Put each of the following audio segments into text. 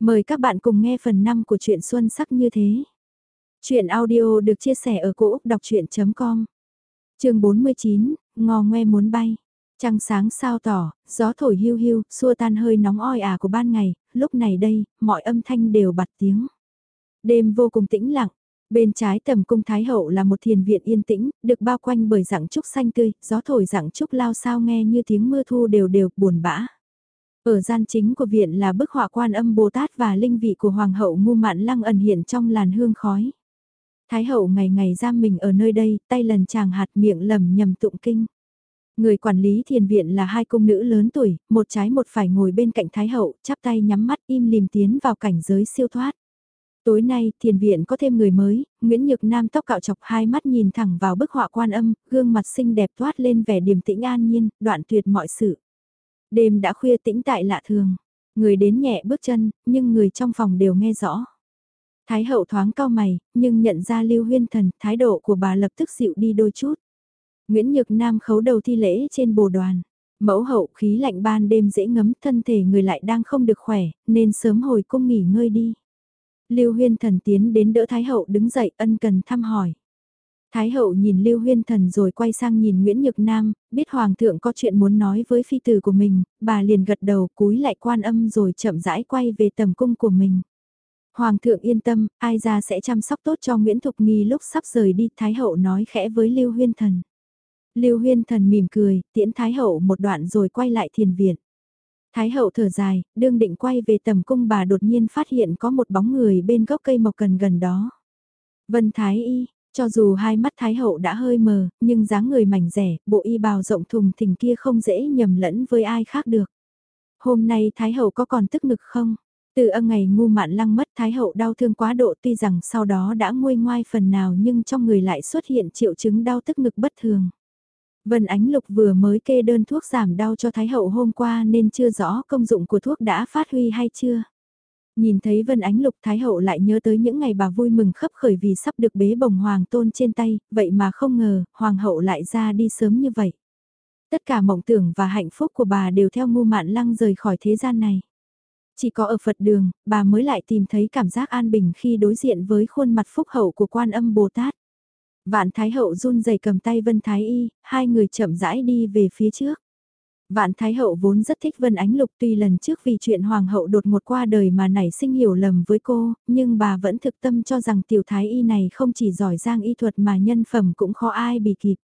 Mời các bạn cùng nghe phần 5 của truyện Xuân sắc như thế. Chuyện audio được chia sẻ ở cỗ đọc chuyện.com Trường 49, ngò ngoe muốn bay. Trăng sáng sao tỏ, gió thổi hưu hưu, xua tan hơi nóng oi ả của ban ngày, lúc này đây, mọi âm thanh đều bật tiếng. Đêm vô cùng tĩnh lặng, bên trái tầm cung Thái Hậu là một thiền viện yên tĩnh, được bao quanh bởi dạng trúc xanh tươi, gió thổi dạng trúc lao sao nghe như tiếng mưa thu đều đều, buồn bã. Ở gian chính của viện là bức họa quan âm Bồ Tát và linh vị của Hoàng hậu ngu mạn lăng ẩn hiện trong làn hương khói. Thái hậu ngày ngày giam mình ở nơi đây, tay lần chàng hạt miệng lầm nhầm tụng kinh. Người quản lý thiền viện là hai cung nữ lớn tuổi, một trái một phải ngồi bên cạnh Thái hậu, chắp tay nhắm mắt im lìm tiến vào cảnh giới siêu thoát. Tối nay, thiền viện có thêm người mới, Nguyễn Nhược Nam tóc cạo chọc hai mắt nhìn thẳng vào bức họa quan âm, gương mặt xinh đẹp toát lên vẻ điềm tĩnh an nhiên, đoạn tuyệt mọi sự. Đêm đã khuya tĩnh tại lạ thường. Người đến nhẹ bước chân, nhưng người trong phòng đều nghe rõ. Thái hậu thoáng cao mày, nhưng nhận ra Lưu Huyên Thần, thái độ của bà lập tức dịu đi đôi chút. Nguyễn Nhược Nam khấu đầu thi lễ trên bồ đoàn. Mẫu hậu khí lạnh ban đêm dễ ngấm thân thể người lại đang không được khỏe, nên sớm hồi cung nghỉ ngơi đi. Lưu Huyên Thần tiến đến đỡ Thái hậu đứng dậy ân cần thăm hỏi. Thái hậu nhìn Lưu Huyên Thần rồi quay sang nhìn Nguyễn Nhược Nam, biết Hoàng thượng có chuyện muốn nói với phi tử của mình, bà liền gật đầu cúi lại quan âm rồi chậm rãi quay về tầm cung của mình. Hoàng thượng yên tâm, ai ra sẽ chăm sóc tốt cho Nguyễn Thục Nghi lúc sắp rời đi, Thái hậu nói khẽ với Lưu Huyên Thần. Lưu Huyên Thần mỉm cười, tiễn Thái hậu một đoạn rồi quay lại thiền viện. Thái hậu thở dài, đương định quay về tầm cung bà đột nhiên phát hiện có một bóng người bên gốc cây mộc cần gần đó. Vân Thái Y, cho dù hai mắt Thái Hậu đã hơi mờ, nhưng dáng người mảnh rẻ, bộ y bào rộng thùng thình kia không dễ nhầm lẫn với ai khác được. Hôm nay Thái Hậu có còn tức ngực không? Từ âm ngày ngu mạn lăng mất Thái Hậu đau thương quá độ tuy rằng sau đó đã nguôi ngoai phần nào nhưng trong người lại xuất hiện triệu chứng đau tức ngực bất thường. Vân Ánh Lục vừa mới kê đơn thuốc giảm đau cho Thái Hậu hôm qua nên chưa rõ công dụng của thuốc đã phát huy hay chưa. Nhìn thấy Vân Ánh Lục Thái Hậu lại nhớ tới những ngày bà vui mừng khấp khởi vì sắp được bế bồng Hoàng Tôn trên tay, vậy mà không ngờ, Hoàng hậu lại ra đi sớm như vậy. Tất cả mộng tưởng và hạnh phúc của bà đều theo ngu mạn lăng rời khỏi thế gian này. Chỉ có ở Phật đường, bà mới lại tìm thấy cảm giác an bình khi đối diện với khuôn mặt phúc hậu của quan âm Bồ Tát. Vạn Thái Hậu run rẩy cầm tay Vân Thái Y, hai người chậm rãi đi về phía trước. Vạn Thái Hậu vốn rất thích Vân Ánh Lục tuy lần trước vì chuyện Hoàng hậu đột ngột qua đời mà nảy sinh hiểu lầm với cô, nhưng bà vẫn thực tâm cho rằng tiểu thái y này không chỉ giỏi giang y thuật mà nhân phẩm cũng khó ai bị kịp.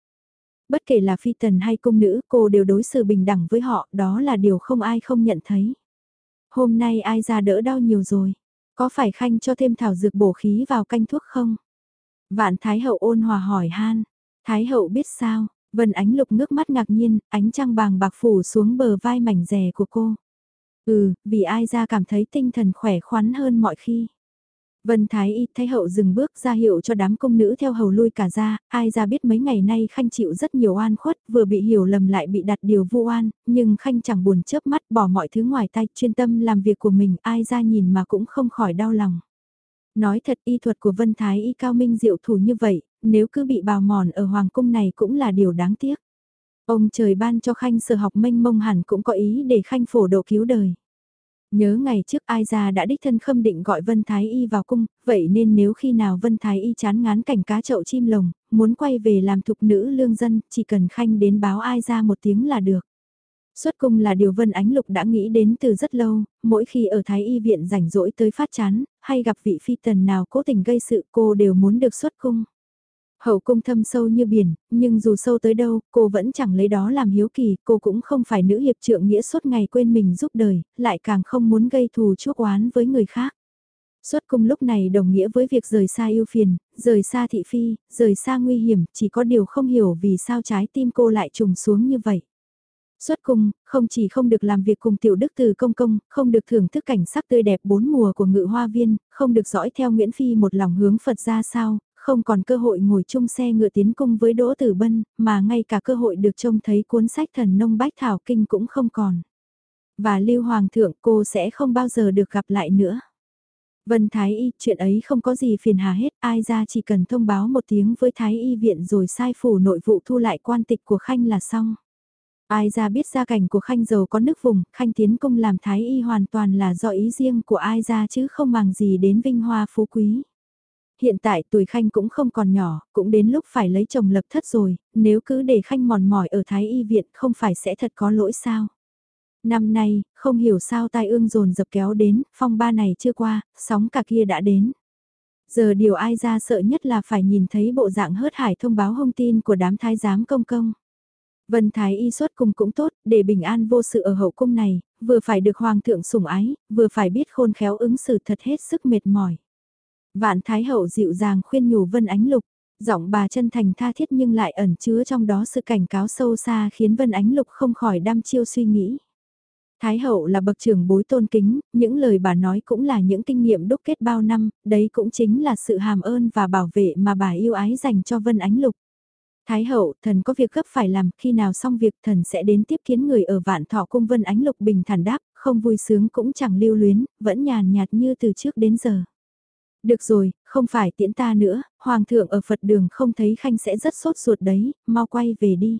Bất kể là phi tần hay cung nữ, cô đều đối xử bình đẳng với họ, đó là điều không ai không nhận thấy. Hôm nay ai ra đỡ đau nhiều rồi? Có phải khanh cho thêm thảo dược bổ khí vào canh thuốc không? Vạn Thái Hậu ôn hòa hỏi han. Thái Hậu biết sao? Vân Ánh Lục ngước mắt ngạc nhiên, ánh trăng bàng bạc phủ xuống bờ vai mảnh rẻ của cô. Ừ, vì ai ra cảm thấy tinh thần khỏe khoắn hơn mọi khi. Vân Thái Y thấy hậu dừng bước ra hiệu cho đám công nữ theo hầu lui cả ra, ai ra biết mấy ngày nay Khanh chịu rất nhiều oan khuất, vừa bị hiểu lầm lại bị đặt điều vu oan, nhưng Khanh chẳng buồn chớp mắt bỏ mọi thứ ngoài tay, chuyên tâm làm việc của mình, ai ra nhìn mà cũng không khỏi đau lòng. Nói thật y thuật của Vân Thái Y cao minh diệu thủ như vậy, nếu cứ bị bào mòn ở Hoàng cung này cũng là điều đáng tiếc. Ông trời ban cho Khanh sở học mênh mông hẳn cũng có ý để Khanh phổ độ cứu đời. Nhớ ngày trước ai ra đã đích thân khâm định gọi Vân Thái Y vào cung, vậy nên nếu khi nào Vân Thái Y chán ngán cảnh cá chậu chim lồng, muốn quay về làm thục nữ lương dân, chỉ cần Khanh đến báo ai ra một tiếng là được. Xuất cung là điều Vân Ánh Lục đã nghĩ đến từ rất lâu, mỗi khi ở Thái Y viện rảnh rỗi tới phát chán, hay gặp vị phi tần nào cố tình gây sự cô đều muốn được xuất cung. Hậu cung thâm sâu như biển, nhưng dù sâu tới đâu, cô vẫn chẳng lấy đó làm hiếu kỳ, cô cũng không phải nữ hiệp trượng nghĩa suốt ngày quên mình giúp đời, lại càng không muốn gây thù chuốc oán với người khác. Xuất cung lúc này đồng nghĩa với việc rời xa yêu phiền, rời xa thị phi, rời xa nguy hiểm, chỉ có điều không hiểu vì sao trái tim cô lại trùng xuống như vậy. Xuất cung, không chỉ không được làm việc cùng tiểu đức từ công công, không được thưởng thức cảnh sắc tươi đẹp bốn mùa của ngự hoa viên, không được dõi theo Nguyễn Phi một lòng hướng Phật ra sao, không còn cơ hội ngồi chung xe ngựa tiến cung với Đỗ Tử Bân, mà ngay cả cơ hội được trông thấy cuốn sách thần nông bách thảo kinh cũng không còn. Và Lưu Hoàng thượng cô sẽ không bao giờ được gặp lại nữa. Vân Thái Y, chuyện ấy không có gì phiền hà hết, ai ra chỉ cần thông báo một tiếng với Thái Y viện rồi sai phủ nội vụ thu lại quan tịch của Khanh là xong. Ai ra biết gia cảnh của Khanh giàu có nước vùng, Khanh tiến công làm thái y hoàn toàn là do ý riêng của ai ra chứ không màng gì đến vinh hoa phú quý. Hiện tại tuổi Khanh cũng không còn nhỏ, cũng đến lúc phải lấy chồng lập thất rồi, nếu cứ để Khanh mòn mỏi ở thái y viện không phải sẽ thật có lỗi sao. Năm nay, không hiểu sao tai ương dồn dập kéo đến, phong ba này chưa qua, sóng cả kia đã đến. Giờ điều ai ra sợ nhất là phải nhìn thấy bộ dạng hớt hải thông báo thông tin của đám thái giám công công. Vân Thái y xuất cùng cũng tốt, để bình an vô sự ở hậu cung này, vừa phải được hoàng thượng sủng ái, vừa phải biết khôn khéo ứng xử thật hết sức mệt mỏi. Vạn Thái hậu dịu dàng khuyên nhủ Vân Ánh Lục, giọng bà chân thành tha thiết nhưng lại ẩn chứa trong đó sự cảnh cáo sâu xa khiến Vân Ánh Lục không khỏi đăm chiêu suy nghĩ. Thái hậu là bậc trưởng bối tôn kính, những lời bà nói cũng là những kinh nghiệm đúc kết bao năm, đấy cũng chính là sự hàm ơn và bảo vệ mà bà yêu ái dành cho Vân Ánh Lục. Thái hậu, thần có việc gấp phải làm, khi nào xong việc thần sẽ đến tiếp kiến người ở vạn thọ cung Vân Ánh Lục bình thản đáp, không vui sướng cũng chẳng lưu luyến, vẫn nhàn nhạt như từ trước đến giờ. Được rồi, không phải tiễn ta nữa, hoàng thượng ở Phật đường không thấy khanh sẽ rất sốt ruột đấy, mau quay về đi.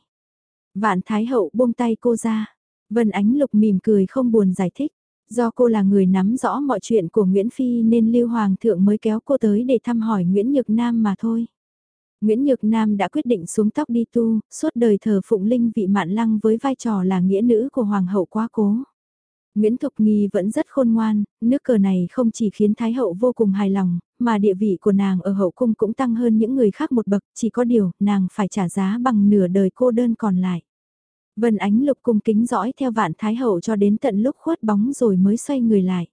Vạn Thái hậu buông tay cô ra. Vân Ánh Lục mỉm cười không buồn giải thích. Do cô là người nắm rõ mọi chuyện của Nguyễn Phi nên Lưu Hoàng thượng mới kéo cô tới để thăm hỏi Nguyễn Nhược Nam mà thôi. Nguyễn Nhược Nam đã quyết định xuống tóc đi tu, suốt đời thờ phụng linh vị mạn lăng với vai trò là nghĩa nữ của Hoàng hậu quá cố. Nguyễn Thục Nghi vẫn rất khôn ngoan, nước cờ này không chỉ khiến Thái hậu vô cùng hài lòng, mà địa vị của nàng ở hậu cung cũng tăng hơn những người khác một bậc, chỉ có điều nàng phải trả giá bằng nửa đời cô đơn còn lại. Vân Ánh Lục cung kính dõi theo vạn Thái hậu cho đến tận lúc khuất bóng rồi mới xoay người lại.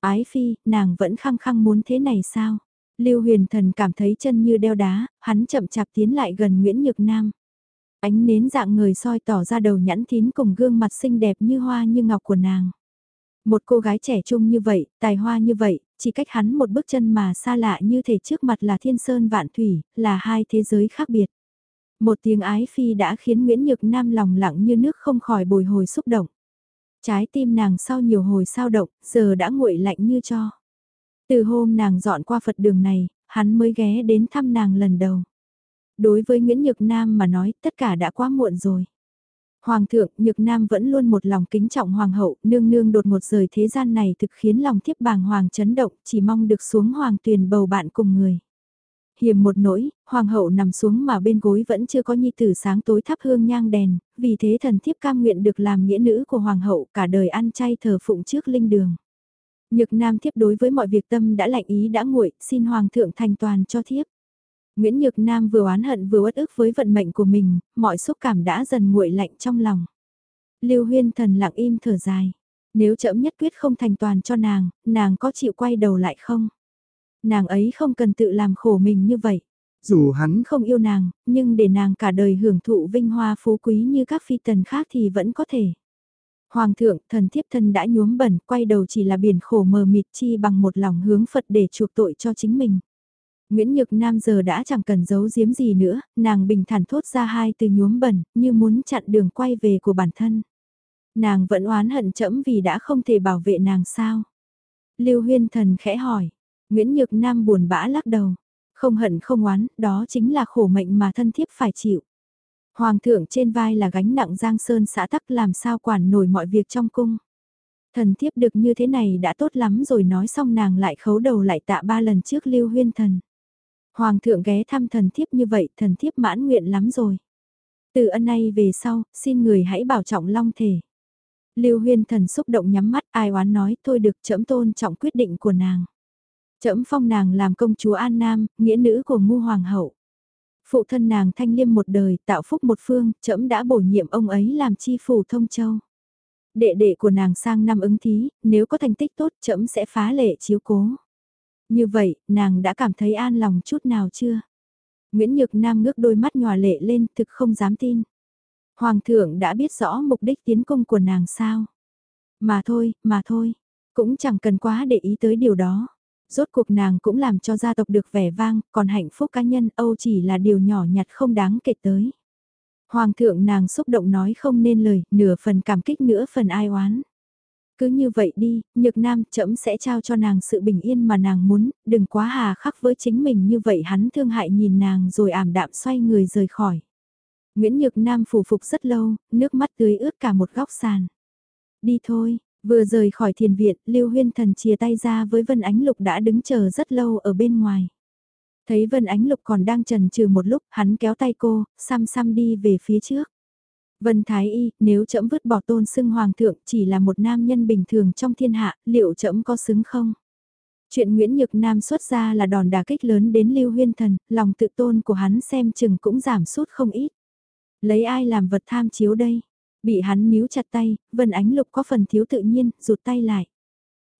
Ái phi, nàng vẫn khăng khăng muốn thế này sao? Lưu huyền thần cảm thấy chân như đeo đá, hắn chậm chạp tiến lại gần Nguyễn Nhược Nam. Ánh nến dạng người soi tỏ ra đầu nhẵn thín cùng gương mặt xinh đẹp như hoa như ngọc của nàng. Một cô gái trẻ trung như vậy, tài hoa như vậy, chỉ cách hắn một bước chân mà xa lạ như thể trước mặt là thiên sơn vạn thủy, là hai thế giới khác biệt. Một tiếng ái phi đã khiến Nguyễn Nhược Nam lòng lặng như nước không khỏi bồi hồi xúc động. Trái tim nàng sau nhiều hồi sao động, giờ đã nguội lạnh như cho. Từ hôm nàng dọn qua Phật đường này, hắn mới ghé đến thăm nàng lần đầu. Đối với Nguyễn Nhược Nam mà nói tất cả đã quá muộn rồi. Hoàng thượng, Nhược Nam vẫn luôn một lòng kính trọng Hoàng hậu, nương nương đột một rời thế gian này thực khiến lòng thiếp bàng Hoàng chấn động, chỉ mong được xuống Hoàng tuyền bầu bạn cùng người. Hiểm một nỗi, Hoàng hậu nằm xuống mà bên gối vẫn chưa có nhi tử sáng tối thắp hương nhang đèn, vì thế thần thiếp cam nguyện được làm nghĩa nữ của Hoàng hậu cả đời ăn chay thờ phụng trước linh đường. Nhược Nam thiếp đối với mọi việc tâm đã lạnh ý đã nguội, xin Hoàng thượng thành toàn cho thiếp. Nguyễn Nhược Nam vừa oán hận vừa uất ức với vận mệnh của mình, mọi xúc cảm đã dần nguội lạnh trong lòng. Lưu Huyên thần lặng im thở dài. Nếu chậm nhất quyết không thành toàn cho nàng, nàng có chịu quay đầu lại không? Nàng ấy không cần tự làm khổ mình như vậy. Dù hắn không yêu nàng, nhưng để nàng cả đời hưởng thụ vinh hoa phú quý như các phi tần khác thì vẫn có thể. Hoàng thượng, thần thiếp thân đã nhuốm bẩn, quay đầu chỉ là biển khổ mờ mịt chi bằng một lòng hướng Phật để chuộc tội cho chính mình. Nguyễn Nhược Nam giờ đã chẳng cần giấu giếm gì nữa, nàng bình thản thốt ra hai từ nhuốm bẩn, như muốn chặn đường quay về của bản thân. Nàng vẫn oán hận chẫm vì đã không thể bảo vệ nàng sao. Lưu Huyên Thần khẽ hỏi, Nguyễn Nhược Nam buồn bã lắc đầu, không hận không oán, đó chính là khổ mệnh mà thân thiếp phải chịu. Hoàng thượng trên vai là gánh nặng giang sơn xã tắc làm sao quản nổi mọi việc trong cung. Thần thiếp được như thế này đã tốt lắm rồi nói xong nàng lại khấu đầu lại tạ ba lần trước lưu huyên thần. Hoàng thượng ghé thăm thần thiếp như vậy thần thiếp mãn nguyện lắm rồi. Từ ân này về sau, xin người hãy bảo trọng long thể. Lưu huyên thần xúc động nhắm mắt ai oán nói thôi được trẫm tôn trọng quyết định của nàng. Trẫm phong nàng làm công chúa An Nam, nghĩa nữ của ngu hoàng hậu. Phụ thân nàng thanh liêm một đời, tạo phúc một phương, trẫm đã bổ nhiệm ông ấy làm chi phủ thông châu. Đệ đệ của nàng sang năm ứng thí, nếu có thành tích tốt trẫm sẽ phá lệ chiếu cố. Như vậy, nàng đã cảm thấy an lòng chút nào chưa? Nguyễn Nhược Nam ngước đôi mắt nhòa lệ lên thực không dám tin. Hoàng thượng đã biết rõ mục đích tiến công của nàng sao? Mà thôi, mà thôi, cũng chẳng cần quá để ý tới điều đó. Rốt cuộc nàng cũng làm cho gia tộc được vẻ vang, còn hạnh phúc cá nhân Âu chỉ là điều nhỏ nhặt không đáng kể tới. Hoàng thượng nàng xúc động nói không nên lời, nửa phần cảm kích nửa phần ai oán. Cứ như vậy đi, nhược nam trẫm sẽ trao cho nàng sự bình yên mà nàng muốn, đừng quá hà khắc với chính mình như vậy hắn thương hại nhìn nàng rồi ảm đạm xoay người rời khỏi. Nguyễn Nhược Nam phủ phục rất lâu, nước mắt tưới ướt cả một góc sàn. Đi thôi, vừa rời khỏi thiền viện, Lưu Huyên Thần chia tay ra với Vân Ánh Lục đã đứng chờ rất lâu ở bên ngoài. Thấy Vân Ánh Lục còn đang trần trừ một lúc, hắn kéo tay cô, xăm xăm đi về phía trước. Vân Thái Y, nếu trẫm vứt bỏ tôn xưng hoàng thượng chỉ là một nam nhân bình thường trong thiên hạ, liệu trẫm có xứng không? Chuyện Nguyễn Nhược Nam xuất ra là đòn đả kích lớn đến Lưu Huyên Thần, lòng tự tôn của hắn xem chừng cũng giảm sút không ít. Lấy ai làm vật tham chiếu đây? Bị hắn níu chặt tay, Vân Ánh Lục có phần thiếu tự nhiên, rụt tay lại.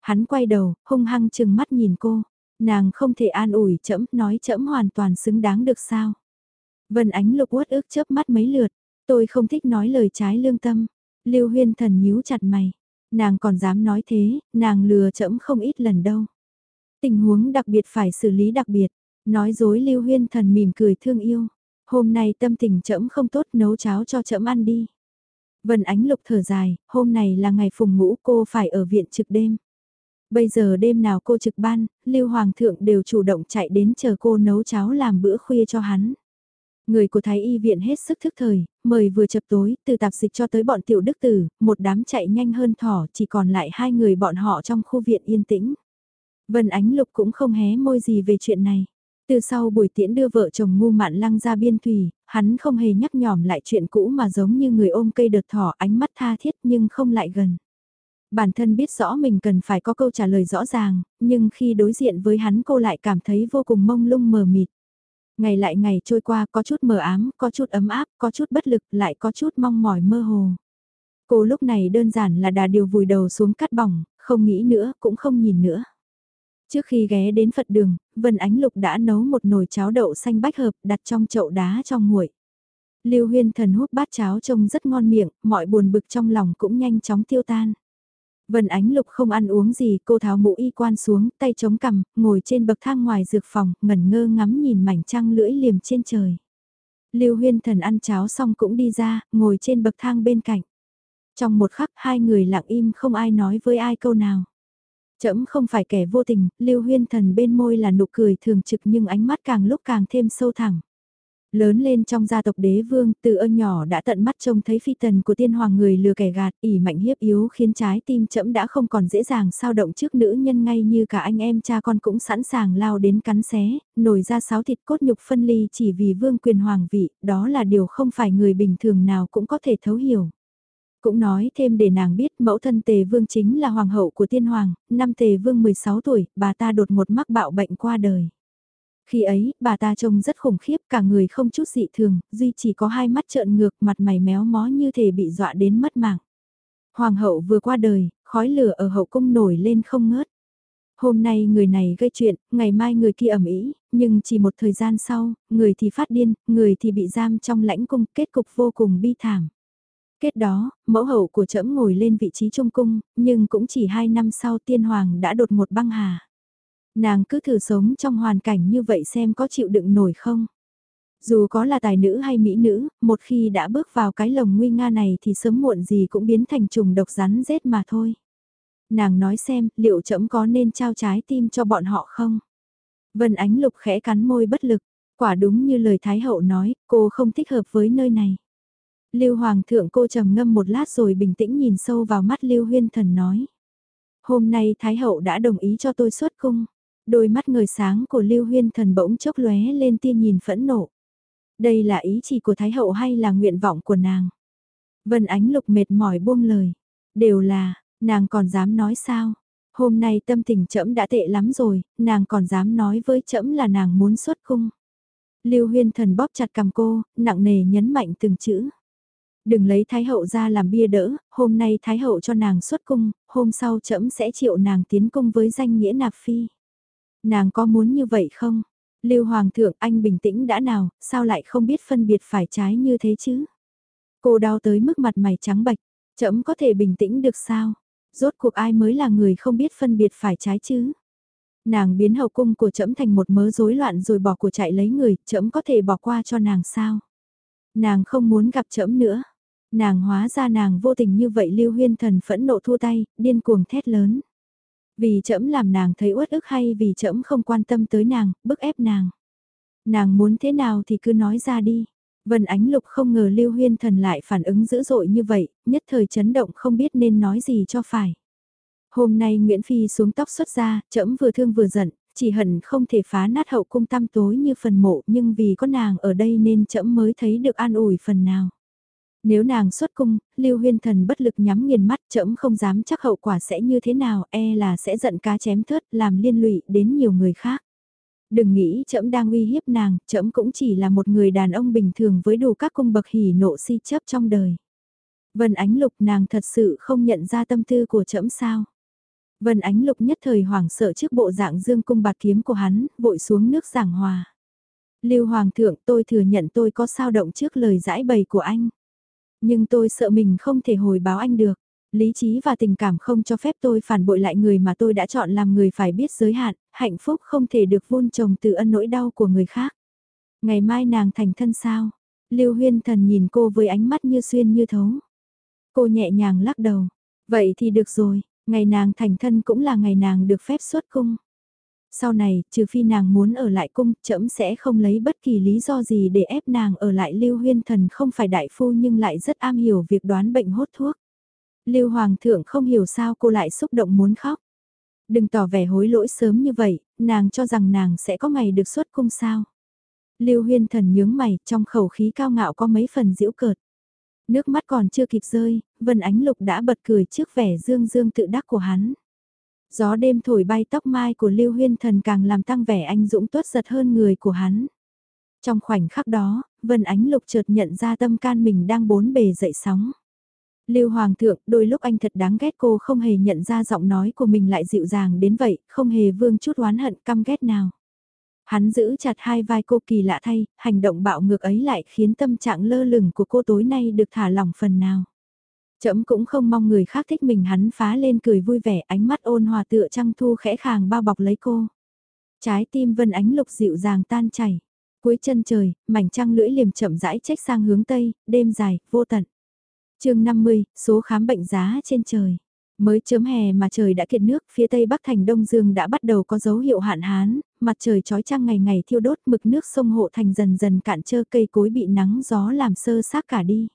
Hắn quay đầu, hung hăng chừng mắt nhìn cô. Nàng không thể an ủi chẫm, nói chẫm hoàn toàn xứng đáng được sao. Vân Ánh Lục uất ức chớp mắt mấy lượt. Tôi không thích nói lời trái lương tâm. Lưu Huyên Thần nhíu chặt mày. Nàng còn dám nói thế, nàng lừa chẫm không ít lần đâu. Tình huống đặc biệt phải xử lý đặc biệt. Nói dối Lưu Huyên Thần mỉm cười thương yêu. Hôm nay tâm tình chẫm không tốt nấu cháo cho chẫm ăn đi. Vân Ánh Lục thở dài, hôm này là ngày phùng ngũ cô phải ở viện trực đêm. Bây giờ đêm nào cô trực ban, Lưu Hoàng thượng đều chủ động chạy đến chờ cô nấu cháo làm bữa khuya cho hắn. Người của Thái Y viện hết sức thức thời, mời vừa chập tối, từ tạp dịch cho tới bọn tiểu đức tử, một đám chạy nhanh hơn thỏ, chỉ còn lại hai người bọn họ trong khu viện yên tĩnh. Vân Ánh Lục cũng không hé môi gì về chuyện này. Từ sau buổi tiễn đưa vợ chồng ngu mạn lăng ra biên thủy, hắn không hề nhắc nhỏm lại chuyện cũ mà giống như người ôm cây đợt thỏ ánh mắt tha thiết nhưng không lại gần. Bản thân biết rõ mình cần phải có câu trả lời rõ ràng, nhưng khi đối diện với hắn cô lại cảm thấy vô cùng mông lung mờ mịt. Ngày lại ngày trôi qua có chút mờ ám, có chút ấm áp, có chút bất lực, lại có chút mong mỏi mơ hồ. Cô lúc này đơn giản là đà điều vùi đầu xuống cắt bỏng, không nghĩ nữa, cũng không nhìn nữa. Trước khi ghé đến Phật đường, Vân Ánh Lục đã nấu một nồi cháo đậu xanh bách hợp đặt trong chậu đá trong nguội. Lưu Huyên Thần hút bát cháo trông rất ngon miệng, mọi buồn bực trong lòng cũng nhanh chóng tiêu tan. Vân Ánh Lục không ăn uống gì, cô tháo mũ y quan xuống, tay chống cằm, ngồi trên bậc thang ngoài dược phòng, ngẩn ngơ ngắm nhìn mảnh trăng lưỡi liềm trên trời. Lưu Huyên Thần ăn cháo xong cũng đi ra, ngồi trên bậc thang bên cạnh. Trong một khắc hai người lặng im không ai nói với ai câu nào. Chấm không phải kẻ vô tình, Lưu Huyên Thần bên môi là nụ cười thường trực nhưng ánh mắt càng lúc càng thêm sâu thẳng. Lớn lên trong gia tộc đế vương, từ ơn nhỏ đã tận mắt trông thấy phi tần của tiên hoàng người lừa kẻ gạt, ỉ mạnh hiếp yếu khiến trái tim chậm đã không còn dễ dàng sao động trước nữ nhân ngay như cả anh em cha con cũng sẵn sàng lao đến cắn xé, nổi ra sáo thịt cốt nhục phân ly chỉ vì vương quyền hoàng vị, đó là điều không phải người bình thường nào cũng có thể thấu hiểu. Cũng nói thêm để nàng biết mẫu thân tề vương chính là hoàng hậu của tiên hoàng, năm tề vương 16 tuổi, bà ta đột ngột mắc bạo bệnh qua đời. Khi ấy, bà ta trông rất khủng khiếp, cả người không chút dị thường, duy chỉ có hai mắt trợn ngược, mặt mày méo mó như thể bị dọa đến mất mạng. Hoàng hậu vừa qua đời, khói lửa ở hậu cung nổi lên không ngớt. Hôm nay người này gây chuyện, ngày mai người kia ẩm ý, nhưng chỉ một thời gian sau, người thì phát điên, người thì bị giam trong lãnh cung, kết cục vô cùng bi thảm. Kết đó, mẫu hậu của trẫm ngồi lên vị trí trung cung, nhưng cũng chỉ hai năm sau tiên hoàng đã đột một băng hà. Nàng cứ thử sống trong hoàn cảnh như vậy xem có chịu đựng nổi không. Dù có là tài nữ hay mỹ nữ, một khi đã bước vào cái lồng nguy nga này thì sớm muộn gì cũng biến thành trùng độc rắn rết mà thôi. Nàng nói xem, liệu trẫm có nên trao trái tim cho bọn họ không? Vân Ánh Lục khẽ cắn môi bất lực, quả đúng như lời Thái Hậu nói, cô không thích hợp với nơi này. Lưu Hoàng thượng cô trầm ngâm một lát rồi bình tĩnh nhìn sâu vào mắt Lưu Huyên Thần nói. Hôm nay Thái Hậu đã đồng ý cho tôi xuất cung. Đôi mắt người sáng của Lưu Huyên Thần bỗng chốc lóe lên tia nhìn phẫn nộ. Đây là ý chỉ của Thái Hậu hay là nguyện vọng của nàng? Vân Ánh Lục mệt mỏi buông lời. Đều là, nàng còn dám nói sao? Hôm nay tâm tình trẫm đã tệ lắm rồi, nàng còn dám nói với trẫm là nàng muốn xuất cung. Lưu Huyên Thần bóp chặt cầm cô, nặng nề nhấn mạnh từng chữ. Đừng lấy Thái Hậu ra làm bia đỡ, hôm nay Thái Hậu cho nàng xuất cung, hôm sau trẫm sẽ chịu nàng tiến cung với danh nghĩa nạp phi. Nàng có muốn như vậy không? Lưu Hoàng thượng anh bình tĩnh đã nào, sao lại không biết phân biệt phải trái như thế chứ? Cô đau tới mức mặt mày trắng bạch, trẫm có thể bình tĩnh được sao? Rốt cuộc ai mới là người không biết phân biệt phải trái chứ? Nàng biến hậu cung của trẫm thành một mớ rối loạn rồi bỏ của chạy lấy người, trẫm có thể bỏ qua cho nàng sao? Nàng không muốn gặp trẫm nữa. Nàng hóa ra nàng vô tình như vậy Lưu Huyên Thần phẫn nộ thua tay, điên cuồng thét lớn. Vì trẫm làm nàng thấy uất ức hay vì trẫm không quan tâm tới nàng, bức ép nàng. Nàng muốn thế nào thì cứ nói ra đi. Vân Ánh Lục không ngờ Lưu Huyên Thần lại phản ứng dữ dội như vậy, nhất thời chấn động không biết nên nói gì cho phải. Hôm nay Nguyễn Phi xuống tóc xuất ra, trẫm vừa thương vừa giận, chỉ hận không thể phá nát hậu cung tăm tối như phần mộ nhưng vì có nàng ở đây nên trẫm mới thấy được an ủi phần nào. Nếu nàng xuất cung, Lưu Huyên Thần bất lực nhắm nghiền mắt trẫm không dám chắc hậu quả sẽ như thế nào, e là sẽ giận cá chém thớt làm liên lụy đến nhiều người khác. Đừng nghĩ trẫm đang uy hiếp nàng, trẫm cũng chỉ là một người đàn ông bình thường với đủ các cung bậc hỉ nộ si chấp trong đời. Vân Ánh Lục nàng thật sự không nhận ra tâm tư của trẫm sao? Vân Ánh Lục nhất thời hoảng sợ trước bộ dạng dương cung bạt kiếm của hắn, vội xuống nước giảng hòa. Lưu Hoàng thượng tôi thừa nhận tôi có sao động trước lời giải bày của anh. Nhưng tôi sợ mình không thể hồi báo anh được. Lý trí và tình cảm không cho phép tôi phản bội lại người mà tôi đã chọn làm người phải biết giới hạn, hạnh phúc không thể được vun trồng từ ân nỗi đau của người khác. Ngày mai nàng thành thân sao? Lưu Huyên Thần nhìn cô với ánh mắt như xuyên như thấu. Cô nhẹ nhàng lắc đầu. Vậy thì được rồi, ngày nàng thành thân cũng là ngày nàng được phép xuất cung. Sau này, trừ phi nàng muốn ở lại cung, trẫm sẽ không lấy bất kỳ lý do gì để ép nàng ở lại Lưu Huyên Thần không phải đại phu nhưng lại rất am hiểu việc đoán bệnh hốt thuốc. Lưu Hoàng thượng không hiểu sao cô lại xúc động muốn khóc. Đừng tỏ vẻ hối lỗi sớm như vậy, nàng cho rằng nàng sẽ có ngày được xuất cung sao. Lưu Huyên Thần nhướng mày, trong khẩu khí cao ngạo có mấy phần diễu cợt. Nước mắt còn chưa kịp rơi, Vân Ánh Lục đã bật cười trước vẻ dương dương tự đắc của hắn. Gió đêm thổi bay tóc mai của Lưu Huyên Thần càng làm tăng vẻ anh dũng tuất giật hơn người của hắn. Trong khoảnh khắc đó, Vân Ánh Lục chợt nhận ra tâm can mình đang bốn bề dậy sóng. Lưu Hoàng thượng, đôi lúc anh thật đáng ghét cô không hề nhận ra giọng nói của mình lại dịu dàng đến vậy, không hề vương chút oán hận căm ghét nào. Hắn giữ chặt hai vai cô kỳ lạ thay, hành động bạo ngược ấy lại khiến tâm trạng lơ lửng của cô tối nay được thả lỏng phần nào. Chấm cũng không mong người khác thích mình hắn phá lên cười vui vẻ ánh mắt ôn hòa tựa trăng thu khẽ khàng bao bọc lấy cô. Trái tim vân ánh lục dịu dàng tan chảy. Cuối chân trời, mảnh trăng lưỡi liềm chậm rãi trách sang hướng tây, đêm dài, vô tận. chương 50, số khám bệnh giá trên trời. Mới chớm hè mà trời đã kiệt nước, phía tây bắc thành Đông Dương đã bắt đầu có dấu hiệu hạn hán, mặt trời trói trăng ngày ngày thiêu đốt mực nước sông hộ thành dần dần cạn trơ cây cối bị nắng gió làm sơ xác cả đi.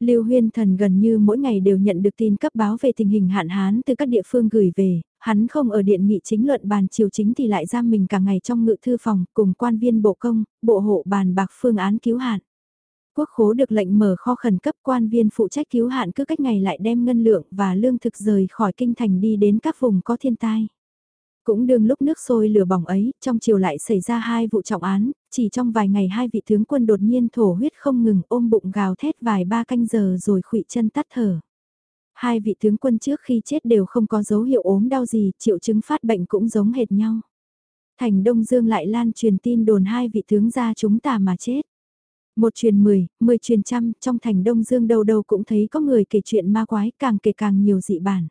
Lưu Huyên Thần gần như mỗi ngày đều nhận được tin cấp báo về tình hình hạn hán từ các địa phương gửi về, hắn không ở điện nghị chính luận bàn chiều chính thì lại giam mình cả ngày trong ngự thư phòng cùng quan viên bộ công, bộ hộ bàn bạc phương án cứu hạn. Quốc khố được lệnh mở kho khẩn cấp quan viên phụ trách cứu hạn cứ cách ngày lại đem ngân lượng và lương thực rời khỏi kinh thành đi đến các vùng có thiên tai. Cũng đương lúc nước sôi lửa bỏng ấy, trong chiều lại xảy ra hai vụ trọng án, chỉ trong vài ngày hai vị tướng quân đột nhiên thổ huyết không ngừng ôm bụng gào thét vài ba canh giờ rồi khụy chân tắt thở. Hai vị tướng quân trước khi chết đều không có dấu hiệu ốm đau gì, triệu chứng phát bệnh cũng giống hệt nhau. Thành Đông Dương lại lan truyền tin đồn hai vị tướng gia chúng ta mà chết. Một truyền mười, mười truyền trăm, trong thành Đông Dương đâu đâu cũng thấy có người kể chuyện ma quái càng kể càng nhiều dị bản.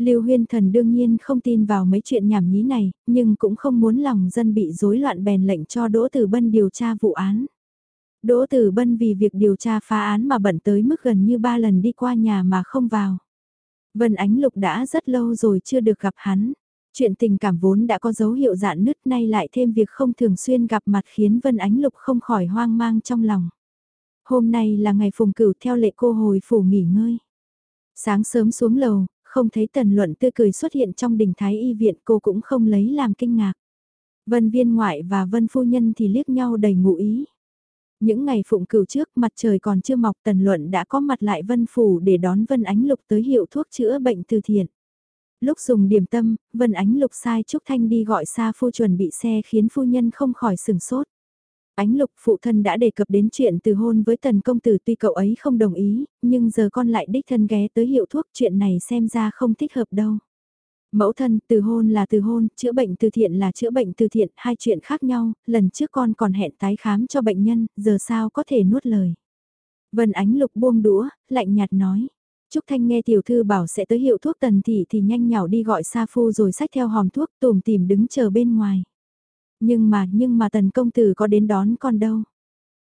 Lưu Huyên Thần đương nhiên không tin vào mấy chuyện nhảm nhí này, nhưng cũng không muốn lòng dân bị rối loạn bèn lệnh cho Đỗ Tử Bân điều tra vụ án. Đỗ Tử Bân vì việc điều tra phá án mà bận tới mức gần như ba lần đi qua nhà mà không vào. Vân Ánh Lục đã rất lâu rồi chưa được gặp hắn. Chuyện tình cảm vốn đã có dấu hiệu dạn nứt nay lại thêm việc không thường xuyên gặp mặt khiến Vân Ánh Lục không khỏi hoang mang trong lòng. Hôm nay là ngày phùng cửu theo lệ cô hồi phủ nghỉ ngơi. Sáng sớm xuống lầu, không thấy tần luận tươi cười xuất hiện trong đình thái y viện cô cũng không lấy làm kinh ngạc. Vân viên ngoại và vân phu nhân thì liếc nhau đầy ngụ ý. Những ngày phụng cửu trước mặt trời còn chưa mọc tần luận đã có mặt lại vân phủ để đón vân ánh lục tới hiệu thuốc chữa bệnh từ thiện. Lúc dùng điểm tâm, vân ánh lục sai Trúc Thanh đi gọi xa phu chuẩn bị xe khiến phu nhân không khỏi sừng sốt. Ánh lục phụ thân đã đề cập đến chuyện từ hôn với tần công tử tuy cậu ấy không đồng ý, nhưng giờ con lại đích thân ghé tới hiệu thuốc chuyện này xem ra không thích hợp đâu. Mẫu thân, từ hôn là từ hôn, chữa bệnh từ thiện là chữa bệnh từ thiện, hai chuyện khác nhau, lần trước con còn hẹn tái khám cho bệnh nhân, giờ sao có thể nuốt lời. Vân ánh lục buông đũa, lạnh nhạt nói. Trúc Thanh nghe tiểu thư bảo sẽ tới hiệu thuốc tần thị thì nhanh nhảu đi gọi Sa Phu rồi xách theo hòm thuốc tùm tìm đứng chờ bên ngoài. Nhưng mà, nhưng mà tần công tử có đến đón con đâu.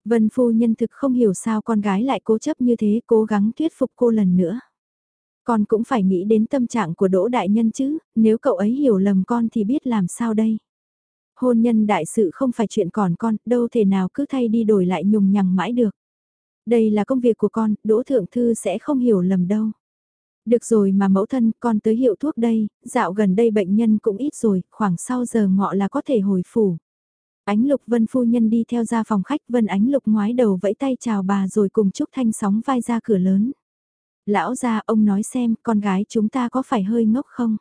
Vân phu nhân thực không hiểu sao con gái lại cố chấp như thế, cố gắng thuyết phục cô lần nữa. Con cũng phải nghĩ đến tâm trạng của Đỗ Đại Nhân chứ, nếu cậu ấy hiểu lầm con thì biết làm sao đây. Hôn nhân đại sự không phải chuyện còn con, đâu thể nào cứ thay đi đổi lại nhùng nhằng mãi được. Đây là công việc của con, Đỗ Thượng Thư sẽ không hiểu lầm đâu. Được rồi mà mẫu thân, con tới hiệu thuốc đây, dạo gần đây bệnh nhân cũng ít rồi, khoảng sau giờ ngọ là có thể hồi phủ. Ánh Lục Vân phu nhân đi theo ra phòng khách Vân Ánh Lục ngoái đầu vẫy tay chào bà rồi cùng Trúc Thanh sóng vai ra cửa lớn. Lão ra ông nói xem con gái chúng ta có phải hơi ngốc không?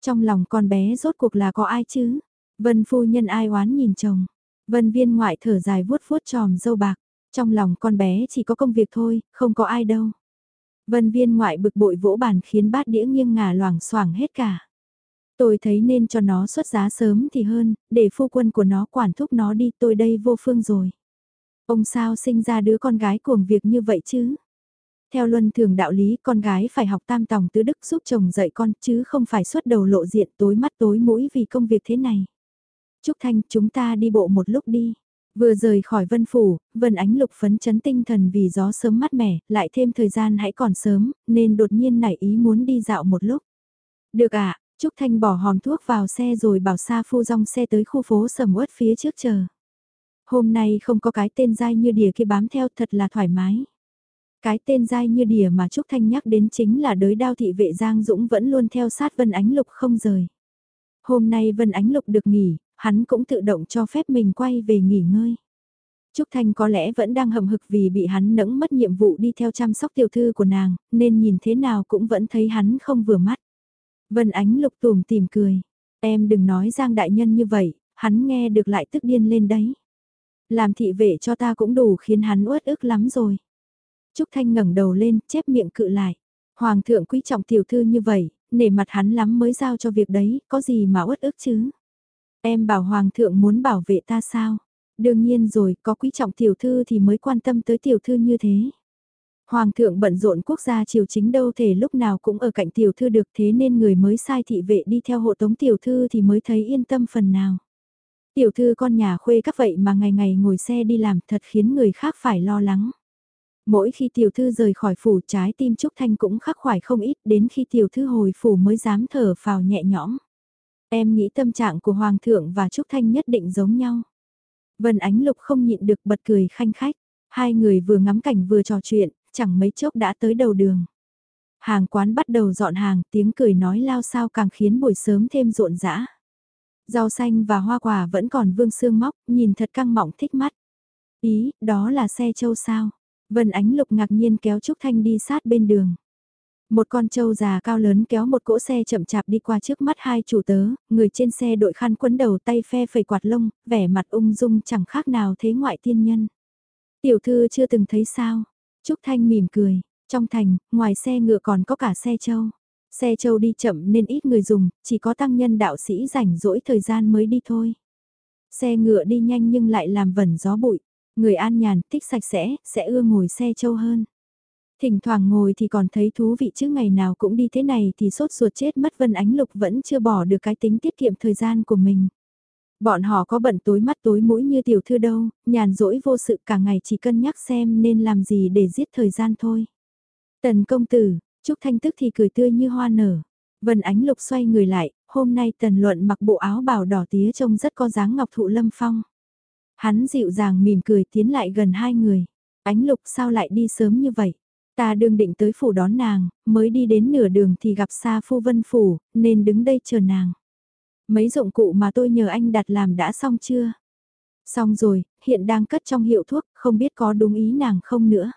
Trong lòng con bé rốt cuộc là có ai chứ? Vân phu nhân ai oán nhìn chồng. Vân viên ngoại thở dài vuốt vuốt tròm dâu bạc. Trong lòng con bé chỉ có công việc thôi, không có ai đâu. Vân viên ngoại bực bội vỗ bàn khiến bát đĩa nghiêng ngả loảng xoảng hết cả. Tôi thấy nên cho nó xuất giá sớm thì hơn, để phu quân của nó quản thúc nó đi tôi đây vô phương rồi. Ông sao sinh ra đứa con gái cuồng việc như vậy chứ? Theo luân thường đạo lý con gái phải học tam tòng tứ đức giúp chồng dạy con chứ không phải xuất đầu lộ diện tối mắt tối mũi vì công việc thế này. Trúc Thanh chúng ta đi bộ một lúc đi. Vừa rời khỏi vân phủ, vân ánh lục phấn chấn tinh thần vì gió sớm mát mẻ, lại thêm thời gian hãy còn sớm, nên đột nhiên nảy ý muốn đi dạo một lúc. Được ạ, à, Trúc Thanh bỏ hòm thuốc vào xe rồi bảo Sa Phu rong xe tới khu phố sầm uất phía trước chờ. Hôm nay không có cái tên dai như đỉa kia bám theo thật là thoải mái. Cái tên dai như đỉa mà Trúc Thanh nhắc đến chính là đới đao thị vệ Giang Dũng vẫn luôn theo sát Vân Ánh Lục không rời. Hôm nay Vân Ánh Lục được nghỉ, hắn cũng tự động cho phép mình quay về nghỉ ngơi. Trúc Thanh có lẽ vẫn đang hầm hực vì bị hắn nẫng mất nhiệm vụ đi theo chăm sóc tiểu thư của nàng, nên nhìn thế nào cũng vẫn thấy hắn không vừa mắt. Vân Ánh lục tùm tìm cười. Em đừng nói Giang Đại Nhân như vậy, hắn nghe được lại tức điên lên đấy. Làm thị vệ cho ta cũng đủ khiến hắn uất ức lắm rồi. Trúc Thanh ngẩng đầu lên, chép miệng cự lại. Hoàng thượng quý trọng tiểu thư như vậy, nể mặt hắn lắm mới giao cho việc đấy, có gì mà uất ức chứ. Em bảo Hoàng thượng muốn bảo vệ ta sao? Đương nhiên rồi, có quý trọng tiểu thư thì mới quan tâm tới tiểu thư như thế. Hoàng thượng bận rộn quốc gia triều chính đâu thể lúc nào cũng ở cạnh tiểu thư được thế nên người mới sai thị vệ đi theo hộ tống tiểu thư thì mới thấy yên tâm phần nào. Tiểu thư con nhà khuê các vậy mà ngày ngày ngồi xe đi làm thật khiến người khác phải lo lắng. Mỗi khi tiểu thư rời khỏi phủ trái tim Trúc Thanh cũng khắc khoải không ít đến khi tiểu thư hồi phủ mới dám thở phào nhẹ nhõm. Em nghĩ tâm trạng của Hoàng thượng và Trúc Thanh nhất định giống nhau. Vân Ánh Lục không nhịn được bật cười khanh khách. Hai người vừa ngắm cảnh vừa trò chuyện, chẳng mấy chốc đã tới đầu đường. Hàng quán bắt đầu dọn hàng, tiếng cười nói lao sao càng khiến buổi sớm thêm rộn rã. Rau xanh và hoa quả vẫn còn vương sương móc, nhìn thật căng mọng thích mắt. Ý, đó là xe châu sao. Vân Ánh Lục ngạc nhiên kéo Trúc Thanh đi sát bên đường. Một con trâu già cao lớn kéo một cỗ xe chậm chạp đi qua trước mắt hai chủ tớ, người trên xe đội khăn quấn đầu tay phe phẩy quạt lông, vẻ mặt ung dung chẳng khác nào thế ngoại tiên nhân. Tiểu thư chưa từng thấy sao, Trúc Thanh mỉm cười, trong thành, ngoài xe ngựa còn có cả xe trâu Xe trâu đi chậm nên ít người dùng, chỉ có tăng nhân đạo sĩ rảnh rỗi thời gian mới đi thôi. Xe ngựa đi nhanh nhưng lại làm vẩn gió bụi. Người an nhàn, thích sạch sẽ, sẽ ưa ngồi xe trâu hơn. Thỉnh thoảng ngồi thì còn thấy thú vị chứ ngày nào cũng đi thế này thì sốt ruột chết mất Vân Ánh Lục vẫn chưa bỏ được cái tính tiết kiệm thời gian của mình. Bọn họ có bận tối mắt tối mũi như tiểu thư đâu, nhàn rỗi vô sự cả ngày chỉ cân nhắc xem nên làm gì để giết thời gian thôi. Tần công tử, Trúc Thanh tức thì cười tươi như hoa nở. Vân Ánh Lục xoay người lại, hôm nay Tần Luận mặc bộ áo bào đỏ tía trông rất có dáng ngọc thụ lâm phong. Hắn dịu dàng mỉm cười tiến lại gần hai người. Ánh Lục sao lại đi sớm như vậy? Ta đương định tới phủ đón nàng, mới đi đến nửa đường thì gặp xa Phu Vân Phủ, nên đứng đây chờ nàng. Mấy dụng cụ mà tôi nhờ anh đặt làm đã xong chưa? Xong rồi, hiện đang cất trong hiệu thuốc, không biết có đúng ý nàng không nữa.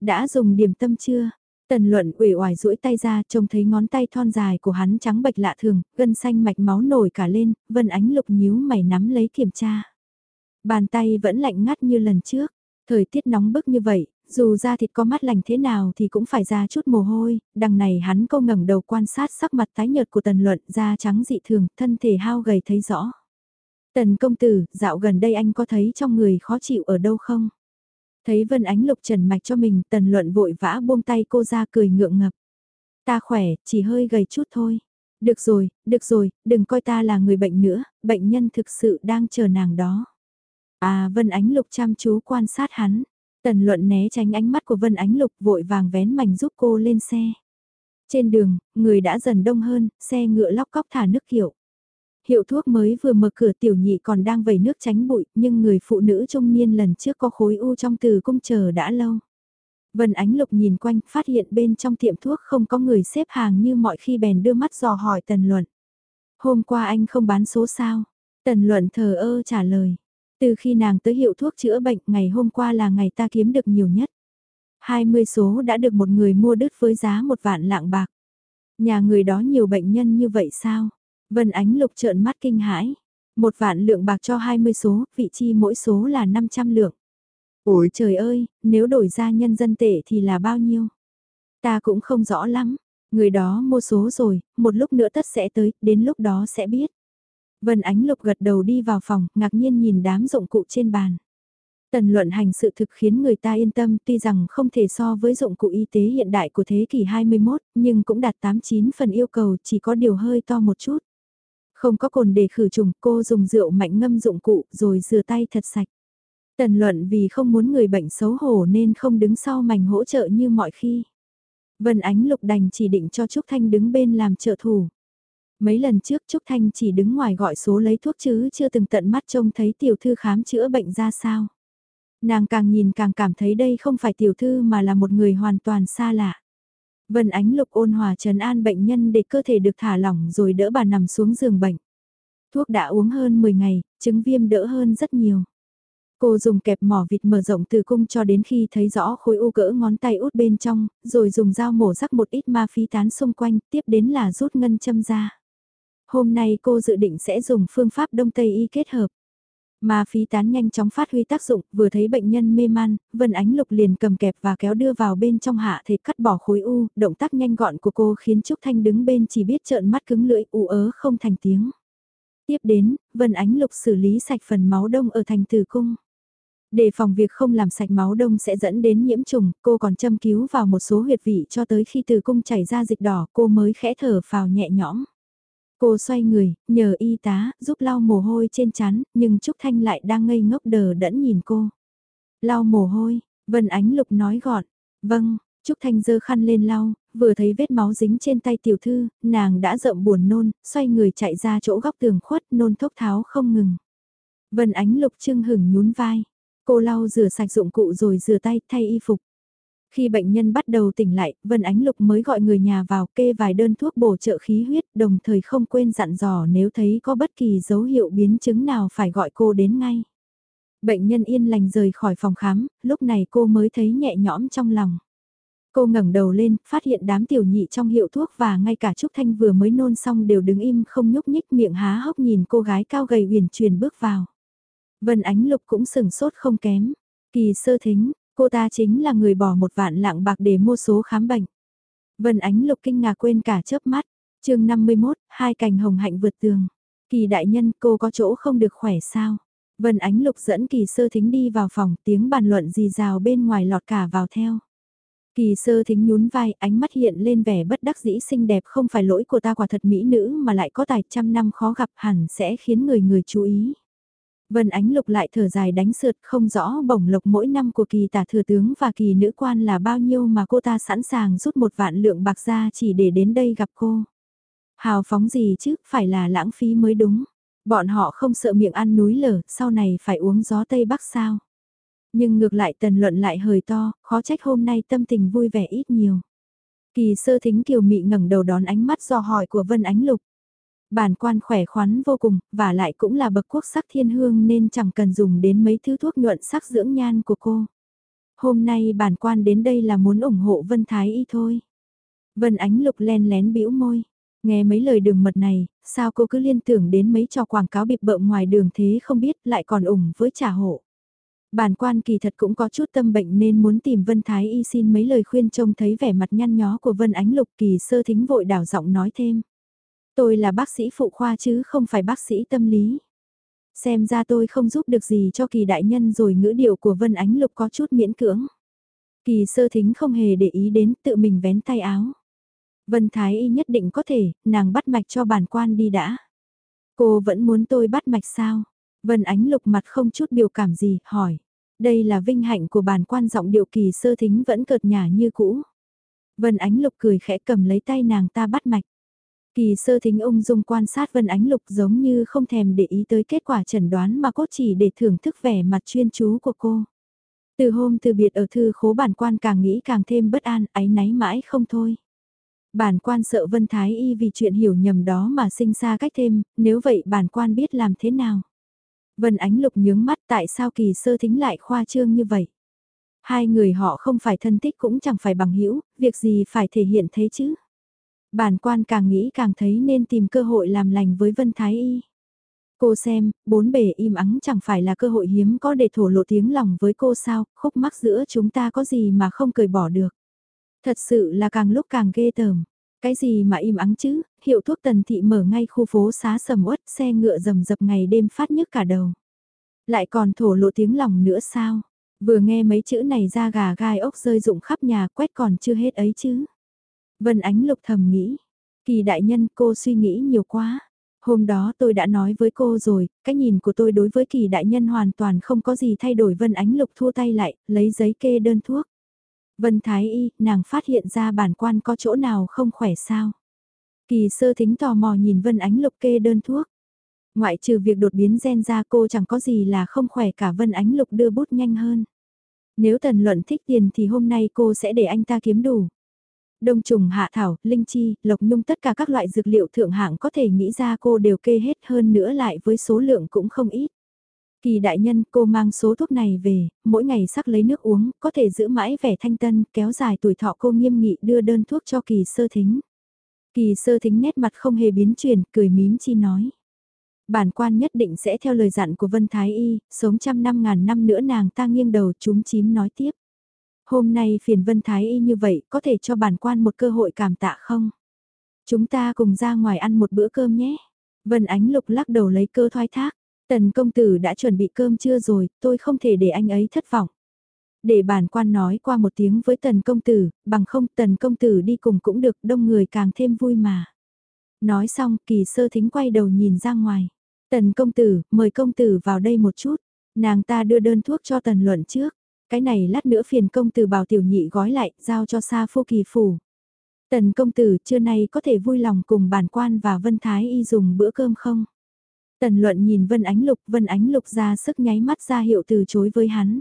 Đã dùng điểm tâm chưa? Tần luận uể oải duỗi tay ra trông thấy ngón tay thon dài của hắn trắng bạch lạ thường, gân xanh mạch máu nổi cả lên, vân ánh lục nhíu mày nắm lấy kiểm tra. Bàn tay vẫn lạnh ngắt như lần trước, thời tiết nóng bức như vậy, dù da thịt có mắt lành thế nào thì cũng phải ra chút mồ hôi, đằng này hắn câu ngẩng đầu quan sát sắc mặt tái nhợt của tần luận da trắng dị thường, thân thể hao gầy thấy rõ. Tần công tử, dạo gần đây anh có thấy trong người khó chịu ở đâu không? Thấy Vân Ánh Lục trần mạch cho mình, tần luận vội vã buông tay cô ra cười ngượng ngập. Ta khỏe, chỉ hơi gầy chút thôi. Được rồi, được rồi, đừng coi ta là người bệnh nữa, bệnh nhân thực sự đang chờ nàng đó. À Vân Ánh Lục chăm chú quan sát hắn. Tần luận né tránh ánh mắt của Vân Ánh Lục vội vàng vén mảnh giúp cô lên xe. Trên đường, người đã dần đông hơn, xe ngựa lóc cóc thả nước hiệu hiệu thuốc mới vừa mở cửa tiểu nhị còn đang vẩy nước tránh bụi, nhưng người phụ nữ trung niên lần trước có khối u trong từ cung chờ đã lâu. Vân Ánh Lục nhìn quanh, phát hiện bên trong tiệm thuốc không có người xếp hàng như mọi khi bèn đưa mắt dò hỏi Tần Luận. Hôm qua anh không bán số sao? Tần Luận thờ ơ trả lời. Từ khi nàng tới hiệu thuốc chữa bệnh, ngày hôm qua là ngày ta kiếm được nhiều nhất. 20 số đã được một người mua đứt với giá một vạn lạng bạc. Nhà người đó nhiều bệnh nhân như vậy sao? Vân Ánh Lục trợn mắt kinh hãi. Một vạn lượng bạc cho 20 số, vị chi mỗi số là 500 lượng. Ôi trời ơi, nếu đổi ra nhân dân tệ thì là bao nhiêu? Ta cũng không rõ lắm. Người đó mua số rồi, một lúc nữa tất sẽ tới, đến lúc đó sẽ biết. Vân Ánh Lục gật đầu đi vào phòng, ngạc nhiên nhìn đám dụng cụ trên bàn. Tần luận hành sự thực khiến người ta yên tâm tuy rằng không thể so với dụng cụ y tế hiện đại của thế kỷ 21, nhưng cũng đạt 89 phần yêu cầu chỉ có điều hơi to một chút. Không có cồn để khử trùng cô dùng rượu mạnh ngâm dụng cụ rồi rửa tay thật sạch. Tần luận vì không muốn người bệnh xấu hổ nên không đứng sau mảnh hỗ trợ như mọi khi. Vân Ánh Lục đành chỉ định cho Trúc Thanh đứng bên làm trợ thủ. Mấy lần trước Trúc Thanh chỉ đứng ngoài gọi số lấy thuốc chứ chưa từng tận mắt trông thấy tiểu thư khám chữa bệnh ra sao. Nàng càng nhìn càng cảm thấy đây không phải tiểu thư mà là một người hoàn toàn xa lạ. Vân Ánh Lục ôn hòa trần an bệnh nhân để cơ thể được thả lỏng rồi đỡ bà nằm xuống giường bệnh. Thuốc đã uống hơn 10 ngày, chứng viêm đỡ hơn rất nhiều. Cô dùng kẹp mỏ vịt mở rộng từ cung cho đến khi thấy rõ khối u cỡ ngón tay út bên trong, rồi dùng dao mổ rắc một ít ma phi tán xung quanh, tiếp đến là rút ngân châm ra. Hôm nay cô dự định sẽ dùng phương pháp Đông Tây Y kết hợp. mà phí tán nhanh chóng phát huy tác dụng, vừa thấy bệnh nhân mê man, Vân Ánh Lục liền cầm kẹp và kéo đưa vào bên trong hạ thể cắt bỏ khối u, động tác nhanh gọn của cô khiến Trúc Thanh đứng bên chỉ biết trợn mắt cứng lưỡi u ớ không thành tiếng. Tiếp đến, Vân Ánh Lục xử lý sạch phần máu đông ở thành tử cung. Để phòng việc không làm sạch máu đông sẽ dẫn đến nhiễm trùng, cô còn châm cứu vào một số huyệt vị cho tới khi tử cung chảy ra dịch đỏ cô mới khẽ thở vào nhẹ nhõm. Cô xoay người, nhờ y tá, giúp lau mồ hôi trên chán, nhưng Trúc Thanh lại đang ngây ngốc đờ đẫn nhìn cô. Lau mồ hôi, Vân Ánh Lục nói gọn, vâng, Trúc Thanh dơ khăn lên lau, vừa thấy vết máu dính trên tay tiểu thư, nàng đã rậm buồn nôn, xoay người chạy ra chỗ góc tường khuất nôn thốc tháo không ngừng. Vân Ánh Lục trưng hửng nhún vai, cô lau rửa sạch dụng cụ rồi rửa tay thay y phục. Khi bệnh nhân bắt đầu tỉnh lại, Vân Ánh Lục mới gọi người nhà vào kê vài đơn thuốc bổ trợ khí huyết, đồng thời không quên dặn dò nếu thấy có bất kỳ dấu hiệu biến chứng nào phải gọi cô đến ngay. Bệnh nhân yên lành rời khỏi phòng khám, lúc này cô mới thấy nhẹ nhõm trong lòng. Cô ngẩng đầu lên, phát hiện đám tiểu nhị trong hiệu thuốc và ngay cả Trúc Thanh vừa mới nôn xong đều đứng im không nhúc nhích miệng há hốc nhìn cô gái cao gầy uyển truyền bước vào. Vân Ánh Lục cũng sừng sốt không kém. Kỳ sơ thính, Cô ta chính là người bỏ một vạn lạng bạc để mua số khám bệnh. Vân Ánh Lục kinh ngạc quên cả chớp mắt. chương 51, hai cành hồng hạnh vượt tường. Kỳ đại nhân cô có chỗ không được khỏe sao? Vân Ánh Lục dẫn kỳ sơ thính đi vào phòng tiếng bàn luận gì rào bên ngoài lọt cả vào theo. Kỳ sơ thính nhún vai, ánh mắt hiện lên vẻ bất đắc dĩ xinh đẹp không phải lỗi của ta quả thật mỹ nữ mà lại có tài trăm năm khó gặp hẳn sẽ khiến người người chú ý. Vân Ánh Lục lại thở dài đánh sượt không rõ bổng lộc mỗi năm của kỳ tả thừa tướng và kỳ nữ quan là bao nhiêu mà cô ta sẵn sàng rút một vạn lượng bạc ra chỉ để đến đây gặp cô. Hào phóng gì chứ, phải là lãng phí mới đúng. Bọn họ không sợ miệng ăn núi lở, sau này phải uống gió Tây Bắc sao. Nhưng ngược lại tần luận lại hời to, khó trách hôm nay tâm tình vui vẻ ít nhiều. Kỳ sơ thính kiều mị ngẩng đầu đón ánh mắt do hỏi của Vân Ánh Lục bản quan khỏe khoắn vô cùng, và lại cũng là bậc quốc sắc thiên hương nên chẳng cần dùng đến mấy thứ thuốc nhuận sắc dưỡng nhan của cô. Hôm nay bản quan đến đây là muốn ủng hộ Vân Thái Y thôi. Vân Ánh Lục len lén bĩu môi. Nghe mấy lời đường mật này, sao cô cứ liên tưởng đến mấy trò quảng cáo bịp bợm ngoài đường thế không biết lại còn ủng với trả hộ. Bản quan kỳ thật cũng có chút tâm bệnh nên muốn tìm Vân Thái Y xin mấy lời khuyên trông thấy vẻ mặt nhăn nhó của Vân Ánh Lục kỳ sơ thính vội đảo giọng nói thêm. Tôi là bác sĩ phụ khoa chứ không phải bác sĩ tâm lý. Xem ra tôi không giúp được gì cho kỳ đại nhân rồi ngữ điệu của Vân Ánh Lục có chút miễn cưỡng. Kỳ sơ thính không hề để ý đến tự mình vén tay áo. Vân Thái Y nhất định có thể, nàng bắt mạch cho bản quan đi đã. Cô vẫn muốn tôi bắt mạch sao? Vân Ánh Lục mặt không chút biểu cảm gì, hỏi. Đây là vinh hạnh của bản quan giọng điệu kỳ sơ thính vẫn cợt nhả như cũ. Vân Ánh Lục cười khẽ cầm lấy tay nàng ta bắt mạch. Kỳ sơ thính ung dung quan sát Vân Ánh Lục giống như không thèm để ý tới kết quả chẩn đoán mà cốt chỉ để thưởng thức vẻ mặt chuyên chú của cô. Từ hôm từ biệt ở thư khố bản quan càng nghĩ càng thêm bất an, áy náy mãi không thôi. Bản quan sợ Vân Thái Y vì chuyện hiểu nhầm đó mà sinh xa cách thêm, nếu vậy bản quan biết làm thế nào. Vân Ánh Lục nhướng mắt tại sao kỳ sơ thính lại khoa trương như vậy. Hai người họ không phải thân thích cũng chẳng phải bằng hữu việc gì phải thể hiện thế chứ. Bản quan càng nghĩ càng thấy nên tìm cơ hội làm lành với Vân Thái Y. Cô xem, bốn bề im ắng chẳng phải là cơ hội hiếm có để thổ lộ tiếng lòng với cô sao, khúc mắc giữa chúng ta có gì mà không cười bỏ được. Thật sự là càng lúc càng ghê tởm. Cái gì mà im ắng chứ, hiệu thuốc tần thị mở ngay khu phố xá sầm uất xe ngựa rầm rập ngày đêm phát nhức cả đầu. Lại còn thổ lộ tiếng lòng nữa sao? Vừa nghe mấy chữ này ra gà gai ốc rơi rụng khắp nhà quét còn chưa hết ấy chứ. Vân Ánh Lục thầm nghĩ, kỳ đại nhân cô suy nghĩ nhiều quá. Hôm đó tôi đã nói với cô rồi, cái nhìn của tôi đối với kỳ đại nhân hoàn toàn không có gì thay đổi Vân Ánh Lục thua tay lại, lấy giấy kê đơn thuốc. Vân Thái Y, nàng phát hiện ra bản quan có chỗ nào không khỏe sao? Kỳ sơ thính tò mò nhìn Vân Ánh Lục kê đơn thuốc. Ngoại trừ việc đột biến gen ra cô chẳng có gì là không khỏe cả Vân Ánh Lục đưa bút nhanh hơn. Nếu Tần Luận thích tiền thì hôm nay cô sẽ để anh ta kiếm đủ. Đông trùng hạ thảo, linh chi, lộc nhung tất cả các loại dược liệu thượng hạng có thể nghĩ ra cô đều kê hết hơn nữa lại với số lượng cũng không ít. Kỳ đại nhân cô mang số thuốc này về, mỗi ngày sắc lấy nước uống, có thể giữ mãi vẻ thanh tân, kéo dài tuổi thọ cô nghiêm nghị đưa đơn thuốc cho kỳ sơ thính. Kỳ sơ thính nét mặt không hề biến chuyển, cười mím chi nói. Bản quan nhất định sẽ theo lời dặn của Vân Thái Y, sống trăm năm ngàn năm nữa nàng ta nghiêng đầu chúm chím nói tiếp. Hôm nay phiền Vân Thái Y như vậy, có thể cho bản quan một cơ hội cảm tạ không? Chúng ta cùng ra ngoài ăn một bữa cơm nhé. Vân Ánh Lục lắc đầu lấy cơ thoái thác. Tần công tử đã chuẩn bị cơm chưa rồi, tôi không thể để anh ấy thất vọng. Để bản quan nói qua một tiếng với tần công tử, bằng không tần công tử đi cùng cũng được, đông người càng thêm vui mà. Nói xong, kỳ sơ thính quay đầu nhìn ra ngoài. Tần công tử, mời công tử vào đây một chút. Nàng ta đưa đơn thuốc cho tần luận trước. Cái này lát nữa phiền công tử bảo tiểu nhị gói lại, giao cho xa Phu Kỳ Phủ. Tần công tử trưa nay có thể vui lòng cùng bản quan và Vân Thái Y dùng bữa cơm không? Tần luận nhìn Vân Ánh Lục, Vân Ánh Lục ra sức nháy mắt ra hiệu từ chối với hắn.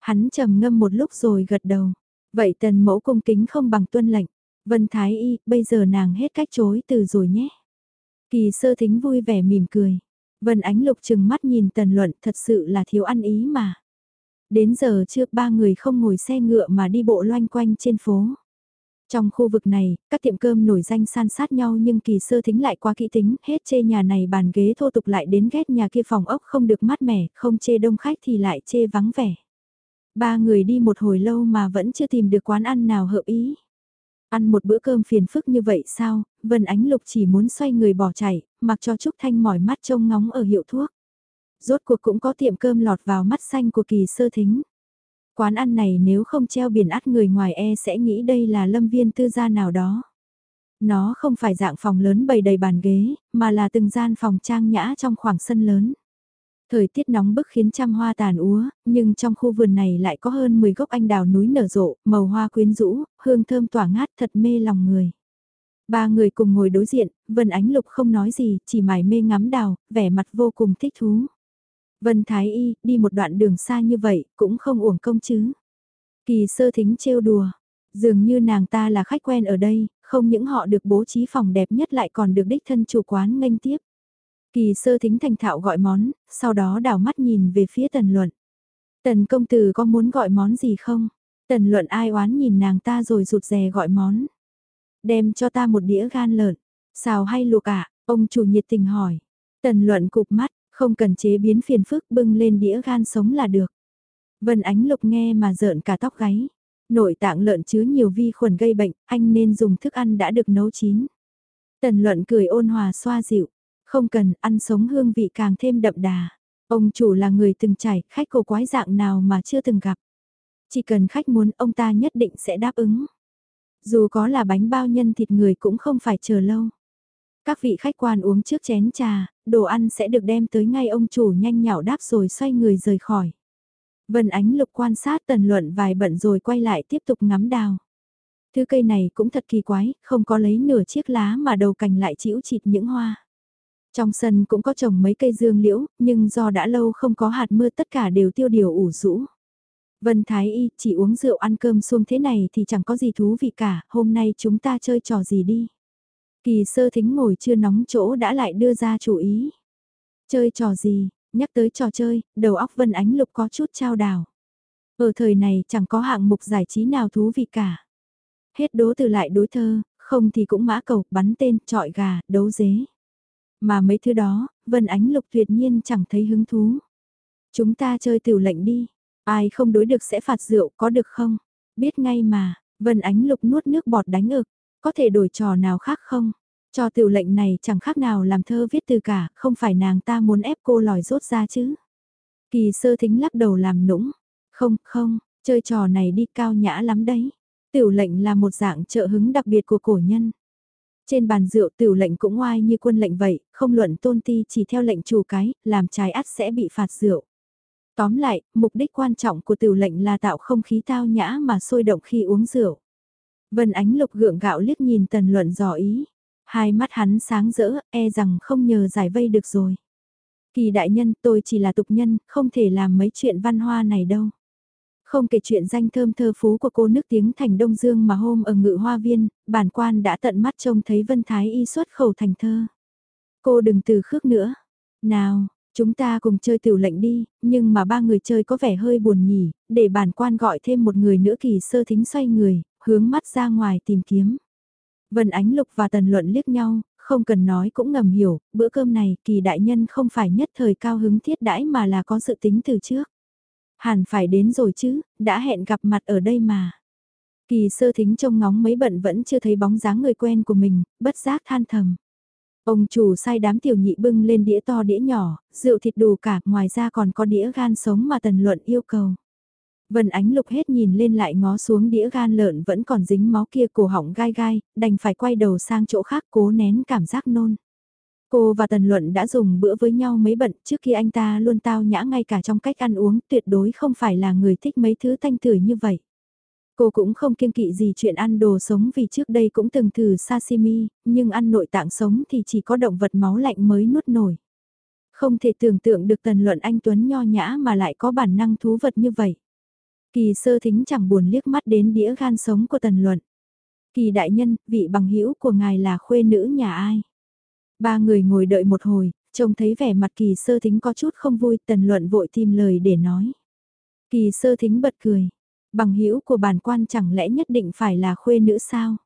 Hắn trầm ngâm một lúc rồi gật đầu. Vậy tần mẫu cung kính không bằng tuân lệnh. Vân Thái Y, bây giờ nàng hết cách chối từ rồi nhé. Kỳ sơ thính vui vẻ mỉm cười. Vân Ánh Lục chừng mắt nhìn tần luận thật sự là thiếu ăn ý mà. Đến giờ chưa ba người không ngồi xe ngựa mà đi bộ loanh quanh trên phố. Trong khu vực này, các tiệm cơm nổi danh san sát nhau nhưng kỳ sơ thính lại quá kỹ tính, hết chê nhà này bàn ghế thô tục lại đến ghét nhà kia phòng ốc không được mát mẻ, không chê đông khách thì lại chê vắng vẻ. Ba người đi một hồi lâu mà vẫn chưa tìm được quán ăn nào hợp ý. Ăn một bữa cơm phiền phức như vậy sao, Vân Ánh Lục chỉ muốn xoay người bỏ chạy, mặc cho Trúc Thanh mỏi mắt trông ngóng ở hiệu thuốc. Rốt cuộc cũng có tiệm cơm lọt vào mắt xanh của kỳ sơ thính. Quán ăn này nếu không treo biển át người ngoài e sẽ nghĩ đây là lâm viên tư gia nào đó. Nó không phải dạng phòng lớn bầy đầy bàn ghế, mà là từng gian phòng trang nhã trong khoảng sân lớn. Thời tiết nóng bức khiến trăm hoa tàn úa, nhưng trong khu vườn này lại có hơn 10 gốc anh đào núi nở rộ, màu hoa quyến rũ, hương thơm tỏa ngát thật mê lòng người. Ba người cùng ngồi đối diện, Vân Ánh Lục không nói gì, chỉ mải mê ngắm đào, vẻ mặt vô cùng thích thú. Vân Thái Y, đi một đoạn đường xa như vậy, cũng không uổng công chứ. Kỳ sơ thính trêu đùa, dường như nàng ta là khách quen ở đây, không những họ được bố trí phòng đẹp nhất lại còn được đích thân chủ quán nghênh tiếp. Kỳ sơ thính thành thạo gọi món, sau đó đảo mắt nhìn về phía tần luận. Tần công tử có muốn gọi món gì không? Tần luận ai oán nhìn nàng ta rồi rụt rè gọi món. Đem cho ta một đĩa gan lợn, xào hay luộc ạ, ông chủ nhiệt tình hỏi. Tần luận cục mắt, không cần chế biến phiền phức bưng lên đĩa gan sống là được. Vân Ánh Lục nghe mà rợn cả tóc gáy. Nội tạng lợn chứa nhiều vi khuẩn gây bệnh, anh nên dùng thức ăn đã được nấu chín. Tần luận cười ôn hòa xoa dịu. Không cần, ăn sống hương vị càng thêm đậm đà. Ông chủ là người từng trải, khách cổ quái dạng nào mà chưa từng gặp. Chỉ cần khách muốn ông ta nhất định sẽ đáp ứng. Dù có là bánh bao nhân thịt người cũng không phải chờ lâu. Các vị khách quan uống trước chén trà, đồ ăn sẽ được đem tới ngay ông chủ nhanh nhạo đáp rồi xoay người rời khỏi. Vân Ánh Lục quan sát tần luận vài bận rồi quay lại tiếp tục ngắm đào. Thứ cây này cũng thật kỳ quái, không có lấy nửa chiếc lá mà đầu cành lại chĩu chịt những hoa. Trong sân cũng có trồng mấy cây dương liễu, nhưng do đã lâu không có hạt mưa tất cả đều tiêu điều ủ rũ. Vân Thái Y, chỉ uống rượu ăn cơm xuông thế này thì chẳng có gì thú vị cả, hôm nay chúng ta chơi trò gì đi. Kỳ sơ thính ngồi chưa nóng chỗ đã lại đưa ra chủ ý. Chơi trò gì, nhắc tới trò chơi, đầu óc Vân Ánh Lục có chút trao đảo. Ở thời này chẳng có hạng mục giải trí nào thú vị cả. Hết đố từ lại đối thơ, không thì cũng mã cầu, bắn tên, trọi gà, đấu dế. Mà mấy thứ đó, Vân Ánh Lục tuyệt nhiên chẳng thấy hứng thú. Chúng ta chơi tiểu lệnh đi, ai không đối được sẽ phạt rượu có được không? Biết ngay mà, Vân Ánh Lục nuốt nước bọt đánh ực, có thể đổi trò nào khác không? trò tiểu lệnh này chẳng khác nào làm thơ viết từ cả, không phải nàng ta muốn ép cô lòi rốt ra chứ. Kỳ sơ thính lắc đầu làm nũng. Không, không, chơi trò này đi cao nhã lắm đấy. Tiểu lệnh là một dạng trợ hứng đặc biệt của cổ nhân. Trên bàn rượu tiểu lệnh cũng oai như quân lệnh vậy, không luận tôn ti chỉ theo lệnh chủ cái, làm trái ắt sẽ bị phạt rượu. Tóm lại, mục đích quan trọng của tiểu lệnh là tạo không khí tao nhã mà sôi động khi uống rượu. Vân Ánh Lục gượng gạo liếc nhìn tần luận dò ý. Hai mắt hắn sáng rỡ, e rằng không nhờ giải vây được rồi. Kỳ đại nhân tôi chỉ là tục nhân, không thể làm mấy chuyện văn hoa này đâu. Không kể chuyện danh thơm thơ phú của cô nước tiếng thành Đông Dương mà hôm ở ngự hoa viên, bản quan đã tận mắt trông thấy Vân Thái Y xuất khẩu thành thơ. Cô đừng từ khước nữa. Nào, chúng ta cùng chơi tiểu lệnh đi, nhưng mà ba người chơi có vẻ hơi buồn nhỉ, để bản quan gọi thêm một người nữa kỳ sơ thính xoay người, hướng mắt ra ngoài tìm kiếm. Vân Ánh Lục và Tần Luận liếc nhau, không cần nói cũng ngầm hiểu, bữa cơm này kỳ đại nhân không phải nhất thời cao hứng thiết đãi mà là có sự tính từ trước. Hẳn phải đến rồi chứ, đã hẹn gặp mặt ở đây mà. Kỳ sơ thính trông ngóng mấy bận vẫn chưa thấy bóng dáng người quen của mình, bất giác than thầm. Ông chủ sai đám tiểu nhị bưng lên đĩa to đĩa nhỏ, rượu thịt đủ cả, ngoài ra còn có đĩa gan sống mà tần luận yêu cầu. Vân ánh lục hết nhìn lên lại ngó xuống đĩa gan lợn vẫn còn dính máu kia cổ họng gai gai, đành phải quay đầu sang chỗ khác cố nén cảm giác nôn. Cô và Tần Luận đã dùng bữa với nhau mấy bận trước khi anh ta luôn tao nhã ngay cả trong cách ăn uống tuyệt đối không phải là người thích mấy thứ thanh tửi như vậy. Cô cũng không kiêng kỵ gì chuyện ăn đồ sống vì trước đây cũng từng thử sashimi, nhưng ăn nội tạng sống thì chỉ có động vật máu lạnh mới nuốt nổi. Không thể tưởng tượng được Tần Luận anh Tuấn nho nhã mà lại có bản năng thú vật như vậy. Kỳ sơ thính chẳng buồn liếc mắt đến đĩa gan sống của Tần Luận. Kỳ đại nhân, vị bằng hữu của ngài là khuê nữ nhà ai? Ba người ngồi đợi một hồi, trông thấy vẻ mặt kỳ sơ thính có chút không vui, tần luận vội tìm lời để nói. Kỳ sơ thính bật cười, bằng hữu của bản quan chẳng lẽ nhất định phải là khuê nữ sao?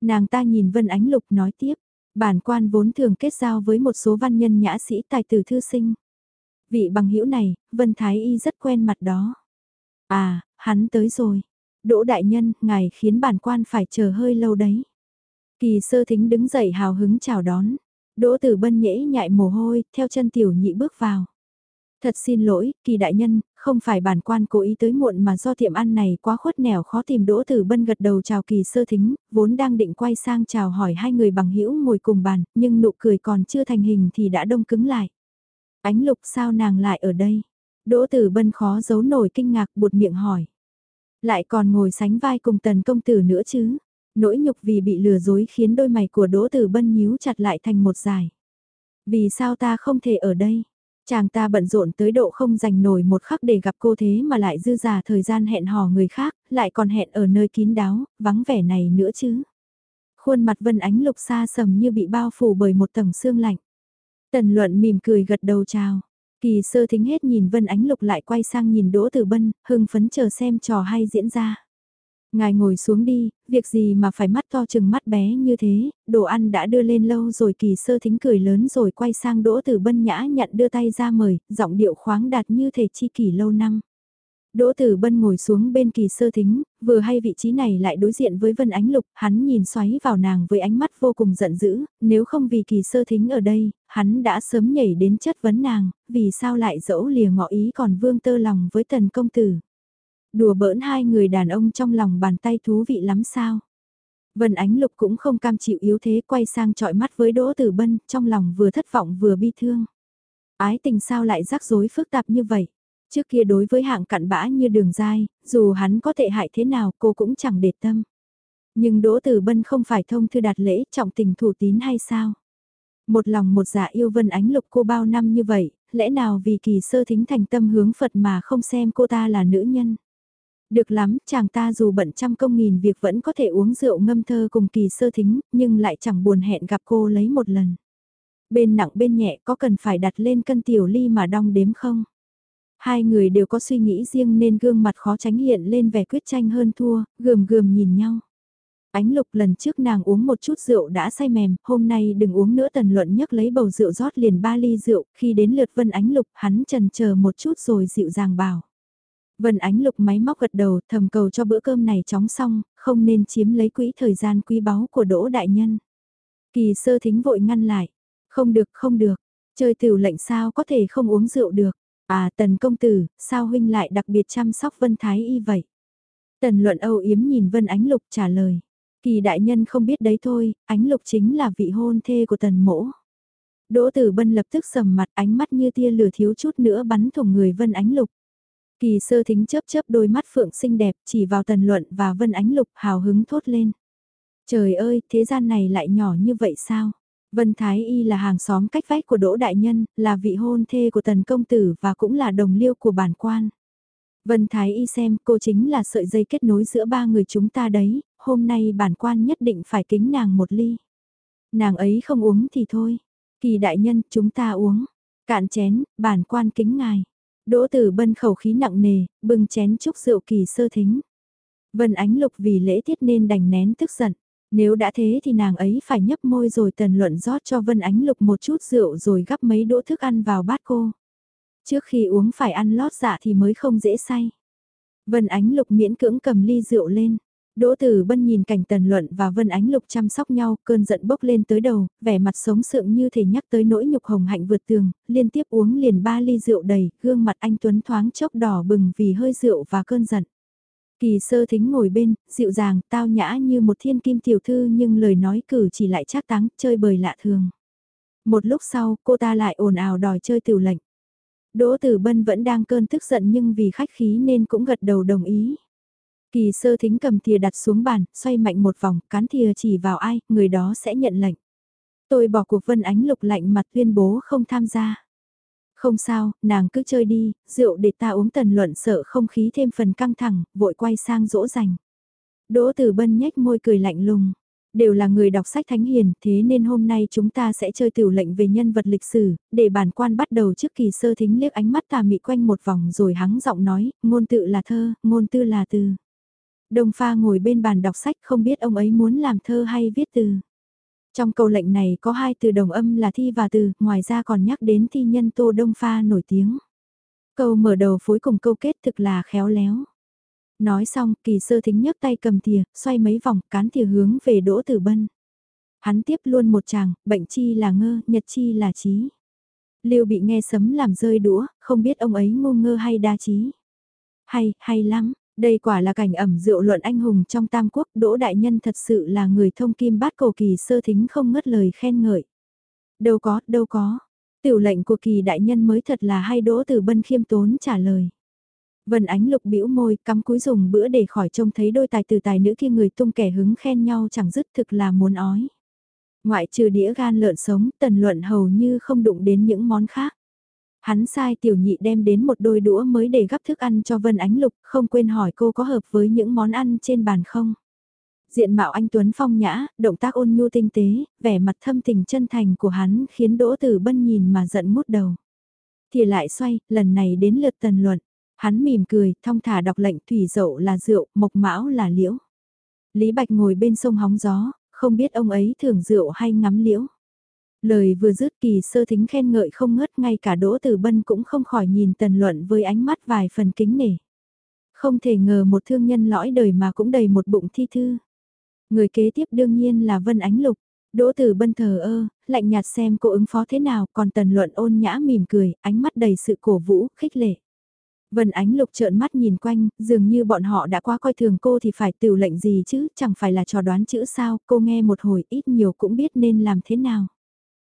Nàng ta nhìn Vân Ánh Lục nói tiếp, bản quan vốn thường kết giao với một số văn nhân nhã sĩ tài tử thư sinh. Vị bằng hữu này, Vân Thái Y rất quen mặt đó. À, hắn tới rồi. Đỗ đại nhân, ngài khiến bản quan phải chờ hơi lâu đấy. Kỳ sơ thính đứng dậy hào hứng chào đón. Đỗ Tử Bân nhễ nhại mồ hôi, theo chân tiểu nhị bước vào. Thật xin lỗi, kỳ đại nhân, không phải bản quan cố ý tới muộn mà do tiệm ăn này quá khuất nẻo khó tìm Đỗ Tử Bân gật đầu chào kỳ sơ thính, vốn đang định quay sang chào hỏi hai người bằng hữu ngồi cùng bàn, nhưng nụ cười còn chưa thành hình thì đã đông cứng lại. Ánh lục sao nàng lại ở đây? Đỗ Tử Bân khó giấu nổi kinh ngạc buột miệng hỏi. Lại còn ngồi sánh vai cùng tần công tử nữa chứ? Nỗi nhục vì bị lừa dối khiến đôi mày của Đỗ Tử Bân nhíu chặt lại thành một dài. Vì sao ta không thể ở đây? Chàng ta bận rộn tới độ không dành nổi một khắc để gặp cô thế mà lại dư giả thời gian hẹn hò người khác, lại còn hẹn ở nơi kín đáo, vắng vẻ này nữa chứ. Khuôn mặt Vân Ánh Lục xa sầm như bị bao phủ bởi một tầng xương lạnh. Tần luận mỉm cười gật đầu chào. Kỳ sơ thính hết nhìn Vân Ánh Lục lại quay sang nhìn Đỗ Tử Bân, hưng phấn chờ xem trò hay diễn ra. Ngài ngồi xuống đi, việc gì mà phải mắt to chừng mắt bé như thế, đồ ăn đã đưa lên lâu rồi kỳ sơ thính cười lớn rồi quay sang đỗ tử bân nhã nhận đưa tay ra mời, giọng điệu khoáng đạt như thể chi kỷ lâu năm. Đỗ Tử Bân ngồi xuống bên kỳ sơ thính, vừa hay vị trí này lại đối diện với Vân Ánh Lục, hắn nhìn xoáy vào nàng với ánh mắt vô cùng giận dữ, nếu không vì kỳ sơ thính ở đây, hắn đã sớm nhảy đến chất vấn nàng, vì sao lại dẫu lìa ngọ ý còn vương tơ lòng với tần công tử. Đùa bỡn hai người đàn ông trong lòng bàn tay thú vị lắm sao. Vân Ánh Lục cũng không cam chịu yếu thế quay sang trọi mắt với Đỗ Tử Bân, trong lòng vừa thất vọng vừa bi thương. Ái tình sao lại rắc rối phức tạp như vậy? Trước kia đối với hạng cặn bã như đường dai, dù hắn có tệ hại thế nào cô cũng chẳng để tâm. Nhưng Đỗ Tử Bân không phải thông thư đạt lễ trọng tình thủ tín hay sao? Một lòng một dạ yêu Vân Ánh Lục cô bao năm như vậy, lẽ nào vì kỳ sơ thính thành tâm hướng Phật mà không xem cô ta là nữ nhân? Được lắm, chàng ta dù bận trăm công nghìn việc vẫn có thể uống rượu ngâm thơ cùng kỳ sơ thính, nhưng lại chẳng buồn hẹn gặp cô lấy một lần. Bên nặng bên nhẹ có cần phải đặt lên cân tiểu ly mà đong đếm không? Hai người đều có suy nghĩ riêng nên gương mặt khó tránh hiện lên vẻ quyết tranh hơn thua, gườm gườm nhìn nhau. Ánh lục lần trước nàng uống một chút rượu đã say mềm, hôm nay đừng uống nữa tần luận nhấc lấy bầu rượu rót liền ba ly rượu, khi đến lượt vân ánh lục hắn trần chờ một chút rồi dịu dàng bảo. Vân ánh lục máy móc gật đầu thầm cầu cho bữa cơm này chóng xong, không nên chiếm lấy quỹ thời gian quý báu của đỗ đại nhân. Kỳ sơ thính vội ngăn lại, không được không được, chơi tiểu lệnh sao có thể không uống rượu được. À tần công tử, sao huynh lại đặc biệt chăm sóc Vân Thái Y vậy? Tần luận âu yếm nhìn Vân Ánh Lục trả lời. Kỳ đại nhân không biết đấy thôi, Ánh Lục chính là vị hôn thê của tần mỗ. Đỗ Tử Bân lập tức sầm mặt ánh mắt như tia lửa thiếu chút nữa bắn thủng người Vân Ánh Lục. Kỳ sơ thính chớp chớp đôi mắt phượng xinh đẹp chỉ vào tần luận và Vân Ánh Lục hào hứng thốt lên. Trời ơi, thế gian này lại nhỏ như vậy sao? Vân Thái Y là hàng xóm cách vách của Đỗ Đại Nhân, là vị hôn thê của Tần Công Tử và cũng là đồng liêu của bản quan. Vân Thái Y xem cô chính là sợi dây kết nối giữa ba người chúng ta đấy, hôm nay bản quan nhất định phải kính nàng một ly. Nàng ấy không uống thì thôi. Kỳ đại nhân chúng ta uống. Cạn chén, bản quan kính ngài. Đỗ tử bân khẩu khí nặng nề, bưng chén chúc rượu kỳ sơ thính. Vân ánh lục vì lễ tiết nên đành nén tức giận. Nếu đã thế thì nàng ấy phải nhấp môi rồi tần luận rót cho Vân Ánh Lục một chút rượu rồi gắp mấy đũa thức ăn vào bát cô. Trước khi uống phải ăn lót dạ thì mới không dễ say. Vân Ánh Lục miễn cưỡng cầm ly rượu lên. Đỗ Tử Bân nhìn cảnh Tần Luận và Vân Ánh Lục chăm sóc nhau, cơn giận bốc lên tới đầu, vẻ mặt sống sượng như thể nhắc tới nỗi nhục hồng hạnh vượt tường, liên tiếp uống liền ba ly rượu đầy, gương mặt anh Tuấn thoáng chốc đỏ bừng vì hơi rượu và cơn giận. Kỳ sơ thính ngồi bên, dịu dàng, tao nhã như một thiên kim tiểu thư nhưng lời nói cử chỉ lại chắc táng, chơi bời lạ thường. Một lúc sau, cô ta lại ồn ào đòi chơi tiểu lệnh. Đỗ Tử Bân vẫn đang cơn tức giận nhưng vì khách khí nên cũng gật đầu đồng ý. Kỳ sơ thính cầm thìa đặt xuống bàn, xoay mạnh một vòng, cán thìa chỉ vào ai, người đó sẽ nhận lệnh. Tôi bỏ cuộc vân ánh lục lạnh mặt tuyên bố không tham gia. Không sao, nàng cứ chơi đi, rượu để ta uống tần luận sợ không khí thêm phần căng thẳng, vội quay sang dỗ dành. Đỗ Tử Bân nhếch môi cười lạnh lùng. Đều là người đọc sách thánh hiền, thế nên hôm nay chúng ta sẽ chơi tiểu lệnh về nhân vật lịch sử, để bản quan bắt đầu trước kỳ sơ thính liếc ánh mắt tà mị quanh một vòng rồi hắng giọng nói, ngôn tự là thơ, ngôn tư là từ. Đông pha ngồi bên bàn đọc sách không biết ông ấy muốn làm thơ hay viết từ. Trong câu lệnh này có hai từ đồng âm là thi và từ, ngoài ra còn nhắc đến thi nhân Tô Đông Pha nổi tiếng. Câu mở đầu phối cùng câu kết thực là khéo léo. Nói xong, kỳ sơ thính nhấc tay cầm thìa, xoay mấy vòng, cán thìa hướng về Đỗ Tử Bân. Hắn tiếp luôn một chàng, bệnh chi là ngơ, nhật chi là trí. Lưu bị nghe sấm làm rơi đũa, không biết ông ấy ngu ngơ hay đa trí. Hay, hay lắm, đây quả là cảnh ẩm rượu luận anh hùng trong Tam Quốc, Đỗ Đại Nhân thật sự là người thông kim bát cổ kỳ sơ thính không ngất lời khen ngợi. Đâu có, đâu có. Tiểu lệnh của kỳ đại nhân mới thật là hay Đỗ Tử Bân khiêm tốn trả lời. Vân Ánh Lục bĩu môi cắm cúi dùng bữa để khỏi trông thấy đôi tài từ tài nữ kia người tung kẻ hứng khen nhau chẳng dứt thực là muốn ói. Ngoại trừ đĩa gan lợn sống, tần luận hầu như không đụng đến những món khác. Hắn sai tiểu nhị đem đến một đôi đũa mới để gắp thức ăn cho Vân Ánh Lục, không quên hỏi cô có hợp với những món ăn trên bàn không. Diện mạo anh Tuấn phong nhã, động tác ôn nhu tinh tế, vẻ mặt thâm tình chân thành của hắn khiến Đỗ Tử Bân nhìn mà giận mút đầu. Thì lại xoay, lần này đến lượt tần luận. Hắn mỉm cười, thong thả đọc lệnh thủy dậu là rượu, mộc mão là liễu. Lý Bạch ngồi bên sông hóng gió, không biết ông ấy thường rượu hay ngắm liễu. Lời vừa dứt kỳ sơ thính khen ngợi không ngớt ngay cả Đỗ Tử Bân cũng không khỏi nhìn tần luận với ánh mắt vài phần kính nể. Không thể ngờ một thương nhân lõi đời mà cũng đầy một bụng thi thư. Người kế tiếp đương nhiên là Vân Ánh Lục. Đỗ Tử Bân thờ ơ, lạnh nhạt xem cô ứng phó thế nào, còn Tần Luận ôn nhã mỉm cười, ánh mắt đầy sự cổ vũ, khích lệ. Vân Ánh Lục trợn mắt nhìn quanh, dường như bọn họ đã quá coi thường cô thì phải tiểu lệnh gì chứ, chẳng phải là trò đoán chữ sao, cô nghe một hồi ít nhiều cũng biết nên làm thế nào.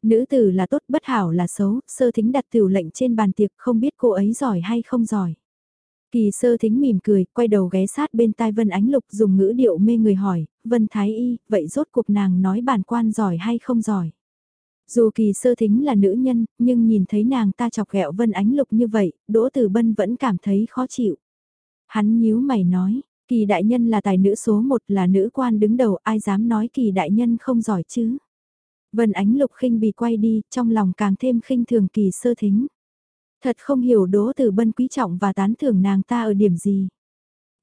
Nữ tử là tốt bất hảo là xấu, sơ thính đặt tiểu lệnh trên bàn tiệc không biết cô ấy giỏi hay không giỏi. Kỳ sơ thính mỉm cười, quay đầu ghé sát bên tai Vân Ánh Lục dùng ngữ điệu mê người hỏi, Vân Thái Y, vậy rốt cuộc nàng nói bản quan giỏi hay không giỏi? Dù kỳ sơ thính là nữ nhân, nhưng nhìn thấy nàng ta chọc ghẹo Vân Ánh Lục như vậy, Đỗ Tử Bân vẫn cảm thấy khó chịu. Hắn nhíu mày nói, kỳ đại nhân là tài nữ số một là nữ quan đứng đầu, ai dám nói kỳ đại nhân không giỏi chứ? Vân Ánh Lục khinh bị quay đi, trong lòng càng thêm khinh thường kỳ sơ thính. Thật không hiểu Đỗ Tử Bân quý trọng và tán thưởng nàng ta ở điểm gì.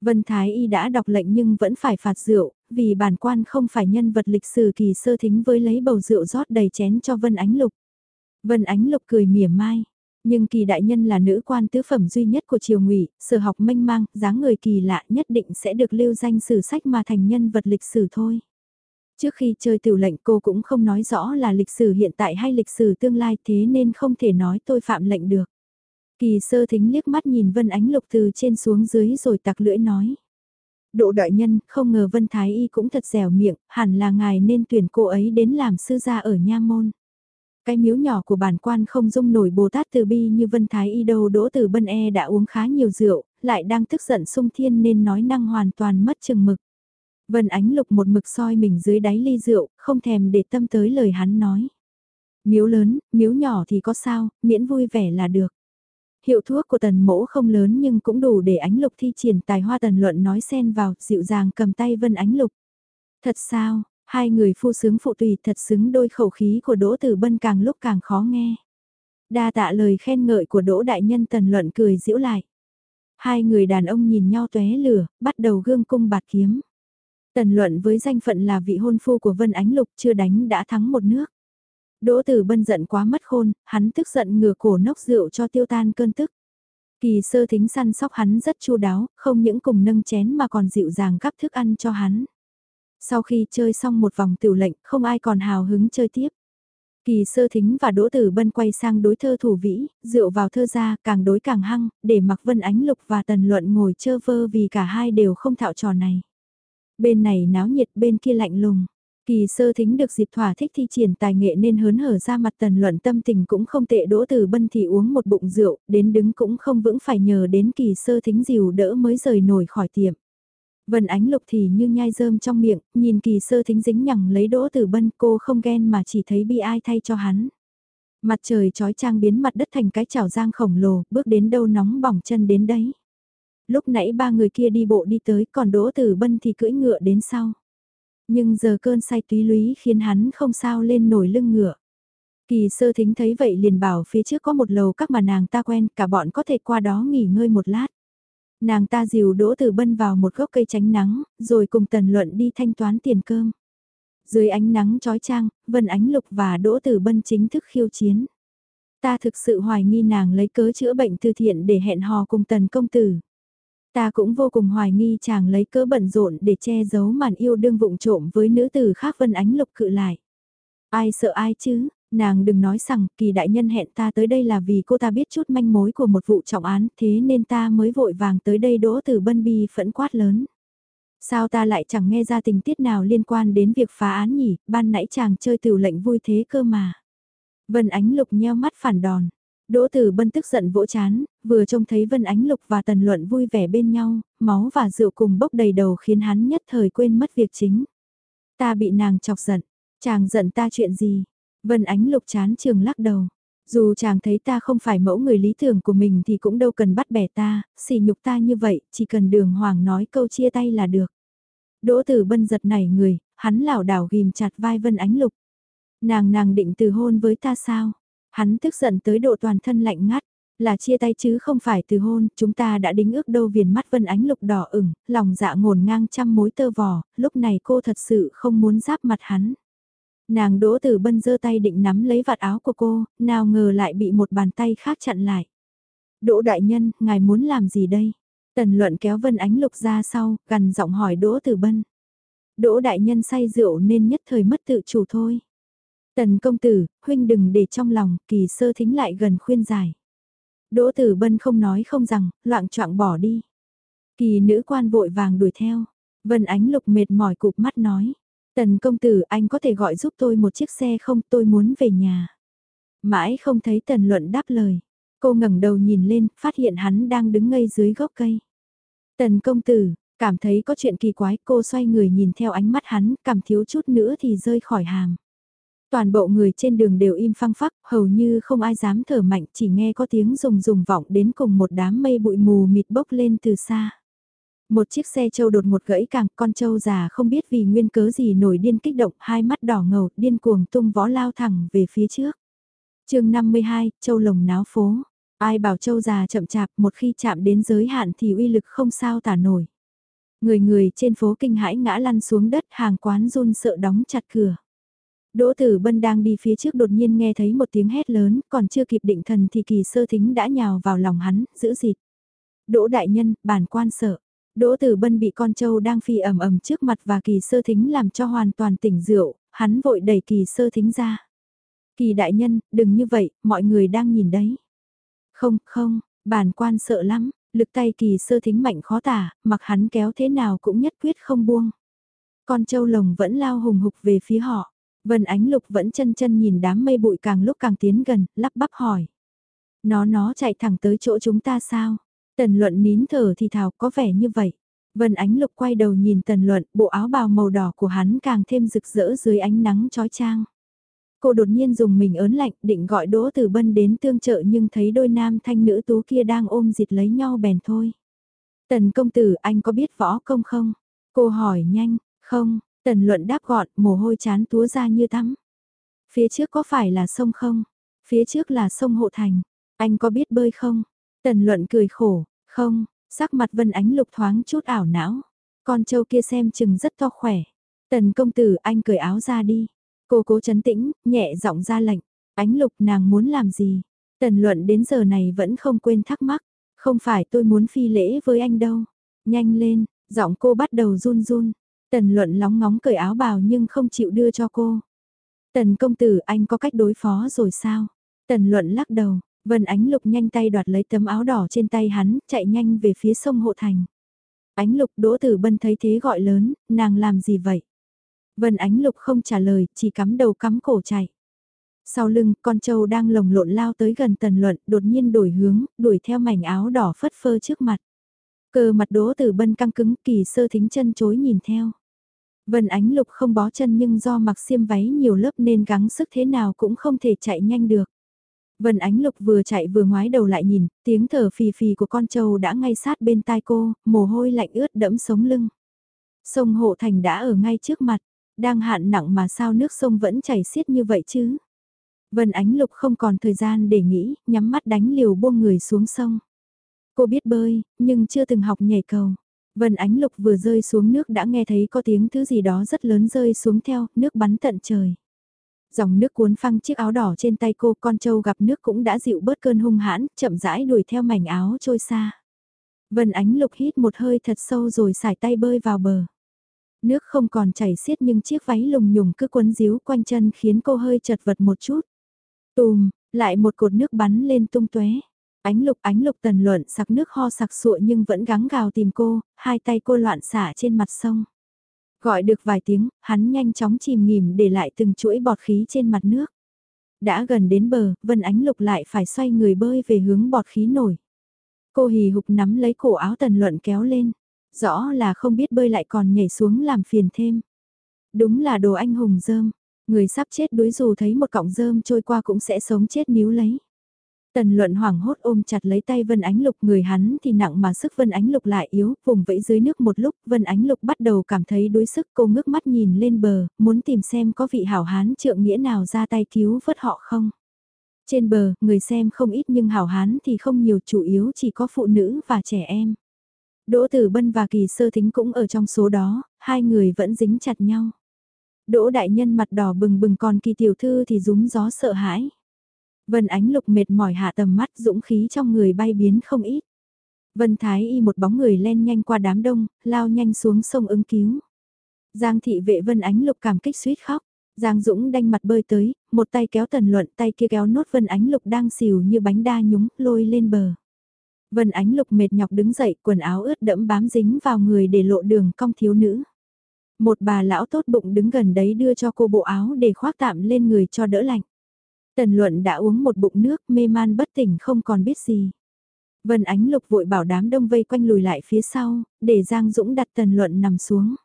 Vân Thái Y đã đọc lệnh nhưng vẫn phải phạt rượu, vì bản quan không phải nhân vật lịch sử kỳ sơ thính với lấy bầu rượu rót đầy chén cho Vân Ánh Lục. Vân Ánh Lục cười mỉa mai, nhưng kỳ đại nhân là nữ quan tứ phẩm duy nhất của triều ngụy, sở học mênh mang, dáng người kỳ lạ nhất định sẽ được lưu danh sử sách mà thành nhân vật lịch sử thôi. Trước khi chơi tiểu lệnh cô cũng không nói rõ là lịch sử hiện tại hay lịch sử tương lai thế nên không thể nói tôi phạm lệnh được. Kỳ sơ thính liếc mắt nhìn Vân Ánh Lục từ trên xuống dưới rồi tặc lưỡi nói. Độ đại nhân, không ngờ Vân Thái Y cũng thật dẻo miệng, hẳn là ngài nên tuyển cô ấy đến làm sư gia ở Nha Môn. Cái miếu nhỏ của bản quan không dung nổi Bồ Tát từ bi như Vân Thái Y đâu đỗ từ Bân E đã uống khá nhiều rượu, lại đang tức giận sung thiên nên nói năng hoàn toàn mất chừng mực. Vân Ánh Lục một mực soi mình dưới đáy ly rượu, không thèm để tâm tới lời hắn nói. Miếu lớn, miếu nhỏ thì có sao, miễn vui vẻ là được. Hiệu thuốc của tần mỗ không lớn nhưng cũng đủ để ánh lục thi triển tài hoa tần luận nói xen vào, dịu dàng cầm tay vân ánh lục. Thật sao, hai người phu sướng phụ tùy thật xứng đôi khẩu khí của Đỗ Tử Bân càng lúc càng khó nghe. Đa tạ lời khen ngợi của Đỗ Đại Nhân tần luận cười giễu lại. Hai người đàn ông nhìn nhau tóe lửa, bắt đầu gương cung bạt kiếm. Tần luận với danh phận là vị hôn phu của Vân Ánh Lục chưa đánh đã thắng một nước. Đỗ Tử Bân giận quá mất khôn, hắn tức giận ngửa cổ nốc rượu cho tiêu tan cơn tức. Kỳ sơ thính săn sóc hắn rất chu đáo, không những cùng nâng chén mà còn dịu dàng gắp thức ăn cho hắn. Sau khi chơi xong một vòng tiểu lệnh, không ai còn hào hứng chơi tiếp. Kỳ sơ thính và Đỗ Tử Bân quay sang đối thơ thủ vĩ, rượu vào thơ ra, càng đối càng hăng, để mặc Vân Ánh Lục và Tần Luận ngồi chơ vơ vì cả hai đều không thạo trò này. Bên này náo nhiệt bên kia lạnh lùng. Kỳ sơ thính được dịp thỏa thích thi triển tài nghệ nên hớn hở ra mặt tần luận tâm tình cũng không tệ đỗ từ bân thì uống một bụng rượu, đến đứng cũng không vững phải nhờ đến kỳ sơ thính dìu đỡ mới rời nổi khỏi tiệm. Vân ánh lục thì như nhai rơm trong miệng, nhìn kỳ sơ thính dính nhằng lấy đỗ từ bân cô không ghen mà chỉ thấy bi ai thay cho hắn. Mặt trời trói trang biến mặt đất thành cái chảo giang khổng lồ, bước đến đâu nóng bỏng chân đến đấy. Lúc nãy ba người kia đi bộ đi tới còn đỗ từ bân thì cưỡi ngựa đến sau. Nhưng giờ cơn say túy lúy khiến hắn không sao lên nổi lưng ngựa. Kỳ sơ thính thấy vậy liền bảo phía trước có một lầu các mà nàng ta quen, cả bọn có thể qua đó nghỉ ngơi một lát. Nàng ta dìu Đỗ Tử Bân vào một gốc cây tránh nắng, rồi cùng Tần Luận đi thanh toán tiền cơm. Dưới ánh nắng trói trang, Vân Ánh Lục và Đỗ Tử Bân chính thức khiêu chiến. Ta thực sự hoài nghi nàng lấy cớ chữa bệnh từ thiện để hẹn hò cùng Tần Công Tử. Ta cũng vô cùng hoài nghi chàng lấy cớ bận rộn để che giấu màn yêu đương vụng trộm với nữ tử khác Vân Ánh Lục cự lại. Ai sợ ai chứ, nàng đừng nói rằng kỳ đại nhân hẹn ta tới đây là vì cô ta biết chút manh mối của một vụ trọng án thế nên ta mới vội vàng tới đây đỗ từ bân bi phẫn quát lớn. Sao ta lại chẳng nghe ra tình tiết nào liên quan đến việc phá án nhỉ, ban nãy chàng chơi tiểu lệnh vui thế cơ mà. Vân Ánh Lục nheo mắt phản đòn. Đỗ Tử Bân tức giận vỗ chán, vừa trông thấy Vân Ánh Lục và Tần Luận vui vẻ bên nhau, máu và rượu cùng bốc đầy đầu khiến hắn nhất thời quên mất việc chính. Ta bị nàng chọc giận, chàng giận ta chuyện gì? Vân Ánh Lục chán trường lắc đầu. Dù chàng thấy ta không phải mẫu người lý tưởng của mình thì cũng đâu cần bắt bẻ ta, xỉ nhục ta như vậy, chỉ cần đường hoàng nói câu chia tay là được. Đỗ Tử Bân giật nảy người, hắn lảo đảo ghim chặt vai Vân Ánh Lục. Nàng nàng định từ hôn với ta sao? Hắn tức giận tới độ toàn thân lạnh ngắt, là chia tay chứ không phải từ hôn, chúng ta đã đính ước đâu viền mắt vân ánh lục đỏ ửng, lòng dạ ngổn ngang trăm mối tơ vò, lúc này cô thật sự không muốn giáp mặt hắn. Nàng đỗ tử bân giơ tay định nắm lấy vạt áo của cô, nào ngờ lại bị một bàn tay khác chặn lại. Đỗ đại nhân, ngài muốn làm gì đây? Tần luận kéo vân ánh lục ra sau, gần giọng hỏi đỗ tử bân. Đỗ đại nhân say rượu nên nhất thời mất tự chủ thôi. Tần công tử, huynh đừng để trong lòng, kỳ sơ thính lại gần khuyên giải. Đỗ tử bân không nói không rằng, loạn trọng bỏ đi. Kỳ nữ quan vội vàng đuổi theo. Vân ánh lục mệt mỏi cụp mắt nói. Tần công tử anh có thể gọi giúp tôi một chiếc xe không tôi muốn về nhà. Mãi không thấy tần luận đáp lời. Cô ngẩng đầu nhìn lên, phát hiện hắn đang đứng ngây dưới gốc cây. Tần công tử, cảm thấy có chuyện kỳ quái, cô xoay người nhìn theo ánh mắt hắn, cảm thiếu chút nữa thì rơi khỏi hàng. Toàn bộ người trên đường đều im phăng phắc, hầu như không ai dám thở mạnh, chỉ nghe có tiếng rùng rùng vọng đến cùng một đám mây bụi mù mịt bốc lên từ xa. Một chiếc xe trâu đột một gãy càng, con trâu già không biết vì nguyên cớ gì nổi điên kích động, hai mắt đỏ ngầu, điên cuồng tung võ lao thẳng về phía trước. chương 52, trâu lồng náo phố. Ai bảo trâu già chậm chạp, một khi chạm đến giới hạn thì uy lực không sao tả nổi. Người người trên phố kinh hãi ngã lăn xuống đất hàng quán run sợ đóng chặt cửa. Đỗ Tử Bân đang đi phía trước đột nhiên nghe thấy một tiếng hét lớn, còn chưa kịp định thần thì kỳ sơ thính đã nhào vào lòng hắn, giữ dịt. Đỗ Đại Nhân, bản quan sợ. Đỗ Tử Bân bị con trâu đang phi ẩm ẩm trước mặt và kỳ sơ thính làm cho hoàn toàn tỉnh rượu, hắn vội đẩy kỳ sơ thính ra. Kỳ đại nhân, đừng như vậy, mọi người đang nhìn đấy. Không, không, bản quan sợ lắm, lực tay kỳ sơ thính mạnh khó tả, mặc hắn kéo thế nào cũng nhất quyết không buông. Con trâu lồng vẫn lao hùng hục về phía họ. Vân Ánh Lục vẫn chân chân nhìn đám mây bụi càng lúc càng tiến gần, lắp bắp hỏi. Nó nó chạy thẳng tới chỗ chúng ta sao? Tần luận nín thở thì thào có vẻ như vậy. Vân Ánh Lục quay đầu nhìn tần luận, bộ áo bào màu đỏ của hắn càng thêm rực rỡ dưới ánh nắng chói chang. Cô đột nhiên dùng mình ớn lạnh định gọi Đỗ Tử Bân đến tương trợ nhưng thấy đôi nam thanh nữ tú kia đang ôm dịt lấy nhau bèn thôi. Tần công tử anh có biết võ công không? Cô hỏi nhanh, không, tần luận đáp gọn mồ hôi chán túa ra như tắm. Phía trước có phải là sông không? Phía trước là sông Hộ Thành. Anh có biết bơi không? Tần luận cười khổ, không, sắc mặt Vân Ánh Lục thoáng chút ảo não. Con trâu kia xem chừng rất to khỏe. Tần công tử anh cởi áo ra đi. Cô cố chấn tĩnh, nhẹ giọng ra lệnh. Ánh Lục nàng muốn làm gì? Tần luận đến giờ này vẫn không quên thắc mắc. Không phải tôi muốn phi lễ với anh đâu. Nhanh lên, giọng cô bắt đầu run run. Tần luận lóng ngóng cởi áo bào nhưng không chịu đưa cho cô. Tần công tử anh có cách đối phó rồi sao? Tần luận lắc đầu, Vân Ánh Lục nhanh tay đoạt lấy tấm áo đỏ trên tay hắn, chạy nhanh về phía sông Hộ Thành. Ánh Lục Đỗ Tử Bân thấy thế gọi lớn, nàng làm gì vậy? Vân Ánh Lục không trả lời, chỉ cắm đầu cắm cổ chạy. Sau lưng, con trâu đang lồng lộn lao tới gần tần luận, đột nhiên đổi hướng, đuổi theo mảnh áo đỏ phất phơ trước mặt. Cờ mặt Đỗ Tử Bân căng cứng, kỳ sơ thính chân chối nhìn theo. Vân Ánh Lục không bó chân nhưng do mặc xiêm váy nhiều lớp nên gắng sức thế nào cũng không thể chạy nhanh được. Vân Ánh Lục vừa chạy vừa ngoái đầu lại nhìn, tiếng thở phì phì của con trâu đã ngay sát bên tai cô, mồ hôi lạnh ướt đẫm sống lưng. Sông Hộ Thành đã ở ngay trước mặt, đang hạn nặng mà sao nước sông vẫn chảy xiết như vậy chứ? Vân Ánh Lục không còn thời gian để nghĩ, nhắm mắt đánh liều buông người xuống sông. Cô biết bơi, nhưng chưa từng học nhảy cầu. Vân Ánh Lục vừa rơi xuống nước đã nghe thấy có tiếng thứ gì đó rất lớn rơi xuống theo, nước bắn tận trời. Dòng nước cuốn phăng chiếc áo đỏ trên tay cô, con trâu gặp nước cũng đã dịu bớt cơn hung hãn, chậm rãi đuổi theo mảnh áo trôi xa. Vân Ánh Lục hít một hơi thật sâu rồi xải tay bơi vào bờ. Nước không còn chảy xiết nhưng chiếc váy lùng nhùng cứ quấn díu quanh chân khiến cô hơi chật vật một chút. Tùm, lại một cột nước bắn lên tung tóe. Ánh lục ánh lục tần luận sặc nước ho sặc sụa nhưng vẫn gắng gào tìm cô, hai tay cô loạn xả trên mặt sông. Gọi được vài tiếng, hắn nhanh chóng chìm nghỉm để lại từng chuỗi bọt khí trên mặt nước. Đã gần đến bờ, Vân Ánh Lục lại phải xoay người bơi về hướng bọt khí nổi. Cô hì hục nắm lấy cổ áo tần luận kéo lên. Rõ là không biết bơi lại còn nhảy xuống làm phiền thêm. Đúng là đồ anh hùng dơm. Người sắp chết đuối dù thấy một cọng dơm trôi qua cũng sẽ sống chết níu lấy. Tần luận hoảng hốt ôm chặt lấy tay Vân Ánh Lục người hắn thì nặng mà sức Vân Ánh Lục lại yếu, vùng vẫy dưới nước một lúc, Vân Ánh Lục bắt đầu cảm thấy đuối sức cô ngước mắt nhìn lên bờ, muốn tìm xem có vị hảo hán trượng nghĩa nào ra tay cứu vớt họ không. Trên bờ, người xem không ít nhưng hảo hán thì không nhiều chủ yếu chỉ có phụ nữ và trẻ em. Đỗ Tử Bân và Kỳ Sơ Thính cũng ở trong số đó, hai người vẫn dính chặt nhau. Đỗ Đại Nhân mặt đỏ bừng bừng còn Kỳ Tiểu Thư thì rúm gió sợ hãi. Vân Ánh Lục mệt mỏi hạ tầm mắt dũng khí trong người bay biến không ít. Vân Thái y một bóng người len nhanh qua đám đông, lao nhanh xuống sông ứng cứu. Giang thị vệ Vân Ánh Lục cảm kích suýt khóc. Giang Dũng đanh mặt bơi tới, một tay kéo tần luận tay kia kéo nốt Vân Ánh Lục đang xỉu như bánh đa nhúng, lôi lên bờ. Vân Ánh Lục mệt nhọc đứng dậy, quần áo ướt đẫm bám dính vào người để lộ đường cong thiếu nữ. Một bà lão tốt bụng đứng gần đấy đưa cho cô bộ áo để khoác tạm lên người cho đỡ lạnh. Tần luận đã uống một bụng nước mê man bất tỉnh không còn biết gì. Vân Ánh Lục vội bảo đám đông vây quanh lùi lại phía sau, để Giang Dũng đặt Tần Luận nằm xuống.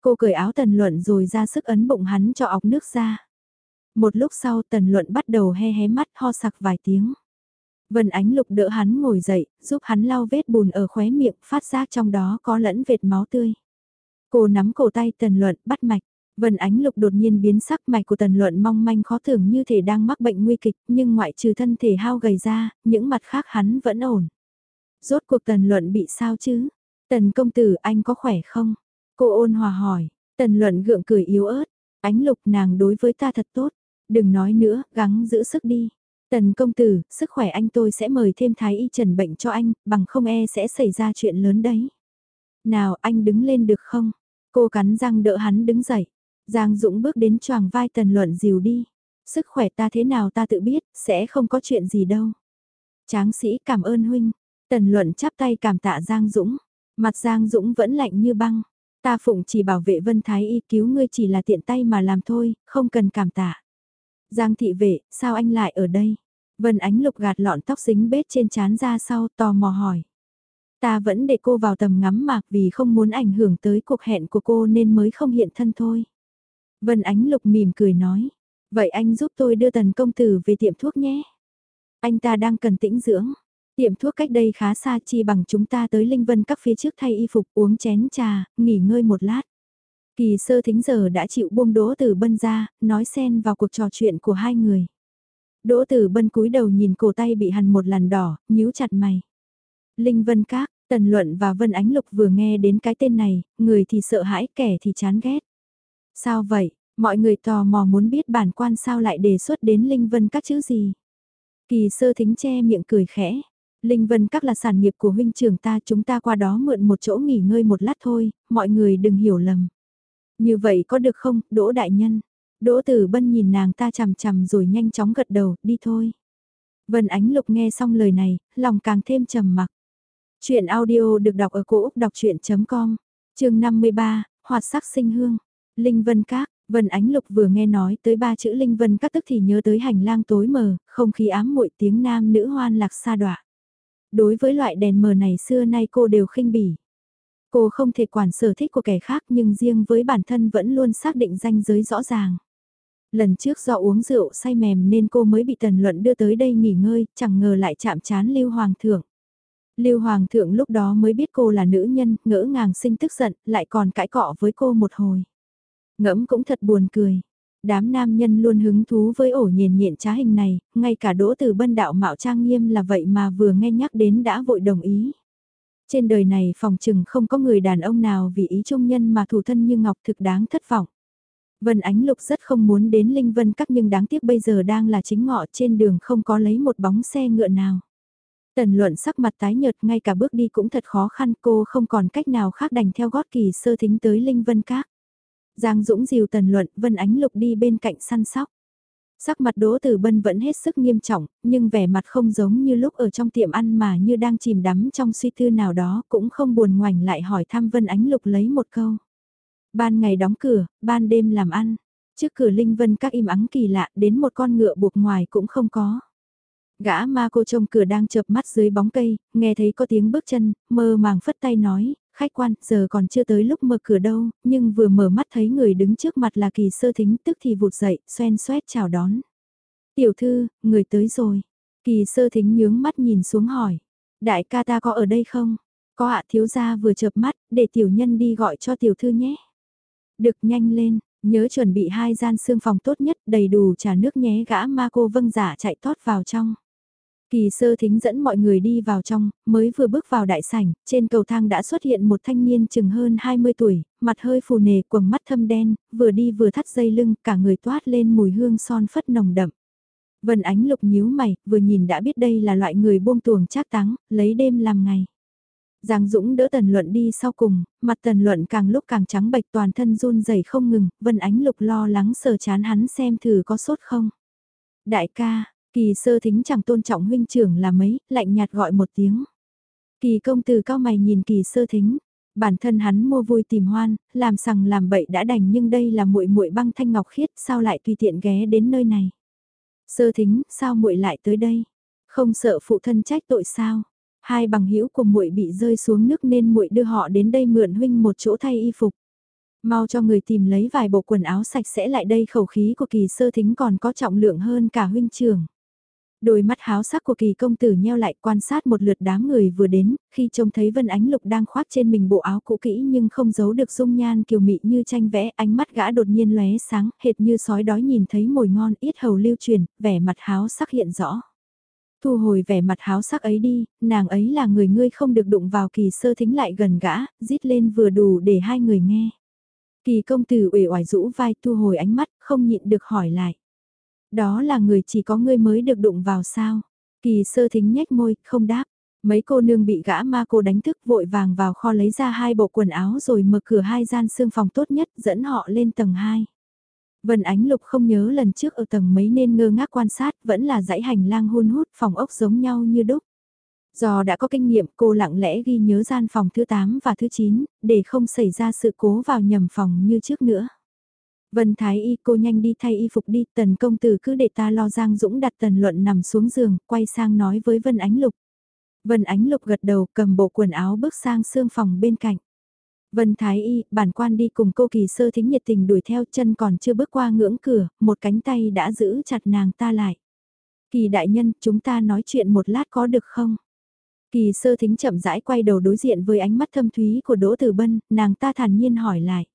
Cô cởi áo Tần Luận rồi ra sức ấn bụng hắn cho ọc nước ra. Một lúc sau Tần Luận bắt đầu he hé mắt ho sặc vài tiếng. Vân Ánh Lục đỡ hắn ngồi dậy, giúp hắn lau vết bùn ở khóe miệng, phát giác trong đó có lẫn vệt máu tươi. Cô nắm cổ tay Tần Luận, bắt mạch. Vân Ánh Lục đột nhiên biến sắc mạch của Tần Luận mong manh khó tưởng như thể đang mắc bệnh nguy kịch, nhưng ngoại trừ thân thể hao gầy ra, những mặt khác hắn vẫn ổn. Rốt cuộc Tần Luận bị sao chứ? Tần công tử anh có khỏe không? Cô ôn hòa hỏi, Tần Luận gượng cười yếu ớt, Ánh Lục nàng đối với ta thật tốt, đừng nói nữa, gắng giữ sức đi. Tần công tử, sức khỏe anh tôi sẽ mời thêm thái y trần bệnh cho anh, bằng không e sẽ xảy ra chuyện lớn đấy. Nào anh đứng lên được không? Cô cắn răng đỡ hắn đứng dậy. Giang Dũng bước đến choàng vai Tần Luận dìu đi. Sức khỏe ta thế nào ta tự biết, sẽ không có chuyện gì đâu. Tráng sĩ cảm ơn huynh. Tần Luận chắp tay cảm tạ Giang Dũng. Mặt Giang Dũng vẫn lạnh như băng. Ta phụng chỉ bảo vệ Vân Thái y cứu ngươi chỉ là tiện tay mà làm thôi, không cần cảm tạ. Giang thị vệ, sao anh lại ở đây? Vân Ánh Lục gạt lọn tóc dính bết trên trán ra sau tò mò hỏi. Ta vẫn để cô vào tầm ngắm mạc vì không muốn ảnh hưởng tới cuộc hẹn của cô nên mới không hiện thân thôi. Vân Ánh Lục mỉm cười nói. Vậy anh giúp tôi đưa tần công tử về tiệm thuốc nhé. Anh ta đang cần tĩnh dưỡng. Tiệm thuốc cách đây khá xa chi bằng chúng ta tới Linh Vân các phía trước thay y phục uống chén trà, nghỉ ngơi một lát. Kỳ sơ thính giờ đã chịu buông Đỗ Tử Bân ra, nói xen vào cuộc trò chuyện của hai người. Đỗ Tử Bân cúi đầu nhìn cổ tay bị hằn một làn đỏ, nhíu chặt mày. Linh Vân Các, Tần Luận và Vân Ánh Lục vừa nghe đến cái tên này, người thì sợ hãi, kẻ thì chán ghét. Sao vậy, mọi người tò mò muốn biết bản quan sao lại đề xuất đến Linh Vân Các chữ gì? Kỳ sơ thính che miệng cười khẽ. Linh Vân Các là sản nghiệp của huynh trưởng ta chúng ta qua đó mượn một chỗ nghỉ ngơi một lát thôi, mọi người đừng hiểu lầm. Như vậy có được không, Đỗ Đại Nhân? Đỗ Tử Bân nhìn nàng ta chằm chằm rồi nhanh chóng gật đầu, đi thôi. Vân Ánh Lục nghe xong lời này, lòng càng thêm trầm mặc. Chuyện audio được đọc ở cổ Úc đọc chuyện.com, trường 53, hoạt sắc sinh hương, Linh Vân Các. Vân Ánh Lục vừa nghe nói tới ba chữ Linh Vân Các tức thì nhớ tới hành lang tối mờ, không khí ám muội tiếng nam nữ hoan lạc xa đọa. Đối với loại đèn mờ này xưa nay cô đều khinh bỉ. Cô không thể quản sở thích của kẻ khác nhưng riêng với bản thân vẫn luôn xác định ranh giới rõ ràng. Lần trước do uống rượu say mềm nên cô mới bị Tần Luận đưa tới đây nghỉ ngơi, chẳng ngờ lại chạm chán Lưu Hoàng thượng. Lưu Hoàng thượng lúc đó mới biết cô là nữ nhân, ngỡ ngàng sinh tức giận, lại còn cãi cọ với cô một hồi. Ngẫm cũng thật buồn cười. Đám nam nhân luôn hứng thú với ổ nhền nhện trá hình này, ngay cả đỗ từ bân đạo mạo trang nghiêm là vậy mà vừa nghe nhắc đến đã vội đồng ý. Trên đời này phòng chừng không có người đàn ông nào vì ý trung nhân mà thủ thân như Ngọc thực đáng thất vọng. Vân Ánh Lục rất không muốn đến Linh Vân Các nhưng đáng tiếc bây giờ đang là chính ngọ trên đường không có lấy một bóng xe ngựa nào. Tần luận sắc mặt tái nhợt ngay cả bước đi cũng thật khó khăn cô không còn cách nào khác đành theo gót kỳ sơ thính tới Linh Vân Các. Giang Dũng dìu Tần luận Vân Ánh Lục đi bên cạnh săn sóc. Sắc mặt Đỗ Tử Bân vẫn hết sức nghiêm trọng, nhưng vẻ mặt không giống như lúc ở trong tiệm ăn mà như đang chìm đắm trong suy tư nào đó, cũng không buồn ngoảnh lại hỏi thăm Vân Ánh Lục lấy một câu. Ban ngày đóng cửa, ban đêm làm ăn. Trước cửa Linh Vân các im ắng kỳ lạ, đến một con ngựa buộc ngoài cũng không có. Gã ma cô trông cửa đang chợp mắt dưới bóng cây, nghe thấy có tiếng bước chân, mơ màng phất tay nói, khách quan, giờ còn chưa tới lúc mở cửa đâu, nhưng vừa mở mắt thấy người đứng trước mặt là kỳ sơ thính tức thì vụt dậy, xoen xoét chào đón. Tiểu thư, người tới rồi. Kỳ sơ thính nhướng mắt nhìn xuống hỏi. Đại ca ta có ở đây không? Có ạ thiếu gia vừa chợp mắt, để tiểu nhân đi gọi cho tiểu thư nhé. Được nhanh lên, nhớ chuẩn bị hai gian xương phòng tốt nhất đầy đủ trà nước nhé gã ma cô vâng giả chạy tót vào trong. Kỳ sơ thính dẫn mọi người đi vào trong, mới vừa bước vào đại sảnh, trên cầu thang đã xuất hiện một thanh niên chừng hơn 20 tuổi, mặt hơi phù nề quầng mắt thâm đen, vừa đi vừa thắt dây lưng, cả người toát lên mùi hương son phất nồng đậm. Vân ánh lục nhíu mày, vừa nhìn đã biết đây là loại người buông tuồng trác táng, lấy đêm làm ngày. Giang Dũng đỡ Tần Luận đi sau cùng, mặt Tần Luận càng lúc càng trắng bệch toàn thân run rẩy không ngừng, Vân Ánh Lục lo lắng sờ chán hắn xem thử có sốt không. Đại ca, Kỳ sơ thính chẳng tôn trọng huynh trưởng là mấy, lạnh nhạt gọi một tiếng. Kỳ công tử cao mày nhìn kỳ sơ thính, bản thân hắn mua vui tìm hoan, làm sằng làm bậy đã đành nhưng đây là muội muội băng thanh ngọc khiết, sao lại tùy tiện ghé đến nơi này. Sơ thính, sao muội lại tới đây? Không sợ phụ thân trách tội sao? Hai bằng hữu của muội bị rơi xuống nước nên muội đưa họ đến đây mượn huynh một chỗ thay y phục. Mau cho người tìm lấy vài bộ quần áo sạch sẽ lại đây khẩu khí của kỳ sơ thính còn có trọng lượng hơn cả huynh trưởng. Đôi mắt háo sắc của kỳ công tử nheo lại quan sát một lượt đám người vừa đến, khi trông thấy Vân Ánh Lục đang khoác trên mình bộ áo cũ kỹ nhưng không giấu được dung nhan kiều mị như tranh vẽ, ánh mắt gã đột nhiên lóe sáng, hệt như sói đói nhìn thấy mồi ngon ít hầu lưu truyền, vẻ mặt háo sắc hiện rõ. Thu hồi vẻ mặt háo sắc ấy đi, nàng ấy là người ngươi không được đụng vào kỳ sơ thính lại gần gã, rít lên vừa đủ để hai người nghe. Kỳ công tử uể oải rũ vai thu hồi ánh mắt, không nhịn được hỏi lại. Đó là người chỉ có ngươi mới được đụng vào sao? Kỳ sơ thính nhếch môi, không đáp. Mấy cô nương bị gã ma cô đánh thức vội vàng vào kho lấy ra hai bộ quần áo rồi mở cửa hai gian xương phòng tốt nhất dẫn họ lên tầng 2. Vân Ánh Lục không nhớ lần trước ở tầng mấy nên ngơ ngác quan sát, vẫn là dãy hành lang hun hút phòng ốc giống nhau như đúc. Do đã có kinh nghiệm cô lặng lẽ ghi nhớ gian phòng thứ 8 và thứ 9, để không xảy ra sự cố vào nhầm phòng như trước nữa. Vân Thái Y cô nhanh đi thay y phục đi, tần công tử cứ để ta lo Giang Dũng đặt tần luận nằm xuống giường, quay sang nói với Vân Ánh Lục. Vân Ánh Lục gật đầu cầm bộ quần áo bước sang xương phòng bên cạnh. Vân Thái Y, bản quan đi cùng cô kỳ sơ thính nhiệt tình đuổi theo chân còn chưa bước qua ngưỡng cửa, một cánh tay đã giữ chặt nàng ta lại. Kỳ đại nhân, chúng ta nói chuyện một lát có được không? Kỳ sơ thính chậm rãi quay đầu đối diện với ánh mắt thâm thúy của Đỗ Tử Bân, nàng ta thản nhiên hỏi lại.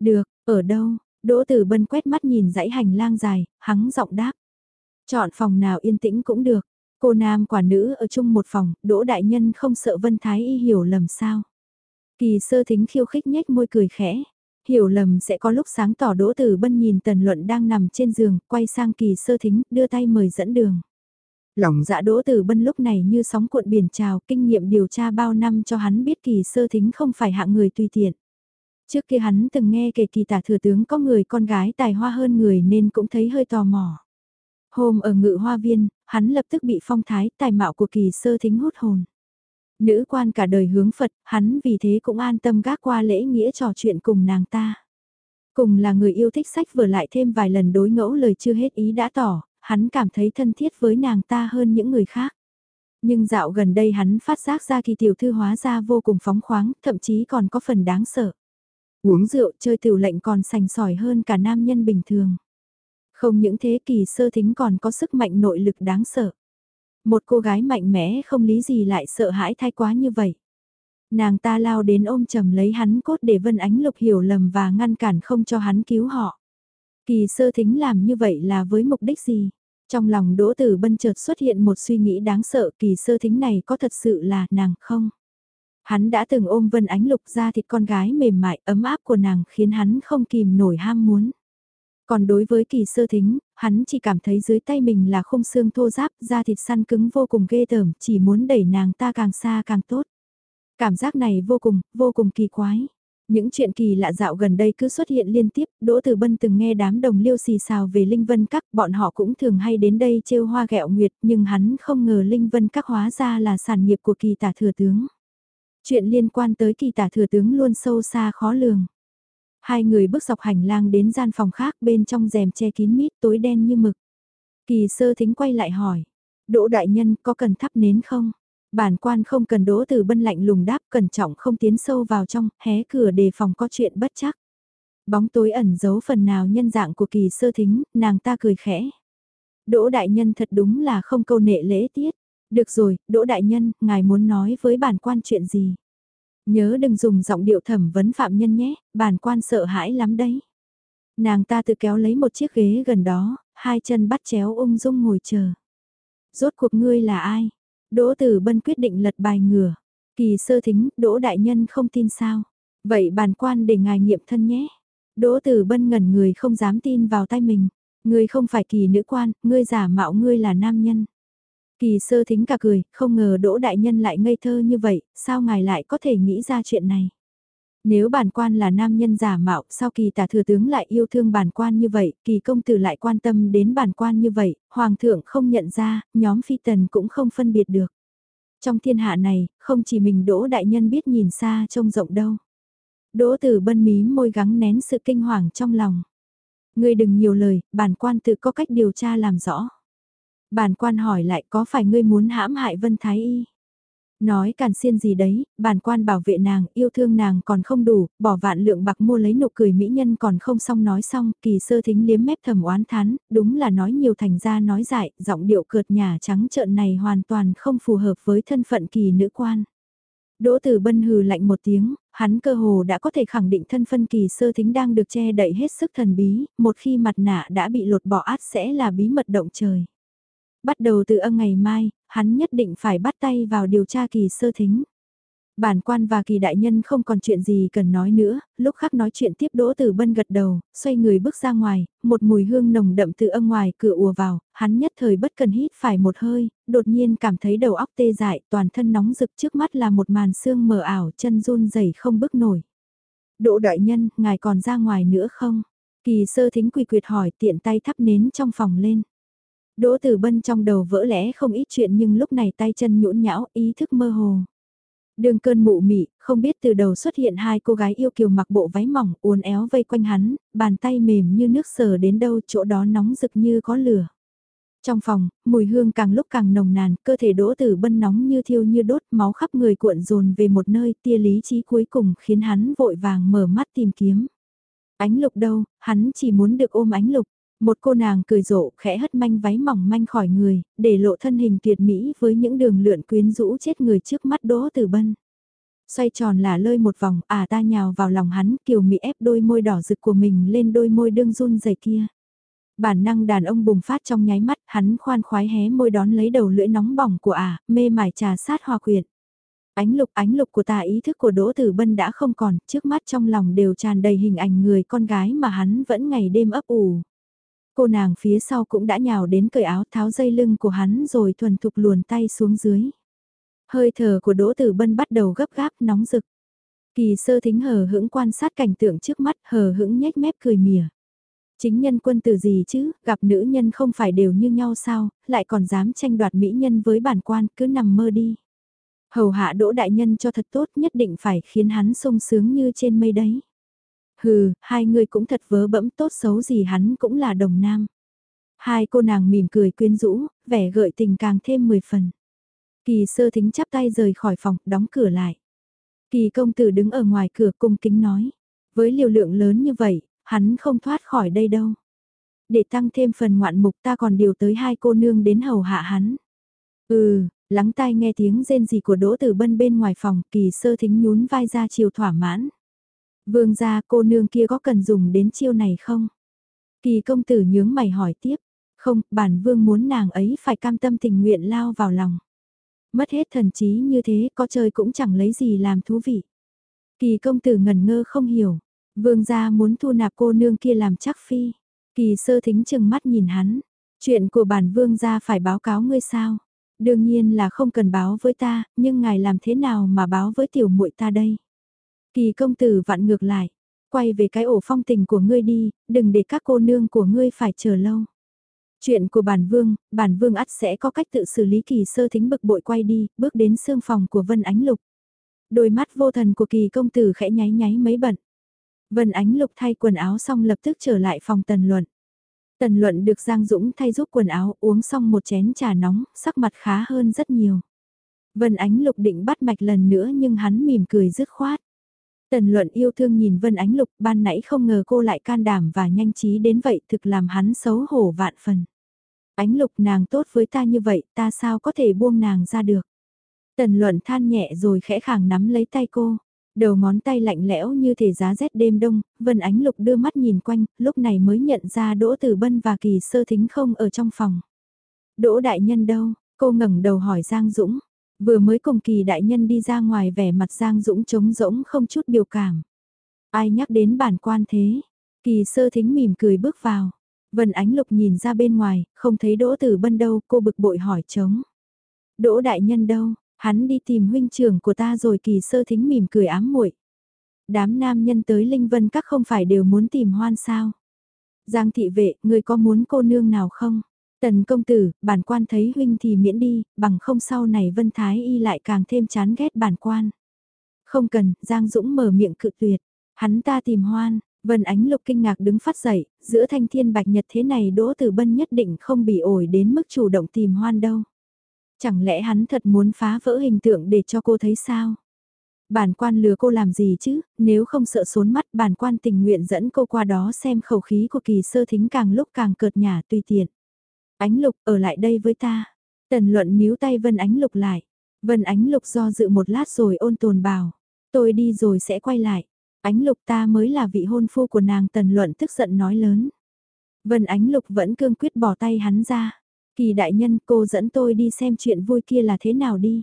Được, ở đâu? Đỗ Tử Bân quét mắt nhìn dãy hành lang dài, hắng giọng đáp. Chọn phòng nào yên tĩnh cũng được. Cô nam quả nữ ở chung một phòng, Đỗ Đại Nhân không sợ Vân Thái Y hiểu lầm sao. Kỳ sơ thính khiêu khích nhếch môi cười khẽ. Hiểu lầm sẽ có lúc sáng tỏ Đỗ Tử Bân nhìn Tần Luận đang nằm trên giường, quay sang kỳ sơ thính, đưa tay mời dẫn đường. Lòng dạ Đỗ Tử Bân lúc này như sóng cuộn biển trào, kinh nghiệm điều tra bao năm cho hắn biết kỳ sơ thính không phải hạng người tùy tiện. Trước kia hắn từng nghe kể kỳ tả thừa tướng có người con gái tài hoa hơn người nên cũng thấy hơi tò mò. Hôm ở ngự hoa viên, hắn lập tức bị phong thái tài mạo của kỳ sơ thính hút hồn. Nữ quan cả đời hướng Phật, hắn vì thế cũng an tâm gác qua lễ nghĩa trò chuyện cùng nàng ta. Cùng là người yêu thích sách vừa lại thêm vài lần đối ngẫu lời chưa hết ý đã tỏ, hắn cảm thấy thân thiết với nàng ta hơn những người khác. Nhưng dạo gần đây hắn phát giác ra kỳ tiểu thư hóa ra vô cùng phóng khoáng, thậm chí còn có phần đáng sợ. Uống rượu, chơi tiểu lệnh còn sành sỏi hơn cả nam nhân bình thường. Không những thế, kỳ sơ thính còn có sức mạnh nội lực đáng sợ. Một cô gái mạnh mẽ, không lý gì lại sợ hãi thay quá như vậy. Nàng ta lao đến ôm chầm lấy hắn cốt để Vân Ánh Lục hiểu lầm và ngăn cản không cho hắn cứu họ. Kỳ sơ thính làm như vậy là với mục đích gì? Trong lòng Đỗ Tử Bân chợt xuất hiện một suy nghĩ đáng sợ, kỳ sơ thính này có thật sự là nàng không? Hắn đã từng ôm Vân Ánh Lục ra thịt con gái mềm mại ấm áp của nàng khiến hắn không kìm nổi ham muốn. Còn đối với kỳ sơ thính, hắn chỉ cảm thấy dưới tay mình là khung xương thô giáp, da thịt săn cứng vô cùng ghê tởm, chỉ muốn đẩy nàng ta càng xa càng tốt. Cảm giác này vô cùng, vô cùng kỳ quái. Những chuyện kỳ lạ dạo gần đây cứ xuất hiện liên tiếp, Đỗ Tử Bân từng nghe đám đồng liêu xì xào về Linh Vân Các, bọn họ cũng thường hay đến đây trêu hoa gẹo nguyệt, nhưng hắn không ngờ Linh Vân Các hóa ra là sản nghiệp của kỳ tả thừa tướng. Chuyện liên quan tới kỳ tả thừa tướng luôn sâu xa khó lường. Hai người bước dọc hành lang đến gian phòng khác bên trong rèm che kín mít tối đen như mực. Kỳ sơ thính quay lại hỏi. Đỗ đại nhân có cần thắp nến không? Bản quan không cần đỗ từ bân lạnh lùng đáp cẩn trọng không tiến sâu vào trong, hé cửa đề phòng có chuyện bất chắc. Bóng tối ẩn giấu phần nào nhân dạng của kỳ sơ thính, nàng ta cười khẽ. Đỗ đại nhân thật đúng là không câu nệ lễ tiết. Được rồi, Đỗ đại nhân, ngài muốn nói với bản quan chuyện gì? Nhớ đừng dùng giọng điệu thẩm vấn phạm nhân nhé, bản quan sợ hãi lắm đấy. Nàng ta tự kéo lấy một chiếc ghế gần đó, hai chân bắt chéo ung dung ngồi chờ. Rốt cuộc ngươi là ai? Đỗ Tử Bân quyết định lật bài ngửa. Kỳ sơ thính, Đỗ Đại Nhân không tin sao. Vậy bản quan để ngài nghiệm thân nhé. Đỗ Tử Bân ngẩn người không dám tin vào tay mình. Ngươi không phải kỳ nữ quan, ngươi giả mạo ngươi là nam nhân. Kỳ sơ thính cả cười, không ngờ Đỗ Đại Nhân lại ngây thơ như vậy, sao ngài lại có thể nghĩ ra chuyện này? Nếu bản quan là nam nhân giả mạo, sao kỳ tả thừa tướng lại yêu thương bản quan như vậy, kỳ công tử lại quan tâm đến bản quan như vậy, hoàng thượng không nhận ra, nhóm phi tần cũng không phân biệt được. Trong thiên hạ này, không chỉ mình Đỗ Đại Nhân biết nhìn xa trông rộng đâu. Đỗ tử bân mí môi gắng nén sự kinh hoàng trong lòng. Ngươi đừng nhiều lời, bản quan tự có cách điều tra làm rõ. Bản quan hỏi lại có phải ngươi muốn hãm hại Vân Thái Y? Nói càn xiên gì đấy, bản quan bảo vệ nàng, yêu thương nàng còn không đủ, bỏ vạn lượng bạc mua lấy nụ cười mỹ nhân còn không xong nói xong, kỳ sơ thính liếm mép thầm oán thán, đúng là nói nhiều thành ra nói dại, giọng điệu cợt nhà trắng trợn này hoàn toàn không phù hợp với thân phận kỳ nữ quan. Đỗ Tử Bân hừ lạnh một tiếng, hắn cơ hồ đã có thể khẳng định thân phân kỳ sơ thính đang được che đậy hết sức thần bí, một khi mặt nạ đã bị lột bỏ át sẽ là bí mật động trời. Bắt đầu từ âm ngày mai, hắn nhất định phải bắt tay vào điều tra kỳ sơ thính. Bản quan và kỳ đại nhân không còn chuyện gì cần nói nữa, lúc khác nói chuyện tiếp đỗ từ bân gật đầu, xoay người bước ra ngoài, một mùi hương nồng đậm từ âm ngoài cửa ùa vào, hắn nhất thời bất cần hít phải một hơi, đột nhiên cảm thấy đầu óc tê dại, toàn thân nóng rực trước mắt là một màn xương mờ ảo, chân run rẩy không bước nổi. Đỗ đại nhân, ngài còn ra ngoài nữa không? Kỳ sơ thính quỳ quyệt hỏi tiện tay thắp nến trong phòng lên. Đỗ Tử Bân trong đầu vỡ lẽ không ít chuyện nhưng lúc này tay chân nhũn nhão, ý thức mơ hồ. Đường cơn mụ mị, không biết từ đầu xuất hiện hai cô gái yêu kiều mặc bộ váy mỏng uốn éo vây quanh hắn, bàn tay mềm như nước sờ đến đâu chỗ đó nóng rực như có lửa. Trong phòng, mùi hương càng lúc càng nồng nàn, cơ thể đỗ tử bân nóng như thiêu như đốt, máu khắp người cuộn dồn về một nơi, tia lý trí cuối cùng khiến hắn vội vàng mở mắt tìm kiếm. Ánh lục đâu, hắn chỉ muốn được ôm ánh lục. Một cô nàng cười rộ khẽ hất manh váy mỏng manh khỏi người, để lộ thân hình tuyệt mỹ với những đường lượn quyến rũ chết người trước mắt Đỗ Tử Bân. Xoay tròn là lơi một vòng, à ta nhào vào lòng hắn, kiều mỹ ép đôi môi đỏ rực của mình lên đôi môi đương run dày kia. Bản năng đàn ông bùng phát trong nháy mắt, hắn khoan khoái hé môi đón lấy đầu lưỡi nóng bỏng của ả, mê mải trà sát hoa quyệt. Ánh lục ánh lục của ta ý thức của Đỗ Tử Bân đã không còn, trước mắt trong lòng đều tràn đầy hình ảnh người con gái mà hắn vẫn ngày đêm ấp ủ. Cô nàng phía sau cũng đã nhào đến cởi áo tháo dây lưng của hắn rồi thuần thục luồn tay xuống dưới. Hơi thở của Đỗ Tử Bân bắt đầu gấp gáp nóng rực. Kỳ sơ thính hờ hững quan sát cảnh tượng trước mắt hờ hững nhếch mép cười mỉa. Chính nhân quân tử gì chứ, gặp nữ nhân không phải đều như nhau sao, lại còn dám tranh đoạt mỹ nhân với bản quan, cứ nằm mơ đi. Hầu hạ đỗ đại nhân cho thật tốt nhất định phải khiến hắn sung sướng như trên mây đấy. Hừ, hai người cũng thật vớ bẫm tốt xấu gì hắn cũng là đồng nam. Hai cô nàng mỉm cười quyến rũ, vẻ gợi tình càng thêm 10 phần. Kỳ sơ thính chắp tay rời khỏi phòng, đóng cửa lại. Kỳ công tử đứng ở ngoài cửa cung kính nói. Với liều lượng lớn như vậy, hắn không thoát khỏi đây đâu. Để tăng thêm phần ngoạn mục ta còn điều tới hai cô nương đến hầu hạ hắn. Ừ, lắng tai nghe tiếng rên gì của Đỗ Tử Bân bên ngoài phòng, kỳ sơ thính nhún vai ra chiều thỏa mãn. Vương gia cô nương kia có cần dùng đến chiêu này không? Kỳ công tử nhướng mày hỏi tiếp. Không, bản vương muốn nàng ấy phải cam tâm tình nguyện lao vào lòng. Mất hết thần trí như thế có chơi cũng chẳng lấy gì làm thú vị. Kỳ công tử ngần ngơ không hiểu. Vương gia muốn thu nạp cô nương kia làm chắc phi. Kỳ sơ thính chừng mắt nhìn hắn. Chuyện của bản vương gia phải báo cáo ngươi sao? Đương nhiên là không cần báo với ta, nhưng ngài làm thế nào mà báo với tiểu muội ta đây? Kỳ công tử vặn ngược lại, quay về cái ổ phong tình của ngươi đi, đừng để các cô nương của ngươi phải chờ lâu. Chuyện của bản vương, bản vương ắt sẽ có cách tự xử lý kỳ sơ thính bực bội quay đi, bước đến xương phòng của Vân Ánh Lục. Đôi mắt vô thần của kỳ công tử khẽ nháy nháy mấy bận. Vân Ánh Lục thay quần áo xong lập tức trở lại phòng tần luận. Tần luận được Giang Dũng thay giúp quần áo uống xong một chén trà nóng, sắc mặt khá hơn rất nhiều. Vân Ánh Lục định bắt mạch lần nữa nhưng hắn mỉm cười dứt khoát. Tần luận yêu thương nhìn Vân Ánh Lục ban nãy không ngờ cô lại can đảm và nhanh trí đến vậy thực làm hắn xấu hổ vạn phần. Ánh Lục nàng tốt với ta như vậy ta sao có thể buông nàng ra được. Tần luận than nhẹ rồi khẽ khàng nắm lấy tay cô. Đầu ngón tay lạnh lẽo như thể giá rét đêm đông, Vân Ánh Lục đưa mắt nhìn quanh, lúc này mới nhận ra Đỗ Tử Bân và Kỳ Sơ Thính không ở trong phòng. Đỗ Đại Nhân đâu? Cô ngẩng đầu hỏi Giang Dũng. Vừa mới cùng kỳ đại nhân đi ra ngoài vẻ mặt Giang Dũng trống rỗng không chút biểu cảm. Ai nhắc đến bản quan thế? Kỳ sơ thính mỉm cười bước vào. Vân Ánh Lục nhìn ra bên ngoài, không thấy Đỗ Tử Bân đâu, cô bực bội hỏi trống. Đỗ đại nhân đâu, hắn đi tìm huynh trưởng của ta rồi kỳ sơ thính mỉm cười ám muội. Đám nam nhân tới Linh Vân các không phải đều muốn tìm hoan sao? Giang thị vệ, người có muốn cô nương nào không? Tần công tử, bản quan thấy huynh thì miễn đi, bằng không sau này Vân Thái Y lại càng thêm chán ghét bản quan. Không cần, Giang Dũng mở miệng cự tuyệt. Hắn ta tìm hoan, Vân Ánh Lục kinh ngạc đứng phát dậy, giữa thanh thiên bạch nhật thế này Đỗ Tử Bân nhất định không bị ổi đến mức chủ động tìm hoan đâu. Chẳng lẽ hắn thật muốn phá vỡ hình tượng để cho cô thấy sao? Bản quan lừa cô làm gì chứ, nếu không sợ xốn mắt bản quan tình nguyện dẫn cô qua đó xem khẩu khí của kỳ sơ thính càng lúc càng cợt nhả tùy tiện. Ánh lục, ở lại đây với ta. Tần luận níu tay Vân Ánh Lục lại. Vân Ánh Lục do dự một lát rồi ôn tồn bảo. Tôi đi rồi sẽ quay lại. Ánh Lục, ta mới là vị hôn phu của nàng, Tần luận tức giận nói lớn. Vân Ánh Lục vẫn cương quyết bỏ tay hắn ra. Kỳ đại nhân, cô dẫn tôi đi xem chuyện vui kia là thế nào đi.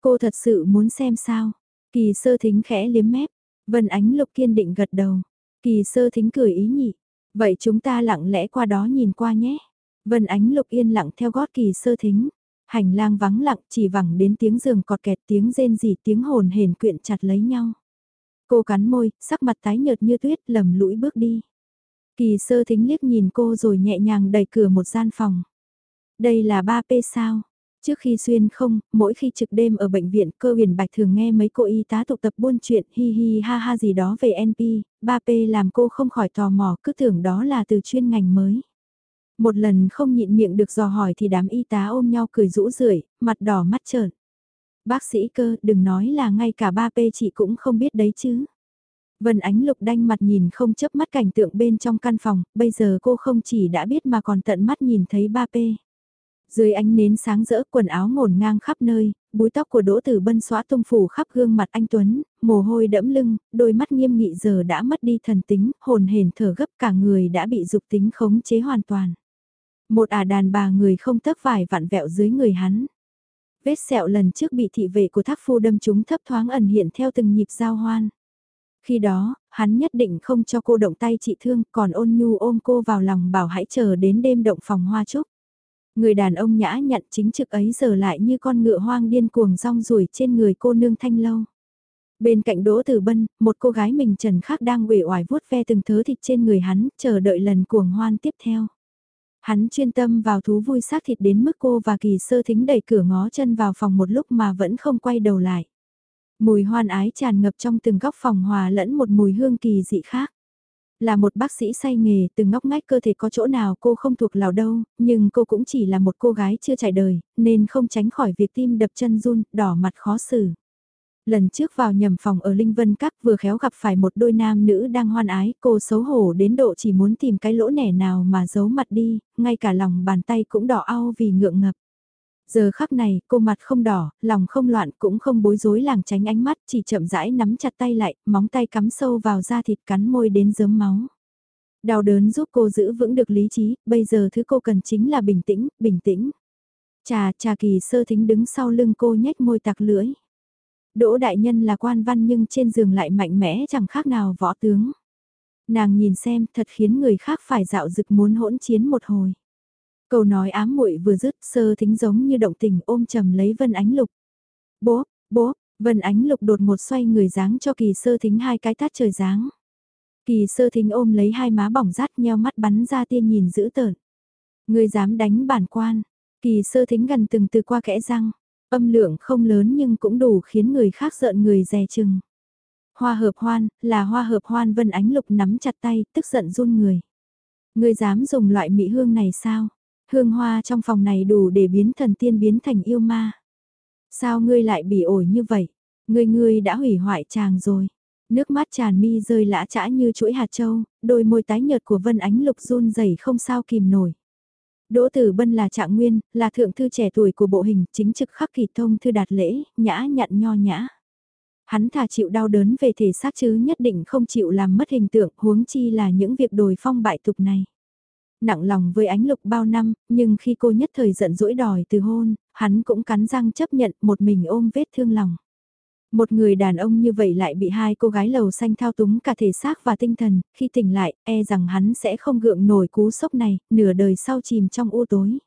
Cô thật sự muốn xem sao. Kỳ sơ thính khẽ liếm mép. Vân Ánh Lục kiên định gật đầu. Kỳ sơ thính cười ý nhị. Vậy chúng ta lặng lẽ qua đó nhìn qua nhé. Vân Ánh Lục yên lặng theo gót kỳ sơ thính. Hành lang vắng lặng chỉ vẳng đến tiếng giường cọt kẹt tiếng rên rỉ tiếng hồn hển quyện chặt lấy nhau. Cô cắn môi, sắc mặt tái nhợt như tuyết lầm lũi bước đi. Kỳ sơ thính liếc nhìn cô rồi nhẹ nhàng đẩy cửa một gian phòng. Đây là 3P sao? Trước khi xuyên không, mỗi khi trực đêm ở bệnh viện cơ huyền bạch thường nghe mấy cô y tá tụ tập buôn chuyện hi hi ha ha gì đó về NP, 3P làm cô không khỏi tò mò cứ tưởng đó là từ chuyên ngành mới. Một lần không nhịn miệng được dò hỏi thì đám y tá ôm nhau cười rũ rượi, mặt đỏ mắt trợn. Bác sĩ cơ, đừng nói là ngay cả ba p chị cũng không biết đấy chứ. Vân Ánh Lục đanh mặt nhìn không chớp mắt cảnh tượng bên trong căn phòng, bây giờ cô không chỉ đã biết mà còn tận mắt nhìn thấy ba p Dưới ánh nến sáng rỡ quần áo ngổn ngang khắp nơi, búi tóc của Đỗ Tử Bân xóa tung phủ khắp gương mặt anh Tuấn, mồ hôi đẫm lưng, đôi mắt nghiêm nghị giờ đã mất đi thần tính, hồn hển thở gấp cả người đã bị dục tính khống chế hoàn toàn. Một ả đàn bà người không tấp vải vặn vẹo dưới người hắn. Vết sẹo lần trước bị thị vệ của thác phu đâm chúng thấp thoáng ẩn hiện theo từng nhịp giao hoan. Khi đó, hắn nhất định không cho cô động tay trị thương, còn ôn nhu ôm cô vào lòng bảo hãy chờ đến đêm động phòng hoa trúc. Người đàn ông nhã nhặn chính trực ấy giờ lại như con ngựa hoang điên cuồng rong ruổi trên người cô nương thanh lâu. Bên cạnh Đỗ Tử Bân, một cô gái mình trần khác đang uể oải vuốt ve từng thớ thịt trên người hắn, chờ đợi lần cuồng hoan tiếp theo. Hắn chuyên tâm vào thú vui xác thịt đến mức cô và kỳ sơ thính đẩy cửa ngó chân vào phòng một lúc mà vẫn không quay đầu lại. Mùi hoan ái tràn ngập trong từng góc phòng hòa lẫn một mùi hương kỳ dị khác. Là một bác sĩ say nghề, từng ngóc ngách cơ thể có chỗ nào cô không thuộc lào đâu, nhưng cô cũng chỉ là một cô gái chưa trải đời, nên không tránh khỏi việc tim đập chân run, đỏ mặt khó xử. Lần trước vào nhầm phòng ở Linh Vân Các vừa khéo gặp phải một đôi nam nữ đang hoan ái, cô xấu hổ đến độ chỉ muốn tìm cái lỗ nẻ nào mà giấu mặt đi, ngay cả lòng bàn tay cũng đỏ au vì ngượng ngập. Giờ khắc này, cô mặt không đỏ, lòng không loạn cũng không bối rối làng tránh ánh mắt, chỉ chậm rãi nắm chặt tay lại, móng tay cắm sâu vào da thịt cắn môi đến dớm máu. Đau đớn giúp cô giữ vững được lý trí, bây giờ thứ cô cần chính là bình tĩnh, bình tĩnh. Trà, trà kỳ sơ thính đứng sau lưng cô nhếch môi tạc lưỡi. Đỗ đại nhân là quan văn nhưng trên giường lại mạnh mẽ chẳng khác nào võ tướng. Nàng nhìn xem thật khiến người khác phải dạo dực muốn hỗn chiến một hồi. Câu nói ám muội vừa dứt sơ thính giống như động tình ôm chầm lấy Vân Ánh Lục. Bố, bố, Vân Ánh Lục đột một xoay người dáng cho kỳ sơ thính hai cái tát trời dáng. Kỳ sơ thính ôm lấy hai má bỏng rát nheo mắt bắn ra tiên nhìn dữ tợn. Người dám đánh bản quan. Kỳ sơ thính gần từng từ qua kẽ răng. Âm lượng không lớn nhưng cũng đủ khiến người khác giận người dè chừng. Hoa hợp hoan, là hoa hợp hoan Vân Ánh Lục nắm chặt tay, tức giận run người. Người dám dùng loại mỹ hương này sao? Hương hoa trong phòng này đủ để biến thần tiên biến thành yêu ma. Sao ngươi lại bị ổi như vậy? Ngươi ngươi đã hủy hoại chàng rồi. Nước mắt tràn mi rơi lã trã như chuỗi hạt châu, đôi môi tái nhợt của Vân Ánh Lục run rẩy không sao kìm nổi. Đỗ Tử Bân là trạng nguyên, là thượng thư trẻ tuổi của bộ hình, chính trực khắc kỳ thông thư đạt lễ, nhã nhặn nho nhã. Hắn thà chịu đau đớn về thể xác chứ nhất định không chịu làm mất hình tượng huống chi là những việc đồi phong bại tục này. Nặng lòng với ánh lục bao năm, nhưng khi cô nhất thời giận dỗi đòi từ hôn, hắn cũng cắn răng chấp nhận một mình ôm vết thương lòng. Một người đàn ông như vậy lại bị hai cô gái lầu xanh thao túng cả thể xác và tinh thần, khi tỉnh lại, e rằng hắn sẽ không gượng nổi cú sốc này, nửa đời sau chìm trong u tối.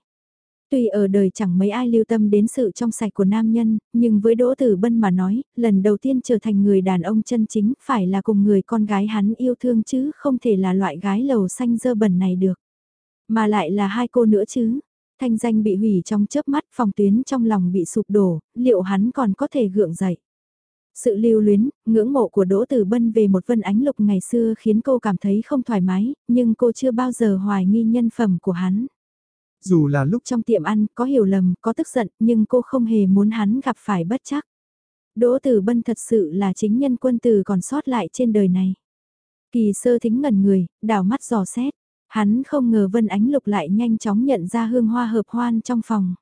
Tuy ở đời chẳng mấy ai lưu tâm đến sự trong sạch của nam nhân, nhưng với Đỗ Tử Bân mà nói, lần đầu tiên trở thành người đàn ông chân chính phải là cùng người con gái hắn yêu thương chứ không thể là loại gái lầu xanh dơ bẩn này được. Mà lại là hai cô nữa chứ. Thanh danh bị hủy trong chớp mắt phòng tuyến trong lòng bị sụp đổ, liệu hắn còn có thể gượng dậy. Sự lưu luyến, ngưỡng mộ của Đỗ Tử Bân về một Vân Ánh Lục ngày xưa khiến cô cảm thấy không thoải mái, nhưng cô chưa bao giờ hoài nghi nhân phẩm của hắn. Dù là lúc trong tiệm ăn có hiểu lầm, có tức giận, nhưng cô không hề muốn hắn gặp phải bất chắc. Đỗ Tử Bân thật sự là chính nhân quân tử còn sót lại trên đời này. Kỳ sơ thính ngẩn người, đảo mắt dò xét. Hắn không ngờ Vân Ánh Lục lại nhanh chóng nhận ra hương hoa hợp hoan trong phòng.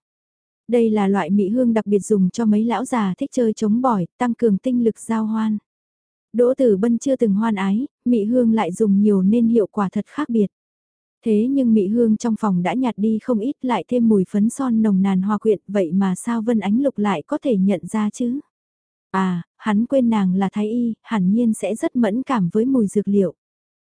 Đây là loại mỹ hương đặc biệt dùng cho mấy lão già thích chơi chống bỏi, tăng cường tinh lực giao hoan. Đỗ Tử Bân chưa từng hoan ái, mỹ hương lại dùng nhiều nên hiệu quả thật khác biệt. Thế nhưng mỹ hương trong phòng đã nhạt đi không ít lại thêm mùi phấn son nồng nàn hoa quyện vậy mà sao Vân Ánh Lục lại có thể nhận ra chứ? À, hắn quên nàng là thái y, hẳn nhiên sẽ rất mẫn cảm với mùi dược liệu.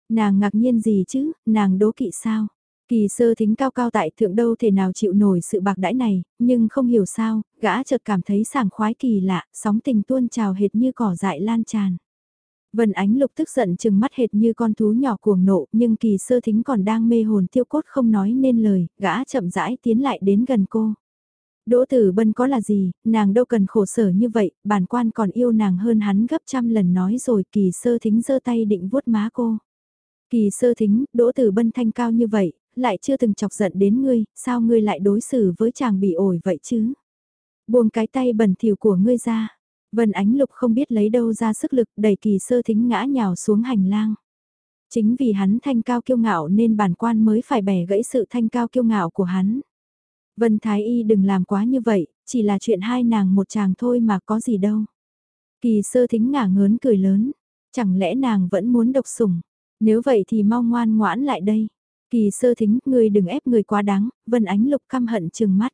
Nàng ngạc nhiên gì chứ, nàng đố kỵ sao? Kỳ sơ thính cao cao tại thượng đâu thể nào chịu nổi sự bạc đãi này, nhưng không hiểu sao, gã chợt cảm thấy sảng khoái kỳ lạ, sóng tình tuôn trào hệt như cỏ dại lan tràn. Vân Ánh Lục tức giận chừng mắt hệt như con thú nhỏ cuồng nộ, nhưng kỳ sơ thính còn đang mê hồn tiêu cốt không nói nên lời, gã chậm rãi tiến lại đến gần cô. Đỗ Tử Bân có là gì, nàng đâu cần khổ sở như vậy, bản quan còn yêu nàng hơn hắn gấp trăm lần nói rồi kỳ sơ thính giơ tay định vuốt má cô. Kỳ sơ thính, Đỗ Tử Bân thanh cao như vậy, lại chưa từng chọc giận đến ngươi, sao ngươi lại đối xử với chàng bị ổi vậy chứ? Buông cái tay bẩn thỉu của ngươi ra. Vân Ánh Lục không biết lấy đâu ra sức lực đẩy kỳ sơ thính ngã nhào xuống hành lang. Chính vì hắn thanh cao kiêu ngạo nên bản quan mới phải bẻ gãy sự thanh cao kiêu ngạo của hắn. Vân Thái Y đừng làm quá như vậy, chỉ là chuyện hai nàng một chàng thôi mà có gì đâu. Kỳ sơ thính ngả ngớn cười lớn, chẳng lẽ nàng vẫn muốn độc sủng, nếu vậy thì mau ngoan ngoãn lại đây. Kỳ sơ thính, ngươi đừng ép người quá đáng, Vân Ánh Lục căm hận chừng mắt.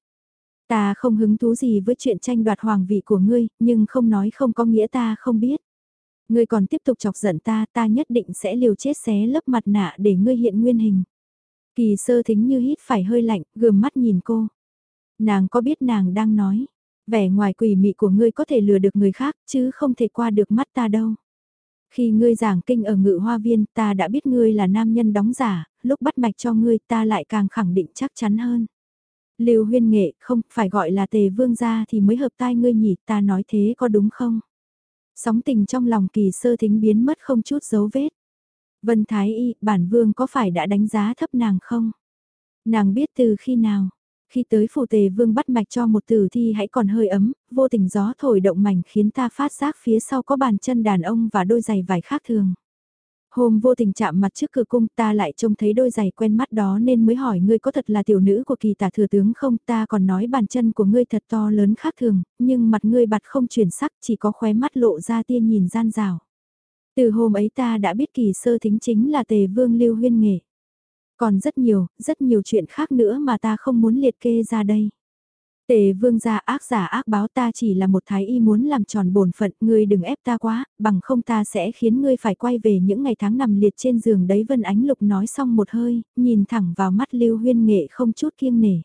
Ta không hứng thú gì với chuyện tranh đoạt hoàng vị của ngươi, nhưng không nói không có nghĩa ta không biết. Ngươi còn tiếp tục chọc giận ta, ta nhất định sẽ liều chết xé lấp mặt nạ để ngươi hiện nguyên hình. Kỳ sơ thính như hít phải hơi lạnh, gườm mắt nhìn cô. Nàng có biết nàng đang nói, vẻ ngoài quỷ mị của ngươi có thể lừa được người khác, chứ không thể qua được mắt ta đâu. Khi ngươi giảng kinh ở ngự hoa viên ta đã biết ngươi là nam nhân đóng giả, lúc bắt mạch cho ngươi ta lại càng khẳng định chắc chắn hơn. Lưu huyên nghệ không phải gọi là tề vương gia thì mới hợp tai ngươi nhỉ ta nói thế có đúng không? Sóng tình trong lòng kỳ sơ thính biến mất không chút dấu vết. Vân Thái Y, bản vương có phải đã đánh giá thấp nàng không? Nàng biết từ khi nào? Khi tới phủ tề vương bắt mạch cho một tử thi hãy còn hơi ấm, vô tình gió thổi động mảnh khiến ta phát giác phía sau có bàn chân đàn ông và đôi giày vải khác thường. Hôm vô tình chạm mặt trước cửa cung ta lại trông thấy đôi giày quen mắt đó nên mới hỏi ngươi có thật là tiểu nữ của kỳ tả thừa tướng không ta còn nói bàn chân của ngươi thật to lớn khác thường, nhưng mặt ngươi bặt không chuyển sắc chỉ có khóe mắt lộ ra tiên nhìn gian rào. Từ hôm ấy ta đã biết kỳ sơ thính chính là tề vương lưu huyên nghệ. Còn rất nhiều, rất nhiều chuyện khác nữa mà ta không muốn liệt kê ra đây. Tề vương gia ác giả ác báo ta chỉ là một thái y muốn làm tròn bổn phận, ngươi đừng ép ta quá, bằng không ta sẽ khiến ngươi phải quay về những ngày tháng nằm liệt trên giường đấy Vân Ánh Lục nói xong một hơi, nhìn thẳng vào mắt Lưu Huyên Nghệ không chút kiêng nể.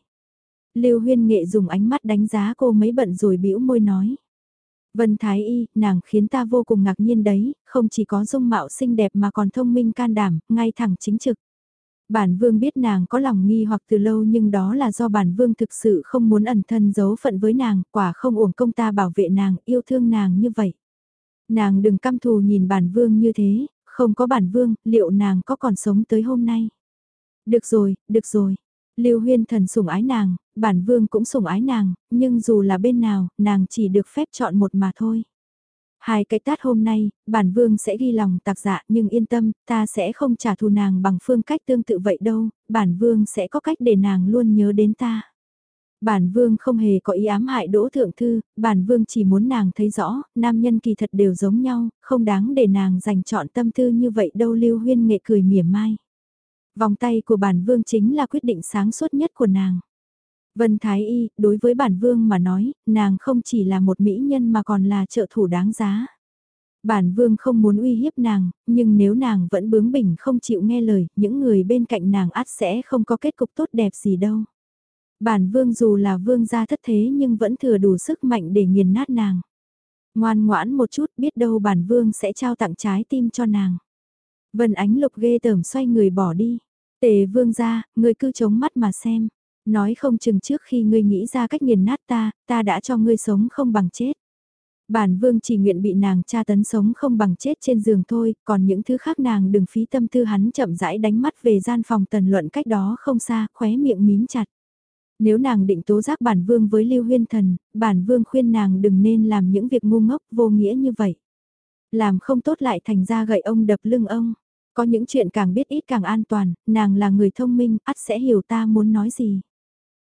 Lưu Huyên Nghệ dùng ánh mắt đánh giá cô mấy bận rồi bĩu môi nói. Vân Thái Y, nàng khiến ta vô cùng ngạc nhiên đấy, không chỉ có dung mạo xinh đẹp mà còn thông minh can đảm, ngay thẳng chính trực. Bản vương biết nàng có lòng nghi hoặc từ lâu nhưng đó là do bản vương thực sự không muốn ẩn thân giấu phận với nàng, quả không uổng công ta bảo vệ nàng, yêu thương nàng như vậy. Nàng đừng căm thù nhìn bản vương như thế, không có bản vương, liệu nàng có còn sống tới hôm nay? Được rồi, được rồi. Lưu Huyên thần sủng ái nàng, bản vương cũng sủng ái nàng, nhưng dù là bên nào, nàng chỉ được phép chọn một mà thôi. Hai cái tát hôm nay, bản vương sẽ ghi lòng tạc dạ nhưng yên tâm, ta sẽ không trả thù nàng bằng phương cách tương tự vậy đâu, bản vương sẽ có cách để nàng luôn nhớ đến ta. Bản vương không hề có ý ám hại đỗ thượng thư, bản vương chỉ muốn nàng thấy rõ, nam nhân kỳ thật đều giống nhau, không đáng để nàng dành chọn tâm tư như vậy đâu lưu huyên nghệ cười mỉa mai. Vòng tay của bản vương chính là quyết định sáng suốt nhất của nàng. Vân Thái Y, đối với bản vương mà nói, nàng không chỉ là một mỹ nhân mà còn là trợ thủ đáng giá. Bản vương không muốn uy hiếp nàng, nhưng nếu nàng vẫn bướng bỉnh không chịu nghe lời, những người bên cạnh nàng át sẽ không có kết cục tốt đẹp gì đâu. Bản vương dù là vương gia thất thế nhưng vẫn thừa đủ sức mạnh để nghiền nát nàng. Ngoan ngoãn một chút biết đâu bản vương sẽ trao tặng trái tim cho nàng. Vân ánh lục ghê tởm xoay người bỏ đi. Tề vương gia, người cứ chống mắt mà xem. Nói không chừng trước khi ngươi nghĩ ra cách nghiền nát ta, ta đã cho ngươi sống không bằng chết. Bản vương chỉ nguyện bị nàng tra tấn sống không bằng chết trên giường thôi, còn những thứ khác nàng đừng phí tâm tư hắn chậm rãi đánh mắt về gian phòng tần luận cách đó không xa, khóe miệng mím chặt. Nếu nàng định tố giác bản vương với Lưu Huyên Thần, bản vương khuyên nàng đừng nên làm những việc ngu ngốc vô nghĩa như vậy. Làm không tốt lại thành ra gậy ông đập lưng ông. Có những chuyện càng biết ít càng an toàn, nàng là người thông minh, ắt sẽ hiểu ta muốn nói gì.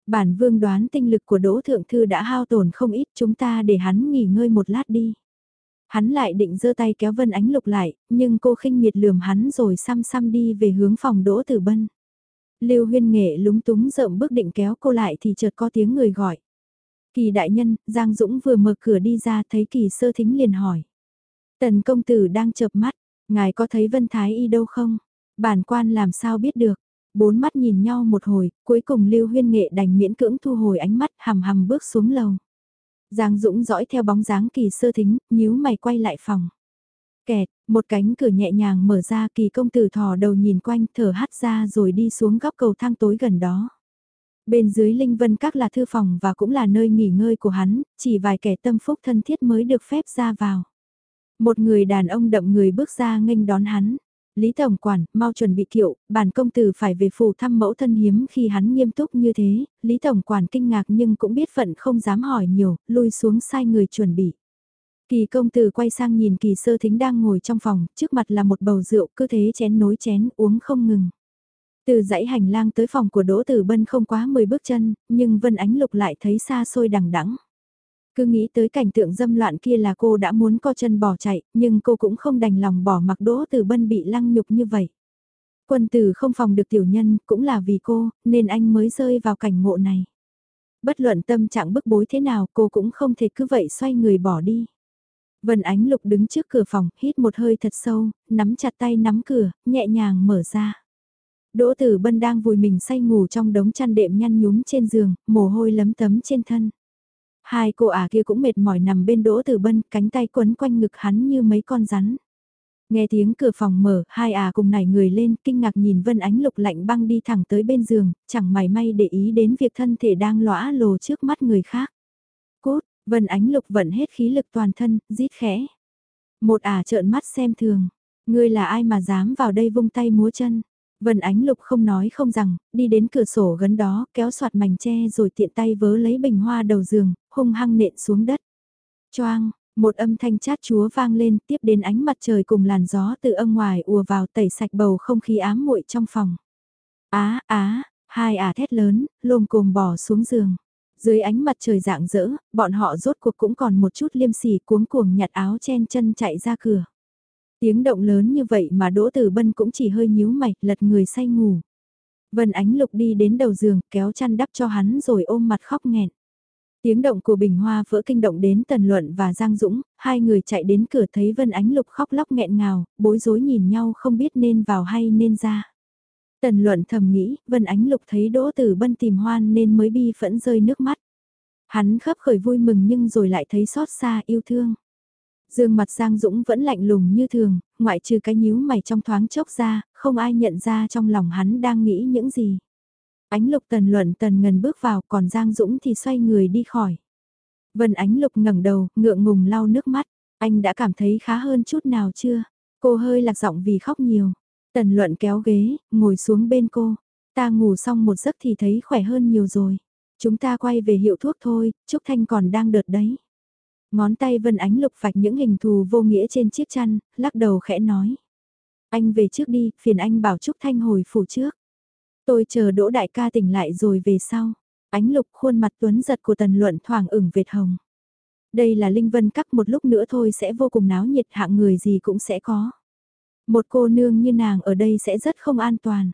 Bản vương đoán tinh lực của Đỗ Thượng Thư đã hao tổn không ít chúng ta để hắn nghỉ ngơi một lát đi. Hắn lại định giơ tay kéo Vân Ánh Lục lại, nhưng cô khinh miệt lườm hắn rồi xăm xăm đi về hướng phòng Đỗ Tử Bân. Lưu huyên nghệ lúng túng rợm bước định kéo cô lại thì chợt có tiếng người gọi. Kỳ đại nhân, Giang Dũng vừa mở cửa đi ra thấy kỳ sơ thính liền hỏi. Tần công tử đang chợp mắt, ngài có thấy Vân Thái Y đâu không? Bản quan làm sao biết được? Bốn mắt nhìn nhau một hồi, cuối cùng Lưu Huyên Nghệ đành miễn cưỡng thu hồi ánh mắt hầm hầm bước xuống lầu. Giang Dũng dõi theo bóng dáng kỳ sơ thính, nhíu mày quay lại phòng. Kẹt, một cánh cửa nhẹ nhàng mở ra kỳ công tử thò đầu nhìn quanh thở hắt ra rồi đi xuống góc cầu thang tối gần đó. Bên dưới Linh Vân Các là thư phòng và cũng là nơi nghỉ ngơi của hắn, chỉ vài kẻ tâm phúc thân thiết mới được phép ra vào. Một người đàn ông đậm người bước ra nghênh đón hắn. Lý Tổng Quản, mau chuẩn bị kiệu, bản công tử phải về phủ thăm mẫu thân hiếm khi hắn nghiêm túc như thế, Lý Tổng Quản kinh ngạc nhưng cũng biết phận không dám hỏi nhiều, lui xuống sai người chuẩn bị. Kỳ công tử quay sang nhìn kỳ sơ thính đang ngồi trong phòng, trước mặt là một bầu rượu, cứ thế chén nối chén, uống không ngừng. Từ dãy hành lang tới phòng của Đỗ Tử Bân không quá 10 bước chân, nhưng Vân Ánh Lục lại thấy xa xôi đằng đẵng. Cứ nghĩ tới cảnh tượng dâm loạn kia là cô đã muốn co chân bỏ chạy, nhưng cô cũng không đành lòng bỏ mặc Đỗ từ Bân bị lăng nhục như vậy. Quân tử không phòng được tiểu nhân, cũng là vì cô, nên anh mới rơi vào cảnh ngộ này. Bất luận tâm trạng bức bối thế nào cô cũng không thể cứ vậy xoay người bỏ đi. Vân Ánh Lục đứng trước cửa phòng, hít một hơi thật sâu, nắm chặt tay nắm cửa, nhẹ nhàng mở ra. Đỗ Tử Bân đang vùi mình say ngủ trong đống chăn đệm nhăn nhúm trên giường, mồ hôi lấm tấm trên thân. Hai cô ả kia cũng mệt mỏi nằm bên Đỗ Tử Bân, cánh tay quấn quanh ngực hắn như mấy con rắn. Nghe tiếng cửa phòng mở, hai ả cùng nảy người lên, kinh ngạc nhìn Vân Ánh Lục lạnh băng đi thẳng tới bên giường, chẳng mày may để ý đến việc thân thể đang lõa lồ trước mắt người khác. Cốt, Vân Ánh Lục vận hết khí lực toàn thân, rít khẽ. Một ả trợn mắt xem thường. Ngươi là ai mà dám vào đây vung tay múa chân. Vân Ánh Lục không nói không rằng, đi đến cửa sổ gần đó, kéo soạt mảnh tre rồi tiện tay vớ lấy bình hoa đầu giường, hung hăng nện xuống đất. Choang, một âm thanh chát chúa vang lên tiếp đến ánh mặt trời cùng làn gió từ âm ngoài ùa vào tẩy sạch bầu không khí ám muội trong phòng. Á, á, hai ả thét lớn, lồm cồm bò xuống giường. Dưới ánh mặt trời dạng dỡ, bọn họ rốt cuộc cũng còn một chút liêm sỉ cuống cuồng nhặt áo chen chân chạy ra cửa. Tiếng động lớn như vậy mà Đỗ Tử Bân cũng chỉ hơi nhíu mày, lật người say ngủ. Vân Ánh Lục đi đến đầu giường, kéo chăn đắp cho hắn rồi ôm mặt khóc nghẹn. Tiếng động của bình hoa vỡ kinh động đến Tần Luận và Giang Dũng, hai người chạy đến cửa thấy Vân Ánh Lục khóc lóc nghẹn ngào, bối rối nhìn nhau không biết nên vào hay nên ra. Tần Luận thầm nghĩ, Vân Ánh Lục thấy Đỗ Tử Bân tìm hoan nên mới bi phẫn rơi nước mắt. Hắn khấp khởi vui mừng nhưng rồi lại thấy xót xa yêu thương. Dương mặt Giang Dũng vẫn lạnh lùng như thường, ngoại trừ cái nhíu mày trong thoáng chốc ra, không ai nhận ra trong lòng hắn đang nghĩ những gì. Ánh lục tần luận tần ngần bước vào còn Giang Dũng thì xoay người đi khỏi. Vân ánh lục ngẩng đầu, ngượng ngùng lau nước mắt, anh đã cảm thấy khá hơn chút nào chưa? Cô hơi lạc giọng vì khóc nhiều. Tần luận kéo ghế, ngồi xuống bên cô. Ta ngủ xong một giấc thì thấy khỏe hơn nhiều rồi. Chúng ta quay về hiệu thuốc thôi, Trúc Thanh còn đang đợt đấy. Ngón tay Vân Ánh lục vạch những hình thù vô nghĩa trên chiếc chăn, lắc đầu khẽ nói. Anh về trước đi, phiền anh bảo Trúc Thanh hồi phủ trước. Tôi chờ đỗ đại ca tỉnh lại rồi về sau. Ánh lục khuôn mặt tuấn giật của tần luận thoảng ửng việt hồng. Đây là Linh Vân Các một lúc nữa thôi sẽ vô cùng náo nhiệt hạng người gì cũng sẽ có. Một cô nương như nàng ở đây sẽ rất không an toàn.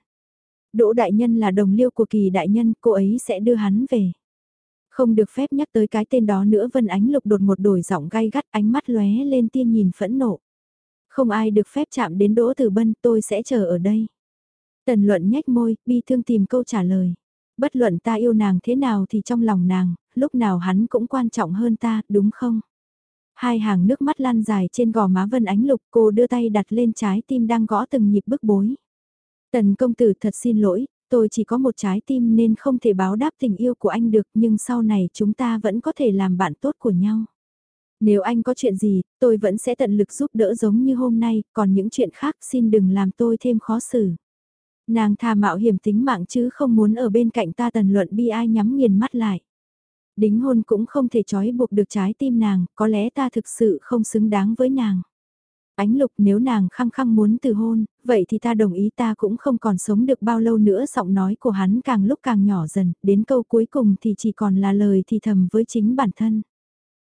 Đỗ đại nhân là đồng liêu của kỳ đại nhân, cô ấy sẽ đưa hắn về. Không được phép nhắc tới cái tên đó nữa Vân Ánh Lục đột một đổi giọng gay gắt ánh mắt lóe lên tiên nhìn phẫn nộ. Không ai được phép chạm đến Đỗ Tử Bân tôi sẽ chờ ở đây. Tần luận nhếch môi, bi thương tìm câu trả lời. Bất luận ta yêu nàng thế nào thì trong lòng nàng, lúc nào hắn cũng quan trọng hơn ta, đúng không? Hai hàng nước mắt lan dài trên gò má Vân Ánh Lục cô đưa tay đặt lên trái tim đang gõ từng nhịp bức bối. Tần công tử thật xin lỗi, tôi chỉ có một trái tim nên không thể báo đáp tình yêu của anh được nhưng sau này chúng ta vẫn có thể làm bạn tốt của nhau. Nếu anh có chuyện gì, tôi vẫn sẽ tận lực giúp đỡ giống như hôm nay, còn những chuyện khác xin đừng làm tôi thêm khó xử. Nàng thà mạo hiểm tính mạng chứ không muốn ở bên cạnh ta tần luận bi ai nhắm nghiền mắt lại. Đính hôn cũng không thể trói buộc được trái tim nàng, có lẽ ta thực sự không xứng đáng với nàng. Ánh lục nếu nàng khăng khăng muốn từ hôn, vậy thì ta đồng ý ta cũng không còn sống được bao lâu nữa giọng nói của hắn càng lúc càng nhỏ dần, đến câu cuối cùng thì chỉ còn là lời thì thầm với chính bản thân.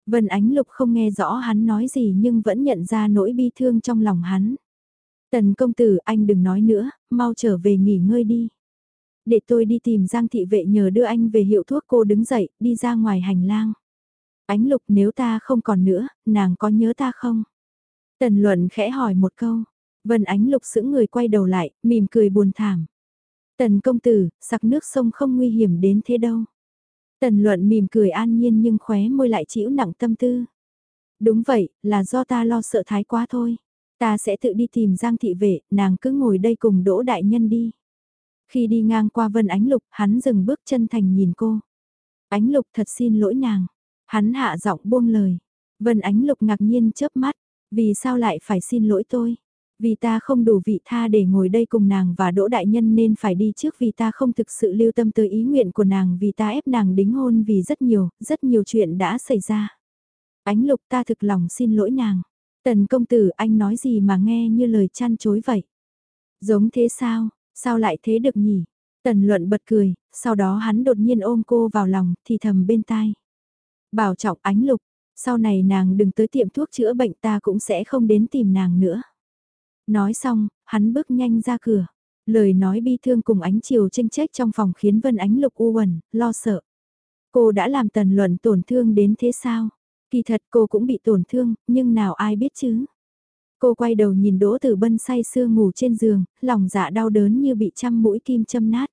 Vân Ánh Lục không nghe rõ hắn nói gì nhưng vẫn nhận ra nỗi bi thương trong lòng hắn. Tần công tử anh đừng nói nữa, mau trở về nghỉ ngơi đi. Để tôi đi tìm Giang thị vệ nhờ đưa anh về hiệu thuốc cô đứng dậy, đi ra ngoài hành lang. Ánh Lục nếu ta không còn nữa, nàng có nhớ ta không? Tần luận khẽ hỏi một câu. Vân ánh lục sững người quay đầu lại, mỉm cười buồn thảm. Tần công tử, sặc nước sông không nguy hiểm đến thế đâu. Tần luận mỉm cười an nhiên nhưng khóe môi lại chịu nặng tâm tư. Đúng vậy, là do ta lo sợ thái quá thôi. Ta sẽ tự đi tìm Giang thị vệ, nàng cứ ngồi đây cùng đỗ đại nhân đi. Khi đi ngang qua Vân Ánh Lục, hắn dừng bước chân thành nhìn cô. Ánh Lục thật xin lỗi nàng. Hắn hạ giọng buông lời. Vân Ánh Lục ngạc nhiên chớp mắt. Vì sao lại phải xin lỗi tôi? Vì ta không đủ vị tha để ngồi đây cùng nàng và đỗ đại nhân nên phải đi trước vì ta không thực sự lưu tâm tới ý nguyện của nàng vì ta ép nàng đính hôn vì rất nhiều, rất nhiều chuyện đã xảy ra. Ánh lục ta thực lòng xin lỗi nàng. Tần công tử anh nói gì mà nghe như lời chăn chối vậy? Giống thế sao, sao lại thế được nhỉ? Tần luận bật cười, sau đó hắn đột nhiên ôm cô vào lòng thì thầm bên tai. Bảo trọng ánh lục, sau này nàng đừng tới tiệm thuốc chữa bệnh ta cũng sẽ không đến tìm nàng nữa. Nói xong, hắn bước nhanh ra cửa. Lời nói bi thương cùng ánh chiều tranh trách trong phòng khiến Vân Ánh Lục u uẩn, lo sợ. Cô đã làm tần luận tổn thương đến thế sao? Kỳ thật cô cũng bị tổn thương, nhưng nào ai biết chứ? Cô quay đầu nhìn Đỗ Tử Bân say sưa ngủ trên giường, lòng dạ đau đớn như bị trăm mũi kim châm nát.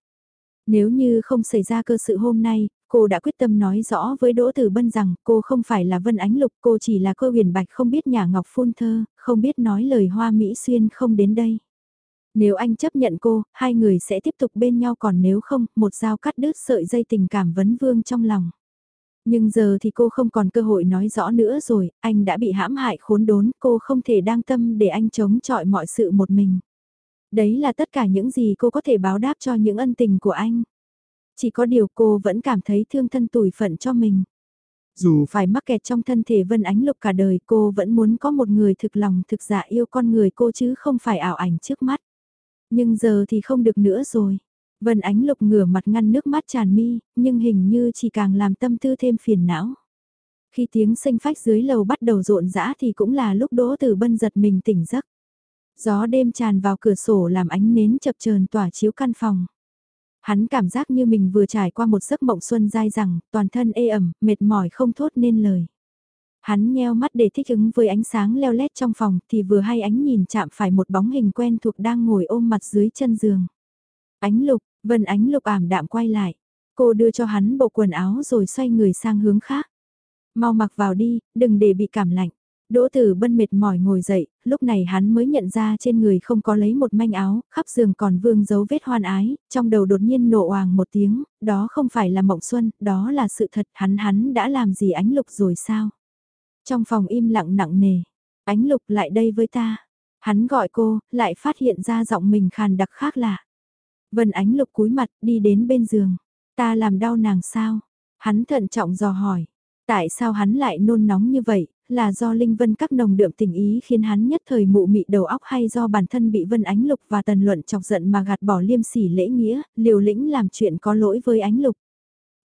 Nếu như không xảy ra cơ sự hôm nay, cô đã quyết tâm nói rõ với Đỗ Tử Bân rằng cô không phải là Vân Ánh Lục, cô chỉ là cơ huyền bạch không biết nhà ngọc phun thơ, không biết nói lời hoa mỹ xuyên không đến đây. Nếu anh chấp nhận cô, hai người sẽ tiếp tục bên nhau còn nếu không, một dao cắt đứt sợi dây tình cảm vấn vương trong lòng. Nhưng giờ thì cô không còn cơ hội nói rõ nữa rồi, anh đã bị hãm hại khốn đốn, cô không thể đang tâm để anh chống chọi mọi sự một mình. Đấy là tất cả những gì cô có thể báo đáp cho những ân tình của anh. Chỉ có điều cô vẫn cảm thấy thương thân tủi phận cho mình. Dù phải mắc kẹt trong thân thể Vân Ánh Lục cả đời cô vẫn muốn có một người thực lòng thực dạ yêu con người cô chứ không phải ảo ảnh trước mắt. Nhưng giờ thì không được nữa rồi. Vân Ánh Lục ngửa mặt ngăn nước mắt tràn mi, nhưng hình như chỉ càng làm tâm tư thêm phiền não. Khi tiếng xanh phách dưới lầu bắt đầu rộn rã thì cũng là lúc Đỗ Tử Bân giật mình tỉnh giấc. Gió đêm tràn vào cửa sổ làm ánh nến chập chờn tỏa chiếu căn phòng. Hắn cảm giác như mình vừa trải qua một giấc mộng xuân dai rằng, toàn thân ê ẩm, mệt mỏi không thốt nên lời. Hắn nheo mắt để thích ứng với ánh sáng leo lét trong phòng thì vừa hay ánh nhìn chạm phải một bóng hình quen thuộc đang ngồi ôm mặt dưới chân giường. Ánh lục, vân ánh lục ảm đạm quay lại. Cô đưa cho hắn bộ quần áo rồi xoay người sang hướng khác. Mau mặc vào đi, đừng để bị cảm lạnh. Đỗ Tử Bân mệt mỏi ngồi dậy, lúc này hắn mới nhận ra trên người không có lấy một manh áo, khắp giường còn vương dấu vết hoan ái, trong đầu đột nhiên nộ oàng một tiếng, đó không phải là mộng xuân, đó là sự thật, hắn hắn đã làm gì ánh lục rồi sao? Trong phòng im lặng nặng nề, ánh lục lại đây với ta. Hắn gọi cô, lại phát hiện ra giọng mình khàn đặc khác lạ. Vân ánh lục cúi mặt đi đến bên giường. Ta làm đau nàng sao? Hắn thận trọng dò hỏi. Tại sao hắn lại nôn nóng như vậy, là do Linh Vân các nồng đượm tình ý khiến hắn nhất thời mụ mị đầu óc hay do bản thân bị Vân Ánh Lục và Tần Luận chọc giận mà gạt bỏ liêm sỉ lễ nghĩa, liều lĩnh làm chuyện có lỗi với Ánh Lục.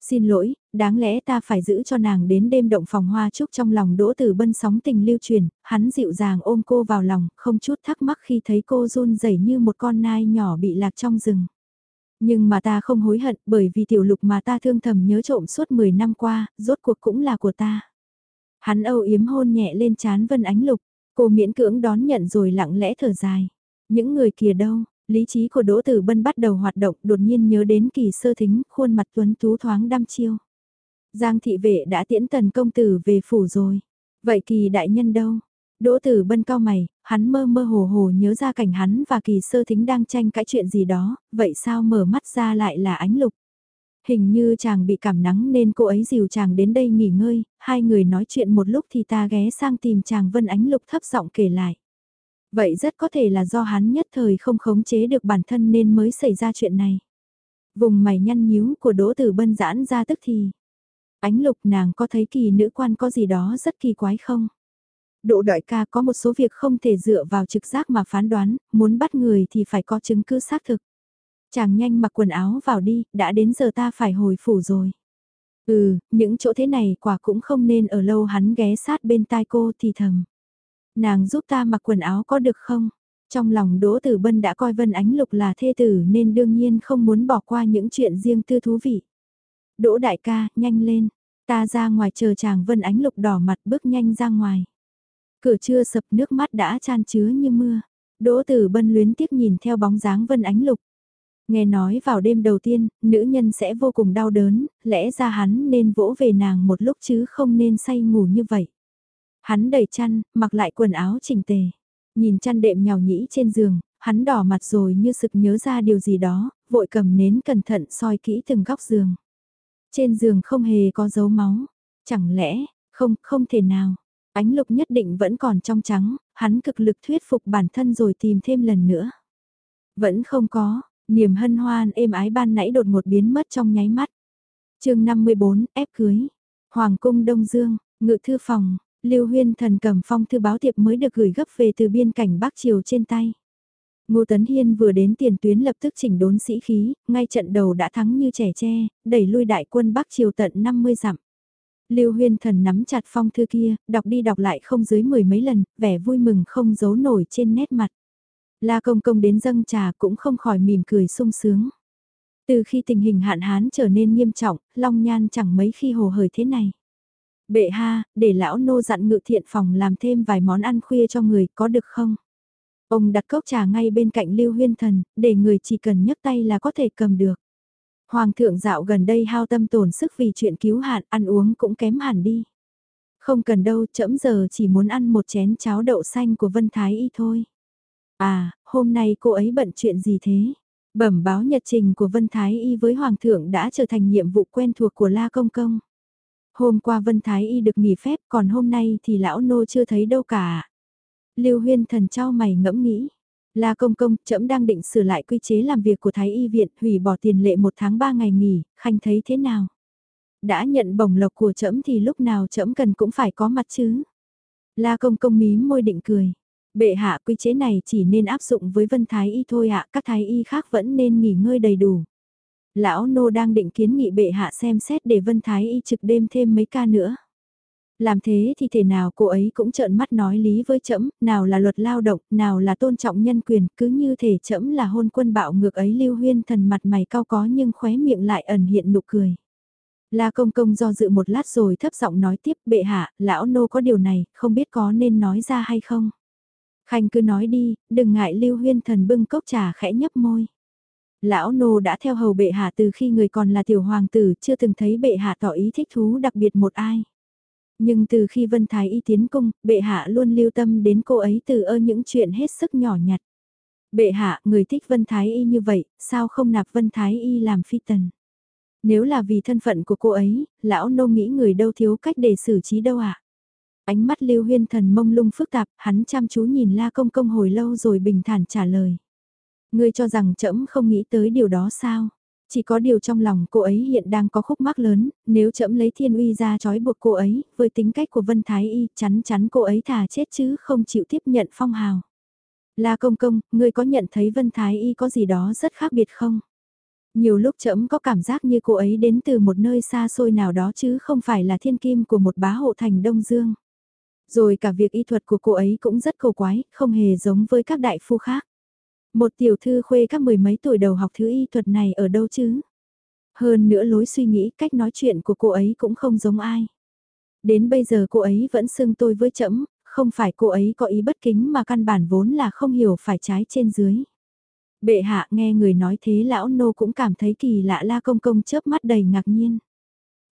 Xin lỗi, đáng lẽ ta phải giữ cho nàng đến đêm động phòng hoa chúc trong lòng đỗ tử bân sóng tình lưu truyền, hắn dịu dàng ôm cô vào lòng, không chút thắc mắc khi thấy cô run rẩy như một con nai nhỏ bị lạc trong rừng. Nhưng mà ta không hối hận bởi vì tiểu lục mà ta thương thầm nhớ trộm suốt 10 năm qua, rốt cuộc cũng là của ta. Hắn âu yếm hôn nhẹ lên chán Vân Ánh Lục, cô miễn cưỡng đón nhận rồi lặng lẽ thở dài. Những người kia đâu, lý trí của Đỗ Tử Bân bắt đầu hoạt động đột nhiên nhớ đến kỳ sơ thính, khuôn mặt tuấn tú thoáng đăm chiêu. Giang thị vệ đã tiễn tần công tử về phủ rồi. Vậy kỳ đại nhân đâu? Đỗ tử bân cao mày, hắn mơ mơ hồ hồ nhớ ra cảnh hắn và kỳ sơ thính đang tranh cãi chuyện gì đó, vậy sao mở mắt ra lại là ánh lục? Hình như chàng bị cảm nắng nên cô ấy dìu chàng đến đây nghỉ ngơi, hai người nói chuyện một lúc thì ta ghé sang tìm chàng Vân Ánh Lục thấp giọng kể lại. Vậy rất có thể là do hắn nhất thời không khống chế được bản thân nên mới xảy ra chuyện này. Vùng mày nhăn nhíu của Đỗ Tử Bân giãn ra tức thì. Ánh lục nàng có thấy kỳ nữ quan có gì đó rất kỳ quái không? Độ đại ca có một số việc không thể dựa vào trực giác mà phán đoán, muốn bắt người thì phải có chứng cứ xác thực. Chàng nhanh mặc quần áo vào đi, đã đến giờ ta phải hồi phủ rồi. Ừ, những chỗ thế này quả cũng không nên ở lâu hắn ghé sát bên tai cô thì thầm. Nàng giúp ta mặc quần áo có được không? Trong lòng Đỗ Tử Bân đã coi Vân Ánh Lục là thê tử nên đương nhiên không muốn bỏ qua những chuyện riêng tư thú vị. Đỗ đại ca, nhanh lên, ta ra ngoài chờ chàng Vân Ánh Lục đỏ mặt bước nhanh ra ngoài. Cửa chưa sập nước mắt đã chan chứa như mưa. Đỗ Tử Bân luyến tiếc nhìn theo bóng dáng Vân Ánh Lục. Nghe nói vào đêm đầu tiên, nữ nhân sẽ vô cùng đau đớn, lẽ ra hắn nên vỗ về nàng một lúc chứ không nên say ngủ như vậy. Hắn đầy chăn, mặc lại quần áo chỉnh tề. Nhìn chăn đệm nhào nhĩ trên giường, hắn đỏ mặt rồi như sực nhớ ra điều gì đó, vội cầm nến cẩn thận soi kỹ từng góc giường. Trên giường không hề có dấu máu. Chẳng lẽ, không, không thể nào. Ánh lục nhất định vẫn còn trong trắng, hắn cực lực thuyết phục bản thân rồi tìm thêm lần nữa. Vẫn không có, niềm hân hoan êm ái ban nãy đột ngột biến mất trong nháy mắt. chương 54, ép cưới. Hoàng cung Đông Dương, ngự thư phòng, Lưu Huyên Thần cầm phong thư báo tiệp mới được gửi gấp về từ biên cảnh Bắc Triều trên tay. Ngô Tấn Hiên vừa đến tiền tuyến lập tức chỉnh đốn sĩ khí, ngay trận đầu đã thắng như trẻ tre, đẩy lui đại quân Bắc Triều tận 50 dặm. Lưu Huyên Thần nắm chặt phong thư kia, đọc đi đọc lại không dưới mười mấy lần, vẻ vui mừng không giấu nổi trên nét mặt. La Công Công đến dâng trà cũng không khỏi mỉm cười sung sướng. Từ khi tình hình hạn hán trở nên nghiêm trọng, Long Nhan chẳng mấy khi hồ hởi thế này. Bệ ha, để lão nô dặn ngự thiện phòng làm thêm vài món ăn khuya cho người, có được không? Ông đặt cốc trà ngay bên cạnh Lưu Huyên Thần, để người chỉ cần nhấc tay là có thể cầm được. Hoàng thượng dạo gần đây hao tâm tổn sức vì chuyện cứu hạn, ăn uống cũng kém hẳn đi. Không cần đâu, chậm giờ chỉ muốn ăn một chén cháo đậu xanh của Vân Thái Y thôi. À, hôm nay cô ấy bận chuyện gì thế? Bẩm báo nhật trình của Vân Thái Y với Hoàng thượng đã trở thành nhiệm vụ quen thuộc của La Công Công. Hôm qua Vân Thái Y được nghỉ phép còn hôm nay thì lão nô chưa thấy đâu cả. Lưu Huyên thần trao mày ngẫm nghĩ. La công công, trẫm đang định sửa lại quy chế làm việc của Thái Y viện, hủy bỏ tiền lệ một tháng ba ngày nghỉ, khanh thấy thế nào? Đã nhận bổng lộc của trẫm thì lúc nào trẫm cần cũng phải có mặt chứ. La công công mím môi định cười. Bệ hạ quy chế này chỉ nên áp dụng với Vân Thái Y thôi ạ, các Thái Y khác vẫn nên nghỉ ngơi đầy đủ. Lão nô đang định kiến nghị bệ hạ xem xét để Vân Thái Y trực đêm thêm mấy ca nữa. Làm thế thì thể nào cô ấy cũng trợn mắt nói lý với trẫm, nào là luật lao động, nào là tôn trọng nhân quyền, cứ như thể trẫm là hôn quân bạo ngược ấy lưu huyên thần mặt mày cao có nhưng khóe miệng lại ẩn hiện nụ cười. La công công do dự một lát rồi thấp giọng nói tiếp bệ hạ, lão nô có điều này, không biết có nên nói ra hay không. Khanh cứ nói đi, đừng ngại lưu huyên thần bưng cốc trà khẽ nhấp môi. Lão nô đã theo hầu bệ hạ từ khi người còn là tiểu hoàng tử chưa từng thấy bệ hạ tỏ ý thích thú đặc biệt một ai. Nhưng từ khi Vân Thái Y tiến cung, bệ hạ luôn lưu tâm đến cô ấy từ ơ những chuyện hết sức nhỏ nhặt. Bệ hạ, người thích Vân Thái Y như vậy, sao không nạp Vân Thái Y làm phi tần? Nếu là vì thân phận của cô ấy, lão nô nghĩ người đâu thiếu cách để xử trí đâu ạ? Ánh mắt lưu huyên thần mông lung phức tạp, hắn chăm chú nhìn la công công hồi lâu rồi bình thản trả lời. Ngươi cho rằng trẫm không nghĩ tới điều đó sao? Chỉ có điều trong lòng cô ấy hiện đang có khúc mắc lớn, nếu trẫm lấy thiên uy ra trói buộc cô ấy, với tính cách của Vân Thái Y, chắn chắn cô ấy thà chết chứ không chịu tiếp nhận phong hào. La công công, ngươi có nhận thấy Vân Thái Y có gì đó rất khác biệt không? Nhiều lúc trẫm có cảm giác như cô ấy đến từ một nơi xa xôi nào đó chứ không phải là thiên kim của một bá hộ thành Đông Dương. Rồi cả việc y thuật của cô ấy cũng rất cầu quái, không hề giống với các đại phu khác. Một tiểu thư khuê các mười mấy tuổi đầu học thứ y thuật này ở đâu chứ? Hơn nữa lối suy nghĩ cách nói chuyện của cô ấy cũng không giống ai. Đến bây giờ cô ấy vẫn xưng tôi với chấm, không phải cô ấy có ý bất kính mà căn bản vốn là không hiểu phải trái trên dưới. Bệ hạ nghe người nói thế lão nô cũng cảm thấy kỳ lạ la công công chớp mắt đầy ngạc nhiên.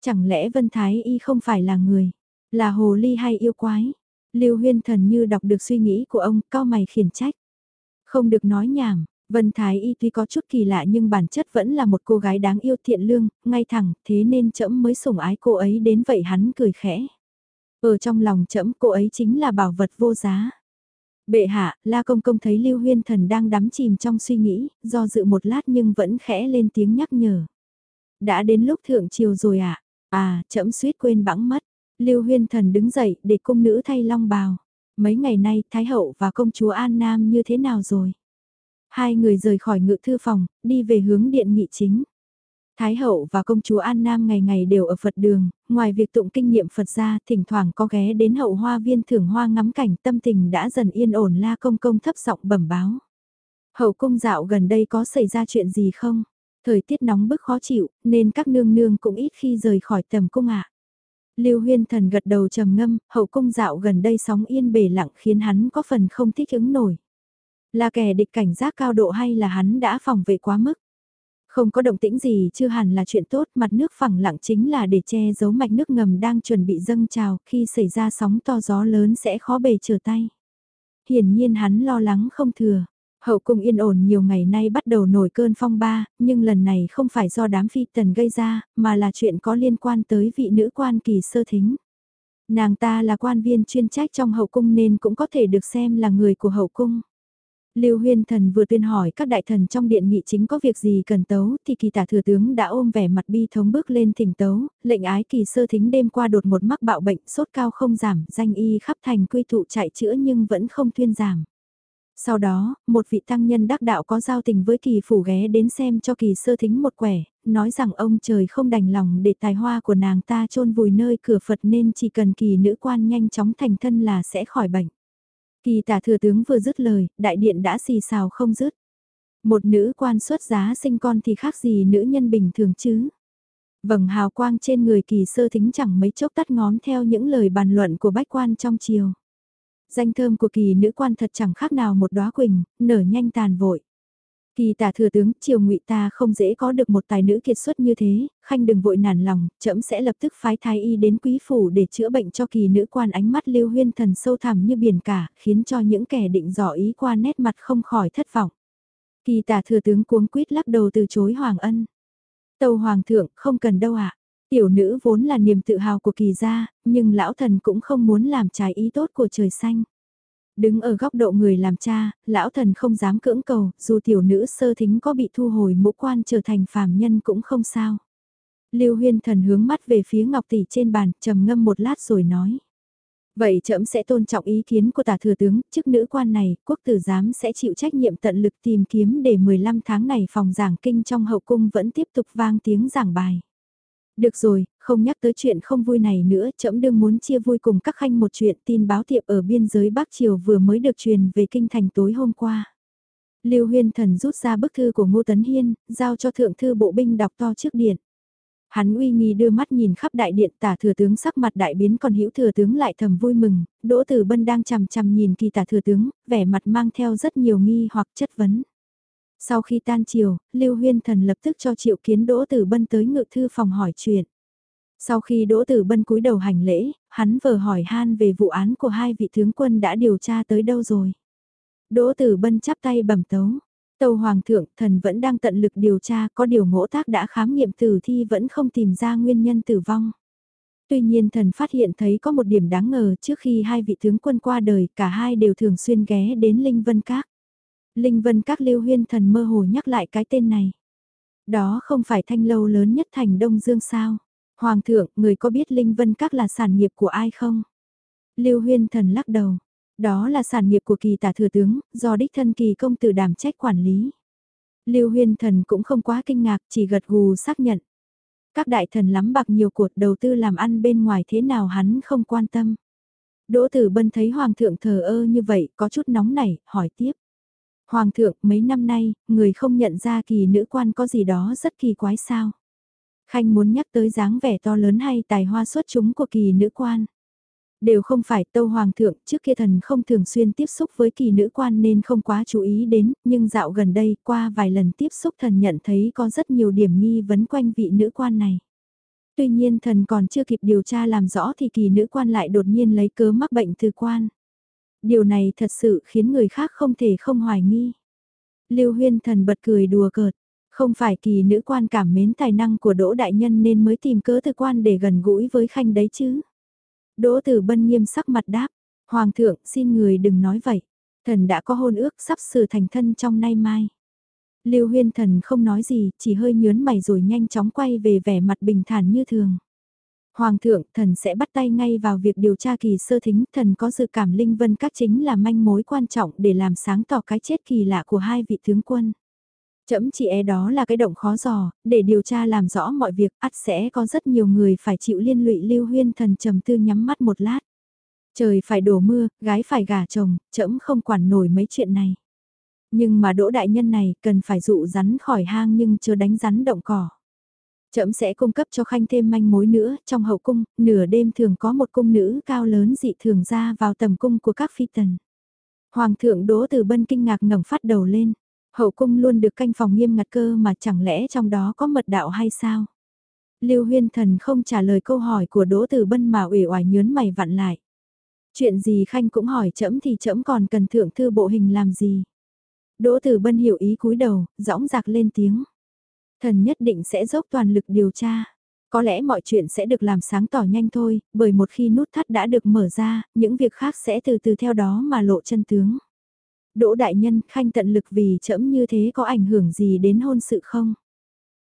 Chẳng lẽ Vân Thái Y không phải là người, là hồ ly hay yêu quái? Lưu huyên thần như đọc được suy nghĩ của ông, cao mày khiển trách. Không được nói nhảm, Vân Thái Y tuy có chút kỳ lạ nhưng bản chất vẫn là một cô gái đáng yêu thiện lương, ngay thẳng, thế nên trẫm mới sủng ái cô ấy đến vậy hắn cười khẽ. Ở trong lòng trẫm cô ấy chính là bảo vật vô giá. Bệ hạ, La Công Công thấy Lưu Huyên Thần đang đắm chìm trong suy nghĩ, do dự một lát nhưng vẫn khẽ lên tiếng nhắc nhở. Đã đến lúc thượng triều rồi ạ. À? à, trẫm suýt quên bẵng mất. Lưu Huyên Thần đứng dậy để cung nữ thay long bào. Mấy ngày nay Thái Hậu và công chúa An Nam như thế nào rồi? Hai người rời khỏi ngự thư phòng, đi về hướng điện nghị chính. Thái hậu và công chúa An Nam ngày ngày đều ở Phật đường, ngoài việc tụng kinh nghiệm Phật ra, thỉnh thoảng có ghé đến hậu hoa viên thưởng hoa ngắm cảnh tâm tình đã dần yên ổn la công công thấp giọng bẩm báo. Hậu cung dạo gần đây có xảy ra chuyện gì không? Thời tiết nóng bức khó chịu, nên các nương nương cũng ít khi rời khỏi tầm cung ạ. Lưu Huyên Thần gật đầu trầm ngâm, hậu cung dạo gần đây sóng yên bể lặng khiến hắn có phần không thích ứng nổi. Là kẻ địch cảnh giác cao độ hay là hắn đã phòng vệ quá mức? Không có động tĩnh gì chưa hẳn là chuyện tốt, mặt nước phẳng lặng chính là để che giấu mạch nước ngầm đang chuẩn bị dâng trào, khi xảy ra sóng to gió lớn sẽ khó bề trở tay. Hiển nhiên hắn lo lắng không thừa. Hậu cung yên ổn nhiều ngày nay bắt đầu nổi cơn phong ba, nhưng lần này không phải do đám phi tần gây ra, mà là chuyện có liên quan tới vị nữ quan kỳ sơ thính. Nàng ta là quan viên chuyên trách trong hậu cung nên cũng có thể được xem là người của hậu cung. Lưu Huyên Thần vừa tuyên hỏi các đại thần trong điện nghị chính có việc gì cần tấu, thì kỳ tả thừa tướng đã ôm vẻ mặt bi thống bước lên thỉnh tấu, lệnh ái kỳ sơ thính đêm qua đột một mắc bạo bệnh, sốt cao không giảm, danh y khắp thành quy thụ chạy chữa nhưng vẫn không thuyên giảm. Sau đó, một vị tăng nhân đắc đạo có giao tình với kỳ phủ ghé đến xem cho kỳ sơ thính một quẻ, nói rằng ông trời không đành lòng để tài hoa của nàng ta chôn vùi nơi cửa Phật nên chỉ cần kỳ nữ quan nhanh chóng thành thân là sẽ khỏi bệnh. Kỳ tả thừa tướng vừa dứt lời, đại điện đã xì xào không dứt. Một nữ quan xuất giá sinh con thì khác gì nữ nhân bình thường chứ. Vầng hào quang trên người kỳ sơ thính chẳng mấy chốc tắt ngóm theo những lời bàn luận của bách quan trong chiều. Danh thơm của kỳ nữ quan thật chẳng khác nào một đóa quỳnh, nở nhanh tàn vội. Kỳ tả thừa tướng, triều ngụy ta không dễ có được một tài nữ kiệt xuất như thế, khanh đừng vội nản lòng, trẫm sẽ lập tức phái thái y đến quý phủ để chữa bệnh cho kỳ nữ quan ánh mắt lưu huyên thần sâu thẳm như biển cả, khiến cho những kẻ định dò ý qua nét mặt không khỏi thất vọng. Kỳ tả thừa tướng cuống quýt lắc đầu từ chối hoàng ân. Tâu hoàng thượng, không cần đâu ạ. Tiểu nữ vốn là niềm tự hào của kỳ gia, nhưng lão thần cũng không muốn làm trái ý tốt của trời xanh. Đứng ở góc độ người làm cha, lão thần không dám cưỡng cầu, dù tiểu nữ sơ thính có bị thu hồi mũ quan trở thành phàm nhân cũng không sao. Lưu huyên thần hướng mắt về phía ngọc tỷ trên bàn, trầm ngâm một lát rồi nói. Vậy trẫm sẽ tôn trọng ý kiến của tả thừa tướng, chức nữ quan này, quốc tử giám sẽ chịu trách nhiệm tận lực tìm kiếm để 15 tháng này phòng giảng kinh trong hậu cung vẫn tiếp tục vang tiếng giảng bài. Được rồi, không nhắc tới chuyện không vui này nữa, trẫm đương muốn chia vui cùng các khanh một chuyện tin báo tiệp ở biên giới Bắc Triều vừa mới được truyền về kinh thành tối hôm qua. Lưu Huyên Thần rút ra bức thư của Ngô Tấn Hiên, giao cho thượng thư bộ binh đọc to trước điện. Hắn uy nghi đưa mắt nhìn khắp đại điện tả thừa tướng sắc mặt đại biến còn hữu thừa tướng lại thầm vui mừng, Đỗ Tử Bân đang chằm chằm nhìn kỳ tả thừa tướng, vẻ mặt mang theo rất nhiều nghi hoặc chất vấn. Sau khi tan chiều, Lưu Huyên Thần lập tức cho Triệu Kiến Đỗ Tử Bân tới ngự thư phòng hỏi chuyện. Sau khi Đỗ Tử Bân cúi đầu hành lễ, hắn vờ hỏi han về vụ án của hai vị tướng quân đã điều tra tới đâu rồi. Đỗ Tử Bân chắp tay bẩm tấu. Tâu Hoàng thượng, thần vẫn đang tận lực điều tra, có điều ngỗ tác đã khám nghiệm tử thi vẫn không tìm ra nguyên nhân tử vong. Tuy nhiên thần phát hiện thấy có một điểm đáng ngờ trước khi hai vị tướng quân qua đời, cả hai đều thường xuyên ghé đến Linh Vân Các. Linh Vân Các lưu huyên thần mơ hồ nhắc lại cái tên này. Đó không phải thanh lâu lớn nhất thành Đông Dương sao? Hoàng thượng, người có biết Linh Vân Các là sản nghiệp của ai không? Lưu huyên thần lắc đầu. Đó là sản nghiệp của kỳ tả thừa tướng, do đích thân kỳ công tử đảm trách quản lý. Lưu huyên thần cũng không quá kinh ngạc, chỉ gật gù xác nhận. Các đại thần lắm bạc nhiều cuộc đầu tư làm ăn bên ngoài thế nào hắn không quan tâm. Đỗ Tử Bân thấy Hoàng thượng thờ ơ như vậy, có chút nóng nảy, hỏi tiếp. Hoàng thượng, mấy năm nay, người không nhận ra kỳ nữ quan có gì đó rất kỳ quái sao. Khanh muốn nhắc tới dáng vẻ to lớn hay tài hoa xuất chúng của kỳ nữ quan. Đều không phải tâu hoàng thượng, trước kia thần không thường xuyên tiếp xúc với kỳ nữ quan nên không quá chú ý đến, nhưng dạo gần đây qua vài lần tiếp xúc thần nhận thấy có rất nhiều điểm nghi vấn quanh vị nữ quan này. Tuy nhiên thần còn chưa kịp điều tra làm rõ thì kỳ nữ quan lại đột nhiên lấy cớ mắc bệnh từ quan. Điều này thật sự khiến người khác không thể không hoài nghi. Lưu Huyên Thần bật cười đùa cợt, không phải kỳ nữ quan cảm mến tài năng của Đỗ Đại Nhân nên mới tìm cớ từ quan để gần gũi với khanh đấy chứ. Đỗ Tử Bân nghiêm sắc mặt đáp, Hoàng thượng xin người đừng nói vậy, thần đã có hôn ước sắp sửa thành thân trong nay mai. Lưu Huyên Thần không nói gì, chỉ hơi nhớn mày rồi nhanh chóng quay về vẻ mặt bình thản như thường. Hoàng thượng, thần sẽ bắt tay ngay vào việc điều tra kỳ sơ thính, thần có dự cảm Linh Vân Các chính là manh mối quan trọng để làm sáng tỏ cái chết kỳ lạ của hai vị tướng quân. Chấm chỉ e đó là cái động khó dò, để điều tra làm rõ mọi việc, ắt sẽ có rất nhiều người phải chịu liên lụy lưu huyên thần trầm tư nhắm mắt một lát. Trời phải đổ mưa, gái phải gả chồng, chấm không quản nổi mấy chuyện này. Nhưng mà đỗ đại nhân này cần phải dụ rắn khỏi hang nhưng chưa đánh rắn động cỏ. Chậm sẽ cung cấp cho Khanh thêm manh mối nữa, trong hậu cung, nửa đêm thường có một cung nữ cao lớn dị thường ra vào tầm cung của các phi tần. Hoàng thượng Đỗ Từ Bân kinh ngạc ngẩng phát đầu lên. Hậu cung luôn được canh phòng nghiêm ngặt cơ mà chẳng lẽ trong đó có mật đạo hay sao? Lưu Huyên Thần không trả lời câu hỏi của Đỗ Từ Bân mà ủy oải nhớn mày vặn lại. Chuyện gì Khanh cũng hỏi chậm thì chậm còn cần thượng thư bộ hình làm gì? Đỗ Từ Bân hiểu ý cúi đầu, dõng dạc lên tiếng. Thần nhất định sẽ dốc toàn lực điều tra. Có lẽ mọi chuyện sẽ được làm sáng tỏ nhanh thôi, bởi một khi nút thắt đã được mở ra, những việc khác sẽ từ từ theo đó mà lộ chân tướng. Đỗ đại nhân, khanh tận lực vì chẫm như thế có ảnh hưởng gì đến hôn sự không?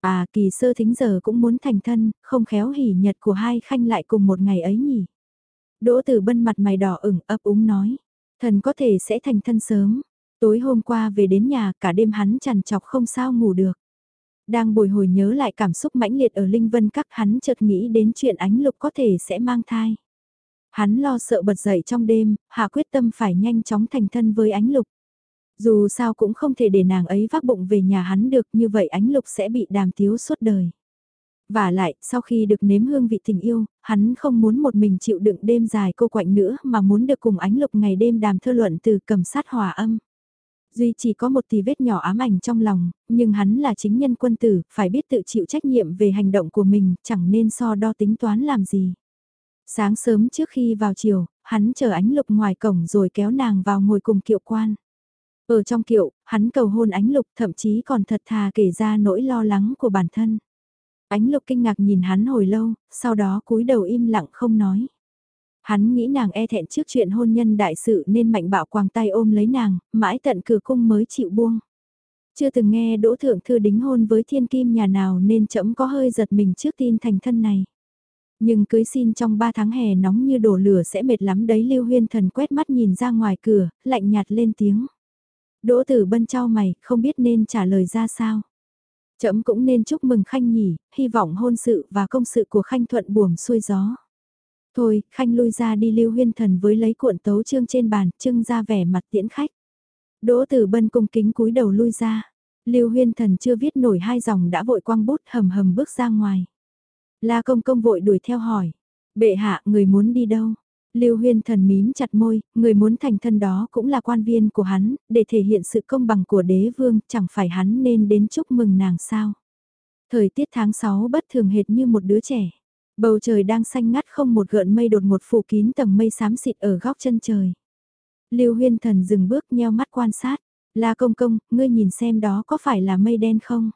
À kỳ sơ thính giờ cũng muốn thành thân, không khéo hỉ nhật của hai khanh lại cùng một ngày ấy nhỉ? Đỗ tử bân mặt mày đỏ ửng ấp úng nói, thần có thể sẽ thành thân sớm. Tối hôm qua về đến nhà cả đêm hắn chằn chọc không sao ngủ được. Đang bồi hồi nhớ lại cảm xúc mãnh liệt ở Linh Vân Các hắn chợt nghĩ đến chuyện ánh lục có thể sẽ mang thai. Hắn lo sợ bật dậy trong đêm, hạ quyết tâm phải nhanh chóng thành thân với ánh lục. Dù sao cũng không thể để nàng ấy vác bụng về nhà hắn được như vậy ánh lục sẽ bị đàm tiếu suốt đời. Và lại, sau khi được nếm hương vị tình yêu, hắn không muốn một mình chịu đựng đêm dài cô quạnh nữa mà muốn được cùng ánh lục ngày đêm đàm thơ luận từ cầm sát hòa âm. Duy chỉ có một tì vết nhỏ ám ảnh trong lòng, nhưng hắn là chính nhân quân tử, phải biết tự chịu trách nhiệm về hành động của mình, chẳng nên so đo tính toán làm gì. Sáng sớm trước khi vào chiều, hắn chờ ánh lục ngoài cổng rồi kéo nàng vào ngồi cùng kiệu quan. Ở trong kiệu, hắn cầu hôn ánh lục thậm chí còn thật thà kể ra nỗi lo lắng của bản thân. Ánh lục kinh ngạc nhìn hắn hồi lâu, sau đó cúi đầu im lặng không nói. Hắn nghĩ nàng e thẹn trước chuyện hôn nhân đại sự nên mạnh bạo quàng tay ôm lấy nàng, mãi tận cửa cung mới chịu buông. Chưa từng nghe Đỗ Thượng Thư đính hôn với thiên kim nhà nào nên chậm có hơi giật mình trước tin thành thân này. Nhưng cưới xin trong 3 tháng hè nóng như đổ lửa sẽ mệt lắm đấy Lưu Huyên Thần quét mắt nhìn ra ngoài cửa, lạnh nhạt lên tiếng. Đỗ Tử Bân trao mày, không biết nên trả lời ra sao. Chậm cũng nên chúc mừng Khanh nhỉ, hy vọng hôn sự và công sự của Khanh thuận buồm xuôi gió. Thôi, Khanh lui ra đi lưu huyên thần với lấy cuộn tấu chương trên bàn, trưng ra vẻ mặt tiễn khách. Đỗ tử bân cung kính cúi đầu lui ra. Lưu huyên thần chưa viết nổi hai dòng đã vội quăng bút hầm hầm bước ra ngoài. La công công vội đuổi theo hỏi. Bệ hạ, người muốn đi đâu? Lưu huyên thần mím chặt môi, người muốn thành thân đó cũng là quan viên của hắn, để thể hiện sự công bằng của đế vương, chẳng phải hắn nên đến chúc mừng nàng sao. Thời tiết tháng 6 bất thường hệt như một đứa trẻ. Bầu trời đang xanh ngắt không một gợn mây đột một phủ kín tầng mây xám xịt ở góc chân trời. Lưu huyên thần dừng bước nheo mắt quan sát. La công công, ngươi nhìn xem đó có phải là mây đen không?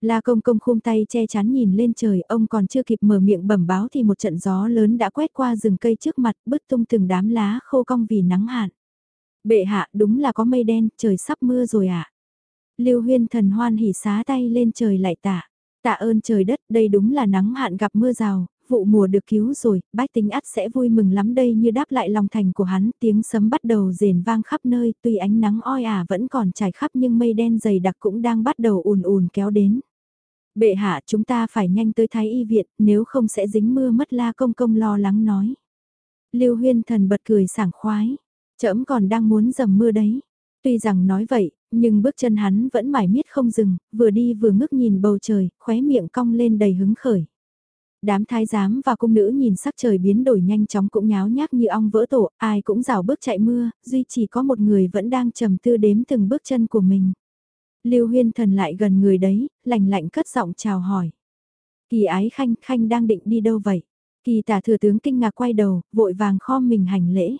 La công công khum tay che chắn nhìn lên trời, ông còn chưa kịp mở miệng bẩm báo thì một trận gió lớn đã quét qua rừng cây trước mặt, bứt tung từng đám lá khô cong vì nắng hạn. Bệ hạ, đúng là có mây đen, trời sắp mưa rồi ạ. À? Lưu huyên thần hoan hỉ xá tay lên trời lại tạ. Tạ ơn trời đất, đây đúng là nắng hạn gặp mưa rào, vụ mùa được cứu rồi, bách tính ắt sẽ vui mừng lắm đây như đáp lại lòng thành của hắn, tiếng sấm bắt đầu rền vang khắp nơi, tuy ánh nắng oi ả vẫn còn trải khắp nhưng mây đen dày đặc cũng đang bắt đầu ùn ùn kéo đến. Bệ hạ chúng ta phải nhanh tới thái y viện, nếu không sẽ dính mưa mất la công công lo lắng nói. Lưu huyên thần bật cười sảng khoái, trẫm còn đang muốn dầm mưa đấy. Tuy rằng nói vậy, nhưng bước chân hắn vẫn mải miết không dừng, vừa đi vừa ngước nhìn bầu trời, khóe miệng cong lên đầy hứng khởi. Đám thái giám và cung nữ nhìn sắc trời biến đổi nhanh chóng cũng nháo nhác như ong vỡ tổ, ai cũng rào bước chạy mưa, duy chỉ có một người vẫn đang trầm tư đếm từng bước chân của mình. Lưu Huyên Thần lại gần người đấy, lạnh lạnh cất giọng chào hỏi. Kỳ ái khanh, khanh đang định đi đâu vậy? Kỳ tả thừa tướng kinh ngạc quay đầu, vội vàng kho mình hành lễ.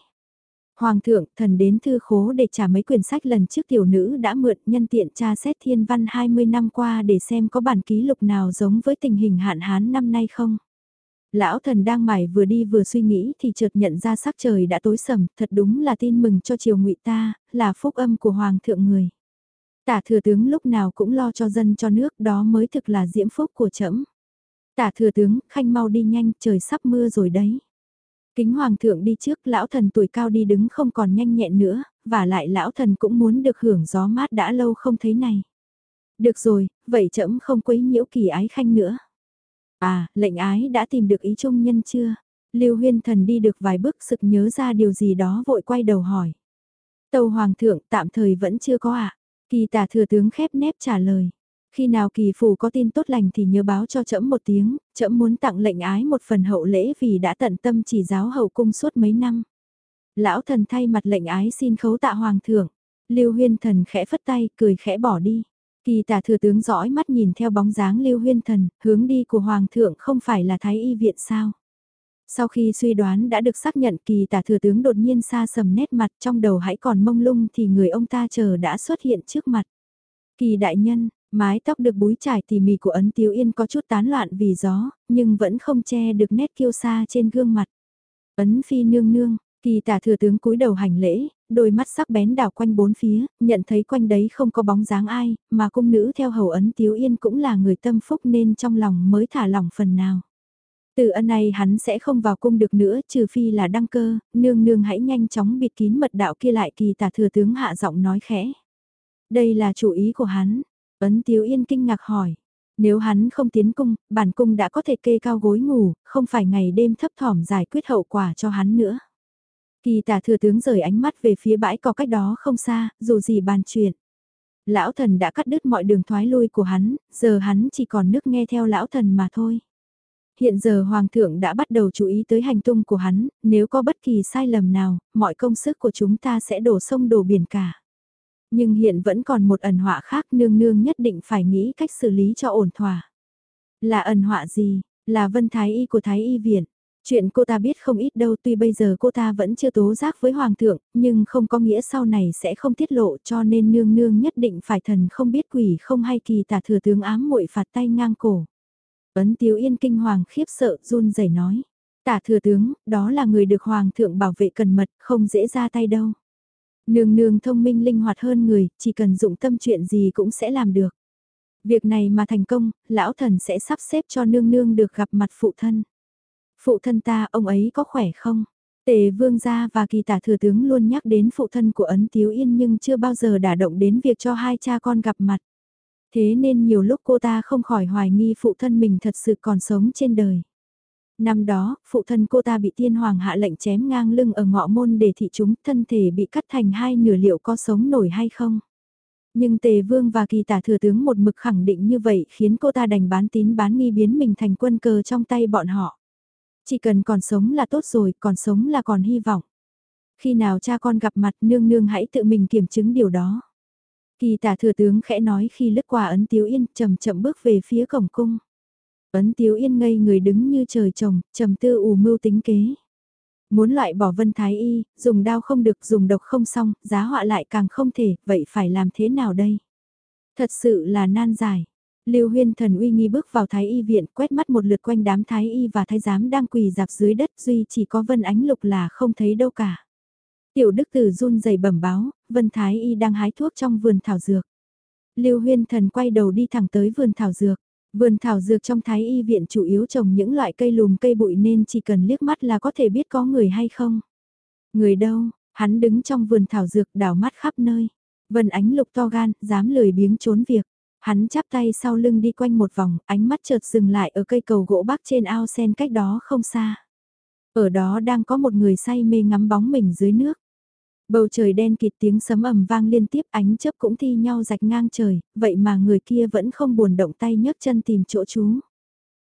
Hoàng thượng, thần đến thư khố để trả mấy quyển sách lần trước tiểu nữ đã mượn nhân tiện tra xét thiên văn 20 năm qua để xem có bản ký lục nào giống với tình hình hạn hán năm nay không. Lão thần đang mải vừa đi vừa suy nghĩ thì chợt nhận ra sắc trời đã tối sầm, thật đúng là tin mừng cho triều ngụy ta, là phúc âm của Hoàng thượng người. Tả thừa tướng lúc nào cũng lo cho dân cho nước đó mới thực là diễm phúc của trẫm. Tả thừa tướng, khanh mau đi nhanh, trời sắp mưa rồi đấy. Kính hoàng thượng đi trước, lão thần tuổi cao đi đứng không còn nhanh nhẹn nữa, và lại lão thần cũng muốn được hưởng gió mát đã lâu không thấy này. Được rồi, vậy trẫm không quấy nhiễu kỳ ái khanh nữa. À, lệnh ái đã tìm được ý trung nhân chưa? Lưu huyên thần đi được vài bước sực nhớ ra điều gì đó vội quay đầu hỏi. Tâu hoàng thượng tạm thời vẫn chưa có ạ. À? Kỳ tả thừa tướng khép nép trả lời. Khi nào kỳ phủ có tin tốt lành thì nhớ báo cho trẫm một tiếng, trẫm muốn tặng lệnh ái một phần hậu lễ vì đã tận tâm chỉ giáo hậu cung suốt mấy năm. Lão thần thay mặt lệnh ái xin khấu tạ hoàng thượng. Lưu huyên thần khẽ phất tay, cười khẽ bỏ đi. Kỳ tả thừa tướng dõi mắt nhìn theo bóng dáng lưu huyên thần, hướng đi của hoàng thượng không phải là thái y viện sao. Sau khi suy đoán đã được xác nhận kỳ tả thừa tướng đột nhiên xa sầm nét mặt trong đầu hãy còn mông lung thì người ông ta chờ đã xuất hiện trước mặt. Kỳ đại nhân, mái tóc được búi trải tỉ mỉ của ấn tiếu yên có chút tán loạn vì gió, nhưng vẫn không che được nét kiêu sa trên gương mặt. Ấn phi nương nương, kỳ tả thừa tướng cúi đầu hành lễ, đôi mắt sắc bén đảo quanh bốn phía, nhận thấy quanh đấy không có bóng dáng ai, mà cung nữ theo hầu ấn tiếu yên cũng là người tâm phúc nên trong lòng mới thả lỏng phần nào. Từ ân này hắn sẽ không vào cung được nữa trừ phi là đăng cơ, nương nương hãy nhanh chóng bịt kín mật đạo kia lại kỳ tả thừa tướng hạ giọng nói khẽ. Đây là chủ ý của hắn. Ấn Tiếu Yên kinh ngạc hỏi. Nếu hắn không tiến cung, bản cung đã có thể kê cao gối ngủ, không phải ngày đêm thấp thỏm giải quyết hậu quả cho hắn nữa. Kỳ tả thừa tướng rời ánh mắt về phía bãi có cách đó không xa, dù gì bàn chuyện. Lão thần đã cắt đứt mọi đường thoái lui của hắn, giờ hắn chỉ còn nước nghe theo lão thần mà thôi. Hiện giờ Hoàng thượng đã bắt đầu chú ý tới hành tung của hắn, nếu có bất kỳ sai lầm nào, mọi công sức của chúng ta sẽ đổ sông đổ biển cả. Nhưng hiện vẫn còn một ẩn họa khác nương nương nhất định phải nghĩ cách xử lý cho ổn thỏa. Là ẩn họa gì? Là vân thái y của thái y viện. Chuyện cô ta biết không ít đâu tuy bây giờ cô ta vẫn chưa tố giác với hoàng thượng, nhưng không có nghĩa sau này sẽ không tiết lộ cho nên nương nương nhất định phải thần không biết quỷ không hay kỳ tả thừa tướng ám muội phạt tay ngang cổ. Ấn Tiếu Yên kinh hoàng khiếp sợ run rẩy nói. Tả thừa tướng, đó là người được hoàng thượng bảo vệ cần mật, không dễ ra tay đâu. Nương nương thông minh linh hoạt hơn người, chỉ cần dụng tâm chuyện gì cũng sẽ làm được. Việc này mà thành công, lão thần sẽ sắp xếp cho nương nương được gặp mặt phụ thân. Phụ thân ta, ông ấy có khỏe không? Tề vương gia và kỳ tả thừa tướng luôn nhắc đến phụ thân của ấn tiếu yên nhưng chưa bao giờ đả động đến việc cho hai cha con gặp mặt. Thế nên nhiều lúc cô ta không khỏi hoài nghi phụ thân mình thật sự còn sống trên đời. Năm đó, phụ thân cô ta bị tiên hoàng hạ lệnh chém ngang lưng ở ngọ môn để thị chúng thân thể bị cắt thành hai nửa liệu có sống nổi hay không. Nhưng tề vương và kỳ tả thừa tướng một mực khẳng định như vậy khiến cô ta đành bán tín bán nghi biến mình thành quân cờ trong tay bọn họ. Chỉ cần còn sống là tốt rồi, còn sống là còn hy vọng. Khi nào cha con gặp mặt nương nương hãy tự mình kiểm chứng điều đó. Kỳ tả thừa tướng khẽ nói khi lướt qua ấn tiếu yên chậm chậm bước về phía cổng cung. Ấn Tiếu Yên ngây người đứng như trời trồng, trầm tư ủ mưu tính kế. Muốn loại bỏ Vân Thái Y, dùng đao không được, dùng độc không xong, giá họa lại càng không thể, vậy phải làm thế nào đây? Thật sự là nan giải. Lưu Huyên thần uy nghi bước vào Thái Y viện, quét mắt một lượt quanh đám Thái Y và Thái giám đang quỳ dạp dưới đất, duy chỉ có Vân Ánh Lục là không thấy đâu cả. Tiểu Đức Tử run rẩy bẩm báo, Vân Thái Y đang hái thuốc trong vườn thảo dược. Lưu Huyên thần quay đầu đi thẳng tới vườn thảo dược. Vườn thảo dược trong thái y viện chủ yếu trồng những loại cây lùm cây bụi nên chỉ cần liếc mắt là có thể biết có người hay không. Người đâu, hắn đứng trong vườn thảo dược đảo mắt khắp nơi. Vân ánh lục to gan, dám lười biếng trốn việc. Hắn chắp tay sau lưng đi quanh một vòng, ánh mắt chợt dừng lại ở cây cầu gỗ bắc trên ao sen cách đó không xa. Ở đó đang có một người say mê ngắm bóng mình dưới nước. Bầu trời đen kịt tiếng sấm ầm vang liên tiếp ánh chớp cũng thi nhau rạch ngang trời, vậy mà người kia vẫn không buồn động tay nhấc chân tìm chỗ trú.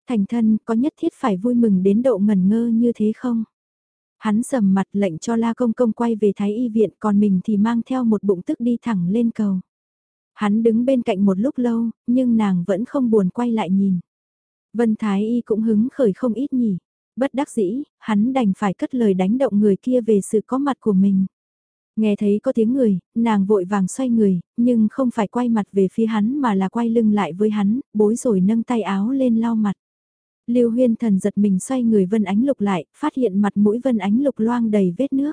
Thành thân có nhất thiết phải vui mừng đến độ ngẩn ngơ như thế không? Hắn sầm mặt lệnh cho La Công Công quay về Thái Y viện còn mình thì mang theo một bụng tức đi thẳng lên cầu. Hắn đứng bên cạnh một lúc lâu, nhưng nàng vẫn không buồn quay lại nhìn. Vân Thái Y cũng hứng khởi không ít nhỉ. Bất đắc dĩ, hắn đành phải cất lời đánh động người kia về sự có mặt của mình. Nghe thấy có tiếng người, nàng vội vàng xoay người, nhưng không phải quay mặt về phía hắn mà là quay lưng lại với hắn, bối rồi nâng tay áo lên lau mặt. Lưu Huyên Thần giật mình xoay người Vân Ánh Lục lại, phát hiện mặt mũi Vân Ánh Lục loang đầy vết nước.